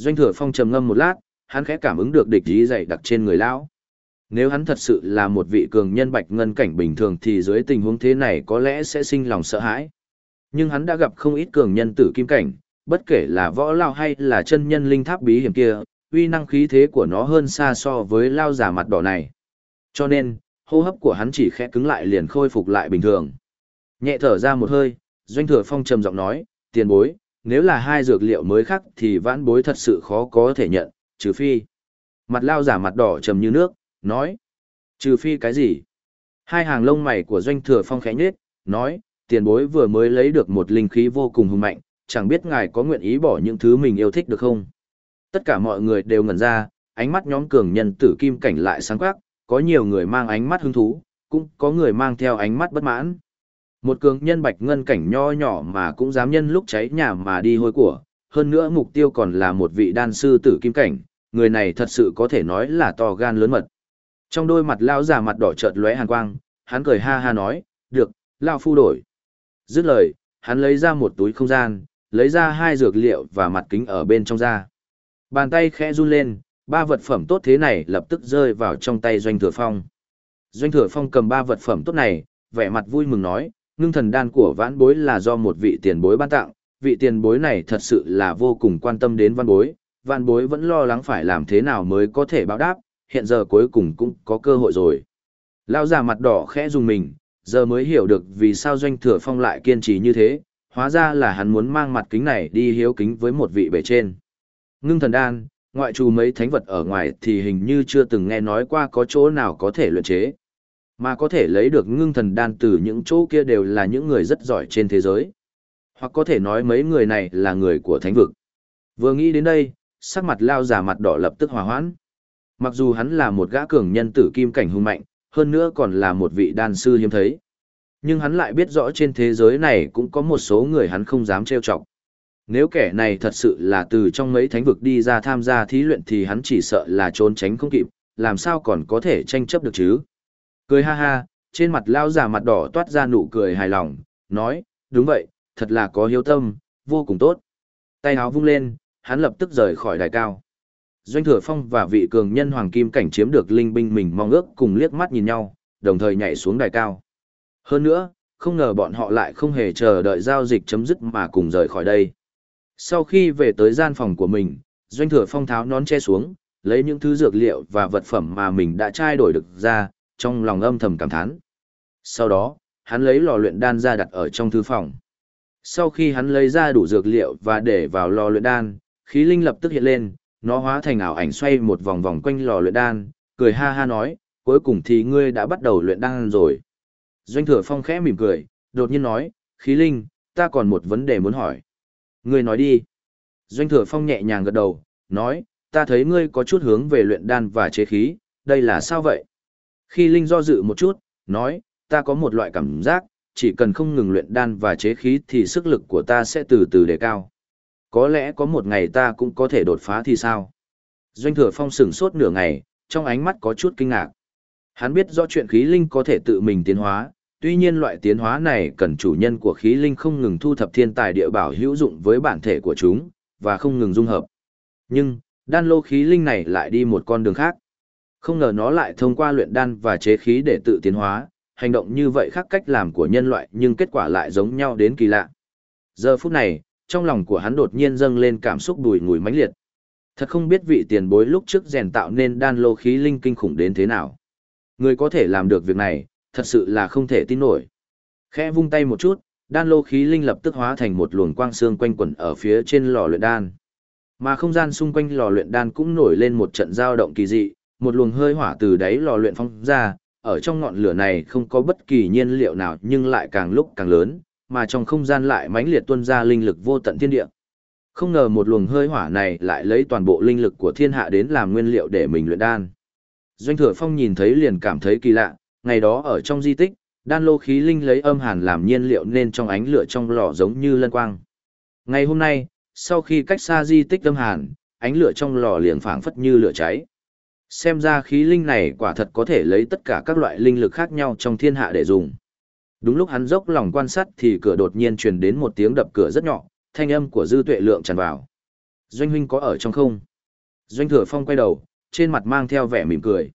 Doanh thừa phong trầm ngâm một lát, hắn khẽ cảm ứng được địch ý dày đặc trên người lão. Nếu hắn thật sự là một vị cường nhân bạch ngân cảnh bình thường thì dưới tình huống thế này có lẽ sẽ sinh lòng sợ hãi. Nhưng hắn đã gặp không ít cường nhân tử kim cảnh, bất kể là võ lao hay là chân nhân linh tháp bí hiểm kia, uy năng khí thế của nó hơn xa so với lao giả mặt đỏ này. Cho nên, hô hấp của hắn chỉ khẽ cứng lại liền khôi phục lại bình thường. Nhẹ thở ra một hơi, doanh thừa phong trầm giọng nói, tiền bối, nếu là hai dược liệu mới khác thì vãn bối thật sự khó có thể nhận, trừ phi. Mặt lao giả mặt đỏ trầm như nước, nói. Trừ phi cái gì? Hai hàng lông mày của doanh thừa phong khẽ nhết, nói, tiền bối vừa mới lấy được một linh khí vô cùng hùng mạnh, chẳng biết ngài có nguyện ý bỏ những thứ mình yêu thích được không? Tất cả mọi người đều ngẩn ra, ánh mắt nhóm cường nhân tử kim cảnh lại sáng quắc, có nhiều người mang ánh mắt hứng thú, cũng có người mang theo ánh mắt bất mãn. Một cường nhân bạch ngân cảnh nho nhỏ mà cũng dám nhân lúc cháy nhà mà đi hôi của, hơn nữa mục tiêu còn là một vị đan sư tử kim cảnh, người này thật sự có thể nói là to gan lớn mật. Trong đôi mặt lão già mặt đỏ chợt lóe hàn quang, hắn cười ha ha nói, được, lão phu đổi. Dứt lời, hắn lấy ra một túi không gian, lấy ra hai dược liệu và mặt kính ở bên trong ra. Bàn tay khẽ run lên, ba vật phẩm tốt thế này lập tức rơi vào trong tay doanh thừa phong. Doanh thừa phong cầm ba vật phẩm tốt này, vẻ mặt vui mừng nói, ngưng thần đan của vãn bối là do một vị tiền bối ban tặng, vị tiền bối này thật sự là vô cùng quan tâm đến văn bối, văn bối vẫn lo lắng phải làm thế nào mới có thể báo đáp, hiện giờ cuối cùng cũng có cơ hội rồi. Lao già mặt đỏ khẽ dùng mình, giờ mới hiểu được vì sao doanh thừa phong lại kiên trì như thế, hóa ra là hắn muốn mang mặt kính này đi hiếu kính với một vị bề trên. Ngưng thần đan, ngoại trừ mấy thánh vật ở ngoài thì hình như chưa từng nghe nói qua có chỗ nào có thể luyện chế. Mà có thể lấy được ngưng thần đan từ những chỗ kia đều là những người rất giỏi trên thế giới. Hoặc có thể nói mấy người này là người của thánh vực. Vừa nghĩ đến đây, sắc mặt lao giả mặt đỏ lập tức hòa hoãn. Mặc dù hắn là một gã cường nhân tử kim cảnh hung mạnh, hơn nữa còn là một vị đan sư hiếm thấy. Nhưng hắn lại biết rõ trên thế giới này cũng có một số người hắn không dám trêu chọc. Nếu kẻ này thật sự là từ trong mấy thánh vực đi ra tham gia thí luyện thì hắn chỉ sợ là trốn tránh không kịp, làm sao còn có thể tranh chấp được chứ. Cười ha ha, trên mặt lao giả mặt đỏ toát ra nụ cười hài lòng, nói, đúng vậy, thật là có hiếu tâm, vô cùng tốt. Tay áo vung lên, hắn lập tức rời khỏi đài cao. Doanh thừa phong và vị cường nhân hoàng kim cảnh chiếm được linh binh mình mong ước cùng liếc mắt nhìn nhau, đồng thời nhảy xuống đài cao. Hơn nữa, không ngờ bọn họ lại không hề chờ đợi giao dịch chấm dứt mà cùng rời khỏi đây. Sau khi về tới gian phòng của mình, doanh thừa phong tháo nón che xuống, lấy những thứ dược liệu và vật phẩm mà mình đã trai đổi được ra, trong lòng âm thầm cảm thán. Sau đó, hắn lấy lò luyện đan ra đặt ở trong thư phòng. Sau khi hắn lấy ra đủ dược liệu và để vào lò luyện đan, khí linh lập tức hiện lên, nó hóa thành ảo ảnh xoay một vòng vòng quanh lò luyện đan, cười ha ha nói, cuối cùng thì ngươi đã bắt đầu luyện đan rồi. Doanh thừa phong khẽ mỉm cười, đột nhiên nói, khí linh, ta còn một vấn đề muốn hỏi. Ngươi nói đi. Doanh thừa phong nhẹ nhàng gật đầu, nói, ta thấy ngươi có chút hướng về luyện đan và chế khí, đây là sao vậy? Khi Linh do dự một chút, nói, ta có một loại cảm giác, chỉ cần không ngừng luyện đan và chế khí thì sức lực của ta sẽ từ từ đề cao. Có lẽ có một ngày ta cũng có thể đột phá thì sao? Doanh thừa phong sửng sốt nửa ngày, trong ánh mắt có chút kinh ngạc. Hắn biết rõ chuyện khí linh có thể tự mình tiến hóa, tuy nhiên loại tiến hóa này cần chủ nhân của khí linh không ngừng thu thập thiên tài địa bảo hữu dụng với bản thể của chúng, và không ngừng dung hợp. Nhưng, đan lô khí linh này lại đi một con đường khác. Không ngờ nó lại thông qua luyện đan và chế khí để tự tiến hóa, hành động như vậy khác cách làm của nhân loại nhưng kết quả lại giống nhau đến kỳ lạ. Giờ phút này, trong lòng của hắn đột nhiên dâng lên cảm xúc đùi ngùi mãnh liệt. Thật không biết vị tiền bối lúc trước rèn tạo nên đan lô khí linh kinh khủng đến thế nào. Người có thể làm được việc này, thật sự là không thể tin nổi. Khẽ vung tay một chút, đan lô khí linh lập tức hóa thành một luồng quang xương quanh quẩn ở phía trên lò luyện đan. Mà không gian xung quanh lò luyện đan cũng nổi lên một trận dao động kỳ dị, một luồng hơi hỏa từ đáy lò luyện phong ra, ở trong ngọn lửa này không có bất kỳ nhiên liệu nào nhưng lại càng lúc càng lớn, mà trong không gian lại mãnh liệt tuôn ra linh lực vô tận thiên địa. Không ngờ một luồng hơi hỏa này lại lấy toàn bộ linh lực của thiên hạ đến làm nguyên liệu để mình luyện đan. Doanh thừa phong nhìn thấy liền cảm thấy kỳ lạ, ngày đó ở trong di tích, đan lô khí linh lấy âm hàn làm nhiên liệu nên trong ánh lửa trong lò giống như lân quang. Ngày hôm nay, sau khi cách xa di tích âm hàn, ánh lửa trong lò liền phảng phất như lửa cháy. Xem ra khí linh này quả thật có thể lấy tất cả các loại linh lực khác nhau trong thiên hạ để dùng. Đúng lúc hắn dốc lòng quan sát thì cửa đột nhiên truyền đến một tiếng đập cửa rất nhỏ, thanh âm của dư tuệ lượng tràn vào. Doanh huynh có ở trong không? Doanh thừa phong quay đầu, trên mặt mang theo vẻ mỉm cười.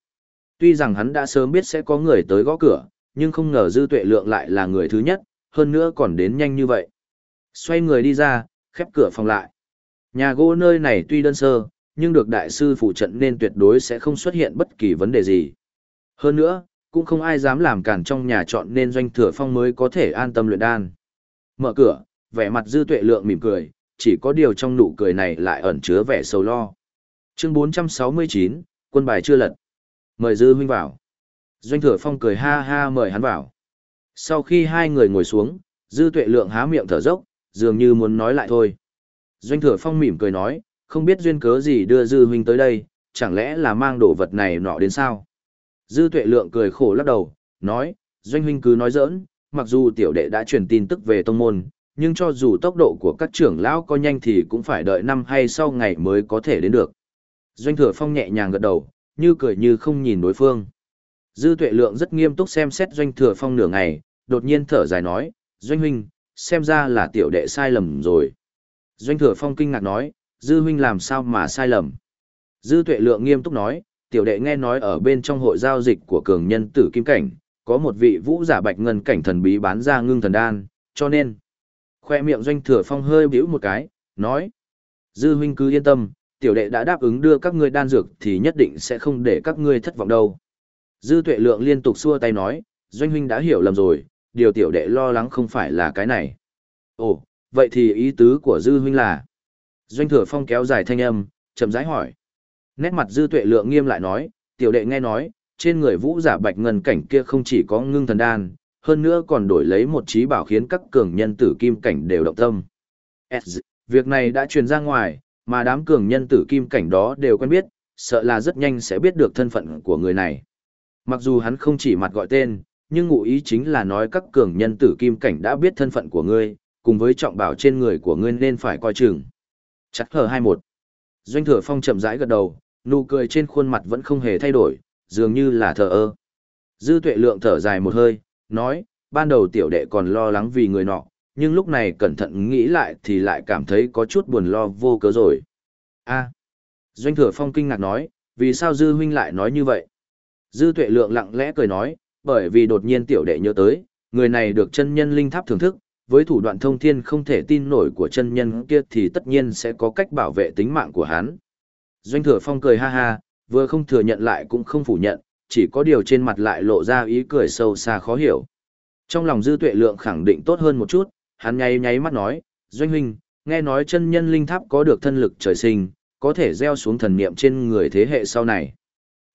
Tuy rằng hắn đã sớm biết sẽ có người tới gõ cửa, nhưng không ngờ dư tuệ lượng lại là người thứ nhất, hơn nữa còn đến nhanh như vậy. Xoay người đi ra, khép cửa phòng lại. Nhà gỗ nơi này tuy đơn sơ, nhưng được đại sư phụ trận nên tuyệt đối sẽ không xuất hiện bất kỳ vấn đề gì. Hơn nữa, cũng không ai dám làm cản trong nhà chọn nên doanh thừa phong mới có thể an tâm luyện đan. Mở cửa, vẻ mặt dư tuệ lượng mỉm cười, chỉ có điều trong nụ cười này lại ẩn chứa vẻ sầu lo. Chương 469, quân bài chưa lật. Mời dư huynh vào. Doanh thừa phong cười ha ha mời hắn vào. Sau khi hai người ngồi xuống, dư tuệ lượng há miệng thở dốc, dường như muốn nói lại thôi. Doanh thừa phong mỉm cười nói, không biết duyên cớ gì đưa dư huynh tới đây, chẳng lẽ là mang đồ vật này nọ đến sao? Dư tuệ lượng cười khổ lắc đầu, nói, doanh huynh cứ nói giỡn, mặc dù tiểu đệ đã truyền tin tức về tông môn, nhưng cho dù tốc độ của các trưởng lão có nhanh thì cũng phải đợi năm hay sau ngày mới có thể đến được. Doanh thừa phong nhẹ nhàng gật đầu, như cười như không nhìn đối phương. Dư tuệ lượng rất nghiêm túc xem xét doanh thừa phong nửa ngày, đột nhiên thở dài nói, doanh huynh, xem ra là tiểu đệ sai lầm rồi. Doanh thừa phong kinh ngạc nói, dư huynh làm sao mà sai lầm. Dư tuệ lượng nghiêm túc nói, tiểu đệ nghe nói ở bên trong hội giao dịch của cường nhân tử kim cảnh, có một vị vũ giả bạch ngân cảnh thần bí bán ra ngưng thần đan, cho nên. Khoe miệng doanh thừa phong hơi bĩu một cái, nói. Dư huynh cứ yên tâm, tiểu đệ đã đáp ứng đưa các ngươi đan dược thì nhất định sẽ không để các ngươi thất vọng đâu. Dư tuệ lượng liên tục xua tay nói, doanh huynh đã hiểu lầm rồi, điều tiểu đệ lo lắng không phải là cái này. Ồ, vậy thì ý tứ của dư huynh là. Doanh thừa phong kéo dài thanh âm, chậm rãi hỏi. Nét mặt dư tuệ lượng nghiêm lại nói, tiểu đệ nghe nói, trên người vũ giả bạch ngân cảnh kia không chỉ có ngưng thần đan, hơn nữa còn đổi lấy một trí bảo khiến các cường nhân tử kim cảnh đều động tâm. Việc này đã truyền ra ngoài, mà đám cường nhân tử kim cảnh đó đều quen biết, sợ là rất nhanh sẽ biết được thân phận của người này. Mặc dù hắn không chỉ mặt gọi tên, nhưng ngụ ý chính là nói các cường nhân tử kim cảnh đã biết thân phận của ngươi, cùng với trọng bảo trên người của ngươi nên phải coi chừng. Chắc hờ 21. Doanh thừa phong chậm rãi gật đầu, nụ cười trên khuôn mặt vẫn không hề thay đổi, dường như là thờ ơ. Dư tuệ lượng thở dài một hơi, nói, ban đầu tiểu đệ còn lo lắng vì người nọ, nhưng lúc này cẩn thận nghĩ lại thì lại cảm thấy có chút buồn lo vô cớ rồi. a Doanh thừa phong kinh ngạc nói, vì sao dư huynh lại nói như vậy? Dư tuệ lượng lặng lẽ cười nói, bởi vì đột nhiên tiểu đệ nhớ tới, người này được chân nhân linh tháp thưởng thức, với thủ đoạn thông thiên không thể tin nổi của chân nhân kia thì tất nhiên sẽ có cách bảo vệ tính mạng của hắn. Doanh thừa phong cười ha ha, vừa không thừa nhận lại cũng không phủ nhận, chỉ có điều trên mặt lại lộ ra ý cười sâu xa khó hiểu. Trong lòng dư tuệ lượng khẳng định tốt hơn một chút, hắn nháy nháy mắt nói, Doanh huynh, nghe nói chân nhân linh tháp có được thân lực trời sinh, có thể gieo xuống thần niệm trên người thế hệ sau này.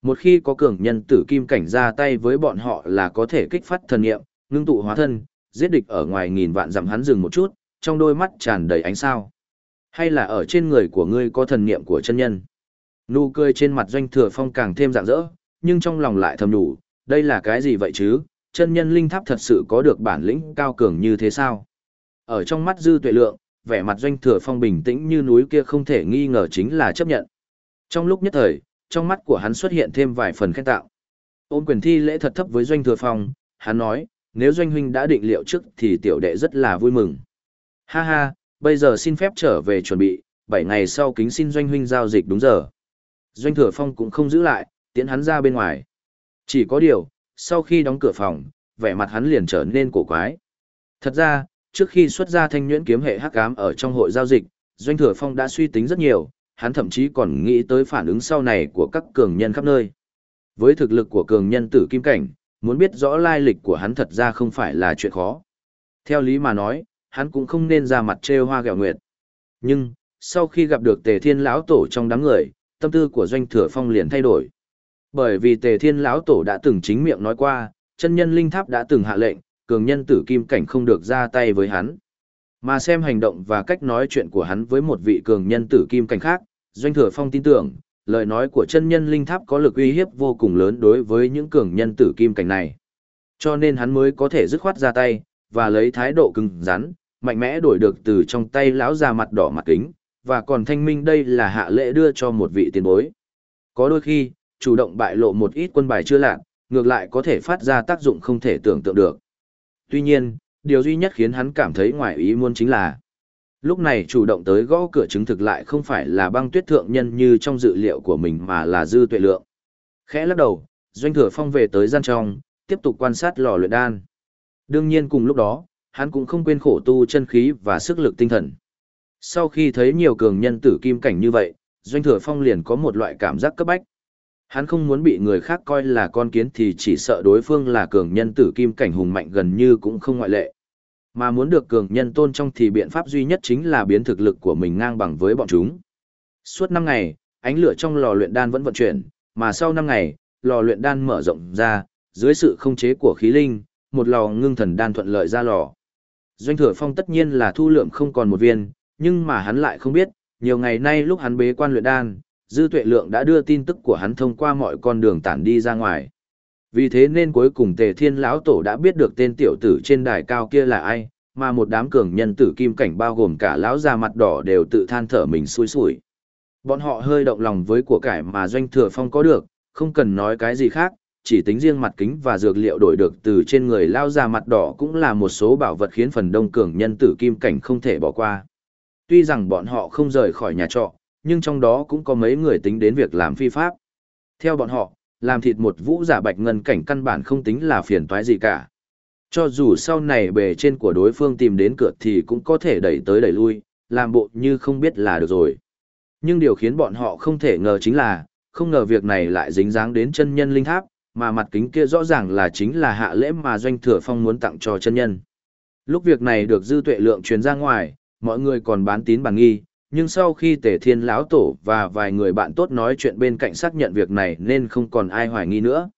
Một khi có cường nhân tử kim cảnh ra tay với bọn họ là có thể kích phát thần niệm, ngưng tụ hóa thân, giết địch ở ngoài nghìn vạn dặm hắn dừng một chút, trong đôi mắt tràn đầy ánh sao. Hay là ở trên người của ngươi có thần niệm của chân nhân? Nụ cười trên mặt doanh thừa phong càng thêm rạng rỡ, nhưng trong lòng lại thầm đủ, đây là cái gì vậy chứ? Chân nhân linh tháp thật sự có được bản lĩnh cao cường như thế sao? Ở trong mắt dư tuệ lượng, vẻ mặt doanh thừa phong bình tĩnh như núi kia không thể nghi ngờ chính là chấp nhận. Trong lúc nhất thời, trong mắt của hắn xuất hiện thêm vài phần khen tạo. Ôn quyền thi lễ thật thấp với doanh thừa phong, hắn nói, nếu doanh huynh đã định liệu trước thì tiểu đệ rất là vui mừng. Ha ha, bây giờ xin phép trở về chuẩn bị, 7 ngày sau kính xin doanh huynh giao dịch đúng giờ. Doanh thừa phong cũng không giữ lại, tiến hắn ra bên ngoài. Chỉ có điều, sau khi đóng cửa phòng, vẻ mặt hắn liền trở nên cổ quái. Thật ra, trước khi xuất ra thanh nhuyễn kiếm hệ hắc ám ở trong hội giao dịch, Doanh Thừa Phong đã suy tính rất nhiều, hắn thậm chí còn nghĩ tới phản ứng sau này của các cường nhân khắp nơi. Với thực lực của cường nhân tử kim cảnh, muốn biết rõ lai lịch của hắn thật ra không phải là chuyện khó. Theo lý mà nói, hắn cũng không nên ra mặt trêu hoa gẹo nguyệt. Nhưng, sau khi gặp được Tề Thiên lão tổ trong đám người, tâm tư của Doanh Thừa Phong liền thay đổi. Bởi vì Tề Thiên lão tổ đã từng chính miệng nói qua, chân nhân linh tháp đã từng hạ lệnh, cường nhân tử kim cảnh không được ra tay với hắn. Mà xem hành động và cách nói chuyện của hắn với một vị cường nhân tử kim cảnh khác, Doanh Thừa Phong tin tưởng, lời nói của chân nhân linh tháp có lực uy hiếp vô cùng lớn đối với những cường nhân tử kim cảnh này. Cho nên hắn mới có thể dứt khoát ra tay, và lấy thái độ cứng rắn, mạnh mẽ đổi được từ trong tay lão già mặt đỏ mặt kính, và còn thanh minh đây là hạ lễ đưa cho một vị tiền bối. Có đôi khi, chủ động bại lộ một ít quân bài chưa lạc, ngược lại có thể phát ra tác dụng không thể tưởng tượng được. Tuy nhiên, điều duy nhất khiến hắn cảm thấy ngoài ý muốn chính là lúc này chủ động tới gõ cửa chứng thực lại không phải là băng tuyết thượng nhân như trong dự liệu của mình mà là dư tuệ lượng. Khẽ lắc đầu, doanh thừa phong về tới gian trong, tiếp tục quan sát lò luyện đan. Đương nhiên cùng lúc đó, hắn cũng không quên khổ tu chân khí và sức lực tinh thần. Sau khi thấy nhiều cường nhân tử kim cảnh như vậy, doanh thừa phong liền có một loại cảm giác cấp bách. Hắn không muốn bị người khác coi là con kiến thì chỉ sợ đối phương là cường nhân tử kim cảnh hùng mạnh gần như cũng không ngoại lệ. Mà muốn được cường nhân tôn trong thì biện pháp duy nhất chính là biến thực lực của mình ngang bằng với bọn chúng. Suốt 5 ngày, ánh lửa trong lò luyện đan vẫn vận chuyển, mà sau 5 ngày, lò luyện đan mở rộng ra, dưới sự không chế của khí linh, một lò ngưng thần đan thuận lợi ra lò. Doanh thừa phong tất nhiên là thu lượng không còn một viên, nhưng mà hắn lại không biết, nhiều ngày nay lúc hắn bế quan luyện đan, dư tuệ lượng đã đưa tin tức của hắn thông qua mọi con đường tản đi ra ngoài. Vì thế nên cuối cùng tề thiên lão tổ đã biết được tên tiểu tử trên đài cao kia là ai, mà một đám cường nhân tử kim cảnh bao gồm cả lão già mặt đỏ đều tự than thở mình xui xủi. Bọn họ hơi động lòng với của cải mà doanh thừa phong có được, không cần nói cái gì khác, chỉ tính riêng mặt kính và dược liệu đổi được từ trên người lao già mặt đỏ cũng là một số bảo vật khiến phần đông cường nhân tử kim cảnh không thể bỏ qua. Tuy rằng bọn họ không rời khỏi nhà trọ, nhưng trong đó cũng có mấy người tính đến việc làm phi pháp. Theo bọn họ, làm thịt một vũ giả bạch ngân cảnh căn bản không tính là phiền toái gì cả. Cho dù sau này bề trên của đối phương tìm đến cửa thì cũng có thể đẩy tới đẩy lui, làm bộ như không biết là được rồi. Nhưng điều khiến bọn họ không thể ngờ chính là, không ngờ việc này lại dính dáng đến chân nhân linh tháp, mà mặt kính kia rõ ràng là chính là hạ lễ mà doanh thừa phong muốn tặng cho chân nhân. Lúc việc này được dư tuệ lượng truyền ra ngoài, mọi người còn bán tín bằng nghi, nhưng sau khi tề thiên lão tổ và vài người bạn tốt nói chuyện bên cạnh xác nhận việc này nên không còn ai hoài nghi nữa.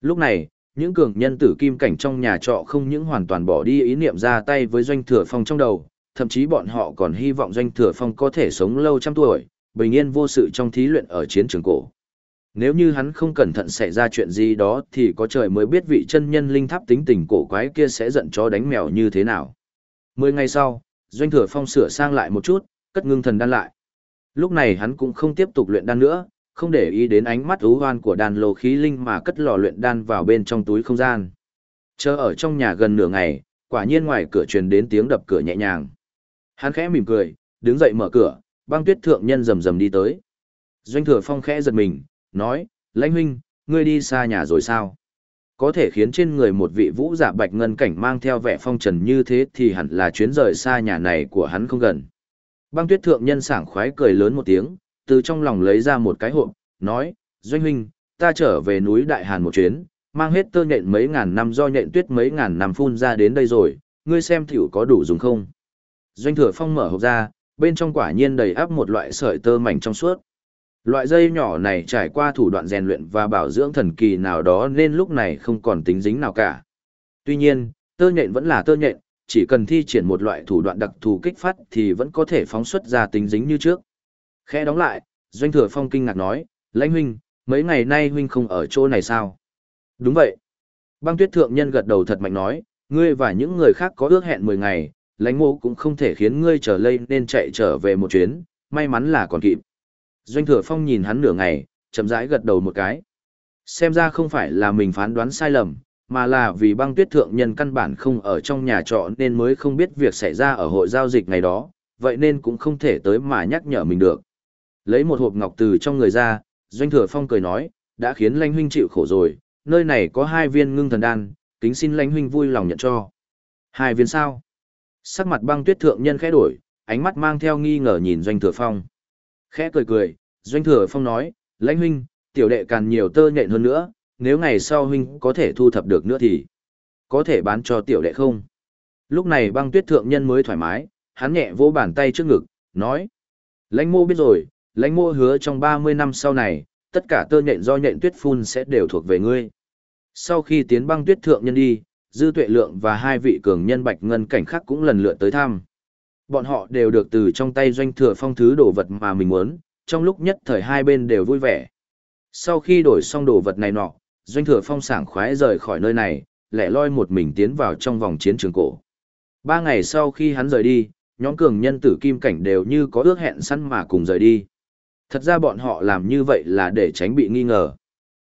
Lúc này, những cường nhân tử kim cảnh trong nhà trọ không những hoàn toàn bỏ đi ý niệm ra tay với doanh thừa phong trong đầu, thậm chí bọn họ còn hy vọng doanh thừa phong có thể sống lâu trăm tuổi, bình yên vô sự trong thí luyện ở chiến trường cổ. Nếu như hắn không cẩn thận xảy ra chuyện gì đó thì có trời mới biết vị chân nhân linh tháp tính tình cổ quái kia sẽ giận chó đánh mèo như thế nào. Mười ngày sau, doanh thừa phong sửa sang lại một chút cất ngưng thần đan lại. Lúc này hắn cũng không tiếp tục luyện đan nữa, không để ý đến ánh mắt ú hoan của đan lô khí linh mà cất lò luyện đan vào bên trong túi không gian. Chờ ở trong nhà gần nửa ngày, quả nhiên ngoài cửa truyền đến tiếng đập cửa nhẹ nhàng. Hắn khẽ mỉm cười, đứng dậy mở cửa, băng tuyết thượng nhân rầm rầm đi tới. Doanh thừa phong khẽ giật mình, nói, lãnh huynh, ngươi đi xa nhà rồi sao? Có thể khiến trên người một vị vũ giả bạch ngân cảnh mang theo vẻ phong trần như thế thì hẳn là chuyến rời xa nhà này của hắn không gần. Băng tuyết thượng nhân sảng khoái cười lớn một tiếng, từ trong lòng lấy ra một cái hộp, nói, Doanh huynh, ta trở về núi Đại Hàn một chuyến, mang hết tơ nhện mấy ngàn năm do nhện tuyết mấy ngàn năm phun ra đến đây rồi, ngươi xem thỉu có đủ dùng không? Doanh thừa phong mở hộp ra, bên trong quả nhiên đầy áp một loại sợi tơ mảnh trong suốt. Loại dây nhỏ này trải qua thủ đoạn rèn luyện và bảo dưỡng thần kỳ nào đó nên lúc này không còn tính dính nào cả. Tuy nhiên, tơ nhện vẫn là tơ nhện, chỉ cần thi triển một loại thủ đoạn đặc thù kích phát thì vẫn có thể phóng xuất ra tính dính như trước. Khẽ đóng lại, Doanh Thừa Phong kinh ngạc nói, lãnh huynh, mấy ngày nay huynh không ở chỗ này sao? Đúng vậy. Băng tuyết thượng nhân gật đầu thật mạnh nói, ngươi và những người khác có ước hẹn 10 ngày, lãnh mô cũng không thể khiến ngươi trở lây nên chạy trở về một chuyến, may mắn là còn kịp. Doanh thừa phong nhìn hắn nửa ngày, chậm rãi gật đầu một cái. Xem ra không phải là mình phán đoán sai lầm, mà là vì băng tuyết thượng nhân căn bản không ở trong nhà trọ nên mới không biết việc xảy ra ở hội giao dịch ngày đó, vậy nên cũng không thể tới mà nhắc nhở mình được. Lấy một hộp ngọc từ trong người ra, Doanh Thừa Phong cười nói, đã khiến Lãnh huynh chịu khổ rồi, nơi này có hai viên ngưng thần đan, kính xin Lãnh huynh vui lòng nhận cho. Hai viên sao? Sắc mặt băng tuyết thượng nhân khẽ đổi, ánh mắt mang theo nghi ngờ nhìn Doanh Thừa Phong. Khẽ cười cười, Doanh Thừa Phong nói, Lãnh huynh, tiểu đệ càng nhiều tơ nhện hơn nữa, nếu ngày sau huynh có thể thu thập được nữa thì có thể bán cho tiểu đệ không? Lúc này băng tuyết thượng nhân mới thoải mái, hắn nhẹ vỗ bàn tay trước ngực, nói. Lãnh mô biết rồi, lãnh mô hứa trong 30 năm sau này, tất cả tơ nhện do nhện tuyết phun sẽ đều thuộc về ngươi. Sau khi tiến băng tuyết thượng nhân đi, Dư Tuệ Lượng và hai vị cường nhân bạch ngân cảnh khác cũng lần lượt tới thăm. Bọn họ đều được từ trong tay doanh thừa phong thứ đồ vật mà mình muốn, trong lúc nhất thời hai bên đều vui vẻ. Sau khi đổi xong đồ vật này nọ, doanh thừa phong sảng khoái rời khỏi nơi này, lẻ loi một mình tiến vào trong vòng chiến trường cổ. Ba ngày sau khi hắn rời đi, nhóm cường nhân tử kim cảnh đều như có ước hẹn sẵn mà cùng rời đi. Thật ra bọn họ làm như vậy là để tránh bị nghi ngờ.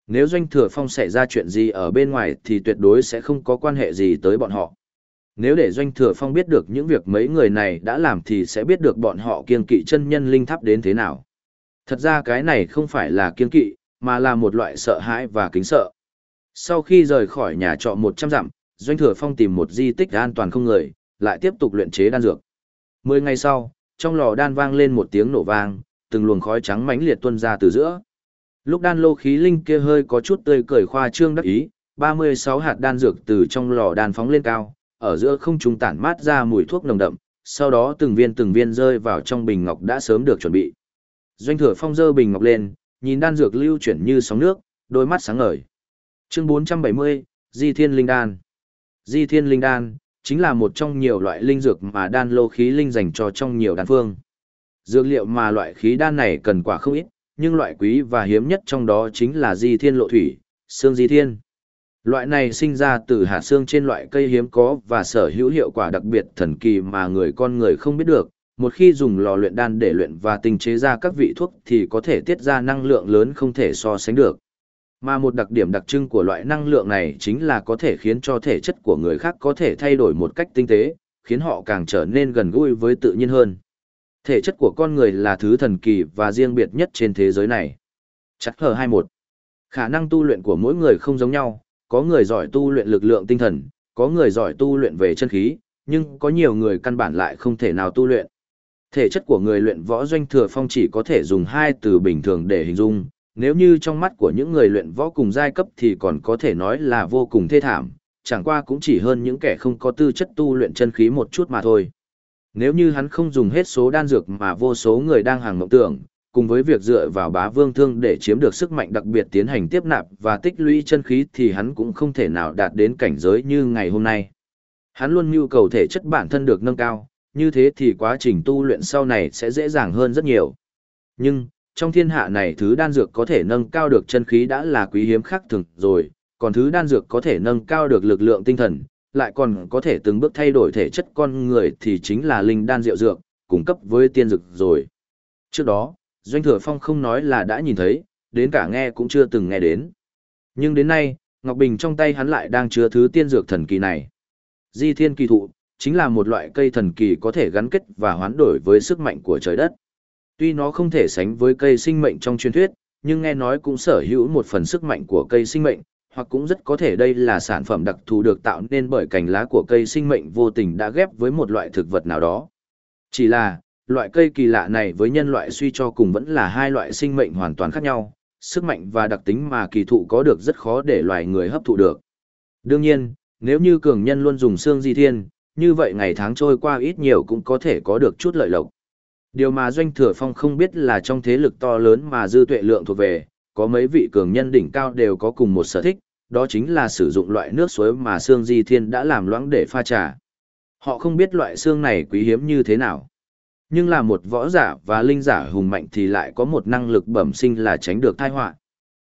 Nếu doanh thừa phong xảy ra chuyện gì ở bên ngoài thì tuyệt đối sẽ không có quan hệ gì tới bọn họ. Nếu để doanh thừa phong biết được những việc mấy người này đã làm thì sẽ biết được bọn họ kiên kỵ chân nhân linh tháp đến thế nào. Thật ra cái này không phải là kiên kỵ, mà là một loại sợ hãi và kính sợ. Sau khi rời khỏi nhà trọ 100 dặm, Doanh Thừa Phong tìm một di tích an toàn không người, lại tiếp tục luyện chế đan dược. Mười ngày sau, trong lò đan vang lên một tiếng nổ vang, từng luồng khói trắng mãnh liệt tuôn ra từ giữa. Lúc đan lô khí linh kia hơi có chút tươi cười khoa trương đắc ý, 36 hạt đan dược từ trong lò đan phóng lên cao, ở giữa không trung tản mát ra mùi thuốc nồng đậm, sau đó từng viên từng viên rơi vào trong bình ngọc đã sớm được chuẩn bị. Doanh Thừa Phong dơ bình ngọc lên, nhìn đan dược lưu chuyển như sóng nước, đôi mắt sáng ngời. Chương 470, Di Thiên Linh Đan. Di Thiên Linh Đan chính là một trong nhiều loại linh dược mà đan lô khí linh dành cho trong nhiều đan phương. Dược liệu mà loại khí đan này cần quả không ít, nhưng loại quý và hiếm nhất trong đó chính là Di Thiên Lộ Thủy, xương Di Thiên. Loại này sinh ra từ hạt xương trên loại cây hiếm có và sở hữu hiệu quả đặc biệt thần kỳ mà người con người không biết được, một khi dùng lò luyện đan để luyện và tinh chế ra các vị thuốc thì có thể tiết ra năng lượng lớn không thể so sánh được. Mà một đặc điểm đặc trưng của loại năng lượng này chính là có thể khiến cho thể chất của người khác có thể thay đổi một cách tinh tế, khiến họ càng trở nên gần gũi với tự nhiên hơn. Thể chất của con người là thứ thần kỳ và riêng biệt nhất trên thế giới này. Chắc hờ 21. Khả năng tu luyện của mỗi người không giống nhau, có người giỏi tu luyện lực lượng tinh thần, có người giỏi tu luyện về chân khí, nhưng có nhiều người căn bản lại không thể nào tu luyện. Thể chất của người luyện võ doanh thừa phong chỉ có thể dùng hai từ bình thường để hình dung, nếu như trong mắt của những người luyện võ cùng giai cấp thì còn có thể nói là vô cùng thê thảm, chẳng qua cũng chỉ hơn những kẻ không có tư chất tu luyện chân khí một chút mà thôi. Nếu như hắn không dùng hết số đan dược mà vô số người đang hàng mộng tưởng, cùng với việc dựa vào bá vương thương để chiếm được sức mạnh đặc biệt tiến hành tiếp nạp và tích lũy chân khí thì hắn cũng không thể nào đạt đến cảnh giới như ngày hôm nay. Hắn luôn nhu cầu thể chất bản thân được nâng cao, như thế thì quá trình tu luyện sau này sẽ dễ dàng hơn rất nhiều. Nhưng, trong thiên hạ này thứ đan dược có thể nâng cao được chân khí đã là quý hiếm khác thường rồi, còn thứ đan dược có thể nâng cao được lực lượng tinh thần, lại còn có thể từng bước thay đổi thể chất con người thì chính là linh đan rượu dược, cung cấp với tiên dược rồi. Trước đó, Doanh Thừa Phong không nói là đã nhìn thấy, đến cả nghe cũng chưa từng nghe đến. Nhưng đến nay, Ngọc Bình trong tay hắn lại đang chứa thứ tiên dược thần kỳ này. Di thiên kỳ thụ, chính là một loại cây thần kỳ có thể gắn kết và hoán đổi với sức mạnh của trời đất. Tuy nó không thể sánh với cây sinh mệnh trong truyền thuyết, nhưng nghe nói cũng sở hữu một phần sức mạnh của cây sinh mệnh, hoặc cũng rất có thể đây là sản phẩm đặc thù được tạo nên bởi cành lá của cây sinh mệnh vô tình đã ghép với một loại thực vật nào đó. Chỉ là, loại cây kỳ lạ này với nhân loại suy cho cùng vẫn là hai loại sinh mệnh hoàn toàn khác nhau, sức mạnh và đặc tính mà kỳ thụ có được rất khó để loài người hấp thụ được. Đương nhiên, nếu như cường nhân luôn dùng xương di thiên, như vậy ngày tháng trôi qua ít nhiều cũng có thể có được chút lợi lộc. Điều mà Doanh Thừa Phong không biết là trong thế lực to lớn mà dư tuệ lượng thuộc về, có mấy vị cường nhân đỉnh cao đều có cùng một sở thích, đó chính là sử dụng loại nước suối mà Sương Di Thiên đã làm loãng để pha trà. Họ không biết loại xương này quý hiếm như thế nào. Nhưng là một võ giả và linh giả hùng mạnh thì lại có một năng lực bẩm sinh là tránh được tai họa.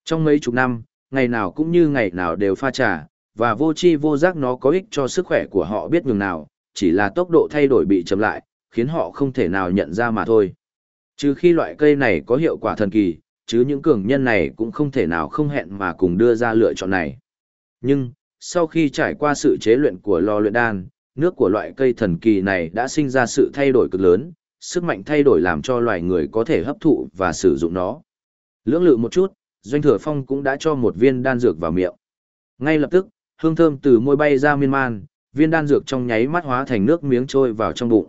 Trong mấy chục năm, ngày nào cũng như ngày nào đều pha trà, và vô chi vô giác nó có ích cho sức khỏe của họ biết nhường nào, chỉ là tốc độ thay đổi bị chậm lại, khiến họ không thể nào nhận ra mà thôi. Trừ khi loại cây này có hiệu quả thần kỳ, chứ những cường nhân này cũng không thể nào không hẹn mà cùng đưa ra lựa chọn này. Nhưng, sau khi trải qua sự chế luyện của lò luyện đan, nước của loại cây thần kỳ này đã sinh ra sự thay đổi cực lớn, sức mạnh thay đổi làm cho loài người có thể hấp thụ và sử dụng nó. Lưỡng lự một chút, Doanh Thừa Phong cũng đã cho một viên đan dược vào miệng. Ngay lập tức, hương thơm từ môi bay ra miên man, viên đan dược trong nháy mắt hóa thành nước miếng trôi vào trong bụng.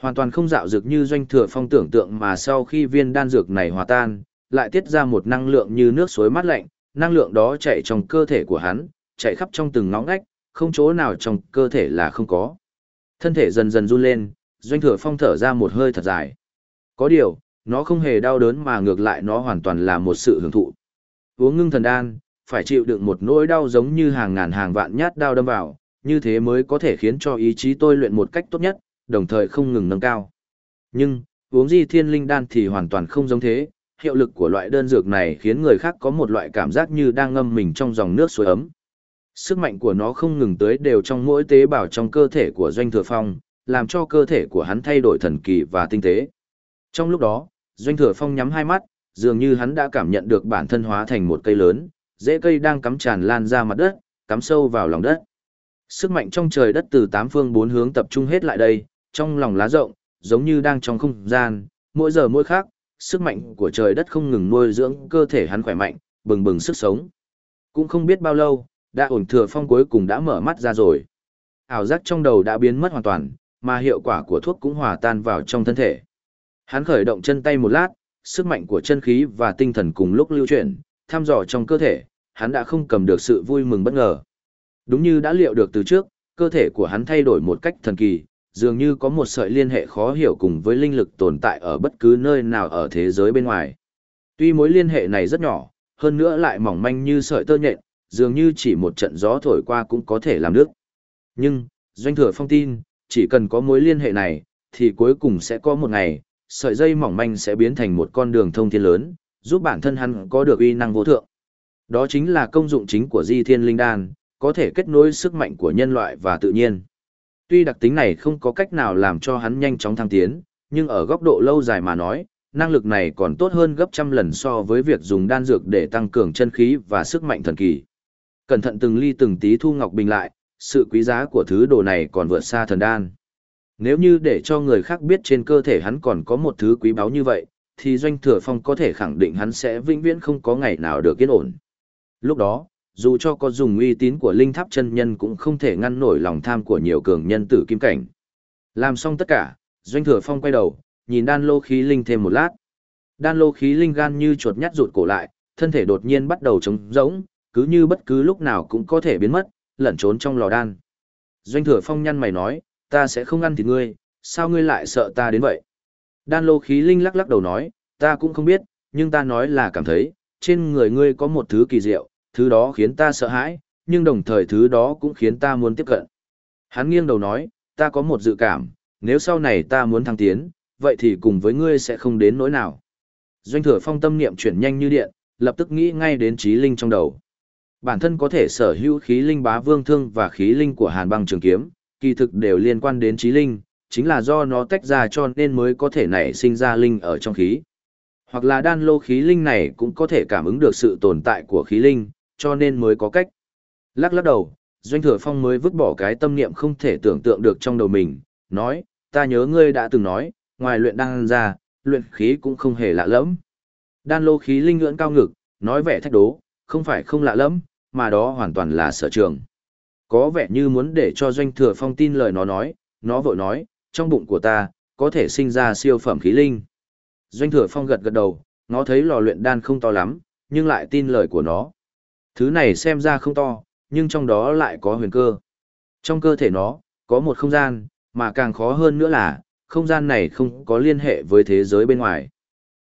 Hoàn toàn không dạo dược như Doanh Thừa Phong tưởng tượng mà sau khi viên đan dược này hòa tan, lại tiết ra một năng lượng như nước suối mát lạnh, năng lượng đó chạy trong cơ thể của hắn, chạy khắp trong từng ngõ ngách, không chỗ nào trong cơ thể là không có. Thân thể dần dần run lên, doanh thừa phong thở ra một hơi thật dài. Có điều, nó không hề đau đớn mà ngược lại nó hoàn toàn là một sự hưởng thụ. Uống ngưng thần đan, phải chịu đựng một nỗi đau giống như hàng ngàn hàng vạn nhát đau đâm vào, như thế mới có thể khiến cho ý chí tôi luyện một cách tốt nhất, đồng thời không ngừng nâng cao. Nhưng, uống di thiên linh đan thì hoàn toàn không giống thế, hiệu lực của loại đơn dược này khiến người khác có một loại cảm giác như đang ngâm mình trong dòng nước suối ấm. Sức mạnh của nó không ngừng tới đều trong mỗi tế bào trong cơ thể của Doanh Thừa Phong, làm cho cơ thể của hắn thay đổi thần kỳ và tinh tế. Trong lúc đó, Doanh Thừa Phong nhắm hai mắt, dường như hắn đã cảm nhận được bản thân hóa thành một cây lớn, rễ cây đang cắm tràn lan ra mặt đất, cắm sâu vào lòng đất. Sức mạnh trong trời đất từ tám phương bốn hướng tập trung hết lại đây, trong lòng lá rộng, giống như đang trong không gian, mỗi giờ mỗi khác, sức mạnh của trời đất không ngừng nuôi dưỡng cơ thể hắn khỏe mạnh, bừng bừng sức sống. Cũng không biết bao lâu, đã ổn thừa phong cuối cùng đã mở mắt ra rồi. Ảo giác trong đầu đã biến mất hoàn toàn, mà hiệu quả của thuốc cũng hòa tan vào trong thân thể. Hắn khởi động chân tay một lát, sức mạnh của chân khí và tinh thần cùng lúc lưu chuyển, thăm dò trong cơ thể, hắn đã không cầm được sự vui mừng bất ngờ. Đúng như đã liệu được từ trước, cơ thể của hắn thay đổi một cách thần kỳ, dường như có một sợi liên hệ khó hiểu cùng với linh lực tồn tại ở bất cứ nơi nào ở thế giới bên ngoài. Tuy mối liên hệ này rất nhỏ, hơn nữa lại mỏng manh như sợi tơ nhện, dường như chỉ một trận gió thổi qua cũng có thể làm nước. Nhưng, Doanh Thừa Phong tin, chỉ cần có mối liên hệ này, thì cuối cùng sẽ có một ngày, sợi dây mỏng manh sẽ biến thành một con đường thông thiên lớn, giúp bản thân hắn có được uy năng vô thượng. Đó chính là công dụng chính của Di Thiên Linh Đan, có thể kết nối sức mạnh của nhân loại và tự nhiên. Tuy đặc tính này không có cách nào làm cho hắn nhanh chóng thăng tiến, nhưng ở góc độ lâu dài mà nói, năng lực này còn tốt hơn gấp trăm lần so với việc dùng đan dược để tăng cường chân khí và sức mạnh thần kỳ. Cẩn thận từng ly từng tí thu ngọc bình lại, sự quý giá của thứ đồ này còn vượt xa thần đan. Nếu như để cho người khác biết trên cơ thể hắn còn có một thứ quý báu như vậy, thì Doanh Thừa Phong có thể khẳng định hắn sẽ vĩnh viễn không có ngày nào được yên ổn. Lúc đó, dù cho có dùng uy tín của linh tháp chân nhân cũng không thể ngăn nổi lòng tham của nhiều cường nhân tử kim cảnh. Làm xong tất cả, Doanh Thừa Phong quay đầu, nhìn đan lô khí linh thêm một lát. Đan lô khí linh gan như chuột nhắt rụt cổ lại, thân thể đột nhiên bắt đầu trống rỗng, cứ như bất cứ lúc nào cũng có thể biến mất, lẩn trốn trong lò đan. Doanh Thừa Phong nhăn mày nói, ta sẽ không ăn thịt ngươi, sao ngươi lại sợ ta đến vậy? Đan lô khí linh lắc lắc đầu nói, ta cũng không biết, nhưng ta nói là cảm thấy, trên người ngươi có một thứ kỳ diệu, thứ đó khiến ta sợ hãi, nhưng đồng thời thứ đó cũng khiến ta muốn tiếp cận. Hắn nghiêng đầu nói, ta có một dự cảm, nếu sau này ta muốn thăng tiến, vậy thì cùng với ngươi sẽ không đến nỗi nào. Doanh thừa phong tâm niệm chuyển nhanh như điện, lập tức nghĩ ngay đến trí linh trong đầu. Bản thân có thể sở hữu khí linh bá vương thương và khí linh của hàn băng trường kiếm, kỳ thực đều liên quan đến trí linh, chính là do nó tách ra cho nên mới có thể nảy sinh ra linh ở trong khí. Hoặc là đan lô khí linh này cũng có thể cảm ứng được sự tồn tại của khí linh, cho nên mới có cách. Lắc lắc đầu, Doanh Thừa Phong mới vứt bỏ cái tâm niệm không thể tưởng tượng được trong đầu mình, nói, ta nhớ ngươi đã từng nói, ngoài luyện đan ra, luyện khí cũng không hề lạ lẫm. Đan lô khí linh ngưỡng cao ngực, nói vẻ thách đố, không phải không lạ lẫm, mà đó hoàn toàn là sở trường. Có vẻ như muốn để cho Doanh Thừa Phong tin lời nó nói, nó vội nói, trong bụng của ta, có thể sinh ra siêu phẩm khí linh. Doanh Thừa Phong gật gật đầu, nó thấy lò luyện đan không to lắm, nhưng lại tin lời của nó. Thứ này xem ra không to, nhưng trong đó lại có huyền cơ. Trong cơ thể nó, có một không gian, mà càng khó hơn nữa là, không gian này không có liên hệ với thế giới bên ngoài.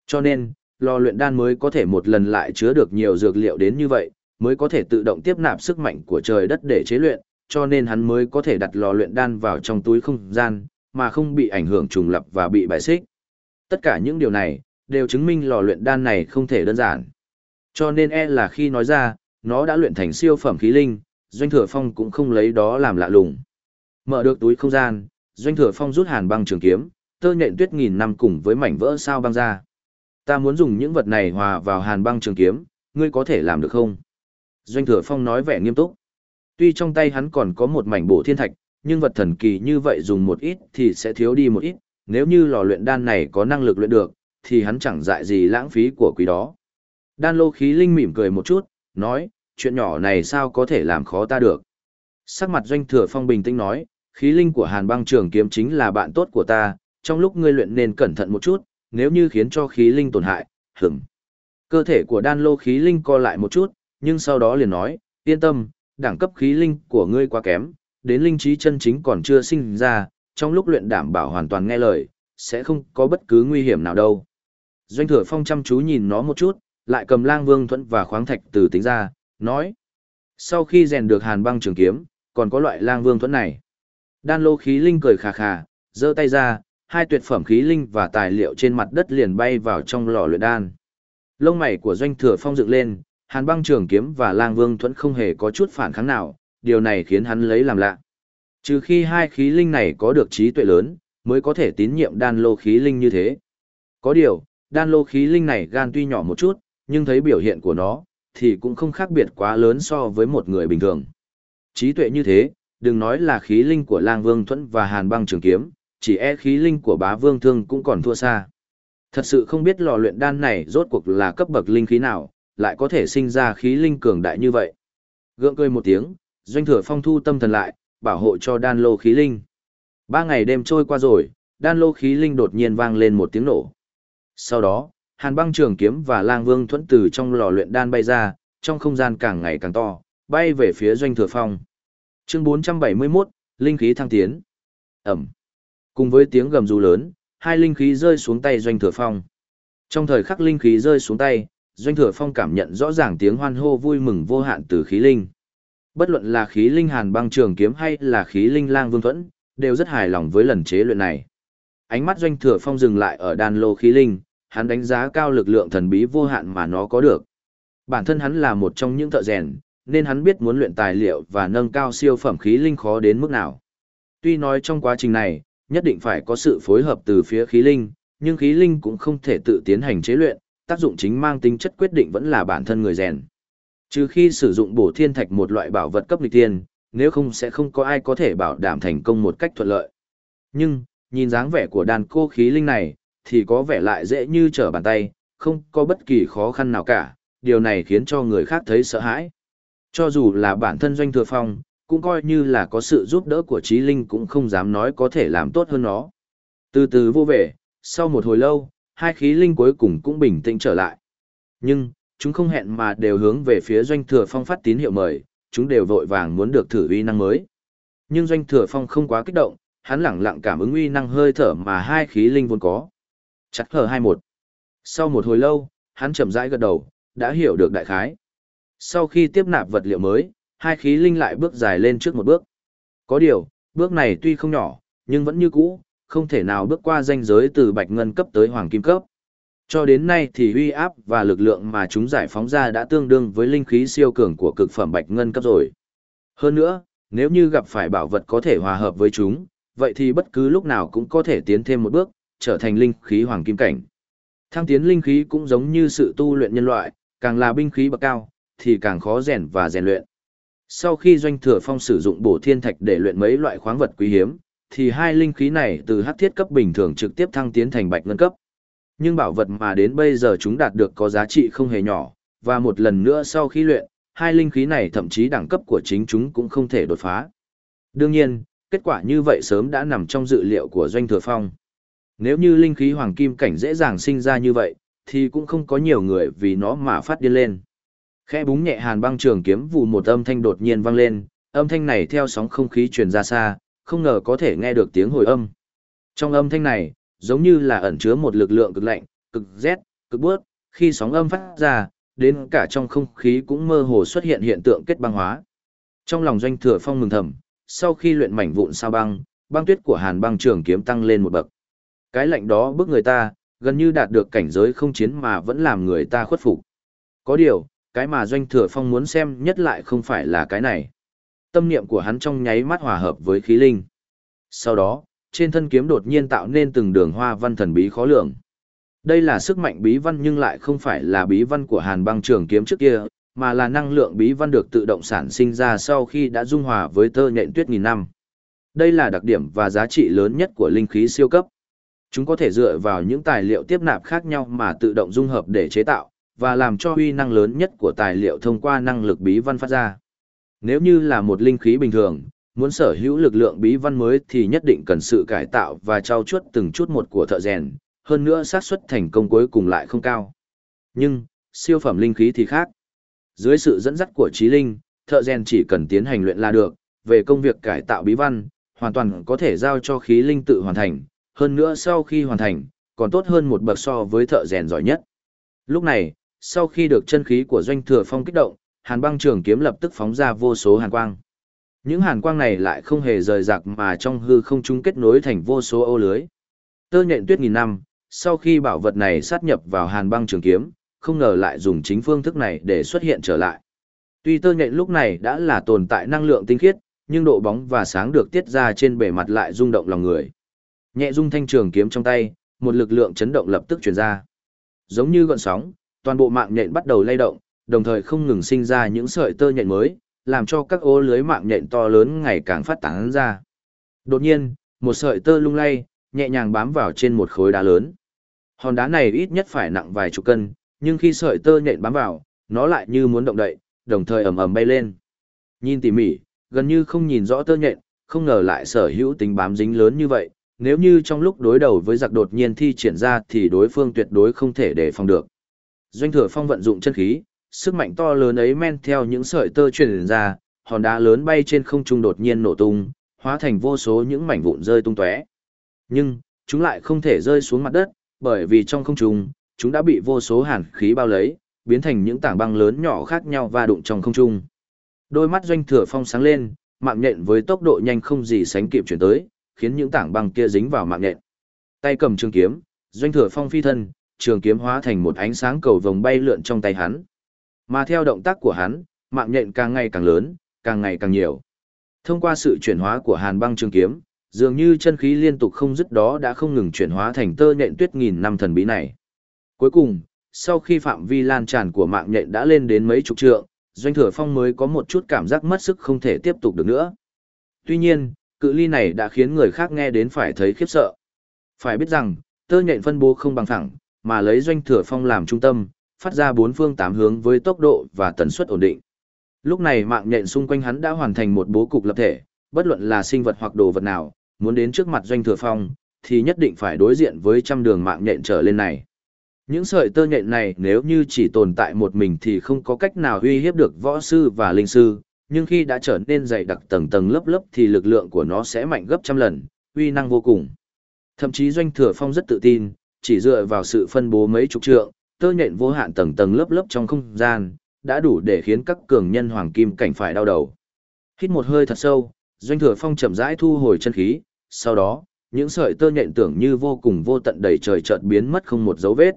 Cho nên, lò luyện đan mới có thể một lần lại chứa được nhiều dược liệu đến như vậy, mới có thể tự động tiếp nạp sức mạnh của trời đất để chế luyện, cho nên hắn mới có thể đặt lò luyện đan vào trong túi không gian, mà không bị ảnh hưởng trùng lập và bị bài xích. Tất cả những điều này, đều chứng minh lò luyện đan này không thể đơn giản. Cho nên e là khi nói ra, nó đã luyện thành siêu phẩm khí linh, Doanh Thừa Phong cũng không lấy đó làm lạ lùng. Mở được túi không gian, Doanh Thừa Phong rút hàn băng trường kiếm, tơ nhện tuyết nghìn năm cùng với mảnh vỡ sao băng ra. Ta muốn dùng những vật này hòa vào hàn băng trường kiếm, ngươi có thể làm được không? Doanh Thừa Phong nói vẻ nghiêm túc. Tuy trong tay hắn còn có một mảnh bổ thiên thạch, nhưng vật thần kỳ như vậy dùng một ít thì sẽ thiếu đi một ít, nếu như lò luyện đan này có năng lực luyện được, thì hắn chẳng dại gì lãng phí của quý đó. Đan lô khí linh mỉm cười một chút, nói, chuyện nhỏ này sao có thể làm khó ta được. Sắc mặt doanh thừa phong bình tĩnh nói, khí linh của hàn băng trường kiếm chính là bạn tốt của ta, trong lúc ngươi luyện nên cẩn thận một chút, nếu như khiến cho khí linh tổn hại, hửm. Cơ thể của đan lô khí linh co lại một chút, nhưng sau đó liền nói, yên tâm, đẳng cấp khí linh của ngươi quá kém, đến linh trí chân chính còn chưa sinh ra, trong lúc luyện đảm bảo hoàn toàn nghe lời, sẽ không có bất cứ nguy hiểm nào đâu. Doanh thừa phong chăm chú nhìn nó một chút, lại cầm lang vương thuẫn và khoáng thạch từ tính ra, nói. Sau khi rèn được hàn băng trường kiếm, còn có loại lang vương thuẫn này. Đan lô khí linh cười khà khà, giơ tay ra, hai tuyệt phẩm khí linh và tài liệu trên mặt đất liền bay vào trong lò luyện đan. Lông mày của doanh thừa phong dựng lên, hàn băng trường kiếm và lang vương thuẫn không hề có chút phản kháng nào, điều này khiến hắn lấy làm lạ. Trừ khi hai khí linh này có được trí tuệ lớn, mới có thể tín nhiệm đan lô khí linh như thế. Có điều, đan lô khí linh này gan tuy nhỏ một chút, nhưng thấy biểu hiện của nó, thì cũng không khác biệt quá lớn so với một người bình thường. Trí tuệ như thế, đừng nói là khí linh của lang vương thuẫn và hàn băng trường kiếm, chỉ e khí linh của bá vương thương cũng còn thua xa. Thật sự không biết lò luyện đan này rốt cuộc là cấp bậc linh khí nào, lại có thể sinh ra khí linh cường đại như vậy. Gượng cười một tiếng, doanh thừa phong thu tâm thần lại, bảo hộ cho đan lô khí linh. Ba ngày đêm trôi qua rồi, đan lô khí linh đột nhiên vang lên một tiếng nổ. Sau đó, hàn băng trường kiếm và lang vương thuẫn từ trong lò luyện đan bay ra, trong không gian càng ngày càng to, bay về phía doanh thừa phong. Chương 471, Linh khí thăng tiến. Ẩm. Cùng với tiếng gầm rú lớn, hai linh khí rơi xuống tay doanh thừa phong. Trong thời khắc linh khí rơi xuống tay, doanh thừa phong cảm nhận rõ ràng tiếng hoan hô vui mừng vô hạn từ khí linh. Bất luận là khí linh hàn băng trường kiếm hay là khí linh lang vương thuẫn, đều rất hài lòng với lần chế luyện này. Ánh mắt doanh thừa phong dừng lại ở đan lô khí linh, hắn đánh giá cao lực lượng thần bí vô hạn mà nó có được. Bản thân hắn là một trong những thợ rèn, nên hắn biết muốn luyện tài liệu và nâng cao siêu phẩm khí linh khó đến mức nào. Tuy nói trong quá trình này, nhất định phải có sự phối hợp từ phía khí linh, nhưng khí linh cũng không thể tự tiến hành chế luyện, tác dụng chính mang tính chất quyết định vẫn là bản thân người rèn. Trừ khi sử dụng bổ thiên thạch một loại bảo vật cấp lịch tiên, nếu không sẽ không có ai có thể bảo đảm thành công một cách thuận lợi. Nhưng, nhìn dáng vẻ của đàn cô khí linh này, thì có vẻ lại dễ như trở bàn tay, không có bất kỳ khó khăn nào cả, điều này khiến cho người khác thấy sợ hãi. Cho dù là bản thân doanh thừa phong, cũng coi như là có sự giúp đỡ của trí linh cũng không dám nói có thể làm tốt hơn nó. Từ từ vô vẻ, sau một hồi lâu, hai khí linh cuối cùng cũng bình tĩnh trở lại. Nhưng, chúng không hẹn mà đều hướng về phía doanh thừa phong phát tín hiệu mời, chúng đều vội vàng muốn được thử uy năng mới. Nhưng doanh thừa phong không quá kích động, hắn lẳng lặng cảm ứng uy năng hơi thở mà hai khí linh vốn có. Chặt hờ hai một. Sau một hồi lâu, hắn chậm rãi gật đầu, đã hiểu được đại khái. Sau khi tiếp nạp vật liệu mới, hai khí linh lại bước dài lên trước một bước. Có điều, bước này tuy không nhỏ, nhưng vẫn như cũ, không thể nào bước qua ranh giới từ bạch ngân cấp tới hoàng kim cấp. Cho đến nay thì uy áp và lực lượng mà chúng giải phóng ra đã tương đương với linh khí siêu cường của cực phẩm bạch ngân cấp rồi. Hơn nữa, nếu như gặp phải bảo vật có thể hòa hợp với chúng, vậy thì bất cứ lúc nào cũng có thể tiến thêm một bước, trở thành linh khí hoàng kim cảnh. Thăng tiến linh khí cũng giống như sự tu luyện nhân loại, càng là binh khí bậc cao, thì càng khó rèn và rèn luyện. Sau khi doanh thừa phong sử dụng bổ thiên thạch để luyện mấy loại khoáng vật quý hiếm, thì hai linh khí này từ hắc thiết cấp bình thường trực tiếp thăng tiến thành bạch ngân cấp. Nhưng bảo vật mà đến bây giờ chúng đạt được có giá trị không hề nhỏ, và một lần nữa sau khi luyện, hai linh khí này thậm chí đẳng cấp của chính chúng cũng không thể đột phá. Đương nhiên, kết quả như vậy sớm đã nằm trong dự liệu của doanh thừa phong. Nếu như linh khí hoàng kim cảnh dễ dàng sinh ra như vậy, thì cũng không có nhiều người vì nó mà phát điên lên. Khẽ búng nhẹ hàn băng trường kiếm vụ một âm thanh đột nhiên vang lên, âm thanh này theo sóng không khí truyền ra xa, không ngờ có thể nghe được tiếng hồi âm. Trong âm thanh này, giống như là ẩn chứa một lực lượng cực lạnh, cực rét, cực bước, khi sóng âm phát ra, đến cả trong không khí cũng mơ hồ xuất hiện hiện tượng kết băng hóa. Trong lòng doanh thừa phong mừng thầm, sau khi luyện mảnh vụn sao băng, băng tuyết của hàn băng trường kiếm tăng lên một bậc. Cái lạnh đó bức người ta, gần như đạt được cảnh giới không chiến mà vẫn làm người ta khuất phục. Có điều, cái mà doanh thừa phong muốn xem nhất lại không phải là cái này. Tâm niệm của hắn trong nháy mắt hòa hợp với khí linh. Sau đó, trên thân kiếm đột nhiên tạo nên từng đường hoa văn thần bí khó lường. Đây là sức mạnh bí văn nhưng lại không phải là bí văn của hàn băng trường kiếm trước kia, mà là năng lượng bí văn được tự động sản sinh ra sau khi đã dung hòa với tơ nhện tuyết nghìn năm. Đây là đặc điểm và giá trị lớn nhất của linh khí siêu cấp. Chúng có thể dựa vào những tài liệu tiếp nạp khác nhau mà tự động dung hợp để chế tạo, và làm cho uy năng lớn nhất của tài liệu thông qua năng lực bí văn phát ra. Nếu như là một linh khí bình thường, muốn sở hữu lực lượng bí văn mới thì nhất định cần sự cải tạo và trao chuốt từng chút một của thợ rèn, hơn nữa xác suất thành công cuối cùng lại không cao. Nhưng, siêu phẩm linh khí thì khác. Dưới sự dẫn dắt của trí linh, thợ rèn chỉ cần tiến hành luyện là được, về công việc cải tạo bí văn, hoàn toàn có thể giao cho khí linh tự hoàn thành, hơn nữa sau khi hoàn thành, còn tốt hơn một bậc so với thợ rèn giỏi nhất. Lúc này, sau khi được chân khí của doanh thừa phong kích động, hàn băng trường kiếm lập tức phóng ra vô số hàn quang. Những hàn quang này lại không hề rời rạc mà trong hư không chúng kết nối thành vô số ô lưới. Tơ nhện tuyết nghìn năm, sau khi bảo vật này sát nhập vào hàn băng trường kiếm, không ngờ lại dùng chính phương thức này để xuất hiện trở lại. Tuy tơ nhện lúc này đã là tồn tại năng lượng tinh khiết, nhưng độ bóng và sáng được tiết ra trên bề mặt lại rung động lòng người. Nhẹ rung thanh trường kiếm trong tay, một lực lượng chấn động lập tức truyền ra. Giống như gợn sóng, toàn bộ mạng nhện bắt đầu lay động, đồng thời không ngừng sinh ra những sợi tơ nhện mới, làm cho các ô lưới mạng nhện to lớn ngày càng phát tán ra. Đột nhiên, một sợi tơ lung lay, nhẹ nhàng bám vào trên một khối đá lớn. Hòn đá này ít nhất phải nặng vài chục cân, nhưng khi sợi tơ nhện bám vào, nó lại như muốn động đậy, đồng thời ầm ầm bay lên. Nhìn tỉ mỉ, gần như không nhìn rõ tơ nhện, không ngờ lại sở hữu tính bám dính lớn như vậy, nếu như trong lúc đối đầu với giặc đột nhiên thi triển ra thì đối phương tuyệt đối không thể đề phòng được. Doanh thừa phong vận dụng chân khí, sức mạnh to lớn ấy men theo những sợi tơ truyền ra, hòn đá lớn bay trên không trung đột nhiên nổ tung, hóa thành vô số những mảnh vụn rơi tung tóe. Nhưng, chúng lại không thể rơi xuống mặt đất, bởi vì trong không trung, chúng đã bị vô số hàn khí bao lấy, biến thành những tảng băng lớn nhỏ khác nhau và đụng trong không trung. Đôi mắt doanh thừa phong sáng lên, mạng nhện với tốc độ nhanh không gì sánh kịp chuyển tới, khiến những tảng băng kia dính vào mạng nhện. Tay cầm trường kiếm, doanh thừa phong phi thân, trường kiếm hóa thành một ánh sáng cầu vồng bay lượn trong tay hắn. Mà theo động tác của hắn, mạng nhện càng ngày càng lớn, càng ngày càng nhiều. Thông qua sự chuyển hóa của hàn băng trường kiếm, dường như chân khí liên tục không dứt đó đã không ngừng chuyển hóa thành tơ nhện tuyết nghìn năm thần bí này. Cuối cùng, sau khi phạm vi lan tràn của mạng nhện đã lên đến mấy chục trượng, doanh thừa phong mới có một chút cảm giác mất sức không thể tiếp tục được nữa. Tuy nhiên, cự ly này đã khiến người khác nghe đến phải thấy khiếp sợ. Phải biết rằng, tơ nhện phân bố không bằng thẳng, mà lấy doanh thừa phong làm trung tâm, phát ra bốn phương tám hướng với tốc độ và tần suất ổn định. Lúc này mạng nhện xung quanh hắn đã hoàn thành một bố cục lập thể, bất luận là sinh vật hoặc đồ vật nào, muốn đến trước mặt doanh thừa phong, thì nhất định phải đối diện với trăm đường mạng nhện trở lên này. Những sợi tơ nhện này nếu như chỉ tồn tại một mình thì không có cách nào uy hiếp được võ sư và linh sư, nhưng khi đã trở nên dày đặc tầng tầng lớp lớp thì lực lượng của nó sẽ mạnh gấp trăm lần, uy năng vô cùng. Thậm chí doanh thừa phong rất tự tin, chỉ dựa vào sự phân bố mấy chục trượng, tơ nhện vô hạn tầng tầng lớp lớp trong không gian, đã đủ để khiến các cường nhân hoàng kim cảnh phải đau đầu. Hít một hơi thật sâu, doanh thừa phong chậm rãi thu hồi chân khí, sau đó, những sợi tơ nhện tưởng như vô cùng vô tận đầy trời chợt biến mất không một dấu vết.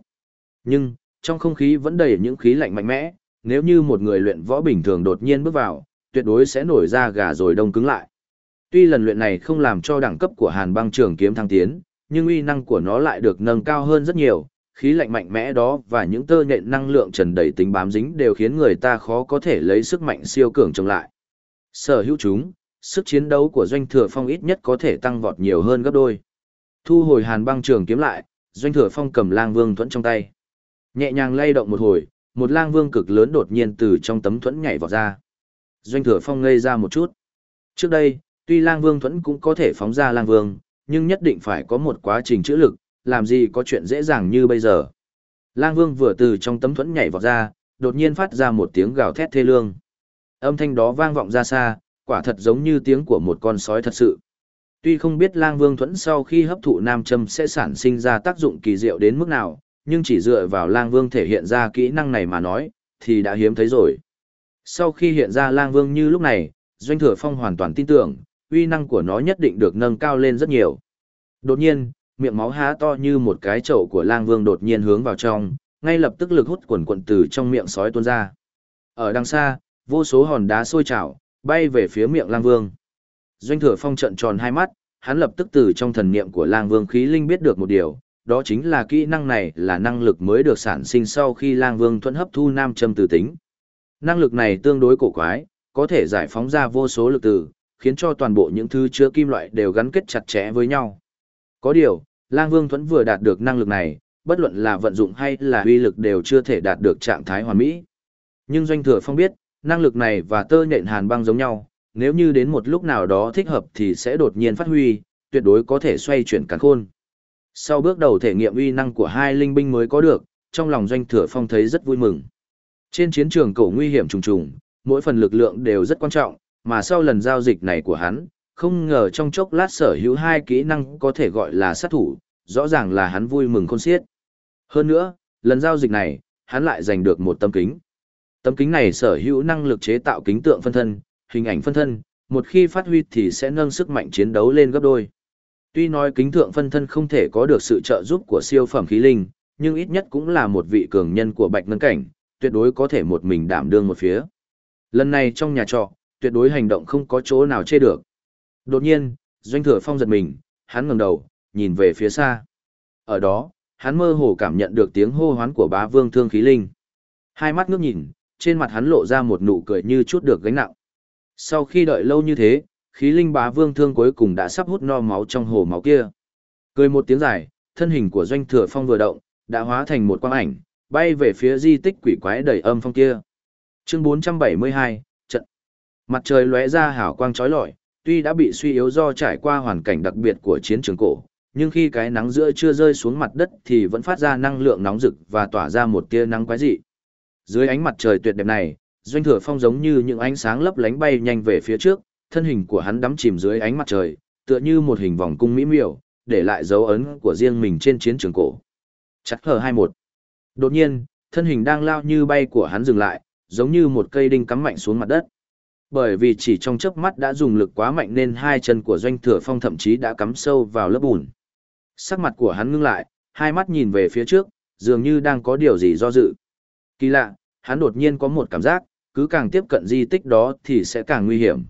Nhưng, trong không khí vẫn đầy những khí lạnh mạnh mẽ, nếu như một người luyện võ bình thường đột nhiên bước vào, tuyệt đối sẽ nổi ra gà rồi đông cứng lại. Tuy lần luyện này không làm cho đẳng cấp của Hàn Băng Trường kiếm thăng tiến, nhưng uy năng của nó lại được nâng cao hơn rất nhiều, khí lạnh mạnh mẽ đó và những tơ nhện năng lượng trần đầy tính bám dính đều khiến người ta khó có thể lấy sức mạnh siêu cường chống lại. Sở hữu chúng, sức chiến đấu của doanh thừa phong ít nhất có thể tăng vọt nhiều hơn gấp đôi. Thu hồi hàn băng trường kiếm lại, doanh thừa phong cầm lang vương thuẫn trong tay. Nhẹ nhàng lay động một hồi, một lang vương cực lớn đột nhiên từ trong tấm thuẫn nhảy vọt ra. Doanh thừa phong ngây ra một chút. Trước đây, tuy lang vương thuẫn cũng có thể phóng ra lang vương, nhưng nhất định phải có một quá trình chữa lực, làm gì có chuyện dễ dàng như bây giờ. Lang vương vừa từ trong tấm thuẫn nhảy vọt ra, đột nhiên phát ra một tiếng gào thét thê lương. Âm thanh đó vang vọng ra xa, quả thật giống như tiếng của một con sói thật sự. Tuy không biết lang vương thuẫn sau khi hấp thụ nam châm sẽ sản sinh ra tác dụng kỳ diệu đến mức nào, nhưng chỉ dựa vào lang vương thể hiện ra kỹ năng này mà nói, thì đã hiếm thấy rồi. Sau khi hiện ra lang vương như lúc này, Doanh Thừa Phong hoàn toàn tin tưởng, uy năng của nó nhất định được nâng cao lên rất nhiều. Đột nhiên, miệng máu há to như một cái chậu của lang vương đột nhiên hướng vào trong, ngay lập tức lực hút quần quần từ trong miệng sói tuôn ra. Ở đằng xa, vô số hòn đá sôi trào, bay về phía miệng lang vương. Doanh Thừa Phong trợn tròn hai mắt, hắn lập tức từ trong thần niệm của lang vương khí linh biết được một điều, đó chính là kỹ năng này là năng lực mới được sản sinh sau khi lang vương thuẫn hấp thu nam châm từ tính. Năng lực này tương đối cổ quái, có thể giải phóng ra vô số lực từ, khiến cho toàn bộ những thứ chứa kim loại đều gắn kết chặt chẽ với nhau. Có điều, lang vương thuẫn vừa đạt được năng lực này, bất luận là vận dụng hay là uy lực đều chưa thể đạt được trạng thái hoàn mỹ. Nhưng doanh thừa phong biết, năng lực này và tơ nhện hàn băng giống nhau, nếu như đến một lúc nào đó thích hợp thì sẽ đột nhiên phát huy, tuyệt đối có thể xoay chuyển càn khôn. Sau bước đầu thể nghiệm uy năng của hai linh binh mới có được, trong lòng doanh thừa phong thấy rất vui mừng. Trên chiến trường cổ nguy hiểm trùng trùng, mỗi phần lực lượng đều rất quan trọng, mà sau lần giao dịch này của hắn, không ngờ trong chốc lát sở hữu hai kỹ năng có thể gọi là sát thủ, rõ ràng là hắn vui mừng khôn xiết. Hơn nữa, lần giao dịch này, hắn lại giành được một tấm kính. Tấm kính này sở hữu năng lực chế tạo kính tượng phân thân, hình ảnh phân thân, một khi phát huy thì sẽ nâng sức mạnh chiến đấu lên gấp đôi. Tuy nói kính tượng phân thân không thể có được sự trợ giúp của siêu phẩm khí linh, nhưng ít nhất cũng là một vị cường nhân của bạch ngân cảnh, tuyệt đối có thể một mình đảm đương một phía. Lần này trong nhà trọ, tuyệt đối hành động không có chỗ nào chê được. Đột nhiên, doanh thừa phong giật mình, hắn ngẩng đầu, nhìn về phía xa. Ở đó, hắn mơ hồ cảm nhận được tiếng hô hoán của bá vương thương khí linh. Hai mắt ngước nhìn, trên mặt hắn lộ ra một nụ cười như chút được gánh nặng. Sau khi đợi lâu như thế, khí linh bá vương thương cuối cùng đã sắp hút no máu trong hồ máu kia. Cười một tiếng dài, thân hình của doanh thừa phong vừa động, đã hóa thành một quang ảnh, bay về phía di tích quỷ quái đầy âm phong kia. Chương 472, trận. Mặt trời lóe ra hào quang chói lọi, tuy đã bị suy yếu do trải qua hoàn cảnh đặc biệt của chiến trường cổ, nhưng khi cái nắng giữa chưa rơi xuống mặt đất thì vẫn phát ra năng lượng nóng rực và tỏa ra một tia nắng quái dị. Dưới ánh mặt trời tuyệt đẹp này, doanh thừa phong giống như những ánh sáng lấp lánh bay nhanh về phía trước, thân hình của hắn đắm chìm dưới ánh mặt trời, tựa như một hình vòng cung mỹ miều, để lại dấu ấn của riêng mình trên chiến trường cổ. Chắc hờ 21. Đột nhiên, thân hình đang lao như bay của hắn dừng lại, giống như một cây đinh cắm mạnh xuống mặt đất. Bởi vì chỉ trong chớp mắt đã dùng lực quá mạnh nên hai chân của doanh thừa phong thậm chí đã cắm sâu vào lớp bùn. Sắc mặt của hắn ngưng lại, hai mắt nhìn về phía trước, dường như đang có điều gì do dự. Kỳ lạ, hắn đột nhiên có một cảm giác, cứ càng tiếp cận di tích đó thì sẽ càng nguy hiểm.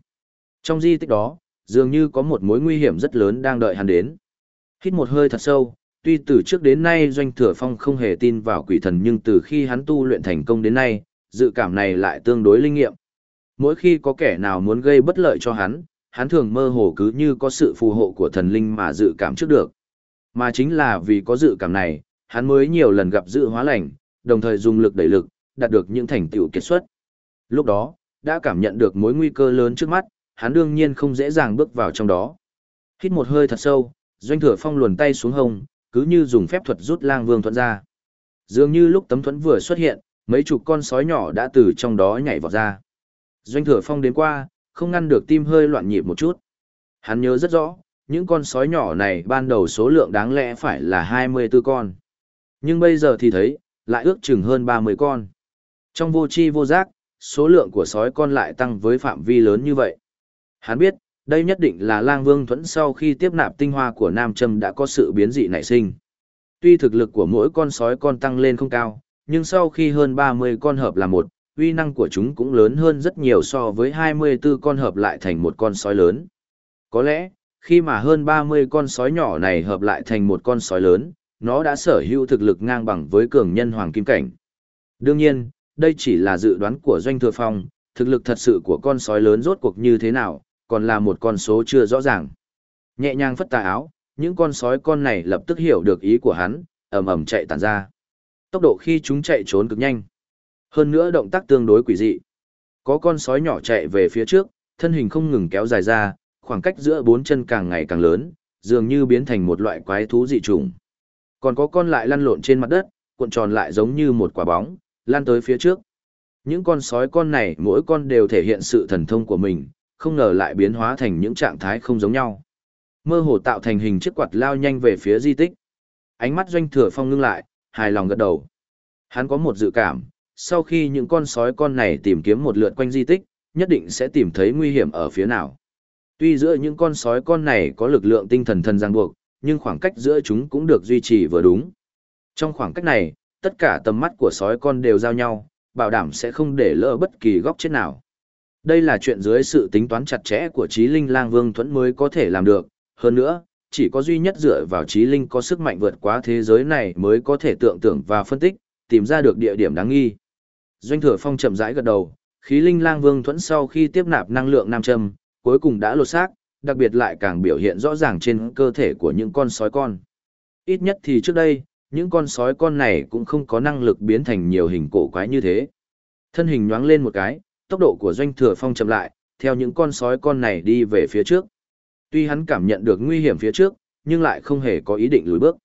Trong di tích đó, dường như có một mối nguy hiểm rất lớn đang đợi hắn đến. Hít một hơi thật sâu, tuy từ trước đến nay Doanh Thừa Phong không hề tin vào quỷ thần nhưng từ khi hắn tu luyện thành công đến nay, dự cảm này lại tương đối linh nghiệm. Mỗi khi có kẻ nào muốn gây bất lợi cho hắn, hắn thường mơ hồ cứ như có sự phù hộ của thần linh mà dự cảm trước được. Mà chính là vì có dự cảm này, hắn mới nhiều lần gặp dự hóa lành, đồng thời dùng lực đẩy lực, đạt được những thành tựu kết xuất. Lúc đó, đã cảm nhận được mối nguy cơ lớn trước mắt, hắn đương nhiên không dễ dàng bước vào trong đó. Hít một hơi thật sâu, doanh thừa phong luồn tay xuống hông, cứ như dùng phép thuật rút lang vương thuẫn ra. Dường như lúc tấm thuẫn vừa xuất hiện, mấy chục con sói nhỏ đã từ trong đó nhảy vào ra. Doanh thừa phong đến qua, không ngăn được tim hơi loạn nhịp một chút. Hắn nhớ rất rõ, những con sói nhỏ này ban đầu số lượng đáng lẽ phải là 24 con. Nhưng bây giờ thì thấy, lại ước chừng hơn 30 con. Trong vô chi vô giác, số lượng của sói con lại tăng với phạm vi lớn như vậy. Hắn biết, đây nhất định là lang vương thuẫn sau khi tiếp nạp tinh hoa của Nam Châm đã có sự biến dị nảy sinh. Tuy thực lực của mỗi con sói con tăng lên không cao, nhưng sau khi hơn 30 con hợp là một, uy năng của chúng cũng lớn hơn rất nhiều so với 24 con hợp lại thành một con sói lớn. Có lẽ, khi mà hơn 30 con sói nhỏ này hợp lại thành một con sói lớn, nó đã sở hữu thực lực ngang bằng với cường nhân hoàng kim cảnh. Đương nhiên, đây chỉ là dự đoán của doanh thừa phong, thực lực thật sự của con sói lớn rốt cuộc như thế nào, còn là một con số chưa rõ ràng. Nhẹ nhàng phất tà áo, những con sói con này lập tức hiểu được ý của hắn, ầm ầm chạy tản ra. Tốc độ khi chúng chạy trốn cực nhanh. Hơn nữa động tác tương đối quỷ dị. Có con sói nhỏ chạy về phía trước, thân hình không ngừng kéo dài ra, khoảng cách giữa bốn chân càng ngày càng lớn, dường như biến thành một loại quái thú dị trùng. Còn có con lại lăn lộn trên mặt đất, cuộn tròn lại giống như một quả bóng, lan tới phía trước. Những con sói con này mỗi con đều thể hiện sự thần thông của mình, không ngờ lại biến hóa thành những trạng thái không giống nhau. Mơ hồ tạo thành hình chiếc quạt lao nhanh về phía di tích. Ánh mắt doanh thừa phong ngưng lại, hài lòng gật đầu. Hắn có một dự cảm, sau khi những con sói con này tìm kiếm một lượt quanh di tích, nhất định sẽ tìm thấy nguy hiểm ở phía nào. Tuy giữa những con sói con này có lực lượng tinh thần thần giang buộc, nhưng khoảng cách giữa chúng cũng được duy trì vừa đúng. Trong khoảng cách này, tất cả tầm mắt của sói con đều giao nhau, bảo đảm sẽ không để lỡ bất kỳ góc chết nào. Đây là chuyện dưới sự tính toán chặt chẽ của trí linh lang vương thuẫn mới có thể làm được, hơn nữa, chỉ có duy nhất dựa vào trí linh có sức mạnh vượt quá thế giới này mới có thể tưởng tượng và phân tích, tìm ra được địa điểm đáng nghi. Doanh thừa phong chậm rãi gật đầu, khí linh lang vương thuẫn sau khi tiếp nạp năng lượng nam châm, cuối cùng đã lột xác, đặc biệt lại càng biểu hiện rõ ràng trên cơ thể của những con sói con. Ít nhất thì trước đây, những con sói con này cũng không có năng lực biến thành nhiều hình cổ quái như thế. Thân hình nhoáng lên một cái, tốc độ của doanh thừa phong chậm lại, theo những con sói con này đi về phía trước. Tuy hắn cảm nhận được nguy hiểm phía trước, nhưng lại không hề có ý định lùi bước.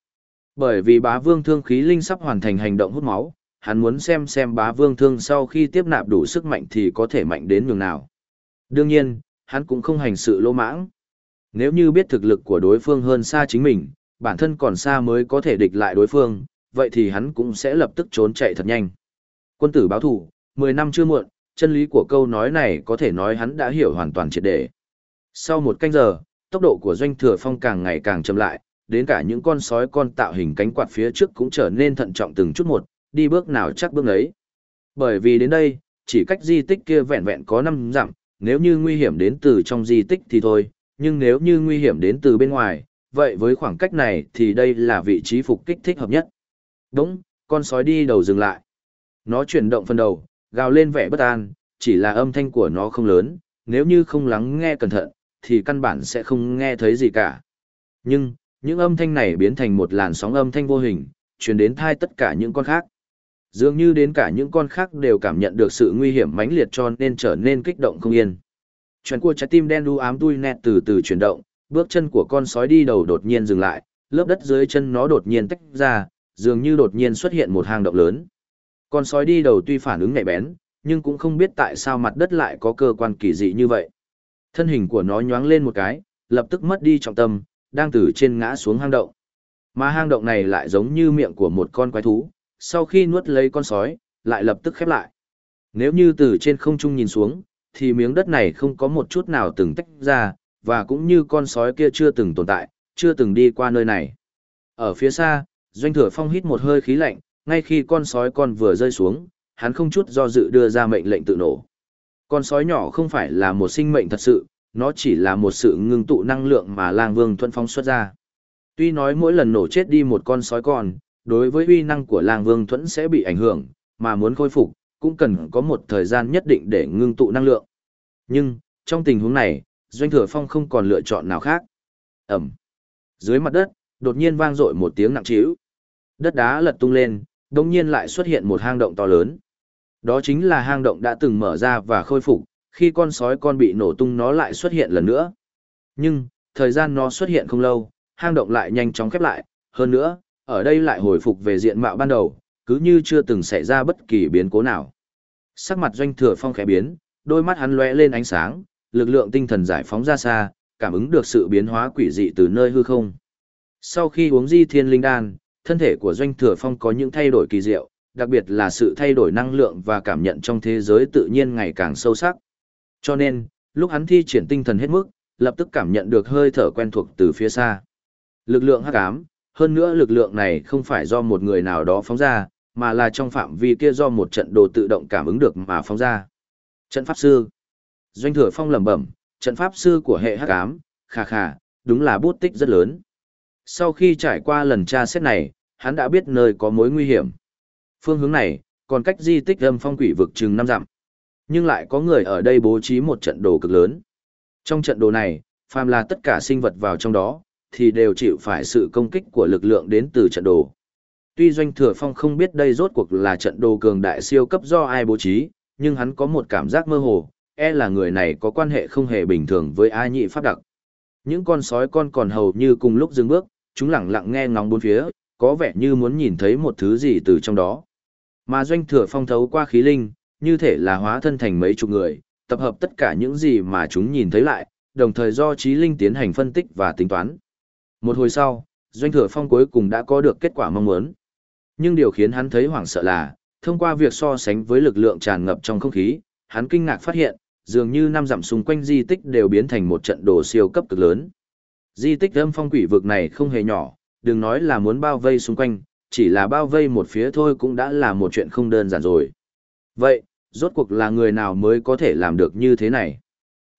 Bởi vì bá vương thương khí linh sắp hoàn thành hành động hút máu, hắn muốn xem xem bá vương thương sau khi tiếp nạp đủ sức mạnh thì có thể mạnh đến nhường nào. Đương nhiên, hắn cũng không hành sự lô mãng. Nếu như biết thực lực của đối phương hơn xa chính mình, bản thân còn xa mới có thể địch lại đối phương, vậy thì hắn cũng sẽ lập tức trốn chạy thật nhanh. Quân tử báo thủ, 10 năm chưa muộn, chân lý của câu nói này có thể nói hắn đã hiểu hoàn toàn triệt để. Sau một canh giờ, tốc độ của doanh thừa phong càng ngày càng chậm lại, đến cả những con sói con tạo hình cánh quạt phía trước cũng trở nên thận trọng từng chút một, đi bước nào chắc bước ấy. Bởi vì đến đây, chỉ cách di tích kia vẹn vẹn có 5 dặm, nếu như nguy hiểm đến từ trong di tích thì thôi, nhưng nếu như nguy hiểm đến từ bên ngoài, vậy với khoảng cách này thì đây là vị trí phục kích thích hợp nhất. Đúng, con sói đi đầu dừng lại. Nó chuyển động phần đầu, gào lên vẻ bất an, chỉ là âm thanh của nó không lớn, nếu như không lắng nghe cẩn thận, thì căn bản sẽ không nghe thấy gì cả. Nhưng, những âm thanh này biến thành một làn sóng âm thanh vô hình, truyền đến thai tất cả những con khác. Dường như đến cả những con khác đều cảm nhận được sự nguy hiểm mãnh liệt cho nên trở nên kích động không yên. Chuyển của trái tim đen đu ám tui nẹt từ từ chuyển động, bước chân của con sói đi đầu đột nhiên dừng lại, lớp đất dưới chân nó đột nhiên tách ra, dường như đột nhiên xuất hiện một hang động lớn. Con sói đi đầu tuy phản ứng nhạy bén, nhưng cũng không biết tại sao mặt đất lại có cơ quan kỳ dị như vậy. Thân hình của nó nhoáng lên một cái, lập tức mất đi trọng tâm, đang từ trên ngã xuống hang động. Mà hang động này lại giống như miệng của một con quái thú, sau khi nuốt lấy con sói, lại lập tức khép lại. Nếu như từ trên không trung nhìn xuống, thì miếng đất này không có một chút nào từng tách ra, và cũng như con sói kia chưa từng tồn tại, chưa từng đi qua nơi này. Ở phía xa, Doanh Thừa Phong hít một hơi khí lạnh, ngay khi con sói con vừa rơi xuống, hắn không chút do dự đưa ra mệnh lệnh tự nổ. Con sói nhỏ không phải là một sinh mệnh thật sự, nó chỉ là một sự ngưng tụ năng lượng mà lang vương thuận phong xuất ra. Tuy nói mỗi lần nổ chết đi một con sói con, đối với uy năng của lang vương thuẫn sẽ bị ảnh hưởng, mà muốn khôi phục, cũng cần có một thời gian nhất định để ngưng tụ năng lượng. Nhưng, trong tình huống này, Doanh Thừa Phong không còn lựa chọn nào khác. Ẩm. Dưới mặt đất, đột nhiên vang dội một tiếng nặng trĩu. Đất đá lật tung lên, đồng nhiên lại xuất hiện một hang động to lớn. Đó chính là hang động đã từng mở ra và khôi phục, khi con sói con bị nổ tung nó lại xuất hiện lần nữa. Nhưng, thời gian nó xuất hiện không lâu, hang động lại nhanh chóng khép lại, hơn nữa, ở đây lại hồi phục về diện mạo ban đầu, cứ như chưa từng xảy ra bất kỳ biến cố nào. Sắc mặt doanh thừa phong khẽ biến, đôi mắt hắn lóe lên ánh sáng, lực lượng tinh thần giải phóng ra xa, cảm ứng được sự biến hóa quỷ dị từ nơi hư không. Sau khi uống di thiên linh đan, thân thể của doanh thừa phong có những thay đổi kỳ diệu, đặc biệt là sự thay đổi năng lượng và cảm nhận trong thế giới tự nhiên ngày càng sâu sắc. Cho nên, lúc hắn thi triển tinh thần hết mức, lập tức cảm nhận được hơi thở quen thuộc từ phía xa. Lực lượng hắc ám, hơn nữa lực lượng này không phải do một người nào đó phóng ra, mà là trong phạm vi kia do một trận đồ tự động cảm ứng được mà phóng ra. Trận pháp sư. Doanh thừa phong lẩm bẩm, trận pháp sư của hệ hắc ám, khà khà, đúng là bút tích rất lớn. Sau khi trải qua lần tra xét này, hắn đã biết nơi có mối nguy hiểm. Phương hướng này, còn cách di tích âm phong quỷ vực chừng năm dặm. Nhưng lại có người ở đây bố trí một trận đồ cực lớn. Trong trận đồ này, phàm là tất cả sinh vật vào trong đó, thì đều chịu phải sự công kích của lực lượng đến từ trận đồ. Tuy Doanh Thừa Phong không biết đây rốt cuộc là trận đồ cường đại siêu cấp do ai bố trí, nhưng hắn có một cảm giác mơ hồ, e là người này có quan hệ không hề bình thường với ai nhị pháp đặc. Những con sói con còn hầu như cùng lúc dừng bước, chúng lẳng lặng nghe ngóng bốn phía, có vẻ như muốn nhìn thấy một thứ gì từ trong đó. Mà Doanh Thừa Phong thấu qua khí linh, như thể là hóa thân thành mấy chục người, tập hợp tất cả những gì mà chúng nhìn thấy lại, đồng thời do trí linh tiến hành phân tích và tính toán. Một hồi sau, Doanh Thừa Phong cuối cùng đã có được kết quả mong muốn. Nhưng điều khiến hắn thấy hoảng sợ là, thông qua việc so sánh với lực lượng tràn ngập trong không khí, hắn kinh ngạc phát hiện, dường như năm dặm xung quanh di tích đều biến thành một trận đồ siêu cấp cực lớn. Di tích âm phong quỷ vực này không hề nhỏ, đừng nói là muốn bao vây xung quanh, chỉ là bao vây một phía thôi cũng đã là một chuyện không đơn giản rồi. Vậy, rốt cuộc là người nào mới có thể làm được như thế này?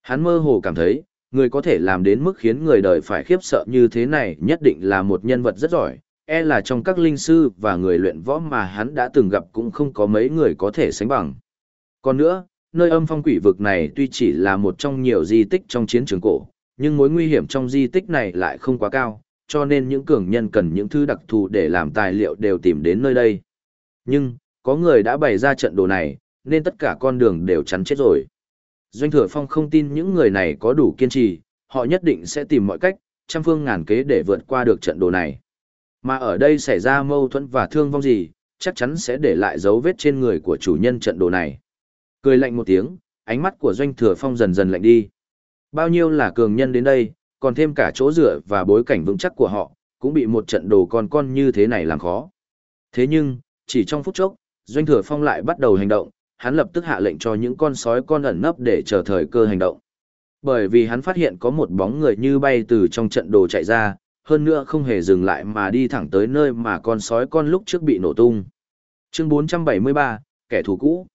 Hắn mơ hồ cảm thấy, người có thể làm đến mức khiến người đời phải khiếp sợ như thế này nhất định là một nhân vật rất giỏi, e là trong các linh sư và người luyện võ mà hắn đã từng gặp cũng không có mấy người có thể sánh bằng. Còn nữa, nơi âm phong quỷ vực này tuy chỉ là một trong nhiều di tích trong chiến trường cổ, nhưng mối nguy hiểm trong di tích này lại không quá cao, cho nên những cường nhân cần những thứ đặc thù để làm tài liệu đều tìm đến nơi đây. Nhưng, có người đã bày ra trận đồ này, nên tất cả con đường đều chắn chết rồi. Doanh Thừa Phong không tin những người này có đủ kiên trì, họ nhất định sẽ tìm mọi cách, trăm phương ngàn kế để vượt qua được trận đồ này. Mà ở đây xảy ra mâu thuẫn và thương vong gì, chắc chắn sẽ để lại dấu vết trên người của chủ nhân trận đồ này. Cười lạnh một tiếng, ánh mắt của Doanh Thừa Phong dần dần lạnh đi. Bao nhiêu là cường nhân đến đây, còn thêm cả chỗ dựa và bối cảnh vững chắc của họ, cũng bị một trận đồ con con như thế này làm khó. Thế nhưng, chỉ trong phút chốc, Doanh Thừa Phong lại bắt đầu hành động, hắn lập tức hạ lệnh cho những con sói con ẩn nấp để chờ thời cơ hành động. Bởi vì hắn phát hiện có một bóng người như bay từ trong trận đồ chạy ra, hơn nữa không hề dừng lại mà đi thẳng tới nơi mà con sói con lúc trước bị nổ tung. Chương 473, kẻ thù cũ.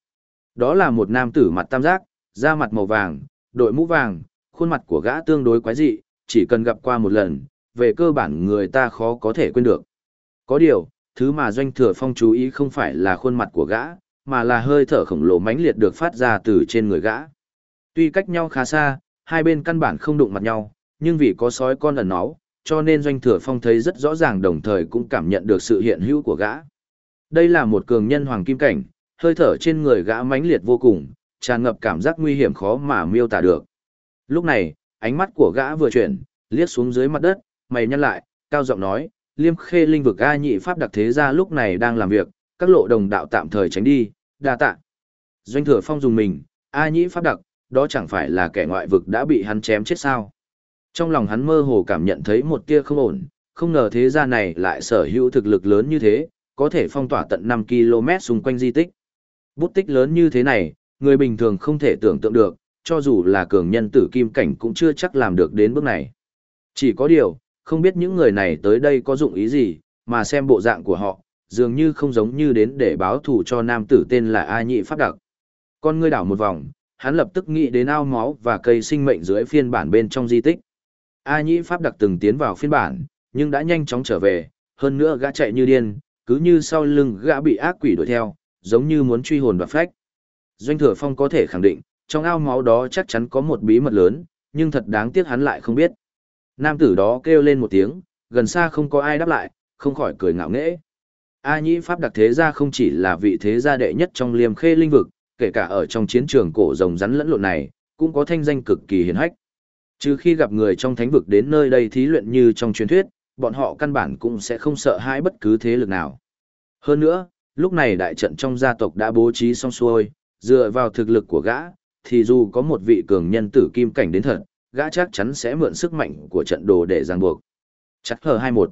Đó là một nam tử mặt tam giác, da mặt màu vàng, đội mũ vàng, khuôn mặt của gã tương đối quái dị, chỉ cần gặp qua một lần, về cơ bản người ta khó có thể quên được. Có điều, thứ mà doanh thừa phong chú ý không phải là khuôn mặt của gã, mà là hơi thở khổng lồ mãnh liệt được phát ra từ trên người gã. Tuy cách nhau khá xa, hai bên căn bản không đụng mặt nhau, nhưng vì có sói con ẩn náu, cho nên doanh thừa phong thấy rất rõ ràng đồng thời cũng cảm nhận được sự hiện hữu của gã. Đây là một cường nhân hoàng kim cảnh, hơi thở trên người gã mãnh liệt vô cùng, tràn ngập cảm giác nguy hiểm khó mà miêu tả được. Lúc này, ánh mắt của gã vừa chuyển, liếc xuống dưới mặt đất, mày nhăn lại, cao giọng nói, liêm khê linh vực A nhị pháp đặc thế ra lúc này đang làm việc, các lộ đồng đạo tạm thời tránh đi, đa tạ. Doanh thừa phong dùng mình, A nhị pháp đặc, đó chẳng phải là kẻ ngoại vực đã bị hắn chém chết sao. Trong lòng hắn mơ hồ cảm nhận thấy một tia không ổn, không ngờ thế gia này lại sở hữu thực lực lớn như thế, có thể phong tỏa tận 5 km xung quanh di tích. Bút tích lớn như thế này, người bình thường không thể tưởng tượng được, cho dù là cường nhân tử kim cảnh cũng chưa chắc làm được đến bước này. Chỉ có điều, không biết những người này tới đây có dụng ý gì, mà xem bộ dạng của họ, dường như không giống như đến để báo thù cho nam tử tên là A Nhị Pháp Đặc. Con ngươi đảo một vòng, hắn lập tức nghĩ đến ao máu và cây sinh mệnh dưới phiên bản bên trong di tích. A Nhị Pháp Đặc từng tiến vào phiên bản, nhưng đã nhanh chóng trở về, hơn nữa gã chạy như điên, cứ như sau lưng gã bị ác quỷ đuổi theo, giống như muốn truy hồn và phách. Doanh Thừa Phong có thể khẳng định, trong ao máu đó chắc chắn có một bí mật lớn, nhưng thật đáng tiếc hắn lại không biết. Nam tử đó kêu lên một tiếng, gần xa không có ai đáp lại, không khỏi cười ngạo nghễ. A Nhĩ Pháp đặc thế gia không chỉ là vị thế gia đệ nhất trong liềm khê linh vực, kể cả ở trong chiến trường cổ rồng rắn lẫn lộn này, cũng có thanh danh cực kỳ hiển hách. Trừ khi gặp người trong thánh vực đến nơi đây thí luyện như trong truyền thuyết, bọn họ căn bản cũng sẽ không sợ hãi bất cứ thế lực nào. Hơn nữa, lúc này đại trận trong gia tộc đã bố trí xong xuôi, dựa vào thực lực của gã, thì dù có một vị cường nhân tử kim cảnh đến thật, gã chắc chắn sẽ mượn sức mạnh của trận đồ để giang buộc. Chắc hờ 21.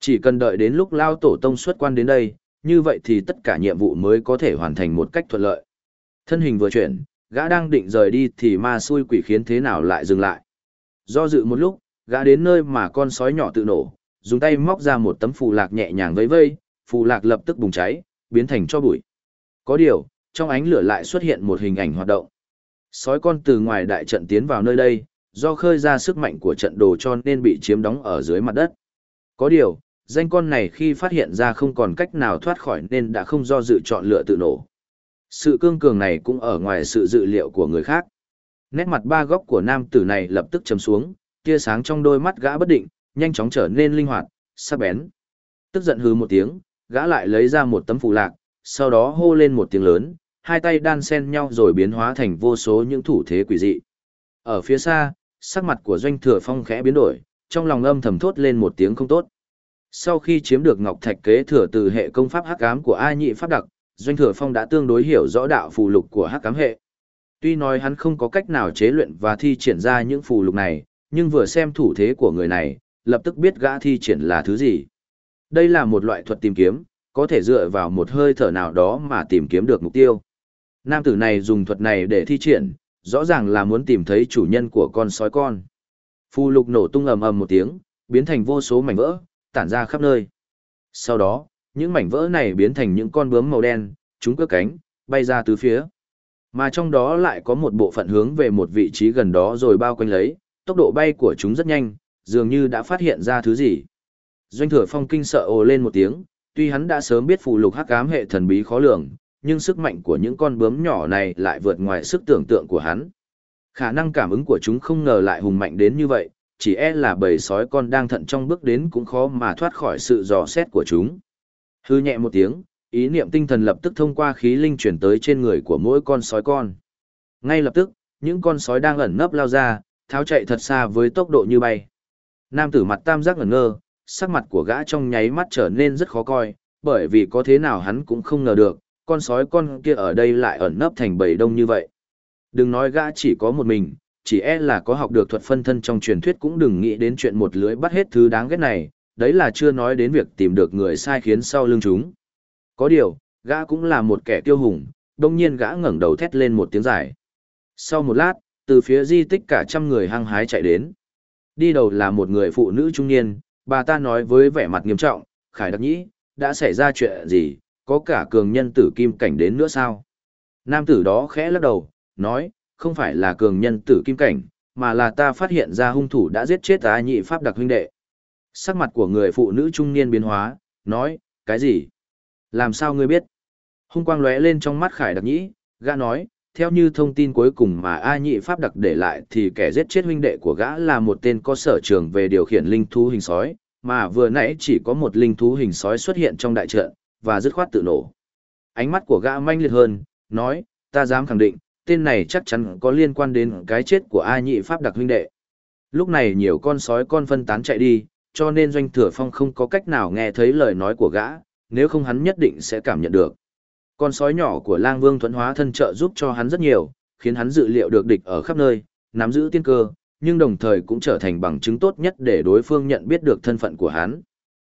Chỉ cần đợi đến lúc lao tổ tông xuất quan đến đây, như vậy thì tất cả nhiệm vụ mới có thể hoàn thành một cách thuận lợi. Thân hình vừa chuyển, gã đang định rời đi thì ma xui quỷ khiến thế nào lại dừng lại. Do dự một lúc, gã đến nơi mà con sói nhỏ tự nổ, dùng tay móc ra một tấm phù lạc nhẹ nhàng vây vây, phù lạc lập tức bùng cháy, biến thành cho bụi. Có điều, trong ánh lửa lại xuất hiện một hình ảnh hoạt động. Sói con từ ngoài đại trận tiến vào nơi đây, do khơi ra sức mạnh của trận đồ cho nên bị chiếm đóng ở dưới mặt đất. Có điều, danh con này khi phát hiện ra không còn cách nào thoát khỏi nên đã không do dự chọn lựa tự nổ. Sự cương cường này cũng ở ngoài sự dự liệu của người khác. Nét mặt ba góc của nam tử này lập tức chầm xuống, tia sáng trong đôi mắt gã bất định, nhanh chóng trở nên linh hoạt, sắc bén. Tức giận hứ một tiếng, gã lại lấy ra một tấm phù lạc, sau đó hô lên một tiếng lớn, hai tay đan sen nhau rồi biến hóa thành vô số những thủ thế quỷ dị. Ở phía xa, sắc mặt của doanh thừa phong khẽ biến đổi, trong lòng âm thầm thốt lên một tiếng không tốt. Sau khi chiếm được ngọc thạch kế thừa từ hệ công pháp hắc ám của A nhị pháp đặc, doanh thừa phong đã tương đối hiểu rõ đạo phù lục của hắc ám hệ. Tuy nói hắn không có cách nào chế luyện và thi triển ra những phù lục này, nhưng vừa xem thủ thế của người này, lập tức biết gã thi triển là thứ gì. Đây là một loại thuật tìm kiếm, có thể dựa vào một hơi thở nào đó mà tìm kiếm được mục tiêu. Nam tử này dùng thuật này để thi triển, rõ ràng là muốn tìm thấy chủ nhân của con sói con. Phù lục nổ tung ầm ầm một tiếng, biến thành vô số mảnh vỡ, tản ra khắp nơi. Sau đó, những mảnh vỡ này biến thành những con bướm màu đen, chúng cướp cánh, bay ra tứ phía. Mà trong đó lại có một bộ phận hướng về một vị trí gần đó rồi bao quanh lấy, tốc độ bay của chúng rất nhanh, dường như đã phát hiện ra thứ gì. Doanh thừa phong kinh sợ ồ lên một tiếng, tuy hắn đã sớm biết phù lục hắc ám hệ thần bí khó lường, nhưng sức mạnh của những con bướm nhỏ này lại vượt ngoài sức tưởng tượng của hắn. Khả năng cảm ứng của chúng không ngờ lại hùng mạnh đến như vậy, chỉ e là bầy sói con đang thận trong bước đến cũng khó mà thoát khỏi sự dò xét của chúng. Hư nhẹ một tiếng, ý niệm tinh thần lập tức thông qua khí linh chuyển tới trên người của mỗi con sói con. Ngay lập tức, những con sói đang ẩn nấp lao ra, tháo chạy thật xa với tốc độ như bay. Nam tử mặt tam giác ngẩn ngơ, sắc mặt của gã trong nháy mắt trở nên rất khó coi, bởi vì có thế nào hắn cũng không ngờ được, con sói con kia ở đây lại ẩn nấp thành bầy đông như vậy. Đừng nói gã chỉ có một mình, chỉ e là có học được thuật phân thân trong truyền thuyết cũng đừng nghĩ đến chuyện một lưới bắt hết thứ đáng ghét này, đấy là chưa nói đến việc tìm được người sai khiến sau lưng chúng. Có điều, gã cũng là một kẻ tiêu hùng, đông nhiên gã ngẩng đầu thét lên một tiếng dài. Sau một lát, từ phía di tích cả trăm người hăng hái chạy đến. Đi đầu là một người phụ nữ trung niên, bà ta nói với vẻ mặt nghiêm trọng, Khải Đặc Nhĩ, đã xảy ra chuyện gì, có cả cường nhân tử kim cảnh đến nữa sao? Nam tử đó khẽ lắc đầu, nói, không phải là cường nhân tử kim cảnh, mà là ta phát hiện ra hung thủ đã giết chết ta nhị pháp đặc huynh đệ. Sắc mặt của người phụ nữ trung niên biến hóa, nói, cái gì? Làm sao ngươi biết? Hung quang lóe lên trong mắt Khải Đặc Nhĩ, gã nói, theo như thông tin cuối cùng mà A nhị pháp đặc để lại thì kẻ giết chết huynh đệ của gã là một tên có sở trường về điều khiển linh thú hình sói, mà vừa nãy chỉ có một linh thú hình sói xuất hiện trong đại trận, và dứt khoát tự nổ. Ánh mắt của gã manh liệt hơn, nói, ta dám khẳng định, tên này chắc chắn có liên quan đến cái chết của A nhị pháp đặc huynh đệ. Lúc này nhiều con sói con phân tán chạy đi, cho nên doanh thừa phong không có cách nào nghe thấy lời nói của gã, nếu không hắn nhất định sẽ cảm nhận được. Con sói nhỏ của lang vương thuẫn hóa thân trợ giúp cho hắn rất nhiều, khiến hắn dự liệu được địch ở khắp nơi, nắm giữ tiên cơ, nhưng đồng thời cũng trở thành bằng chứng tốt nhất để đối phương nhận biết được thân phận của hắn.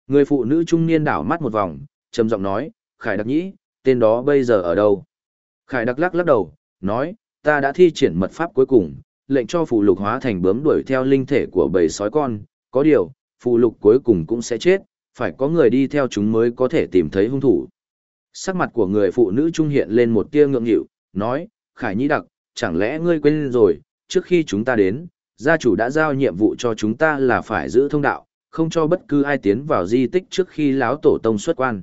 Người phụ nữ trung niên đảo mắt một vòng, trầm giọng nói, Khải Đặc Nhĩ, tên đó bây giờ ở đâu? Khải Đặc lắc lắc đầu, nói, ta đã thi triển mật pháp cuối cùng, lệnh cho phù lục hóa thành bướm đuổi theo linh thể của bầy sói con, có điều, phù lục cuối cùng cũng sẽ chết, phải có người đi theo chúng mới có thể tìm thấy hung thủ. Sắc mặt của người phụ nữ trung hiện lên một tia ngượng nghịu, nói, Khải Nhĩ Đặc, chẳng lẽ ngươi quên rồi, trước khi chúng ta đến, gia chủ đã giao nhiệm vụ cho chúng ta là phải giữ thông đạo, không cho bất cứ ai tiến vào di tích trước khi lão tổ tông xuất quan.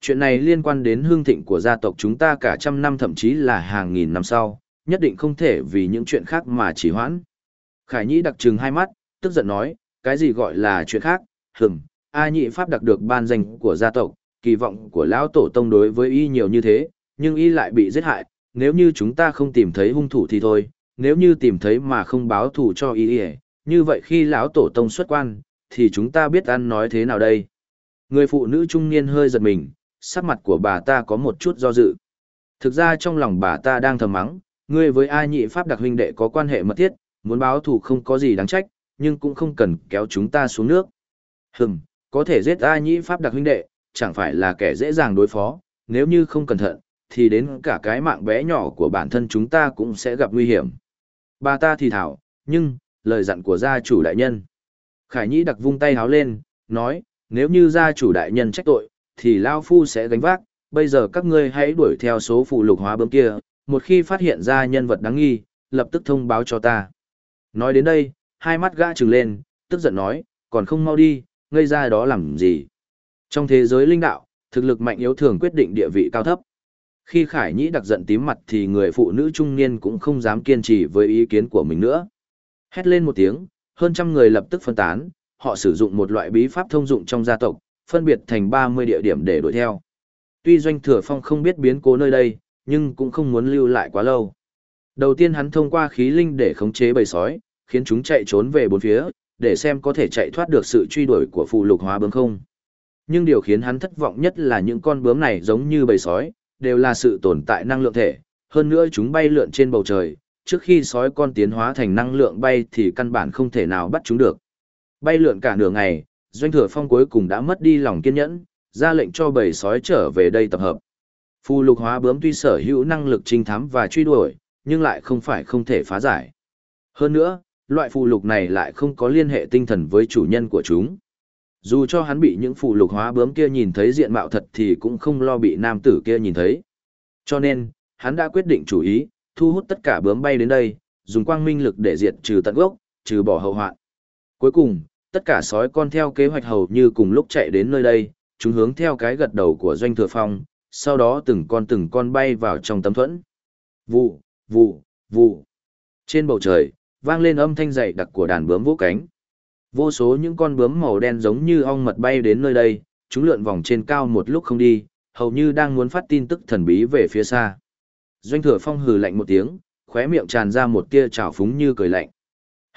Chuyện này liên quan đến hương thịnh của gia tộc chúng ta cả trăm năm thậm chí là hàng nghìn năm sau, nhất định không thể vì những chuyện khác mà chỉ hoãn. Khải Nhĩ đặc trừng hai mắt, tức giận nói, cái gì gọi là chuyện khác, hừm, A nhị pháp đặc được ban danh của gia tộc, kỳ vọng của lão tổ tông đối với y nhiều như thế, nhưng y lại bị giết hại, nếu như chúng ta không tìm thấy hung thủ thì thôi, nếu như tìm thấy mà không báo thù cho y, như vậy khi lão tổ tông xuất quan, thì chúng ta biết ăn nói thế nào đây? Người phụ nữ trung niên hơi giật mình, sắc mặt của bà ta có một chút do dự. Thực ra trong lòng bà ta đang thầm mắng, ngươi với ai nhị pháp đặc huynh đệ có quan hệ mật thiết, muốn báo thù không có gì đáng trách, nhưng cũng không cần kéo chúng ta xuống nước. Hừm, có thể giết ai nhị pháp đặc huynh đệ, chẳng phải là kẻ dễ dàng đối phó, nếu như không cẩn thận, thì đến cả cái mạng bé nhỏ của bản thân chúng ta cũng sẽ gặp nguy hiểm. Bà ta thì thảo, nhưng, lời dặn của gia chủ đại nhân. Khải Nhĩ đặc vung tay háo lên, nói, nếu như gia chủ đại nhân trách tội, thì Lao Phu sẽ gánh vác, bây giờ các ngươi hãy đuổi theo số phụ lục hóa bướm kia, một khi phát hiện ra nhân vật đáng nghi, lập tức thông báo cho ta. Nói đến đây, hai mắt gã trừng lên, tức giận nói, còn không mau đi, ngây ra đó làm gì. Trong thế giới linh đạo, thực lực mạnh yếu thường quyết định địa vị cao thấp. Khi Khải Nhĩ đặc giận tím mặt thì người phụ nữ trung niên cũng không dám kiên trì với ý kiến của mình nữa. Hét lên một tiếng, hơn trăm người lập tức phân tán, họ sử dụng một loại bí pháp thông dụng trong gia tộc, phân biệt thành 30 địa điểm để đuổi theo. Tuy Doanh Thừa Phong không biết biến cố nơi đây, nhưng cũng không muốn lưu lại quá lâu. Đầu tiên hắn thông qua khí linh để khống chế bầy sói, khiến chúng chạy trốn về bốn phía, để xem có thể chạy thoát được sự truy đuổi của phụ lục hóa bướm không. Nhưng điều khiến hắn thất vọng nhất là những con bướm này giống như bầy sói, đều là sự tồn tại năng lượng thể, hơn nữa chúng bay lượn trên bầu trời, trước khi sói con tiến hóa thành năng lượng bay thì căn bản không thể nào bắt chúng được. Bay lượn cả nửa ngày, Doanh Thừa Phong cuối cùng đã mất đi lòng kiên nhẫn, ra lệnh cho bầy sói trở về đây tập hợp. Phù lục hóa bướm tuy sở hữu năng lực trinh thám và truy đuổi, nhưng lại không phải không thể phá giải. Hơn nữa, loại phù lục này lại không có liên hệ tinh thần với chủ nhân của chúng. Dù cho hắn bị những phù lục hóa bướm kia nhìn thấy diện mạo thật thì cũng không lo bị nam tử kia nhìn thấy. Cho nên, hắn đã quyết định chủ ý, thu hút tất cả bướm bay đến đây, dùng quang minh lực để diệt trừ tận gốc, trừ bỏ hậu hoạn. Cuối cùng, tất cả sói con theo kế hoạch hầu như cùng lúc chạy đến nơi đây, chúng hướng theo cái gật đầu của doanh thừa phong, sau đó từng con từng con bay vào trong tấm thuẫn. Vụ, vụ, vụ. Trên bầu trời, vang lên âm thanh dày đặc của đàn bướm vỗ cánh. Vô số những con bướm màu đen giống như ong mật bay đến nơi đây, chúng lượn vòng trên cao một lúc không đi, hầu như đang muốn phát tin tức thần bí về phía xa. Doanh thừa phong hừ lạnh một tiếng, khóe miệng tràn ra một tia trào phúng như cười lạnh.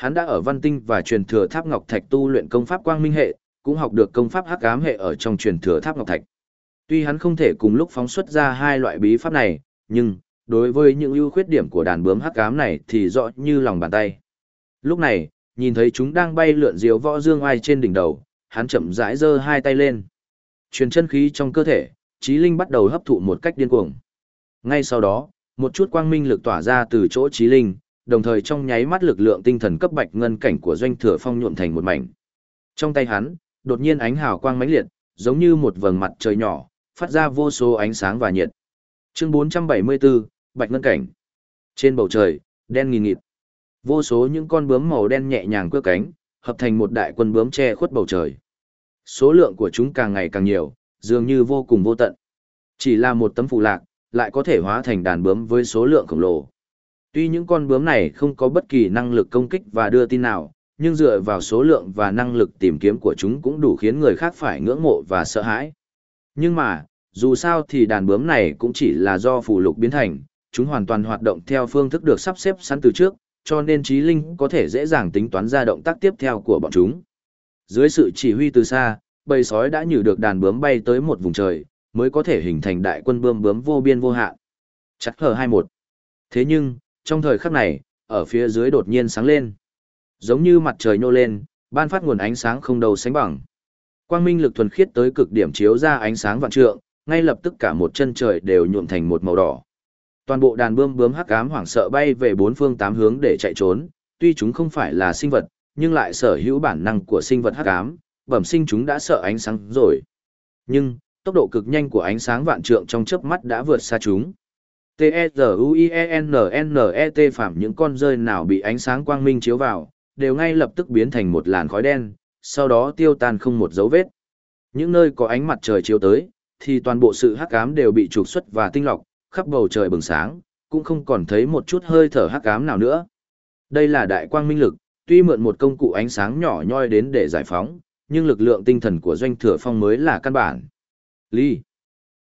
Hắn đã ở văn tinh và truyền thừa tháp ngọc thạch tu luyện công pháp quang minh hệ, cũng học được công pháp hắc ám hệ ở trong truyền thừa tháp ngọc thạch. Tuy hắn không thể cùng lúc phóng xuất ra hai loại bí pháp này, nhưng đối với những ưu khuyết điểm của đàn bướm hắc ám này thì rõ như lòng bàn tay. Lúc này, nhìn thấy chúng đang bay lượn diều võ dương ai trên đỉnh đầu, hắn chậm rãi giơ hai tay lên. Truyền chân khí trong cơ thể, trí linh bắt đầu hấp thụ một cách điên cuồng. Ngay sau đó, một chút quang minh lực tỏa ra từ chỗ trí linh, đồng thời trong nháy mắt lực lượng tinh thần cấp bạch ngân cảnh của doanh thừa phong nhuộm thành một mảnh. Trong tay hắn, đột nhiên ánh hào quang mãnh liệt, giống như một vầng mặt trời nhỏ, phát ra vô số ánh sáng và nhiệt. Chương 474, Bạch Ngân Cảnh. Trên bầu trời, đen nghìn nghịt. Vô số những con bướm màu đen nhẹ nhàng cưa cánh, hợp thành một đại quân bướm che khuất bầu trời. Số lượng của chúng càng ngày càng nhiều, dường như vô cùng vô tận. Chỉ là một tấm phù lạc, lại có thể hóa thành đàn bướm với số lượng khổng lồ. Tuy những con bướm này không có bất kỳ năng lực công kích và đưa tin nào, nhưng dựa vào số lượng và năng lực tìm kiếm của chúng cũng đủ khiến người khác phải ngưỡng mộ và sợ hãi. Nhưng mà, dù sao thì đàn bướm này cũng chỉ là do phù lục biến thành, chúng hoàn toàn hoạt động theo phương thức được sắp xếp sẵn từ trước, cho nên trí linh có thể dễ dàng tính toán ra động tác tiếp theo của bọn chúng. Dưới sự chỉ huy từ xa, bầy sói đã nhử được đàn bướm bay tới một vùng trời, mới có thể hình thành đại quân bướm bướm vô biên vô hạn. Chắc hờ 21. Thế nhưng, trong thời khắc này, ở phía dưới đột nhiên sáng lên. Giống như mặt trời nhô lên, ban phát nguồn ánh sáng không đầu sánh bằng. Quang minh lực thuần khiết tới cực điểm chiếu ra ánh sáng vạn trượng, ngay lập tức cả một chân trời đều nhuộm thành một màu đỏ. Toàn bộ đàn bươm bướm hắc ám hoảng sợ bay về bốn phương tám hướng để chạy trốn, tuy chúng không phải là sinh vật, nhưng lại sở hữu bản năng của sinh vật hắc ám, bẩm sinh chúng đã sợ ánh sáng rồi. Nhưng, tốc độ cực nhanh của ánh sáng vạn trượng trong chớp mắt đã vượt xa chúng. T-E-Z-U-I-E-N-N-E-T phạm những con rơi nào bị ánh sáng quang minh chiếu vào, đều ngay lập tức biến thành một làn khói đen, sau đó tiêu tan không một dấu vết. Những nơi có ánh mặt trời chiếu tới, thì toàn bộ sự hắc ám đều bị trục xuất và tinh lọc, khắp bầu trời bừng sáng, cũng không còn thấy một chút hơi thở hắc ám nào nữa. Đây là đại quang minh lực, tuy mượn một công cụ ánh sáng nhỏ nhoi đến để giải phóng, nhưng lực lượng tinh thần của doanh thừa phong mới là căn bản. Ly.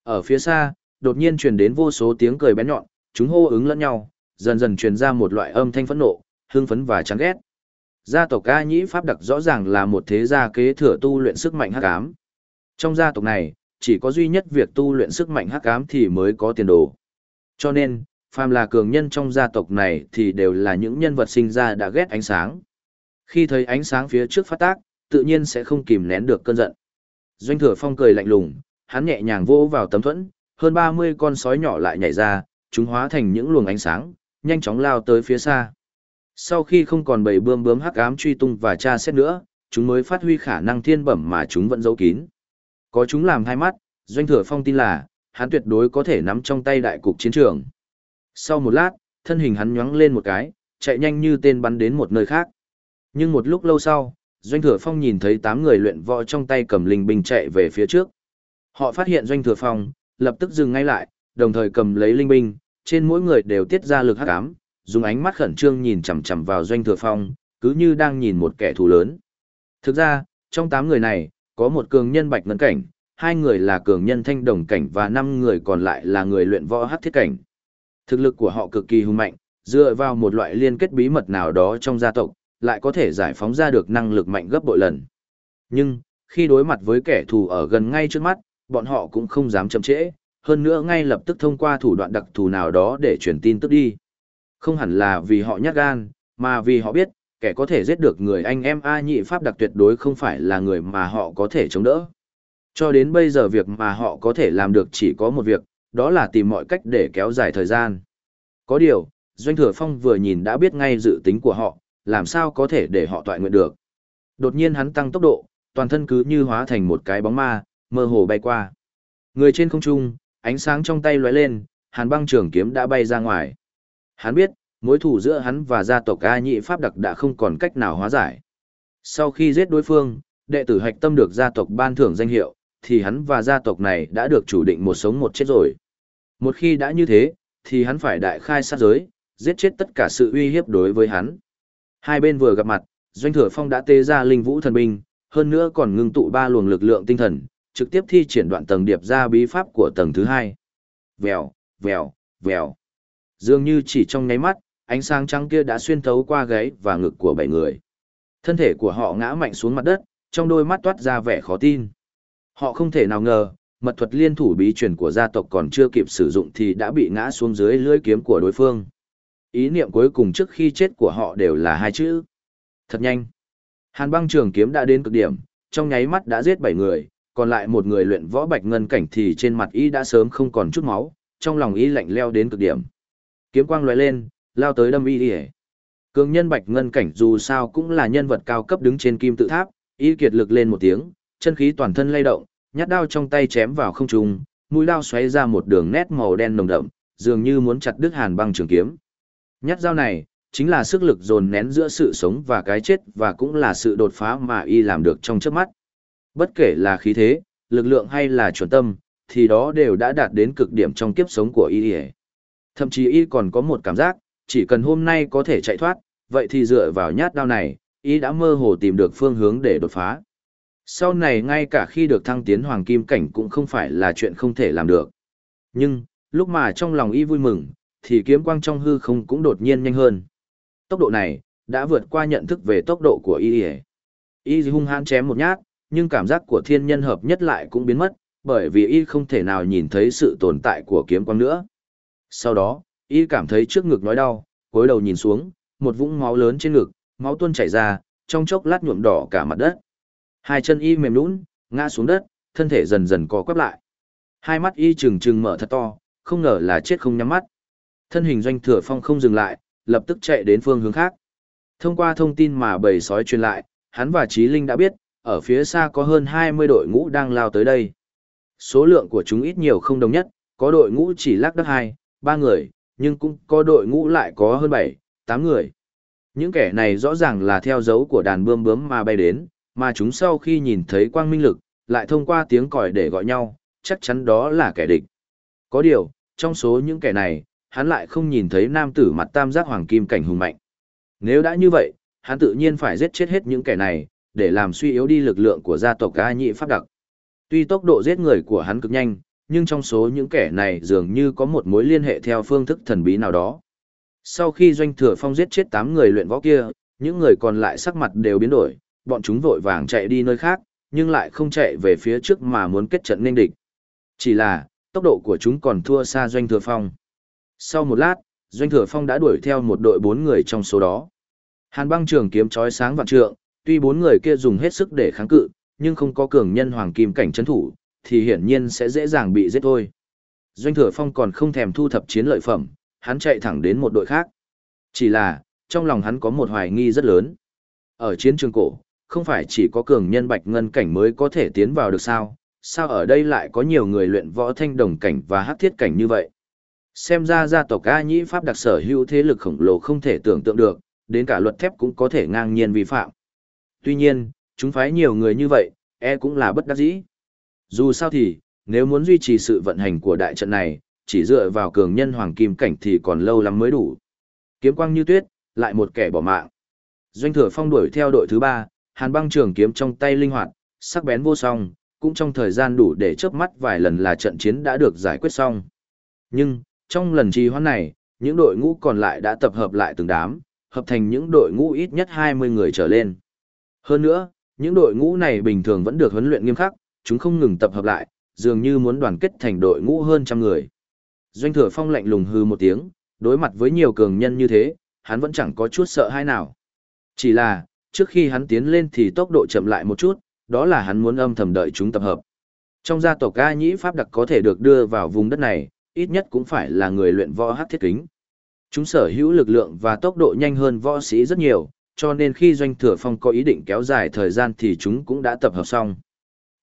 Ở phía xa, đột nhiên truyền đến vô số tiếng cười bén nhọn, chúng hô ứng lẫn nhau, dần dần truyền ra một loại âm thanh phẫn nộ, hưng phấn và chán ghét. Gia tộc ca nhĩ pháp đặc rõ ràng là một thế gia kế thừa tu luyện sức mạnh hắc ám. Trong gia tộc này, chỉ có duy nhất việc tu luyện sức mạnh hắc ám thì mới có tiền đồ. Cho nên, phàm là cường nhân trong gia tộc này thì đều là những nhân vật sinh ra đã ghét ánh sáng. Khi thấy ánh sáng phía trước phát tác, tự nhiên sẽ không kìm nén được cơn giận. Doanh thừa phong cười lạnh lùng, hắn nhẹ nhàng vỗ vào tấm thuẫn, hơn 30 con sói nhỏ lại nhảy ra, chúng hóa thành những luồng ánh sáng, nhanh chóng lao tới phía xa. Sau khi không còn bầy bươm bướm hắc ám truy tung và tra xét nữa, chúng mới phát huy khả năng thiên bẩm mà chúng vẫn giấu kín. Có chúng làm hai mắt, Doanh Thừa Phong tin là, hắn tuyệt đối có thể nắm trong tay đại cục chiến trường. Sau một lát, thân hình hắn nhoáng lên một cái, chạy nhanh như tên bắn đến một nơi khác. Nhưng một lúc lâu sau, Doanh Thừa Phong nhìn thấy tám người luyện võ trong tay cầm linh binh chạy về phía trước. Họ phát hiện Doanh Thừa Phong, lập tức dừng ngay lại, đồng thời cầm lấy linh binh, trên mỗi người đều tiết ra lực hắc ám, dùng ánh mắt khẩn trương nhìn chằm chằm vào Doanh Thừa Phong, cứ như đang nhìn một kẻ thù lớn. Thực ra, trong tám người này, có một cường nhân bạch ngân cảnh, hai người là cường nhân thanh đồng cảnh và năm người còn lại là người luyện võ hắc thiết cảnh. Thực lực của họ cực kỳ hùng mạnh, dựa vào một loại liên kết bí mật nào đó trong gia tộc, lại có thể giải phóng ra được năng lực mạnh gấp bội lần. Nhưng, khi đối mặt với kẻ thù ở gần ngay trước mắt, bọn họ cũng không dám chậm trễ, hơn nữa ngay lập tức thông qua thủ đoạn đặc thù nào đó để truyền tin tức đi. Không hẳn là vì họ nhát gan, mà vì họ biết, kẻ có thể giết được người anh em A nhị pháp đặc tuyệt đối không phải là người mà họ có thể chống đỡ. Cho đến bây giờ việc mà họ có thể làm được chỉ có một việc, đó là tìm mọi cách để kéo dài thời gian. Có điều, Doanh Thừa Phong vừa nhìn đã biết ngay dự tính của họ, làm sao có thể để họ tọa nguyện được. Đột nhiên hắn tăng tốc độ, toàn thân cứ như hóa thành một cái bóng ma, mơ hồ bay qua. Người trên không trung, ánh sáng trong tay lóe lên, hàn băng trường kiếm đã bay ra ngoài. Hắn biết, mối thù giữa hắn và gia tộc A Nhị Pháp Đặc đã không còn cách nào hóa giải. Sau khi giết đối phương, đệ tử hạch tâm được gia tộc ban thưởng danh hiệu, thì hắn và gia tộc này đã được chủ định một sống một chết rồi. Một khi đã như thế, thì hắn phải đại khai sát giới, giết chết tất cả sự uy hiếp đối với hắn. Hai bên vừa gặp mặt, Doanh Thừa Phong đã tê ra linh vũ thần binh, hơn nữa còn ngưng tụ ba luồng lực lượng tinh thần, trực tiếp thi triển đoạn tầng điệp ra bí pháp của tầng thứ hai. Vèo, vèo, vèo. Dường như chỉ trong nháy mắt, ánh sáng trắng kia đã xuyên thấu qua gáy và ngực của bảy người. Thân thể của họ ngã mạnh xuống mặt đất, trong đôi mắt toát ra vẻ khó tin. Họ không thể nào ngờ, mật thuật liên thủ bí truyền của gia tộc còn chưa kịp sử dụng thì đã bị ngã xuống dưới lưỡi kiếm của đối phương. Ý niệm cuối cùng trước khi chết của họ đều là hai chữ. Thật nhanh. Hàn băng trường kiếm đã đến cực điểm, trong nháy mắt đã giết bảy người, còn lại một người luyện võ bạch ngân cảnh thì trên mặt y đã sớm không còn chút máu, trong lòng y lạnh leo đến cực điểm. Kiếm quang lóe lên, lao tới đâm y đi Cường nhân bạch ngân cảnh dù sao cũng là nhân vật cao cấp đứng trên kim tự tháp, y kiệt lực lên một tiếng, chân khí toàn thân lay động, nhát đao trong tay chém vào không trung, mũi đao xoáy ra một đường nét màu đen nồng đậm, dường như muốn chặt đứt hàn băng trường kiếm. Nhát dao này, chính là sức lực dồn nén giữa sự sống và cái chết và cũng là sự đột phá mà y làm được trong chớp mắt. Bất kể là khí thế, lực lượng hay là chuẩn tâm, thì đó đều đã đạt đến cực điểm trong kiếp sống của y. Thậm chí y còn có một cảm giác, chỉ cần hôm nay có thể chạy thoát, vậy thì dựa vào nhát đao này, y đã mơ hồ tìm được phương hướng để đột phá. Sau này ngay cả khi được thăng tiến hoàng kim cảnh cũng không phải là chuyện không thể làm được. Nhưng, lúc mà trong lòng y vui mừng, thì kiếm quang trong hư không cũng đột nhiên nhanh hơn. Tốc độ này, đã vượt qua nhận thức về tốc độ của y. Y hung hãn chém một nhát, nhưng cảm giác của thiên nhân hợp nhất lại cũng biến mất, bởi vì y không thể nào nhìn thấy sự tồn tại của kiếm quang nữa. Sau đó, y cảm thấy trước ngực nói đau, cúi đầu nhìn xuống, một vũng máu lớn trên ngực, máu tuôn chảy ra, trong chốc lát nhuộm đỏ cả mặt đất. Hai chân y mềm nhũn, ngã xuống đất, thân thể dần dần co quắp lại. Hai mắt y trừng trừng mở thật to, không ngờ là chết không nhắm mắt. Thân hình doanh thừa phong không dừng lại, lập tức chạy đến phương hướng khác. Thông qua thông tin mà bầy sói truyền lại, hắn và Trí Linh đã biết, ở phía xa có hơn 20 đội ngũ đang lao tới đây. Số lượng của chúng ít nhiều không đồng nhất, có đội ngũ chỉ lắc đắc 2, 3 người, nhưng cũng có đội ngũ lại có hơn 7, 8 người. Những kẻ này rõ ràng là theo dấu của đàn bươm bướm mà bay đến, mà chúng sau khi nhìn thấy quang minh lực, lại thông qua tiếng còi để gọi nhau, chắc chắn đó là kẻ địch. Có điều, trong số những kẻ này, hắn lại không nhìn thấy nam tử mặt tam giác hoàng kim cảnh hùng mạnh. Nếu đã như vậy, hắn tự nhiên phải giết chết hết những kẻ này, để làm suy yếu đi lực lượng của gia tộc A nhị pháp đặc. Tuy tốc độ giết người của hắn cực nhanh, nhưng trong số những kẻ này dường như có một mối liên hệ theo phương thức thần bí nào đó. Sau khi doanh thừa phong giết chết 8 người luyện võ kia, những người còn lại sắc mặt đều biến đổi, bọn chúng vội vàng chạy đi nơi khác, nhưng lại không chạy về phía trước mà muốn kết trận nên địch. Chỉ là, tốc độ của chúng còn thua xa doanh thừa phong. Sau một lát, doanh thừa phong đã đuổi theo một đội bốn người trong số đó. Hàn băng trường kiếm chói sáng vạn trượng, tuy bốn người kia dùng hết sức để kháng cự, nhưng không có cường nhân hoàng kim cảnh chấn thủ, thì hiển nhiên sẽ dễ dàng bị giết thôi. Doanh thừa phong còn không thèm thu thập chiến lợi phẩm, hắn chạy thẳng đến một đội khác. Chỉ là, trong lòng hắn có một hoài nghi rất lớn. Ở chiến trường cổ, không phải chỉ có cường nhân bạch ngân cảnh mới có thể tiến vào được sao, sao ở đây lại có nhiều người luyện võ thanh đồng cảnh và hắc thiết cảnh như vậy. Xem ra gia tộc A Nhĩ Pháp đặc sở hữu thế lực khổng lồ không thể tưởng tượng được, đến cả luật thép cũng có thể ngang nhiên vi phạm. Tuy nhiên, chúng phái nhiều người như vậy, e cũng là bất đắc dĩ. Dù sao thì, nếu muốn duy trì sự vận hành của đại trận này, chỉ dựa vào cường nhân hoàng kim cảnh thì còn lâu lắm mới đủ. Kiếm quang như tuyết, lại một kẻ bỏ mạng. Doanh thừa phong đuổi theo đội thứ ba, hàn băng trường kiếm trong tay linh hoạt, sắc bén vô song, cũng trong thời gian đủ để chớp mắt vài lần là trận chiến đã được giải quyết xong. Nhưng, trong lần trì hoãn này, những đội ngũ còn lại đã tập hợp lại từng đám, hợp thành những đội ngũ ít nhất 20 người trở lên. Hơn nữa, những đội ngũ này bình thường vẫn được huấn luyện nghiêm khắc, chúng không ngừng tập hợp lại, dường như muốn đoàn kết thành đội ngũ hơn trăm người. Doanh thừa phong lạnh lùng hư một tiếng, đối mặt với nhiều cường nhân như thế, hắn vẫn chẳng có chút sợ hãi nào. Chỉ là, trước khi hắn tiến lên thì tốc độ chậm lại một chút, đó là hắn muốn âm thầm đợi chúng tập hợp. Trong gia tộc A Nhĩ Pháp đặc có thể được đưa vào vùng đất này, ít nhất cũng phải là người luyện võ hắc thiết kính. Chúng sở hữu lực lượng và tốc độ nhanh hơn võ sĩ rất nhiều, cho nên khi doanh thừa phong có ý định kéo dài thời gian thì chúng cũng đã tập hợp xong.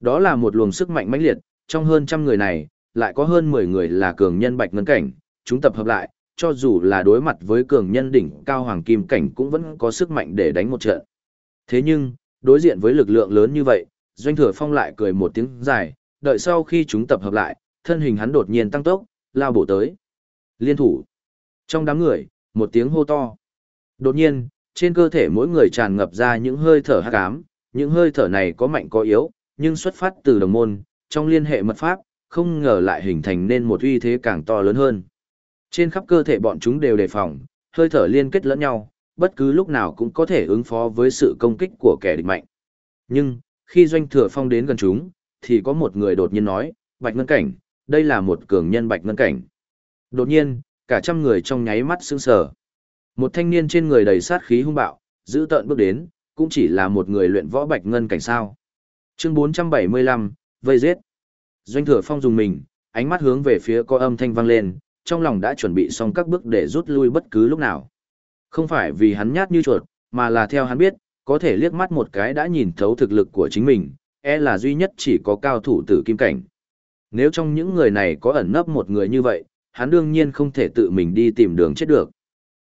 Đó là một luồng sức mạnh mãnh liệt, trong hơn trăm người này, lại có hơn 10 người là cường nhân bạch ngân cảnh, chúng tập hợp lại, cho dù là đối mặt với cường nhân đỉnh cao hoàng kim cảnh cũng vẫn có sức mạnh để đánh một trận. Thế nhưng, đối diện với lực lượng lớn như vậy, doanh thừa phong lại cười một tiếng dài, đợi sau khi chúng tập hợp lại, thân hình hắn đột nhiên tăng tốc, lao bổ tới. Liên thủ. Trong đám người, một tiếng hô to. Đột nhiên, trên cơ thể mỗi người tràn ngập ra những hơi thở hắc ám, những hơi thở này có mạnh có yếu, nhưng xuất phát từ đồng môn, trong liên hệ mật pháp, không ngờ lại hình thành nên một uy thế càng to lớn hơn. Trên khắp cơ thể bọn chúng đều đề phòng, hơi thở liên kết lẫn nhau, bất cứ lúc nào cũng có thể ứng phó với sự công kích của kẻ địch mạnh. Nhưng, khi doanh thừa phong đến gần chúng, thì có một người đột nhiên nói, Bạch Ngân Cảnh, đây là một cường nhân Bạch Ngân Cảnh. Đột nhiên, cả trăm người trong nháy mắt sững sờ. Một thanh niên trên người đầy sát khí hung bạo, giữ tợn bước đến, cũng chỉ là một người luyện võ Bạch Ngân Cảnh sao. Chương 475, vây giết. Doanh thừa phong dùng mình, ánh mắt hướng về phía có âm thanh vang lên, trong lòng đã chuẩn bị xong các bước để rút lui bất cứ lúc nào. Không phải vì hắn nhát như chuột, mà là theo hắn biết, có thể liếc mắt một cái đã nhìn thấu thực lực của chính mình, e là duy nhất chỉ có cao thủ tử kim cảnh. Nếu trong những người này có ẩn nấp một người như vậy, hắn đương nhiên không thể tự mình đi tìm đường chết được.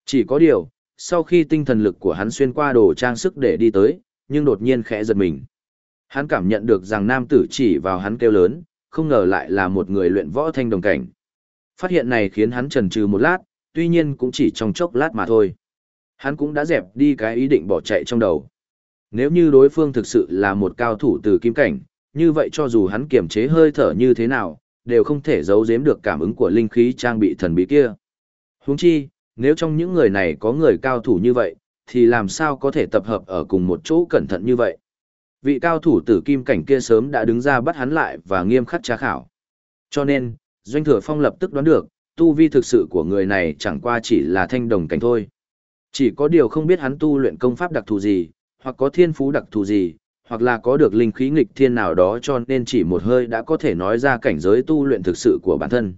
Chỉ có điều, sau khi tinh thần lực của hắn xuyên qua đồ trang sức để đi tới, nhưng đột nhiên khẽ giật mình. Hắn cảm nhận được rằng nam tử chỉ vào hắn kêu lớn, không ngờ lại là một người luyện võ thanh đồng cảnh. Phát hiện này khiến hắn chần chừ một lát, tuy nhiên cũng chỉ trong chốc lát mà thôi. Hắn cũng đã dẹp đi cái ý định bỏ chạy trong đầu. Nếu như đối phương thực sự là một cao thủ từ kim cảnh, như vậy cho dù hắn kiềm chế hơi thở như thế nào, đều không thể giấu giếm được cảm ứng của linh khí trang bị thần bí kia. Huống chi, nếu trong những người này có người cao thủ như vậy, thì làm sao có thể tập hợp ở cùng một chỗ cẩn thận như vậy? Vị cao thủ tử kim cảnh kia sớm đã đứng ra bắt hắn lại và nghiêm khắc tra khảo. Cho nên, Doanh Thừa Phong lập tức đoán được, tu vi thực sự của người này chẳng qua chỉ là thanh đồng cảnh thôi. Chỉ có điều không biết hắn tu luyện công pháp đặc thù gì, hoặc có thiên phú đặc thù gì, hoặc là có được linh khí nghịch thiên nào đó cho nên chỉ một hơi đã có thể nói ra cảnh giới tu luyện thực sự của bản thân.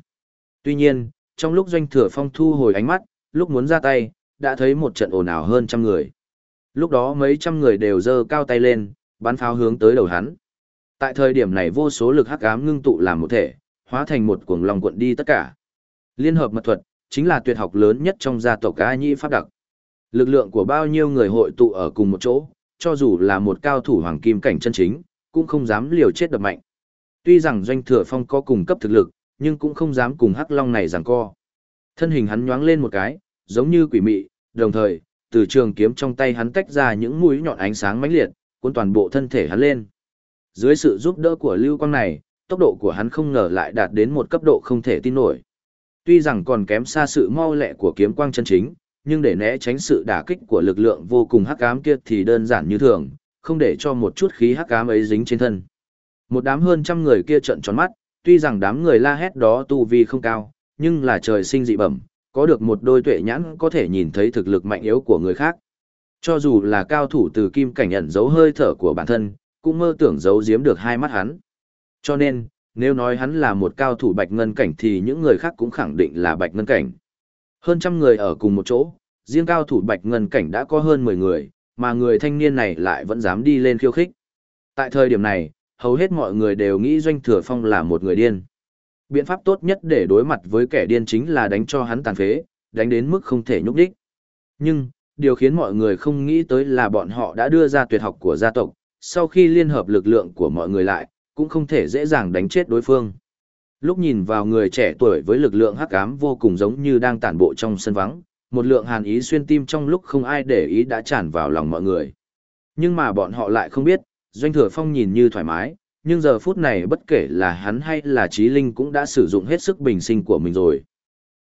Tuy nhiên, trong lúc Doanh Thừa Phong thu hồi ánh mắt, lúc muốn ra tay, đã thấy một trận ồn ào hơn trăm người. Lúc đó mấy trăm người đều giơ cao tay lên, bắn pháo hướng tới đầu hắn. Tại thời điểm này vô số lực hắc ám ngưng tụ làm một thể, hóa thành một cuồng long cuộn đi tất cả. Liên hợp mật thuật chính là tuyệt học lớn nhất trong gia tộc A Nhĩ pháp đặc. Lực lượng của bao nhiêu người hội tụ ở cùng một chỗ, cho dù là một cao thủ hoàng kim cảnh chân chính, cũng không dám liều chết đập mạnh. Tuy rằng doanh thừa phong có cùng cấp thực lực, nhưng cũng không dám cùng hắc long này giằng co. Thân hình hắn nhoáng lên một cái, giống như quỷ mị, đồng thời, từ trường kiếm trong tay hắn tách ra những mũi nhọn ánh sáng mãnh liệt, cuốn toàn bộ thân thể hắn lên. Dưới sự giúp đỡ của lưu quang này, tốc độ của hắn không ngờ lại đạt đến một cấp độ không thể tin nổi. Tuy rằng còn kém xa sự mau lẹ của kiếm quang chân chính, nhưng để né tránh sự đả kích của lực lượng vô cùng hắc ám kia thì đơn giản như thường, không để cho một chút khí hắc ám ấy dính trên thân. Một đám hơn trăm người kia trợn tròn mắt, tuy rằng đám người la hét đó tu vi không cao, nhưng là trời sinh dị bẩm, có được một đôi tuệ nhãn có thể nhìn thấy thực lực mạnh yếu của người khác. Cho dù là cao thủ từ kim cảnh ẩn giấu hơi thở của bản thân, cũng mơ tưởng giấu giếm được hai mắt hắn. Cho nên, nếu nói hắn là một cao thủ bạch ngân cảnh thì những người khác cũng khẳng định là bạch ngân cảnh. Hơn trăm người ở cùng một chỗ, riêng cao thủ bạch ngân cảnh đã có hơn 10 người, mà người thanh niên này lại vẫn dám đi lên khiêu khích. Tại thời điểm này, hầu hết mọi người đều nghĩ Doanh Thừa Phong là một người điên. Biện pháp tốt nhất để đối mặt với kẻ điên chính là đánh cho hắn tàn phế, đánh đến mức không thể nhúc đích. Nhưng, điều khiến mọi người không nghĩ tới là bọn họ đã đưa ra tuyệt học của gia tộc, sau khi liên hợp lực lượng của mọi người lại, cũng không thể dễ dàng đánh chết đối phương. Lúc nhìn vào người trẻ tuổi với lực lượng hắc ám vô cùng giống như đang tản bộ trong sân vắng, một lượng hàn ý xuyên tim trong lúc không ai để ý đã tràn vào lòng mọi người. Nhưng mà bọn họ lại không biết, Doanh Thừa Phong nhìn như thoải mái, nhưng giờ phút này bất kể là hắn hay là Trí Linh cũng đã sử dụng hết sức bình sinh của mình rồi.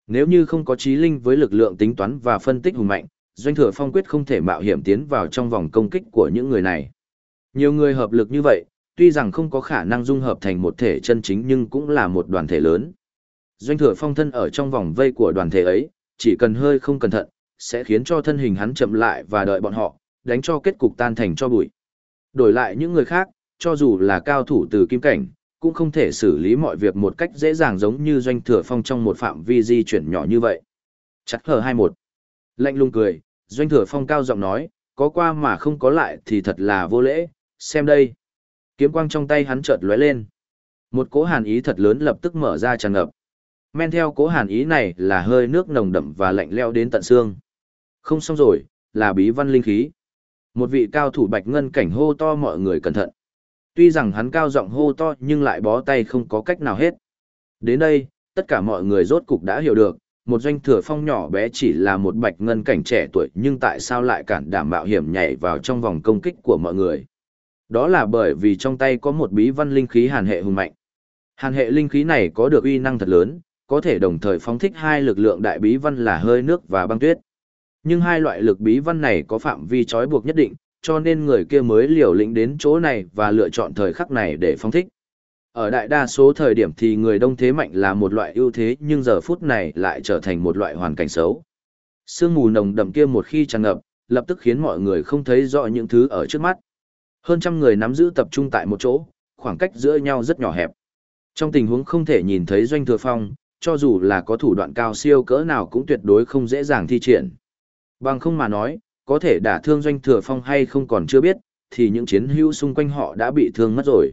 Nếu như không có Trí Linh với lực lượng tính toán và phân tích hùng mạnh, Doanh Thừa Phong quyết không thể mạo hiểm tiến vào trong vòng công kích của những người này. Nhiều người hợp lực như vậy, tuy rằng không có khả năng dung hợp thành một thể chân chính nhưng cũng là một đoàn thể lớn. Doanh thừa phong thân ở trong vòng vây của đoàn thể ấy, chỉ cần hơi không cẩn thận, sẽ khiến cho thân hình hắn chậm lại và đợi bọn họ, đánh cho kết cục tan thành cho bụi. Đổi lại những người khác, cho dù là cao thủ từ kim cảnh, cũng không thể xử lý mọi việc một cách dễ dàng giống như doanh thừa phong trong một phạm vi di chuyển nhỏ như vậy. Chắc hờ 21. Lạnh lùng cười, doanh thừa phong cao giọng nói, có qua mà không có lại thì thật là vô lễ, xem đây. Kiếm quang trong tay hắn chợt lóe lên. Một cỗ hàn ý thật lớn lập tức mở ra tràn ngập. Men theo cỗ hàn ý này là hơi nước nồng đậm và lạnh leo đến tận xương. Không xong rồi, là bí văn linh khí. Một vị cao thủ bạch ngân cảnh hô to mọi người cẩn thận. Tuy rằng hắn cao giọng hô to nhưng lại bó tay không có cách nào hết. Đến đây, tất cả mọi người rốt cục đã hiểu được, một doanh thừa phong nhỏ bé chỉ là một bạch ngân cảnh trẻ tuổi nhưng tại sao lại cản đảm mạo hiểm nhảy vào trong vòng công kích của mọi người. Đó là bởi vì trong tay có một bí văn linh khí hàn hệ hùng mạnh. Hàn hệ linh khí này có được uy năng thật lớn, có thể đồng thời phóng thích hai lực lượng đại bí văn là hơi nước và băng tuyết. Nhưng hai loại lực bí văn này có phạm vi trói buộc nhất định, cho nên người kia mới liều lĩnh đến chỗ này và lựa chọn thời khắc này để phóng thích. Ở đại đa số thời điểm thì người đông thế mạnh là một loại ưu thế nhưng giờ phút này lại trở thành một loại hoàn cảnh xấu. Sương mù nồng đậm kia một khi tràn ngập, lập tức khiến mọi người không thấy rõ những thứ ở trước mắt. Hơn trăm người nắm giữ tập trung tại một chỗ, khoảng cách giữa nhau rất nhỏ hẹp. Trong tình huống không thể nhìn thấy doanh thừa phong, cho dù là có thủ đoạn cao siêu cỡ nào cũng tuyệt đối không dễ dàng thi triển. Bằng không mà nói, có thể đả thương doanh thừa phong hay không còn chưa biết, thì những chiến hữu xung quanh họ đã bị thương mất rồi.